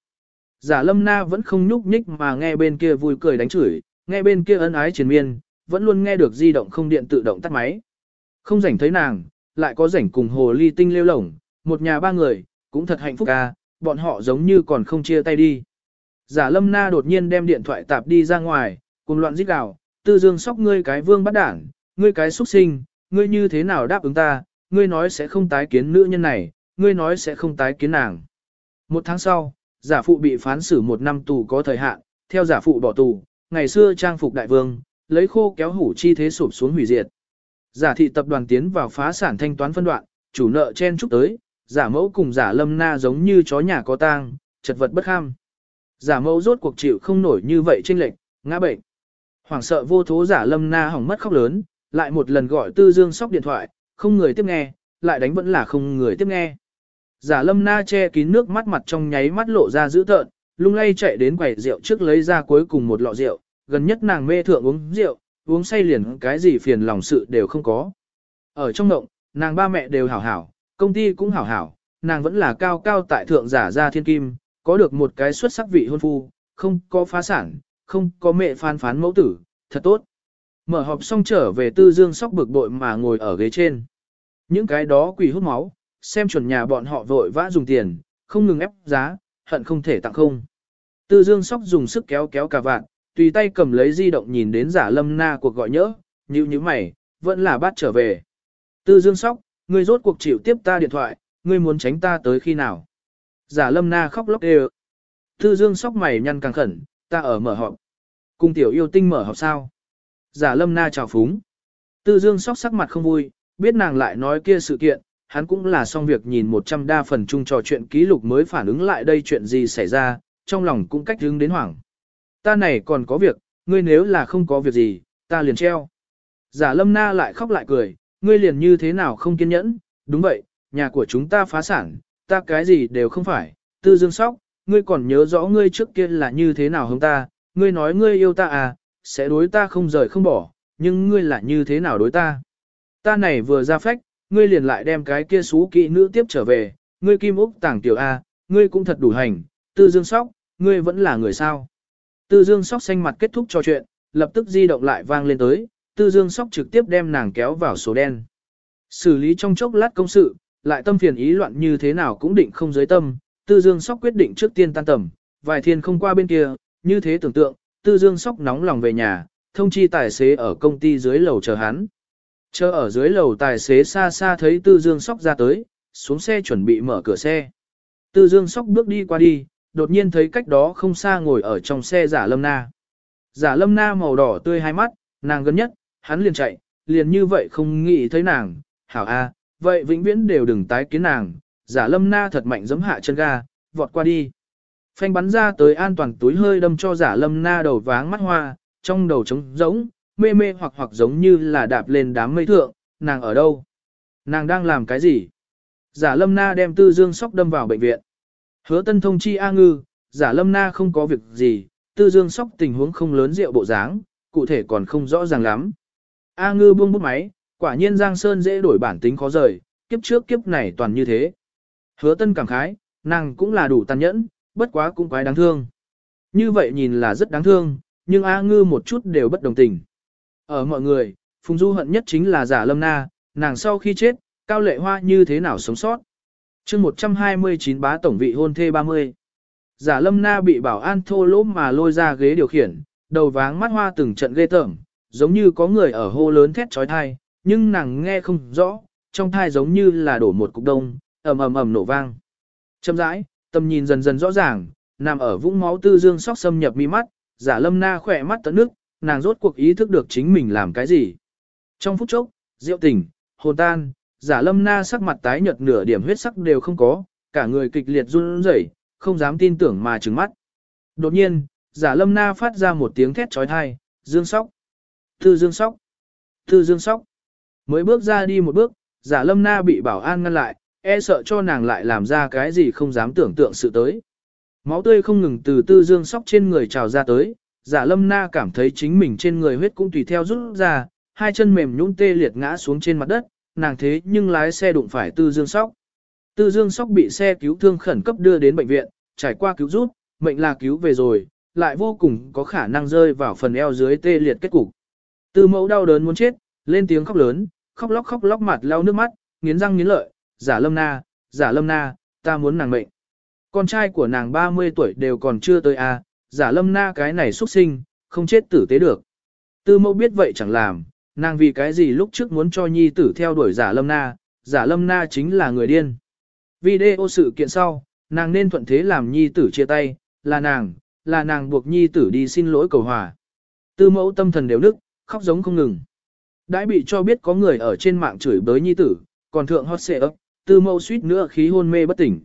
Giả lâm na vẫn không nhúc nhích mà nghe bên kia vui cười đánh chửi, nghe bên kia ân ái triền miên, vẫn luôn nghe được di động không điện tự động tắt máy. Không rảnh thấy nàng, lại có rảnh cùng hồ ly tinh lêu lổng, một nhà ba người, cũng thật hạnh phúc ca, bọn họ giống như còn không chia tay đi. Giả lâm na đột nhiên đem điện thoại tạp đi ra ngoài, cùng loạn rít gào, tư dương sóc ngươi cái vương bắt đảng, ngươi cái xuất sinh, ngươi như thế nào đáp ứng ta, ngươi nói sẽ không tái kiến nữ nhân này, ngươi nói sẽ không tái kiến nàng. Một tháng sau, giả phụ bị phán xử một năm tù có thời hạn, theo giả phụ bỏ tù, ngày xưa trang phục đại vương, lấy khô kéo hủ chi thế sụp xuống hủy diệt. Giả thị tập đoàn tiến vào phá sản thanh toán phân đoạn, chủ nợ chen chúc tới, giả mẫu cùng giả lâm na giống như chó nhà có tang, chật vật bất kham. Giả mẫu rốt cuộc chịu không nổi như vậy trên lệnh, ngã bệnh. Hoảng sợ vô thố giả lâm na hỏng mất khóc lớn, lại một lần gọi tư dương sóc điện thoại, không người tiếp nghe, lại đánh vẫn là không người tiếp nghe. Giả lâm na che kín nước mắt mặt trong nháy mắt lộ ra dữ tợn, lung lay chạy đến quầy rượu trước lấy ra cuối cùng một lọ rượu, gần nhất nàng mê thượng uống rượu, uống say liền cái gì phiền lòng sự đều không có. Ở trong động, nàng ba mẹ đều hảo hảo, công ty cũng hảo hảo, nàng vẫn là cao cao tại thượng giả gia thiên kim, có được một cái xuất sắc vị hôn phu, không có phá sản, không có mẹ phán phán mẫu tử, thật tốt. Mở họp xong trở về tư dương sóc bực bội mà ngồi ở ghế trên. Những cái đó quỷ hút máu, xem chuẩn nhà bọn họ vội vã dùng tiền, không ngừng ép giá, hận không thể tặng không. Tư dương sóc dùng sức kéo kéo cả vạn, tùy tay cầm lấy di động nhìn đến giả lâm na cuộc gọi nhớ như như mày, vẫn là bắt trở về. Tư dương sóc, ngươi rốt cuộc chịu tiếp ta điện thoại, ngươi muốn tránh ta tới khi nào. Giả lâm na khóc lóc đều. Tư dương sóc mày nhăn càng khẩn, ta ở mở họp. Cùng tiểu yêu tinh mở họp sao. Giả lâm na chào phúng. Tư dương sóc sắc mặt không vui, biết nàng lại nói kia sự kiện, hắn cũng là xong việc nhìn 100 đa phần chung trò chuyện ký lục mới phản ứng lại đây chuyện gì xảy ra, trong lòng cũng cách hướng đến hoảng. Ta này còn có việc, ngươi nếu là không có việc gì, ta liền treo. Giả lâm na lại khóc lại cười, ngươi liền như thế nào không kiên nhẫn, đúng vậy, nhà của chúng ta phá sản, ta cái gì đều không phải, tư dương sóc, ngươi còn nhớ rõ ngươi trước kia là như thế nào hông ta, ngươi nói ngươi yêu ta à, sẽ đối ta không rời không bỏ, nhưng ngươi là như thế nào đối ta. Ta này vừa ra phách, ngươi liền lại đem cái kia xú kỵ nữ tiếp trở về, ngươi kim úc tàng tiểu A, ngươi cũng thật đủ hành, tư dương sóc, ngươi vẫn là người sao. Tư dương sóc xanh mặt kết thúc trò chuyện, lập tức di động lại vang lên tới, tư dương sóc trực tiếp đem nàng kéo vào số đen. Xử lý trong chốc lát công sự, lại tâm phiền ý loạn như thế nào cũng định không giới tâm, tư dương sóc quyết định trước tiên tan tầm, vài thiên không qua bên kia, như thế tưởng tượng, tư dương sóc nóng lòng về nhà, thông chi tài xế ở công ty dưới lầu chờ hắn. Chờ ở dưới lầu tài xế xa xa thấy tư dương sóc ra tới, xuống xe chuẩn bị mở cửa xe. Tư dương sóc bước đi qua đi, đột nhiên thấy cách đó không xa ngồi ở trong xe giả lâm na. Giả lâm na màu đỏ tươi hai mắt, nàng gần nhất, hắn liền chạy, liền như vậy không nghĩ thấy nàng, hảo a, vậy vĩnh viễn đều đừng tái kiến nàng, giả lâm na thật mạnh giấm hạ chân ga, vọt qua đi. Phanh bắn ra tới an toàn túi hơi đâm cho giả lâm na đầu váng mắt hoa, trong đầu trống rỗng, mê mê hoặc hoặc giống như là đạp lên đám mây thượng, nàng ở đâu? Nàng đang làm cái gì? Giả lâm na đem tư dương sóc đâm vào bệnh viện. Hứa tân thông chi A ngư, giả lâm na không có việc gì, tư dương sóc tình huống không lớn rượu bộ dáng, cụ thể còn không rõ ràng lắm. A ngư buông bút máy, quả nhiên Giang Sơn dễ đổi bản tính khó rời, kiếp trước kiếp này toàn như thế. Hứa tân cảm khái, nàng cũng là đủ tàn nhẫn, bất quá cũng quái đáng thương. Như vậy nhìn là rất đáng thương, nhưng A ngư một chút đều bất đồng tình. Ở mọi người, Phùng Du hận nhất chính là giả lâm na, nàng sau khi chết, cao lệ hoa như thế nào sống sót. chương 129 bá tổng vị hôn thê 30. Giả lâm na bị bảo an thô lỗ mà lôi ra ghế điều khiển, đầu váng mắt hoa từng trận ghê tởm, giống như có người ở hô lớn thét trói thai, nhưng nàng nghe không rõ, trong thai giống như là đổ một cục đông, ầm ầm ầm nổ vang. Châm rãi, tầm nhìn dần dần rõ ràng, nằm ở vũng máu tư dương sóc xâm nhập mi mắt, giả lâm na khỏe mắt tận nước, nàng rốt cuộc ý thức được chính mình làm cái gì. Trong phút chốc, rượu tỉnh, hồn tan, giả lâm na sắc mặt tái nhợt nửa điểm huyết sắc đều không có, cả người kịch liệt run rẩy, không dám tin tưởng mà trừng mắt. Đột nhiên, giả lâm na phát ra một tiếng thét trói thai, dương sóc, thư dương sóc, thư dương sóc. Mới bước ra đi một bước, giả lâm na bị bảo an ngăn lại, e sợ cho nàng lại làm ra cái gì không dám tưởng tượng sự tới. Máu tươi không ngừng từ tư dương sóc trên người trào ra tới, giả lâm na cảm thấy chính mình trên người huyết cũng tùy theo rút ra, hai chân mềm nhũn tê liệt ngã xuống trên mặt đất, nàng thế nhưng lái xe đụng phải tư dương sóc. Tư dương sóc bị xe cứu thương khẩn cấp đưa đến bệnh viện, trải qua cứu rút mệnh là cứu về rồi, lại vô cùng có khả năng rơi vào phần eo dưới tê liệt kết cục. Tư mẫu đau đớn muốn chết, lên tiếng khóc lớn, khóc lóc khóc lóc mặt lau nước mắt, nghiến răng nghiến lợi, giả lâm na, giả lâm na, ta muốn nàng mệnh. Con trai của nàng 30 tuổi đều còn chưa tới a, à, giả lâm na cái này xuất sinh, không chết tử tế được. Tư mẫu biết vậy chẳng làm, nàng vì cái gì lúc trước muốn cho nhi tử theo đuổi giả lâm na, giả lâm na chính là người điên. Video sự kiện sau, nàng nên thuận thế làm nhi tử chia tay, là nàng, là nàng buộc nhi tử đi xin lỗi cầu hòa. Tư mẫu tâm thần đều nức, khóc giống không ngừng. Đãi bị cho biết có người ở trên mạng chửi bới nhi tử, còn thượng hot xệ ấp, tư mẫu suýt nữa khí hôn mê bất tỉnh.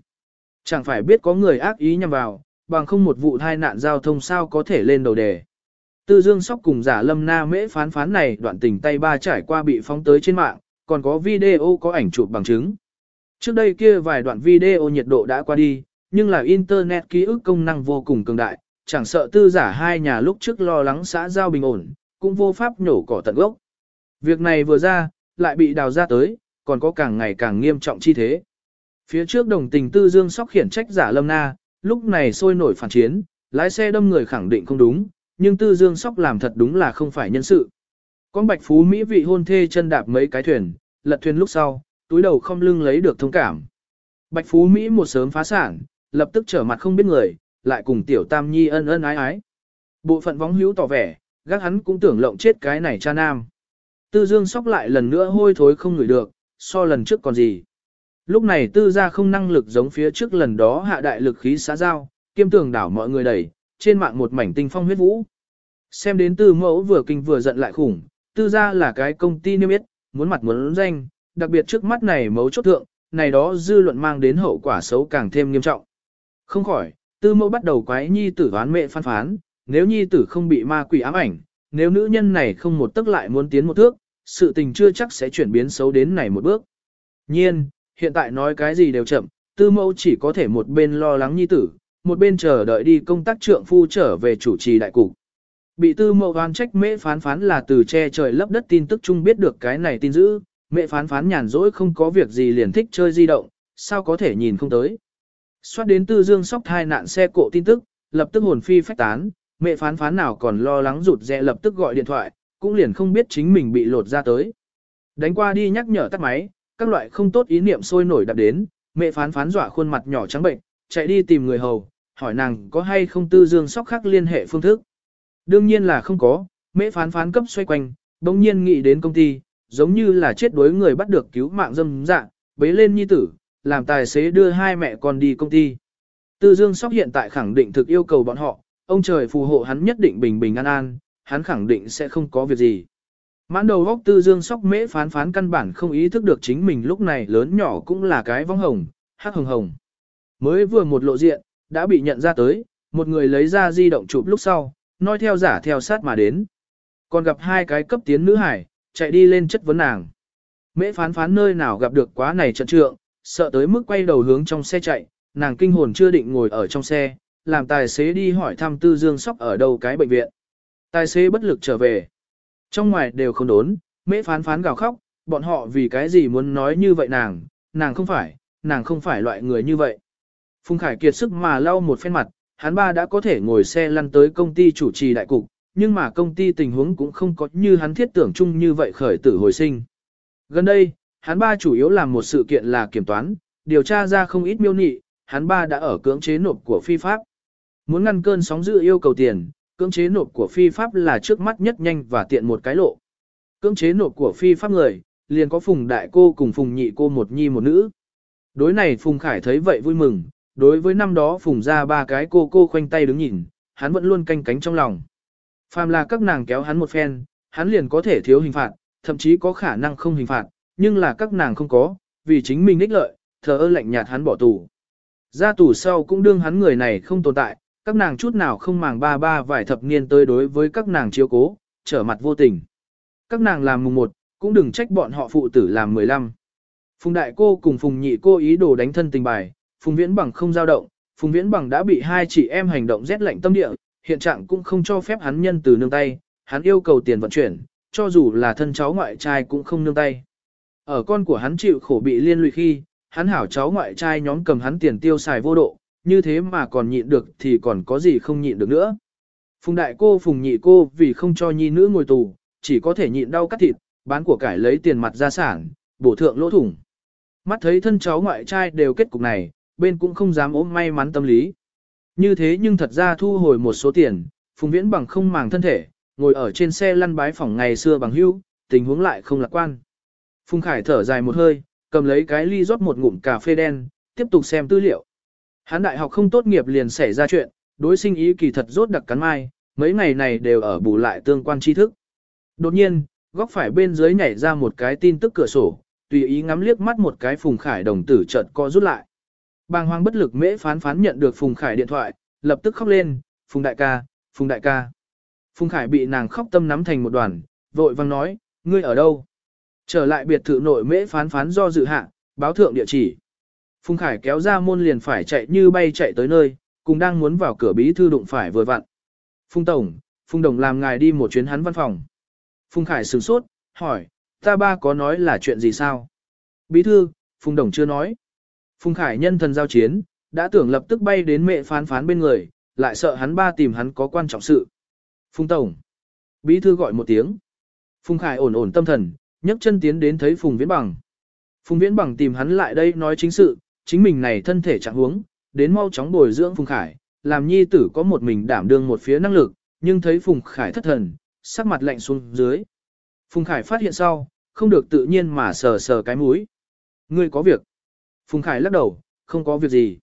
Chẳng phải biết có người ác ý nhằm vào, bằng không một vụ tai nạn giao thông sao có thể lên đầu đề. Tư Dương Sóc cùng giả lâm na mễ phán phán này đoạn tình tay ba trải qua bị phóng tới trên mạng, còn có video có ảnh chụp bằng chứng. Trước đây kia vài đoạn video nhiệt độ đã qua đi, nhưng là Internet ký ức công năng vô cùng cường đại, chẳng sợ tư giả hai nhà lúc trước lo lắng xã giao bình ổn, cũng vô pháp nhổ cỏ tận gốc. Việc này vừa ra, lại bị đào ra tới, còn có càng ngày càng nghiêm trọng chi thế. Phía trước đồng tình tư dương sóc khiển trách giả lâm na, lúc này sôi nổi phản chiến, lái xe đâm người khẳng định không đúng, nhưng tư dương sóc làm thật đúng là không phải nhân sự. Con bạch phú Mỹ vị hôn thê chân đạp mấy cái thuyền, lật thuyền lúc sau, túi đầu không lưng lấy được thông cảm. Bạch phú Mỹ một sớm phá sản, lập tức trở mặt không biết người, lại cùng tiểu tam nhi ân ân ái ái. Bộ phận vóng hữu tỏ vẻ, gác hắn cũng tưởng lộng chết cái này cha nam. Tư dương sóc lại lần nữa hôi thối không ngửi được, so lần trước còn gì. Lúc này tư gia không năng lực giống phía trước lần đó hạ đại lực khí xã giao, kiêm tường đảo mọi người đẩy, trên mạng một mảnh tinh phong huyết vũ. Xem đến tư mẫu vừa kinh vừa giận lại khủng, tư gia là cái công ty niêm yết, muốn mặt muốn danh, đặc biệt trước mắt này mấu chốt thượng, này đó dư luận mang đến hậu quả xấu càng thêm nghiêm trọng. Không khỏi, tư mẫu bắt đầu quái nhi tử đoán mẹ phán phán, nếu nhi tử không bị ma quỷ ám ảnh, nếu nữ nhân này không một tức lại muốn tiến một thước, sự tình chưa chắc sẽ chuyển biến xấu đến này một bước. Nhiên, hiện tại nói cái gì đều chậm, tư mẫu chỉ có thể một bên lo lắng nhi tử, một bên chờ đợi đi công tác trượng phu trở về chủ trì đại cục. Bị tư mẫu oan trách mễ phán phán là từ che trời lấp đất tin tức chung biết được cái này tin dữ, mẹ phán phán nhàn rỗi không có việc gì liền thích chơi di động, sao có thể nhìn không tới. Xoát đến tư dương sóc thai nạn xe cộ tin tức, lập tức hồn phi phách tán, mẹ phán phán nào còn lo lắng rụt rẽ lập tức gọi điện thoại, cũng liền không biết chính mình bị lột ra tới. Đánh qua đi nhắc nhở tắt máy, các loại không tốt ý niệm sôi nổi đập đến, mẹ phán phán dọa khuôn mặt nhỏ trắng bệnh, chạy đi tìm người hầu, hỏi nàng có hay không tư dương sóc khác liên hệ phương thức. Đương nhiên là không có, mẹ phán phán cấp xoay quanh, bỗng nhiên nghĩ đến công ty, giống như là chết đuối người bắt được cứu mạng dâm dạng bế lên nhi tử, làm tài xế đưa hai mẹ con đi công ty. Tư Dương Sóc hiện tại khẳng định thực yêu cầu bọn họ, ông trời phù hộ hắn nhất định bình bình an an, hắn khẳng định sẽ không có việc gì. Mãn đầu góc Tư Dương Sóc mễ phán phán căn bản không ý thức được chính mình lúc này lớn nhỏ cũng là cái vong hồng, hắc hồng hồng. Mới vừa một lộ diện, đã bị nhận ra tới, một người lấy ra di động chụp lúc sau, nói theo giả theo sát mà đến. Còn gặp hai cái cấp tiến nữ hải, chạy đi lên chất vấn nàng. Mễ phán phán nơi nào gặp được quá này trận trượng, sợ tới mức quay đầu hướng trong xe chạy, nàng kinh hồn chưa định ngồi ở trong xe, làm tài xế đi hỏi thăm tư dương sóc ở đâu cái bệnh viện. Tài xế bất lực trở về. Trong ngoài đều không đốn, mễ phán phán gào khóc, bọn họ vì cái gì muốn nói như vậy nàng, nàng không phải, nàng không phải loại người như vậy. Phùng Khải kiệt sức mà lau một phen mặt, hắn ba đã có thể ngồi xe lăn tới công ty chủ trì đại cục, nhưng mà công ty tình huống cũng không có như hắn thiết tưởng chung như vậy khởi tử hồi sinh. Gần đây, hắn ba chủ yếu làm một sự kiện là kiểm toán, điều tra ra không ít miêu nị, hắn ba đã ở cưỡng chế nộp của phi pháp. Muốn ngăn cơn sóng dữ yêu cầu tiền, cưỡng chế nộp của phi pháp là trước mắt nhất nhanh và tiện một cái lộ. Cưỡng chế nộp của phi pháp người, liền có phùng đại cô cùng phùng nhị cô một nhi một nữ. Đối này phùng khải thấy vậy vui mừng, đối với năm đó phùng ra ba cái cô cô khoanh tay đứng nhìn, hắn vẫn luôn canh cánh trong lòng. Phàm là các nàng kéo hắn một phen, hắn liền có thể thiếu hình phạt, thậm chí có khả năng không hình phạt, nhưng là các nàng không có, vì chính mình ích lợi, thờ ơ lạnh nhạt hắn bỏ tù. Ra tù sau cũng đương hắn người này không tồn tại, các nàng chút nào không màng ba ba vài thập niên tới đối với các nàng chiếu cố, trở mặt vô tình. Các nàng làm mùng một, cũng đừng trách bọn họ phụ tử làm mười lăm. Phùng đại cô cùng Phùng nhị cô ý đồ đánh thân tình bài, Phùng viễn bằng không dao động, Phùng viễn bằng đã bị hai chị em hành động rét lạnh tâm địa, hiện trạng cũng không cho phép hắn nhân từ nương tay, hắn yêu cầu tiền vận chuyển, cho dù là thân cháu ngoại trai cũng không nương tay. Ở con của hắn chịu khổ bị liên lụy khi, hắn hảo cháu ngoại trai nhóm cầm hắn tiền tiêu xài vô độ, như thế mà còn nhịn được thì còn có gì không nhịn được nữa. Phùng đại cô phùng nhị cô vì không cho nhi nữ ngồi tù, chỉ có thể nhịn đau cắt thịt, bán của cải lấy tiền mặt ra sản, bổ thượng lỗ thủng. Mắt thấy thân cháu ngoại trai đều kết cục này, bên cũng không dám ôm may mắn tâm lý. Như thế nhưng thật ra thu hồi một số tiền, Phùng Viễn bằng không màng thân thể, ngồi ở trên xe lăn bái phòng ngày xưa bằng hưu, tình huống lại không lạc quan. Phùng Khải thở dài một hơi, cầm lấy cái ly rót một ngụm cà phê đen, tiếp tục xem tư liệu. Hắn đại học không tốt nghiệp liền xảy ra chuyện, đối sinh ý kỳ thật rốt đặc cắn mai, mấy ngày này đều ở bù lại tương quan tri thức. Đột nhiên, góc phải bên dưới nhảy ra một cái tin tức cửa sổ, tùy ý ngắm liếc mắt một cái Phùng Khải đồng tử chợt co rút lại. Bàng hoàng bất lực mễ phán phán nhận được Phùng Khải điện thoại, lập tức khóc lên, Phùng đại ca, Phùng đại ca. Phùng Khải bị nàng khóc tâm nắm thành một đoàn, vội vang nói, ngươi ở đâu? Trở lại biệt thự nội mễ phán phán do dự hạ, báo thượng địa chỉ. Phùng Khải kéo ra môn liền phải chạy như bay chạy tới nơi, cùng đang muốn vào cửa bí thư đụng phải vừa vặn. Phùng Tổng, Phùng Đồng làm ngài đi một chuyến hắn văn phòng. Phùng Khải sửng sốt, hỏi, ta ba có nói là chuyện gì sao? Bí thư, Phùng Đồng chưa nói. Phùng Khải nhân thần giao chiến, đã tưởng lập tức bay đến mẹ phán phán bên người, lại sợ hắn ba tìm hắn có quan trọng sự. Phùng Tổng. Bí thư gọi một tiếng. Phùng Khải ổn ổn tâm thần, nhấc chân tiến đến thấy Phùng Viễn Bằng. Phùng Viễn Bằng tìm hắn lại đây nói chính sự, chính mình này thân thể trạng huống, đến mau chóng bồi dưỡng Phùng Khải, làm nhi tử có một mình đảm đương một phía năng lực, nhưng thấy Phùng Khải thất thần, sắc mặt lạnh xuống dưới. Phùng Khải phát hiện sau, không được tự nhiên mà sờ sờ cái mũi. Ngươi có việc. Phùng Khải lắc đầu, không có việc gì.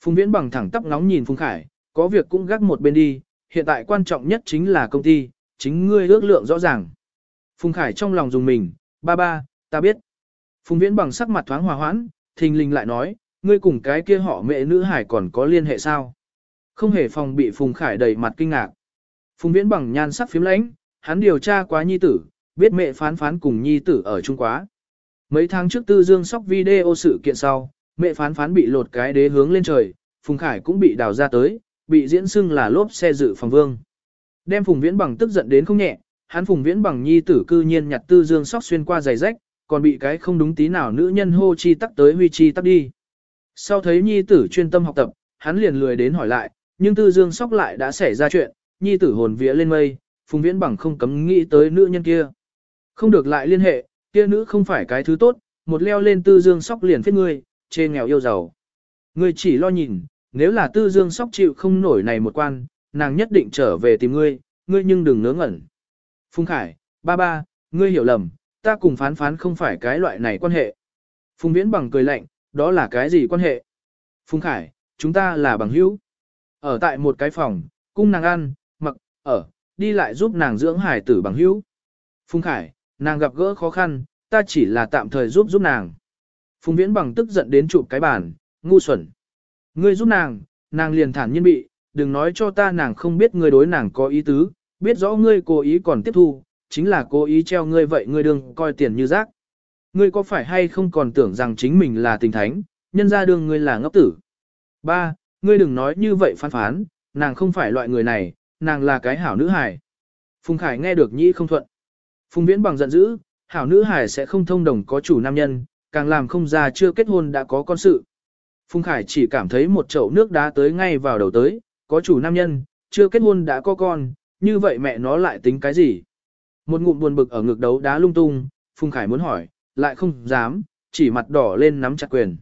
Phùng Viễn bằng thẳng tóc nóng nhìn Phùng Khải, có việc cũng gác một bên đi, hiện tại quan trọng nhất chính là công ty, chính ngươi ước lượng rõ ràng. Phùng Khải trong lòng dùng mình, ba ba, ta biết. Phùng Viễn bằng sắc mặt thoáng hòa hoãn, thình lình lại nói, ngươi cùng cái kia họ mẹ nữ hải còn có liên hệ sao? Không hề phòng bị Phùng Khải đầy mặt kinh ngạc. Phùng Viễn bằng nhan sắc phím lãnh, hắn điều tra quá nhi tử, biết mẹ phán phán cùng nhi tử ở Trung Quá. Mấy tháng trước Tư Dương sóc video sự kiện sau, mẹ phán phán bị lột cái đế hướng lên trời, Phùng Khải cũng bị đào ra tới, bị diễn xưng là lốp xe dự phòng vương. Đem Phùng Viễn bằng tức giận đến không nhẹ, hắn Phùng Viễn bằng nhi tử cư nhiên nhặt Tư Dương sóc xuyên qua giày rách, còn bị cái không đúng tí nào nữ nhân hô chi tắc tới huy chi tắc đi. Sau thấy nhi tử chuyên tâm học tập, hắn liền lười đến hỏi lại, nhưng Tư Dương sóc lại đã xảy ra chuyện, nhi tử hồn vía lên mây, Phùng Viễn bằng không cấm nghĩ tới nữ nhân kia. Không được lại liên hệ, kia nữ không phải cái thứ tốt, một leo lên tư dương sóc liền phết ngươi, chê nghèo yêu giàu. Ngươi chỉ lo nhìn, nếu là tư dương sóc chịu không nổi này một quan, nàng nhất định trở về tìm ngươi, ngươi nhưng đừng ngớ ngẩn. Phùng Khải, ba ba, ngươi hiểu lầm, ta cùng phán phán không phải cái loại này quan hệ. Phùng Viễn bằng cười lạnh, đó là cái gì quan hệ? Phùng Khải, chúng ta là bằng hữu. Ở tại một cái phòng, cung nàng ăn, mặc, ở, đi lại giúp nàng dưỡng hải tử bằng hữu. Phùng Khải, nàng gặp gỡ khó khăn, ta chỉ là tạm thời giúp giúp nàng. Phùng Viễn bằng tức giận đến chụp cái bàn, ngu xuẩn. Ngươi giúp nàng, nàng liền thản nhiên bị, đừng nói cho ta nàng không biết ngươi đối nàng có ý tứ, biết rõ ngươi cố ý còn tiếp thu, chính là cố ý treo ngươi vậy ngươi đừng coi tiền như rác. Ngươi có phải hay không còn tưởng rằng chính mình là tình thánh, nhân ra đương ngươi là ngốc tử. Ba, ngươi đừng nói như vậy phán phán, nàng không phải loại người này, nàng là cái hảo nữ hài. Phùng Khải nghe được nhĩ không thuận. Phùng Viễn bằng giận dữ, hảo nữ hài sẽ không thông đồng có chủ nam nhân, càng làm không ra chưa kết hôn đã có con sự. Phùng Khải chỉ cảm thấy một chậu nước đá tới ngay vào đầu tới, có chủ nam nhân, chưa kết hôn đã có con, như vậy mẹ nó lại tính cái gì? Một ngụm buồn bực ở ngực đấu đá lung tung, Phùng Khải muốn hỏi, lại không dám, chỉ mặt đỏ lên nắm chặt quyền.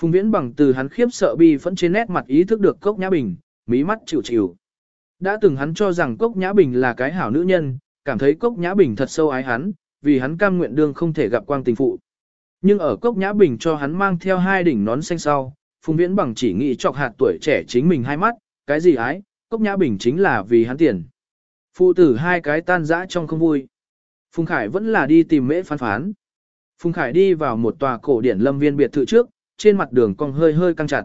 Phùng Viễn bằng từ hắn khiếp sợ bi phẫn trên nét mặt ý thức được Cốc Nhã Bình, mí mắt chịu chịu. Đã từng hắn cho rằng Cốc Nhã Bình là cái hảo nữ nhân, cảm thấy Cốc Nhã Bình thật sâu ái hắn, vì hắn cam nguyện đương không thể gặp quang tình phụ. Nhưng ở Cốc Nhã Bình cho hắn mang theo hai đỉnh nón xanh sau, Phùng Viễn bằng chỉ nghĩ chọc hạt tuổi trẻ chính mình hai mắt, cái gì ái, Cốc Nhã Bình chính là vì hắn tiền. Phụ tử hai cái tan dã trong không vui. Phùng Khải vẫn là đi tìm mễ phán phán. Phùng Khải đi vào một tòa cổ điển lâm viên biệt thự trước, trên mặt đường cong hơi hơi căng chặt.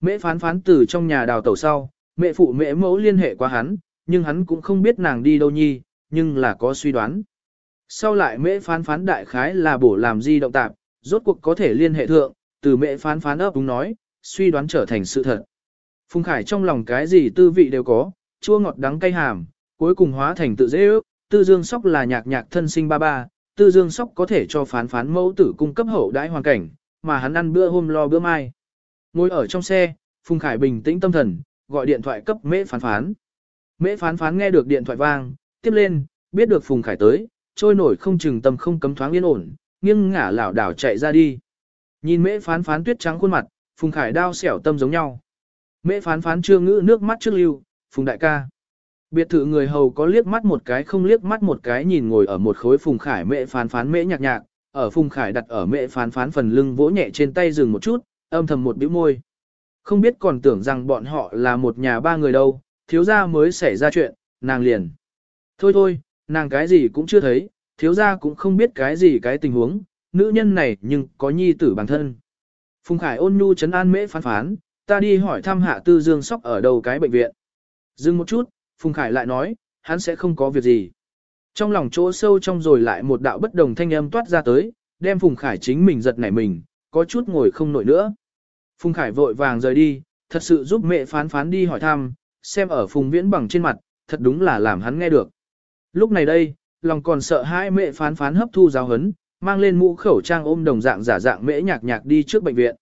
Mễ phán phán từ trong nhà đào tẩu sau, mẹ phụ mẹ mẫu liên hệ qua hắn, nhưng hắn cũng không biết nàng đi đâu nhi, nhưng là có suy đoán. Sau lại mễ phán phán đại khái là bổ làm di động tạp, rốt cuộc có thể liên hệ thượng, từ mễ phán phán ấp đúng nói, suy đoán trở thành sự thật. Phùng Khải trong lòng cái gì tư vị đều có, chua ngọt đắng cay hàm, cuối cùng hóa thành tự dễ ước, tư dương sóc là nhạc nhạc thân sinh ba ba, tư dương sóc có thể cho phán phán mẫu tử cung cấp hậu đãi hoàn cảnh, mà hắn ăn bữa hôm lo bữa mai. Ngồi ở trong xe, Phùng Khải bình tĩnh tâm thần, gọi điện thoại cấp mễ phán phán. Mễ phán phán nghe được điện thoại vang, tiếp lên, biết được Phùng Khải tới, trôi nổi không chừng tâm không cấm thoáng yên ổn, nghiêng ngả lảo đảo chạy ra đi. Nhìn mễ phán phán tuyết trắng khuôn mặt, Phùng Khải đau xẻo tâm giống nhau. Mễ phán phán chưa ngữ nước mắt trước lưu, Phùng đại ca. Biệt thự người hầu có liếc mắt một cái không liếc mắt một cái nhìn ngồi ở một khối Phùng Khải mẹ phán phán mễ nhạc nhạc, ở Phùng Khải đặt ở mẹ phán phán phần lưng vỗ nhẹ trên tay dừng một chút, âm thầm một bĩu môi. Không biết còn tưởng rằng bọn họ là một nhà ba người đâu, thiếu gia mới xảy ra chuyện, nàng liền. Thôi thôi, nàng cái gì cũng chưa thấy, thiếu gia cũng không biết cái gì cái tình huống, nữ nhân này nhưng có nhi tử bản thân. Phùng Khải ôn nhu chấn an mễ phán phán, ta đi hỏi thăm hạ tư dương sóc ở đầu cái bệnh viện. Dừng một chút, Phùng Khải lại nói, hắn sẽ không có việc gì. Trong lòng chỗ sâu trong rồi lại một đạo bất đồng thanh âm toát ra tới, đem Phùng Khải chính mình giật nảy mình, có chút ngồi không nổi nữa. Phùng Khải vội vàng rời đi, thật sự giúp mẹ phán phán đi hỏi thăm, xem ở Phùng Viễn bằng trên mặt, thật đúng là làm hắn nghe được. Lúc này đây, lòng còn sợ hai mẹ phán phán hấp thu giáo hấn, mang lên mũ khẩu trang ôm đồng dạng giả dạng mễ nhạc nhạc đi trước bệnh viện.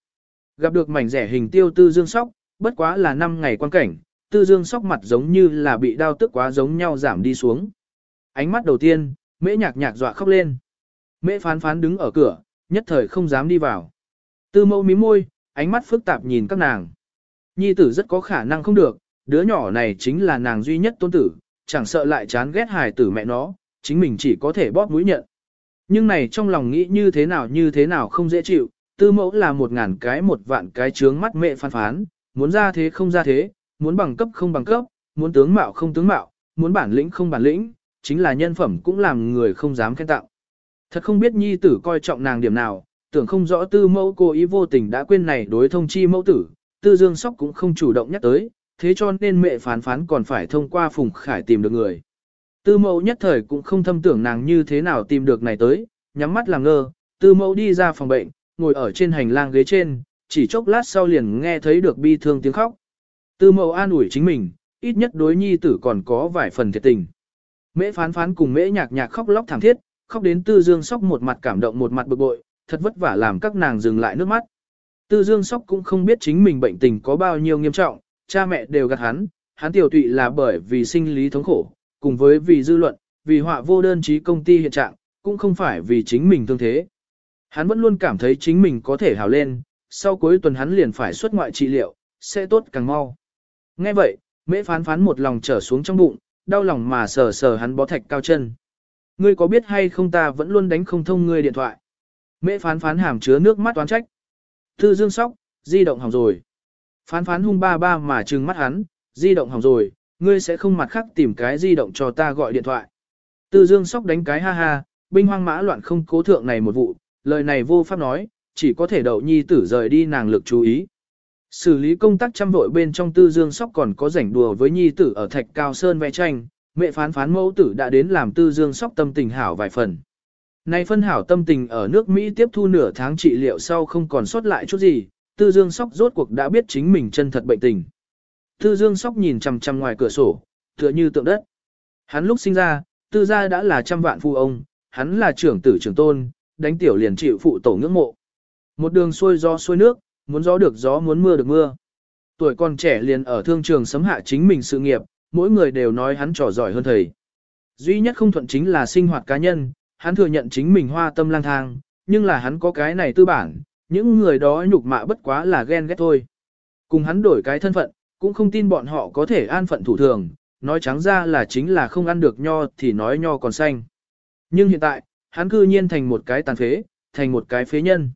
Gặp được mảnh rẻ hình tiêu tư dương sóc, bất quá là 5 ngày quan cảnh, tư dương sóc mặt giống như là bị đau tức quá giống nhau giảm đi xuống. Ánh mắt đầu tiên, mễ nhạc nhạc dọa khóc lên. Mễ phán phán đứng ở cửa, nhất thời không dám đi vào. Tư mẫu mí môi, ánh mắt phức tạp nhìn các nàng. Nhi tử rất có khả năng không được, đứa nhỏ này chính là nàng duy nhất tôn tử, chẳng sợ lại chán ghét hài tử mẹ nó, chính mình chỉ có thể bóp mũi nhận. Nhưng này trong lòng nghĩ như thế nào như thế nào không dễ chịu, tư mẫu là một ngàn cái một vạn cái trướng mắt mẹ phán phán, muốn ra thế không ra thế, muốn bằng cấp không bằng cấp, muốn tướng mạo không tướng mạo, muốn bản lĩnh không bản lĩnh, chính là nhân phẩm cũng làm người không dám khen tặng. Thật không biết nhi tử coi trọng nàng điểm nào, tưởng không rõ tư mẫu cô ý vô tình đã quên này đối thông chi mẫu tử, tư dương sóc cũng không chủ động nhắc tới, thế cho nên mẹ phán phán còn phải thông qua Phùng Khải tìm được người. Tư mẫu nhất thời cũng không thâm tưởng nàng như thế nào tìm được này tới, nhắm mắt làm ngơ, tư mẫu đi ra phòng bệnh, ngồi ở trên hành lang ghế trên, chỉ chốc lát sau liền nghe thấy được bi thương tiếng khóc. Tư mẫu an ủi chính mình, ít nhất đối nhi tử còn có vài phần thiệt tình. Mễ phán phán cùng mễ nhạc nhạc khóc lóc thảm thiết, khóc đến tư dương sóc một mặt cảm động một mặt bực bội, thật vất vả làm các nàng dừng lại nước mắt. Tư dương sóc cũng không biết chính mình bệnh tình có bao nhiêu nghiêm trọng, cha mẹ đều gạt hắn, hắn tiểu tụy là bởi vì sinh lý thống khổ, cùng với vì dư luận, vì họa vô đơn chí công ty hiện trạng, cũng không phải vì chính mình thương thế. Hắn vẫn luôn cảm thấy chính mình có thể hào lên, sau cuối tuần hắn liền phải xuất ngoại trị liệu, sẽ tốt càng mau. Nghe vậy, mễ phán phán một lòng trở xuống trong bụng, đau lòng mà sờ sờ hắn bó thạch cao chân. Ngươi có biết hay không ta vẫn luôn đánh không thông ngươi điện thoại. Mễ phán phán hàm chứa nước mắt toán trách. Thư dương sóc, di động hỏng rồi. Phán phán hung ba ba mà trừng mắt hắn, di động hỏng rồi, ngươi sẽ không mặt khác tìm cái di động cho ta gọi điện thoại. Tư dương sóc đánh cái ha ha, binh hoang mã loạn không cố thượng này một vụ, lời này vô pháp nói, chỉ có thể đậu nhi tử rời đi nàng lực chú ý. Xử lý công tác chăm vội bên trong tư dương sóc còn có rảnh đùa với nhi tử ở thạch cao sơn vẽ tranh, mẹ phán phán mẫu tử đã đến làm tư dương sóc tâm tình hảo vài phần. Nay phân hảo tâm tình ở nước Mỹ tiếp thu nửa tháng trị liệu sau không còn sót lại chút gì, tư dương sóc rốt cuộc đã biết chính mình chân thật bệnh tình. Tư dương sóc nhìn chằm chằm ngoài cửa sổ, tựa như tượng đất. Hắn lúc sinh ra, tư gia đã là trăm vạn phu ông, hắn là trưởng tử trưởng tôn, đánh tiểu liền chịu phụ tổ ngưỡng mộ. Một đường xuôi do xuôi nước, muốn gió được gió muốn mưa được mưa. Tuổi còn trẻ liền ở thương trường sấm hạ chính mình sự nghiệp, mỗi người đều nói hắn trò giỏi hơn thầy. Duy nhất không thuận chính là sinh hoạt cá nhân, hắn thừa nhận chính mình hoa tâm lang thang, nhưng là hắn có cái này tư bản, những người đó nhục mạ bất quá là ghen ghét thôi. Cùng hắn đổi cái thân phận, cũng không tin bọn họ có thể an phận thủ thường, nói trắng ra là chính là không ăn được nho thì nói nho còn xanh. Nhưng hiện tại, hắn cư nhiên thành một cái tàn phế, thành một cái phế nhân.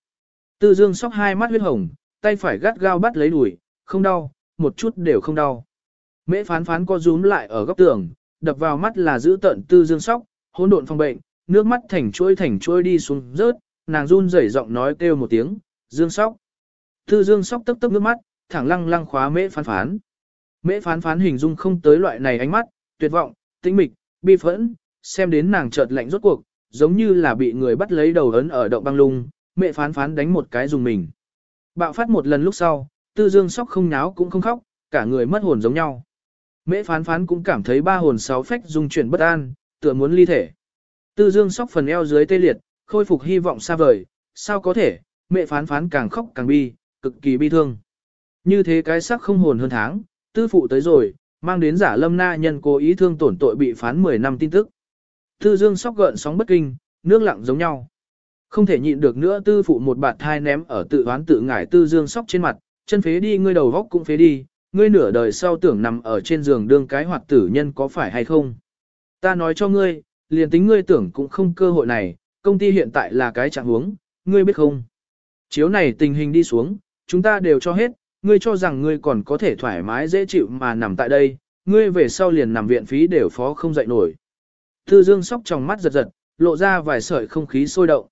Tư dương sóc hai mắt huyết hồng, tay phải gắt gao bắt lấy đùi, không đau, một chút đều không đau. Mễ phán phán co rúm lại ở góc tường, đập vào mắt là giữ tận tư dương sóc, hỗn độn phong bệnh, nước mắt thành chuôi thành chuôi đi xuống rớt, nàng run rẩy giọng nói kêu một tiếng, dương sóc. Tư dương sóc tức tức nước mắt, thẳng lăng lăng khóa mễ phán phán. Mễ phán phán hình dung không tới loại này ánh mắt, tuyệt vọng, tĩnh mịch, bi phẫn, xem đến nàng chợt lạnh rốt cuộc, giống như là bị người bắt lấy đầu ấn ở động băng lung, mẹ phán phán đánh một cái dùng mình. Bạo phát một lần lúc sau, tư dương sóc không nháo cũng không khóc, cả người mất hồn giống nhau. Mễ phán phán cũng cảm thấy ba hồn sáu phách dung chuyển bất an, tựa muốn ly thể. Tư dương sóc phần eo dưới tê liệt, khôi phục hy vọng xa vời, sao có thể, mẹ phán phán càng khóc càng bi, cực kỳ bi thương. Như thế cái sắc không hồn hơn tháng, tư phụ tới rồi, mang đến giả lâm na nhân cố ý thương tổn tội bị phán 10 năm tin tức. Tư dương sóc gợn sóng bất kinh, nước lặng giống nhau. Không thể nhịn được nữa tư phụ một bạt thai ném ở tự hoán tự ngải tư dương sóc trên mặt, chân phế đi ngươi đầu góc cũng phế đi, ngươi nửa đời sau tưởng nằm ở trên giường đương cái hoạt tử nhân có phải hay không. Ta nói cho ngươi, liền tính ngươi tưởng cũng không cơ hội này, công ty hiện tại là cái trạng huống, ngươi biết không. Chiếu này tình hình đi xuống, chúng ta đều cho hết, ngươi cho rằng ngươi còn có thể thoải mái dễ chịu mà nằm tại đây, ngươi về sau liền nằm viện phí đều phó không dậy nổi. Tư Dương sóc trong mắt giật giật, lộ ra vài sợi không khí sôi động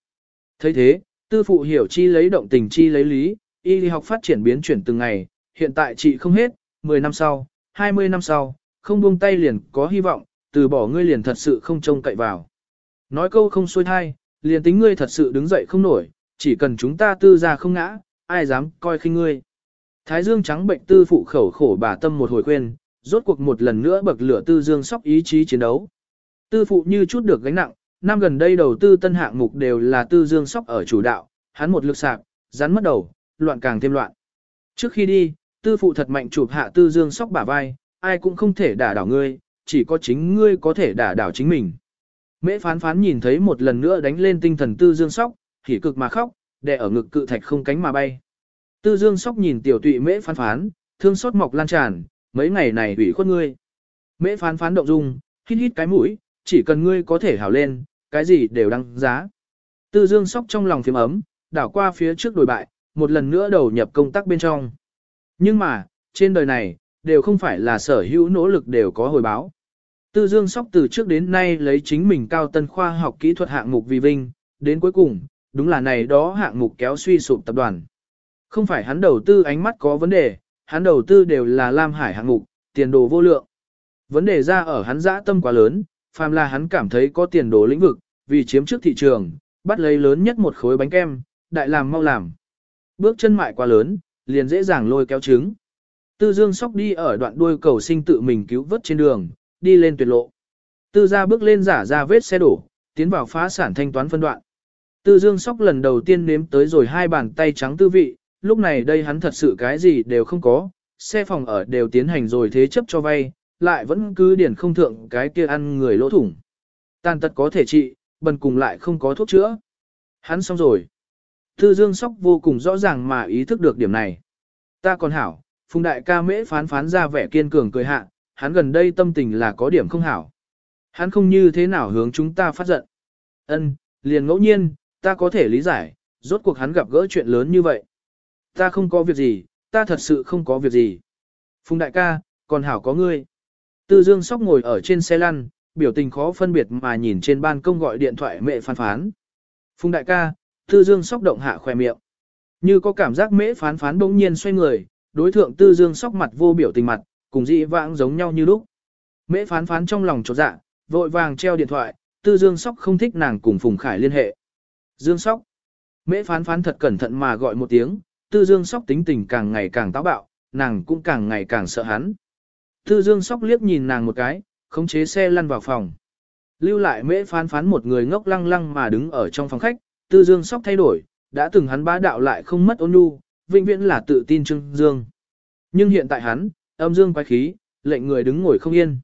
thấy thế, tư phụ hiểu chi lấy động tình chi lấy lý, y lý học phát triển biến chuyển từng ngày, hiện tại chị không hết, 10 năm sau, 20 năm sau, không buông tay liền có hy vọng, từ bỏ ngươi liền thật sự không trông cậy vào. Nói câu không xuôi thai, liền tính ngươi thật sự đứng dậy không nổi, chỉ cần chúng ta tư ra không ngã, ai dám coi khinh ngươi. Thái dương trắng bệnh tư phụ khẩu khổ bà tâm một hồi khuyên, rốt cuộc một lần nữa bậc lửa tư dương sóc ý chí chiến đấu. Tư phụ như chút được gánh nặng, năm gần đây đầu tư tân hạng mục đều là tư dương sóc ở chủ đạo, hắn một lực sạc, rắn mất đầu, loạn càng thêm loạn. Trước khi đi, tư phụ thật mạnh chụp hạ tư dương sóc bả vai, ai cũng không thể đả đảo ngươi, chỉ có chính ngươi có thể đả đảo chính mình. Mễ phán phán nhìn thấy một lần nữa đánh lên tinh thần tư dương sóc, hỉ cực mà khóc, đè ở ngực cự thạch không cánh mà bay. Tư dương sóc nhìn tiểu tụy mễ phán phán, thương xót mọc lan tràn, mấy ngày này ủy khuất ngươi. Mễ phán phán động dung, hít hít cái mũi, chỉ cần ngươi có thể hảo lên, cái gì đều đăng giá. Tư dương sóc trong lòng phiếm ấm, đảo qua phía trước đổi bại, một lần nữa đầu nhập công tác bên trong. Nhưng mà, trên đời này, đều không phải là sở hữu nỗ lực đều có hồi báo. Tư Dương Sóc từ trước đến nay lấy chính mình cao tân khoa học kỹ thuật hạng mục vì vinh, đến cuối cùng, đúng là này đó hạng mục kéo suy sụp tập đoàn. Không phải hắn đầu tư ánh mắt có vấn đề, hắn đầu tư đều là Lam Hải hạng mục, tiền đồ vô lượng. Vấn đề ra ở hắn dã tâm quá lớn, phàm là hắn cảm thấy có tiền đồ lĩnh vực, vì chiếm trước thị trường, bắt lấy lớn nhất một khối bánh kem, đại làm mau làm. Bước chân mại quá lớn, liền dễ dàng lôi kéo trứng. Tư Dương Sóc đi ở đoạn đuôi cầu sinh tự mình cứu vớt trên đường, đi lên tuyệt lộ. Tư gia bước lên giả ra vết xe đổ, tiến vào phá sản thanh toán phân đoạn. Tư Dương Sóc lần đầu tiên nếm tới rồi hai bàn tay trắng tư vị, lúc này đây hắn thật sự cái gì đều không có, xe phòng ở đều tiến hành rồi thế chấp cho vay, lại vẫn cứ điển không thượng cái kia ăn người lỗ thủng. Tàn tật có thể trị, bần cùng lại không có thuốc chữa. Hắn xong rồi. Tư Dương Sóc vô cùng rõ ràng mà ý thức được điểm này. Ta còn hảo, Phùng Đại ca mễ phán phán ra vẻ kiên cường cười hạ, hắn gần đây tâm tình là có điểm không hảo. Hắn không như thế nào hướng chúng ta phát giận. Ân, liền ngẫu nhiên, ta có thể lý giải, rốt cuộc hắn gặp gỡ chuyện lớn như vậy. Ta không có việc gì, ta thật sự không có việc gì. Phùng đại ca, còn hảo có ngươi. Tư Dương Sóc ngồi ở trên xe lăn, biểu tình khó phân biệt mà nhìn trên ban công gọi điện thoại mẹ phán phán. Phùng đại ca, Tư Dương Sóc động hạ khỏe miệng. Như có cảm giác mễ phán phán bỗng nhiên xoay người, đối thượng Tư Dương Sóc mặt vô biểu tình mặt, cùng dị vãng giống nhau như lúc. Mễ phán phán trong lòng chột dạ, vội vàng treo điện thoại, tư dương sóc không thích nàng cùng Phùng Khải liên hệ. Dương sóc. Mễ phán phán thật cẩn thận mà gọi một tiếng, tư dương sóc tính tình càng ngày càng táo bạo, nàng cũng càng ngày càng sợ hắn. Tư dương sóc liếc nhìn nàng một cái, khống chế xe lăn vào phòng. Lưu lại mễ phán phán một người ngốc lăng lăng mà đứng ở trong phòng khách, tư dương sóc thay đổi, đã từng hắn bá đạo lại không mất ôn nhu, vĩnh viễn là tự tin trưng dương. Nhưng hiện tại hắn, âm dương quái khí, lệnh người đứng ngồi không yên.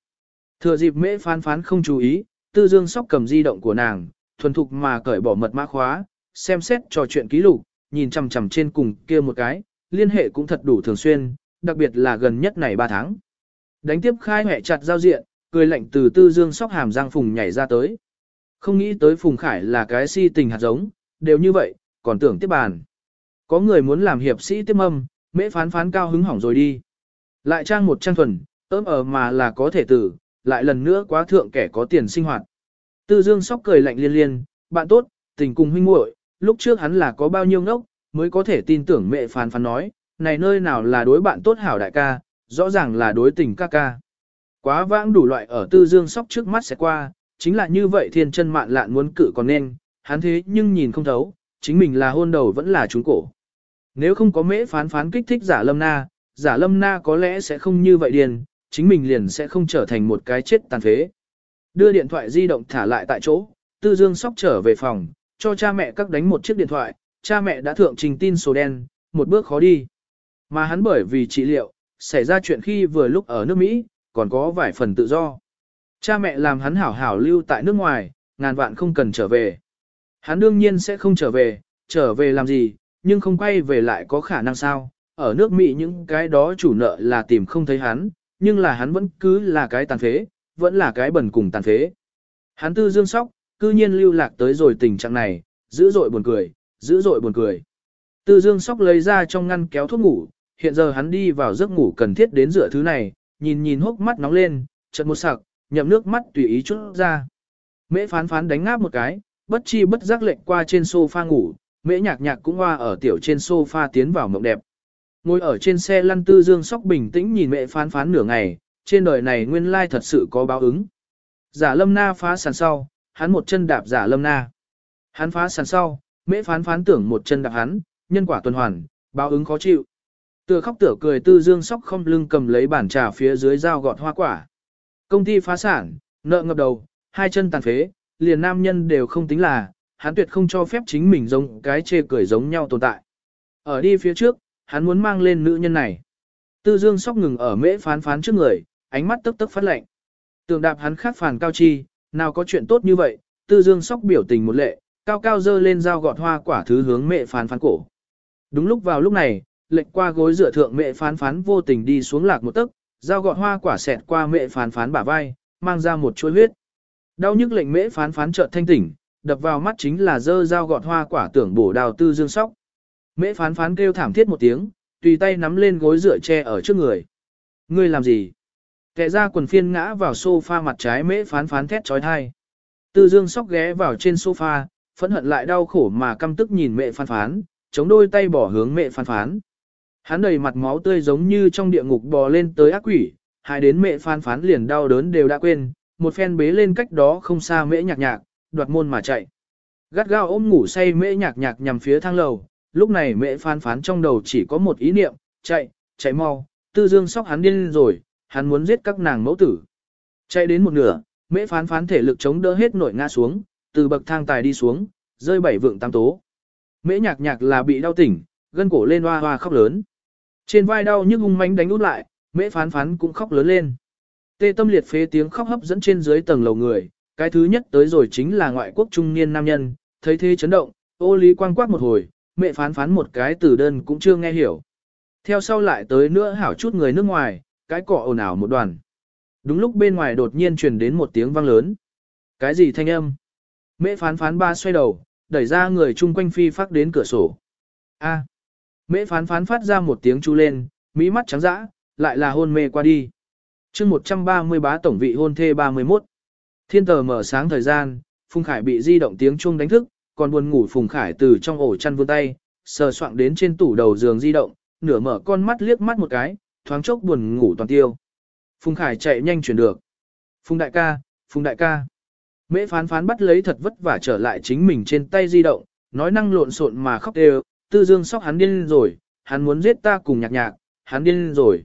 Thừa dịp mễ phán phán không chú ý, tư dương sóc cầm di động của nàng, thuần thục mà cởi bỏ mật mã khóa, xem xét trò chuyện ký lục, nhìn chằm chằm trên cùng kia một cái, liên hệ cũng thật đủ thường xuyên, đặc biệt là gần nhất này 3 tháng. Đánh tiếp khai hẹ chặt giao diện, cười lạnh từ tư dương sóc hàm giang phùng nhảy ra tới. Không nghĩ tới phùng khải là cái si tình hạt giống, đều như vậy, còn tưởng tiếp bàn. Có người muốn làm hiệp sĩ tiếp âm, mễ phán phán cao hứng hỏng rồi đi. Lại trang một trang thuần, ớm ở mà là có thể tử, lại lần nữa quá thượng kẻ có tiền sinh hoạt. Tư Dương sóc cười lạnh liên liên, bạn tốt, tình cùng huynh muội, lúc trước hắn là có bao nhiêu ngốc, mới có thể tin tưởng mẹ phán phán nói, này nơi nào là đối bạn tốt hảo đại ca, rõ ràng là đối tình ca ca. Quá vãng đủ loại ở Tư Dương sóc trước mắt sẽ qua, chính là như vậy thiên chân mạn lạn muốn cự còn nên, hắn thế nhưng nhìn không thấu, chính mình là hôn đầu vẫn là trúng cổ. Nếu không có mễ phán phán kích thích giả lâm na, giả lâm na có lẽ sẽ không như vậy điền, chính mình liền sẽ không trở thành một cái chết tàn phế. Đưa điện thoại di động thả lại tại chỗ, tư dương sóc trở về phòng, cho cha mẹ các đánh một chiếc điện thoại, cha mẹ đã thượng trình tin số đen, một bước khó đi. Mà hắn bởi vì trị liệu, xảy ra chuyện khi vừa lúc ở nước Mỹ, còn có vài phần tự do. Cha mẹ làm hắn hảo hảo lưu tại nước ngoài, ngàn vạn không cần trở về. Hắn đương nhiên sẽ không trở về, trở về làm gì, nhưng không quay về lại có khả năng sao. Ở nước Mỹ những cái đó chủ nợ là tìm không thấy hắn, nhưng là hắn vẫn cứ là cái tàn phế, vẫn là cái bẩn cùng tàn phế. Hắn tư dương sóc, cư nhiên lưu lạc tới rồi tình trạng này, dữ dội buồn cười, dữ dội buồn cười. Tư dương sóc lấy ra trong ngăn kéo thuốc ngủ, hiện giờ hắn đi vào giấc ngủ cần thiết đến rửa thứ này, nhìn nhìn hốc mắt nóng lên, chợt một sặc, nhậm nước mắt tùy ý chút ra. Mễ phán phán đánh ngáp một cái, bất chi bất giác lệnh qua trên sofa ngủ, mễ nhạc nhạc cũng hoa ở tiểu trên sofa tiến vào mộng đẹp. Ngồi ở trên xe lăn tư dương sóc bình tĩnh nhìn mẹ phán phán nửa ngày, trên đời này nguyên lai thật sự có báo ứng. Giả lâm na phá sàn sau, hắn một chân đạp giả lâm na. Hắn phá sàn sau, mễ phán phán tưởng một chân đạp hắn, nhân quả tuần hoàn, báo ứng khó chịu. Tựa khóc tựa cười tư dương sóc không lưng cầm lấy bản trà phía dưới dao gọt hoa quả. Công ty phá sản, nợ ngập đầu, hai chân tàn phế, liền nam nhân đều không tính là, hắn tuyệt không cho phép chính mình giống cái chê cười giống nhau tồn tại. Ở đi phía trước, hắn muốn mang lên nữ nhân này. Tư dương sóc ngừng ở mễ phán phán trước người, ánh mắt tức tức phát lạnh. Tường đạp hắn khát phản cao chi, nào có chuyện tốt như vậy, tư dương sóc biểu tình một lệ, cao cao dơ lên dao gọt hoa quả thứ hướng mẹ phán phán cổ. Đúng lúc vào lúc này, Lệch qua gối dựa thượng mẹ phán phán vô tình đi xuống lạc một tấc, dao gọt hoa quả xẹt qua mẹ phán phán bả vai, mang ra một chuỗi huyết. Đau nhức lệnh mễ phán phán chợt thanh tỉnh, đập vào mắt chính là dơ dao gọt hoa quả tưởng bổ đào tư dương sóc. Mễ phán phán kêu thảm thiết một tiếng, tùy tay nắm lên gối dựa che ở trước người. Ngươi làm gì? Kẻ ra quần phiên ngã vào sofa mặt trái mễ phán phán thét trói thai. Tư dương sóc ghé vào trên sofa, phẫn hận lại đau khổ mà căm tức nhìn mẹ phán phán, chống đôi tay bỏ hướng mẹ phán phán. Hắn đầy mặt máu tươi giống như trong địa ngục bò lên tới ác quỷ, hai đến mẹ phán phán liền đau đớn đều đã quên, một phen bế lên cách đó không xa mễ nhạc nhạc, đoạt môn mà chạy. Gắt gao ôm ngủ say mễ nhạc nhạc nhằm phía thang lầu, lúc này mẹ phán phán trong đầu chỉ có một ý niệm, chạy, chạy mau, tư dương sóc hắn điên rồi, hắn muốn giết các nàng mẫu tử. Chạy đến một nửa, mễ phán phán thể lực chống đỡ hết nội ngã xuống, từ bậc thang tài đi xuống, rơi bảy vượng tam tố. Mễ nhạc nhạc là bị đau tỉnh, gân cổ lên hoa hoa khóc lớn. Trên vai đau nhức hung mãnh đánh út lại, mễ phán phán cũng khóc lớn lên. Tê tâm liệt phế tiếng khóc hấp dẫn trên dưới tầng lầu người, cái thứ nhất tới rồi chính là ngoại quốc trung niên nam nhân, thấy thế chấn động, ô lý quang quát một hồi, mẹ phán phán một cái từ đơn cũng chưa nghe hiểu. Theo sau lại tới nữa hảo chút người nước ngoài, cái cọ ồn ào một đoàn. Đúng lúc bên ngoài đột nhiên truyền đến một tiếng vang lớn. Cái gì thanh âm? Mẹ phán phán ba xoay đầu, đẩy ra người chung quanh phi phát đến cửa sổ. A. Mễ phán phán phát ra một tiếng chu lên, mỹ mắt trắng dã, lại là hôn mê qua đi chương 130 bá tổng vị hôn thê 31. Thiên tờ mở sáng thời gian, Phùng Khải bị di động tiếng chuông đánh thức, còn buồn ngủ Phùng Khải từ trong ổ chăn vươn tay, sờ soạng đến trên tủ đầu giường di động, nửa mở con mắt liếc mắt một cái, thoáng chốc buồn ngủ toàn tiêu. Phùng Khải chạy nhanh chuyển được. Phùng đại ca, Phùng đại ca. Mễ phán phán bắt lấy thật vất vả trở lại chính mình trên tay di động, nói năng lộn xộn mà khóc đều, tư dương sóc hắn điên rồi, hắn muốn giết ta cùng nhạc nhạc, hắn điên rồi.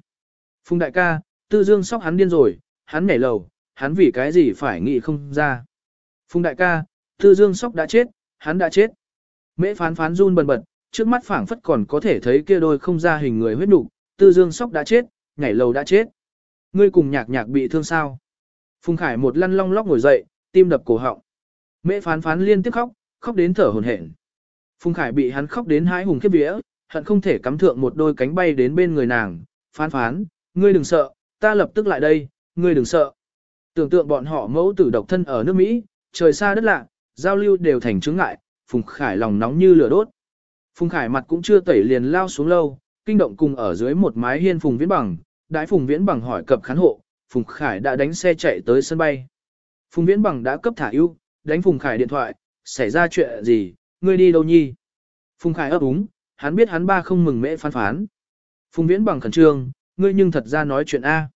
Phùng đại ca, tư dương sóc hắn điên rồi, hắn nhảy lầu, hắn vì cái gì phải nghĩ không ra. Phùng đại ca, tư dương sóc đã chết, hắn đã chết. Mễ phán phán run bần bật, trước mắt phảng phất còn có thể thấy kia đôi không ra hình người huyết nục, tư dương sóc đã chết, nhảy lầu đã chết. Ngươi cùng nhạc nhạc bị thương sao? Phùng Khải một lăn long lóc ngồi dậy, tim đập cổ họng. Mễ phán phán liên tiếp khóc, khóc đến thở hổn hển. Phùng Khải bị hắn khóc đến hái hùng khiếp vía, hận không thể cắm thượng một đôi cánh bay đến bên người nàng. Phán phán, ngươi đừng sợ, ta lập tức lại đây, ngươi đừng sợ. Tưởng tượng bọn họ mẫu tử độc thân ở nước Mỹ, trời xa đất lạ, giao lưu đều thành chứng ngại, Phùng Khải lòng nóng như lửa đốt. Phùng Khải mặt cũng chưa tẩy liền lao xuống lâu, kinh động cùng ở dưới một mái hiên Phùng Viễn Bằng, đãi Phùng Viễn Bằng hỏi cập khán hộ, Phùng Khải đã đánh xe chạy tới sân bay. Phùng Viễn Bằng đã cấp thả ưu, đánh Phùng Khải điện thoại, xảy ra chuyện gì, ngươi đi đâu nhi? Phùng Khải ấp úng, hắn biết hắn ba không mừng mễ phán phán. Phùng Viễn Bằng khẩn trương, ngươi nhưng thật ra nói chuyện A.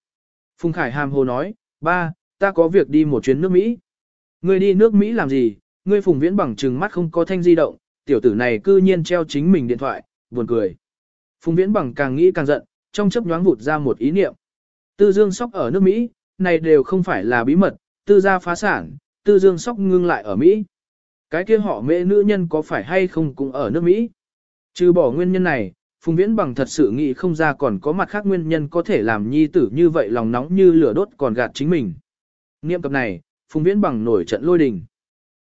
Phùng Khải hàm hồ nói, ba, ta có việc đi một chuyến nước Mỹ. Ngươi đi nước Mỹ làm gì, ngươi Phùng Viễn bằng trừng mắt không có thanh di động, tiểu tử này cư nhiên treo chính mình điện thoại, buồn cười. Phùng Viễn bằng càng nghĩ càng giận, trong chấp nhoáng vụt ra một ý niệm. Tư Dương Sóc ở nước Mỹ, này đều không phải là bí mật, tư gia phá sản, tư Dương Sóc ngưng lại ở Mỹ. Cái kia họ mẹ nữ nhân có phải hay không cũng ở nước Mỹ? Trừ bỏ nguyên nhân này, Phùng Viễn bằng thật sự nghĩ không ra còn có mặt khác nguyên nhân có thể làm nhi tử như vậy lòng nóng như lửa đốt còn gạt chính mình. Niệm cập này, Phùng Viễn bằng nổi trận lôi đình.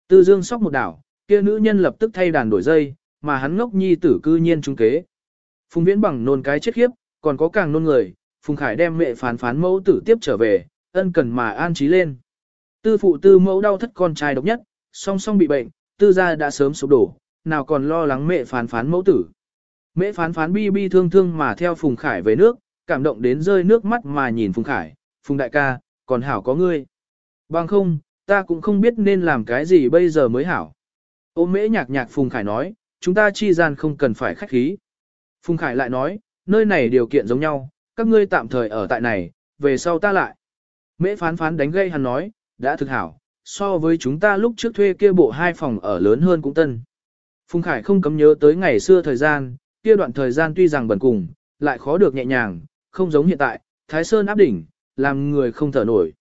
Tư Dương sóc một đảo, kia nữ nhân lập tức thay đàn đổi dây, mà hắn ngốc nhi tử cư nhiên trung kế. Phùng Viễn bằng nôn cái chết khiếp, còn có càng nôn người, Phùng Khải đem mẹ phán phán mẫu tử tiếp trở về, ân cần mà an trí lên. Tư phụ tư mẫu đau thất con trai độc nhất, song song bị bệnh, tư gia đã sớm sụp đổ, nào còn lo lắng mẹ phán phán mẫu tử. Mẹ phán phán bi bi thương thương mà theo Phùng Khải về nước, cảm động đến rơi nước mắt mà nhìn Phùng Khải, Phùng đại ca, còn hảo có ngươi. Bằng không, ta cũng không biết nên làm cái gì bây giờ mới hảo. Ôm mễ nhạc nhạc Phùng Khải nói, chúng ta chi gian không cần phải khách khí. Phùng Khải lại nói, nơi này điều kiện giống nhau, các ngươi tạm thời ở tại này, về sau ta lại. Mễ phán phán đánh gây hắn nói, đã thực hảo, so với chúng ta lúc trước thuê kia bộ hai phòng ở lớn hơn cũng tân. Phùng Khải không cấm nhớ tới ngày xưa thời gian, kia đoạn thời gian tuy rằng bẩn cùng, lại khó được nhẹ nhàng, không giống hiện tại, Thái Sơn áp đỉnh, làm người không thở nổi.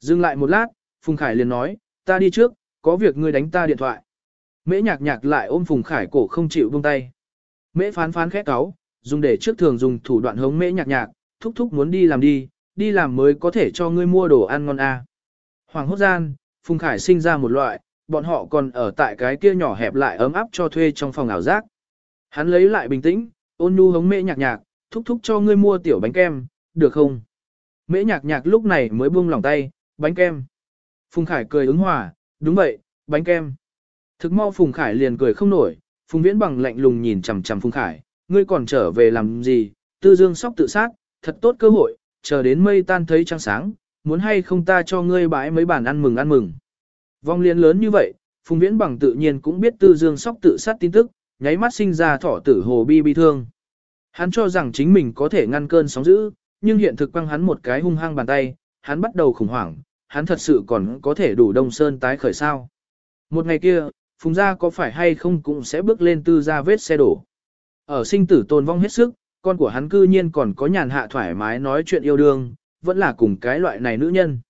Dừng lại một lát, Phùng Khải liền nói, ta đi trước, có việc ngươi đánh ta điện thoại. Mễ nhạc nhạc lại ôm Phùng Khải cổ không chịu buông tay. Mễ phán phán khét cáo, dùng để trước thường dùng thủ đoạn hống mễ nhạc nhạc, thúc thúc muốn đi làm đi, đi làm mới có thể cho ngươi mua đồ ăn ngon à? Hoàng hốt gian, Phùng Khải sinh ra một loại, bọn họ còn ở tại cái kia nhỏ hẹp lại ấm áp cho thuê trong phòng ảo giác. Hắn lấy lại bình tĩnh, ôn nhu hống mễ nhạc nhạc, thúc thúc cho ngươi mua tiểu bánh kem, được không? Mễ nhạc nhạc lúc này mới buông lòng tay, bánh kem. Phùng Khải cười ứng hòa, đúng vậy, bánh kem. Thực mau Phùng Khải liền cười không nổi, Phùng Viễn bằng lạnh lùng nhìn chằm chằm Phùng Khải, ngươi còn trở về làm gì, tư dương sóc tự sát, thật tốt cơ hội, chờ đến mây tan thấy trăng sáng, muốn hay không ta cho ngươi bãi mấy bàn ăn mừng ăn mừng. Vong liên lớn như vậy, Phùng Viễn bằng tự nhiên cũng biết tư dương sóc tự sát tin tức, nháy mắt sinh ra thỏ tử hồ bi bi thương. Hắn cho rằng chính mình có thể ngăn cơn sóng dữ, nhưng hiện thực quăng hắn một cái hung hăng bàn tay, hắn bắt đầu khủng hoảng, hắn thật sự còn có thể đủ đông sơn tái khởi sao. Một ngày kia, Phùng gia có phải hay không cũng sẽ bước lên tư gia vết xe đổ. Ở sinh tử tồn vong hết sức, con của hắn cư nhiên còn có nhàn hạ thoải mái nói chuyện yêu đương, vẫn là cùng cái loại này nữ nhân.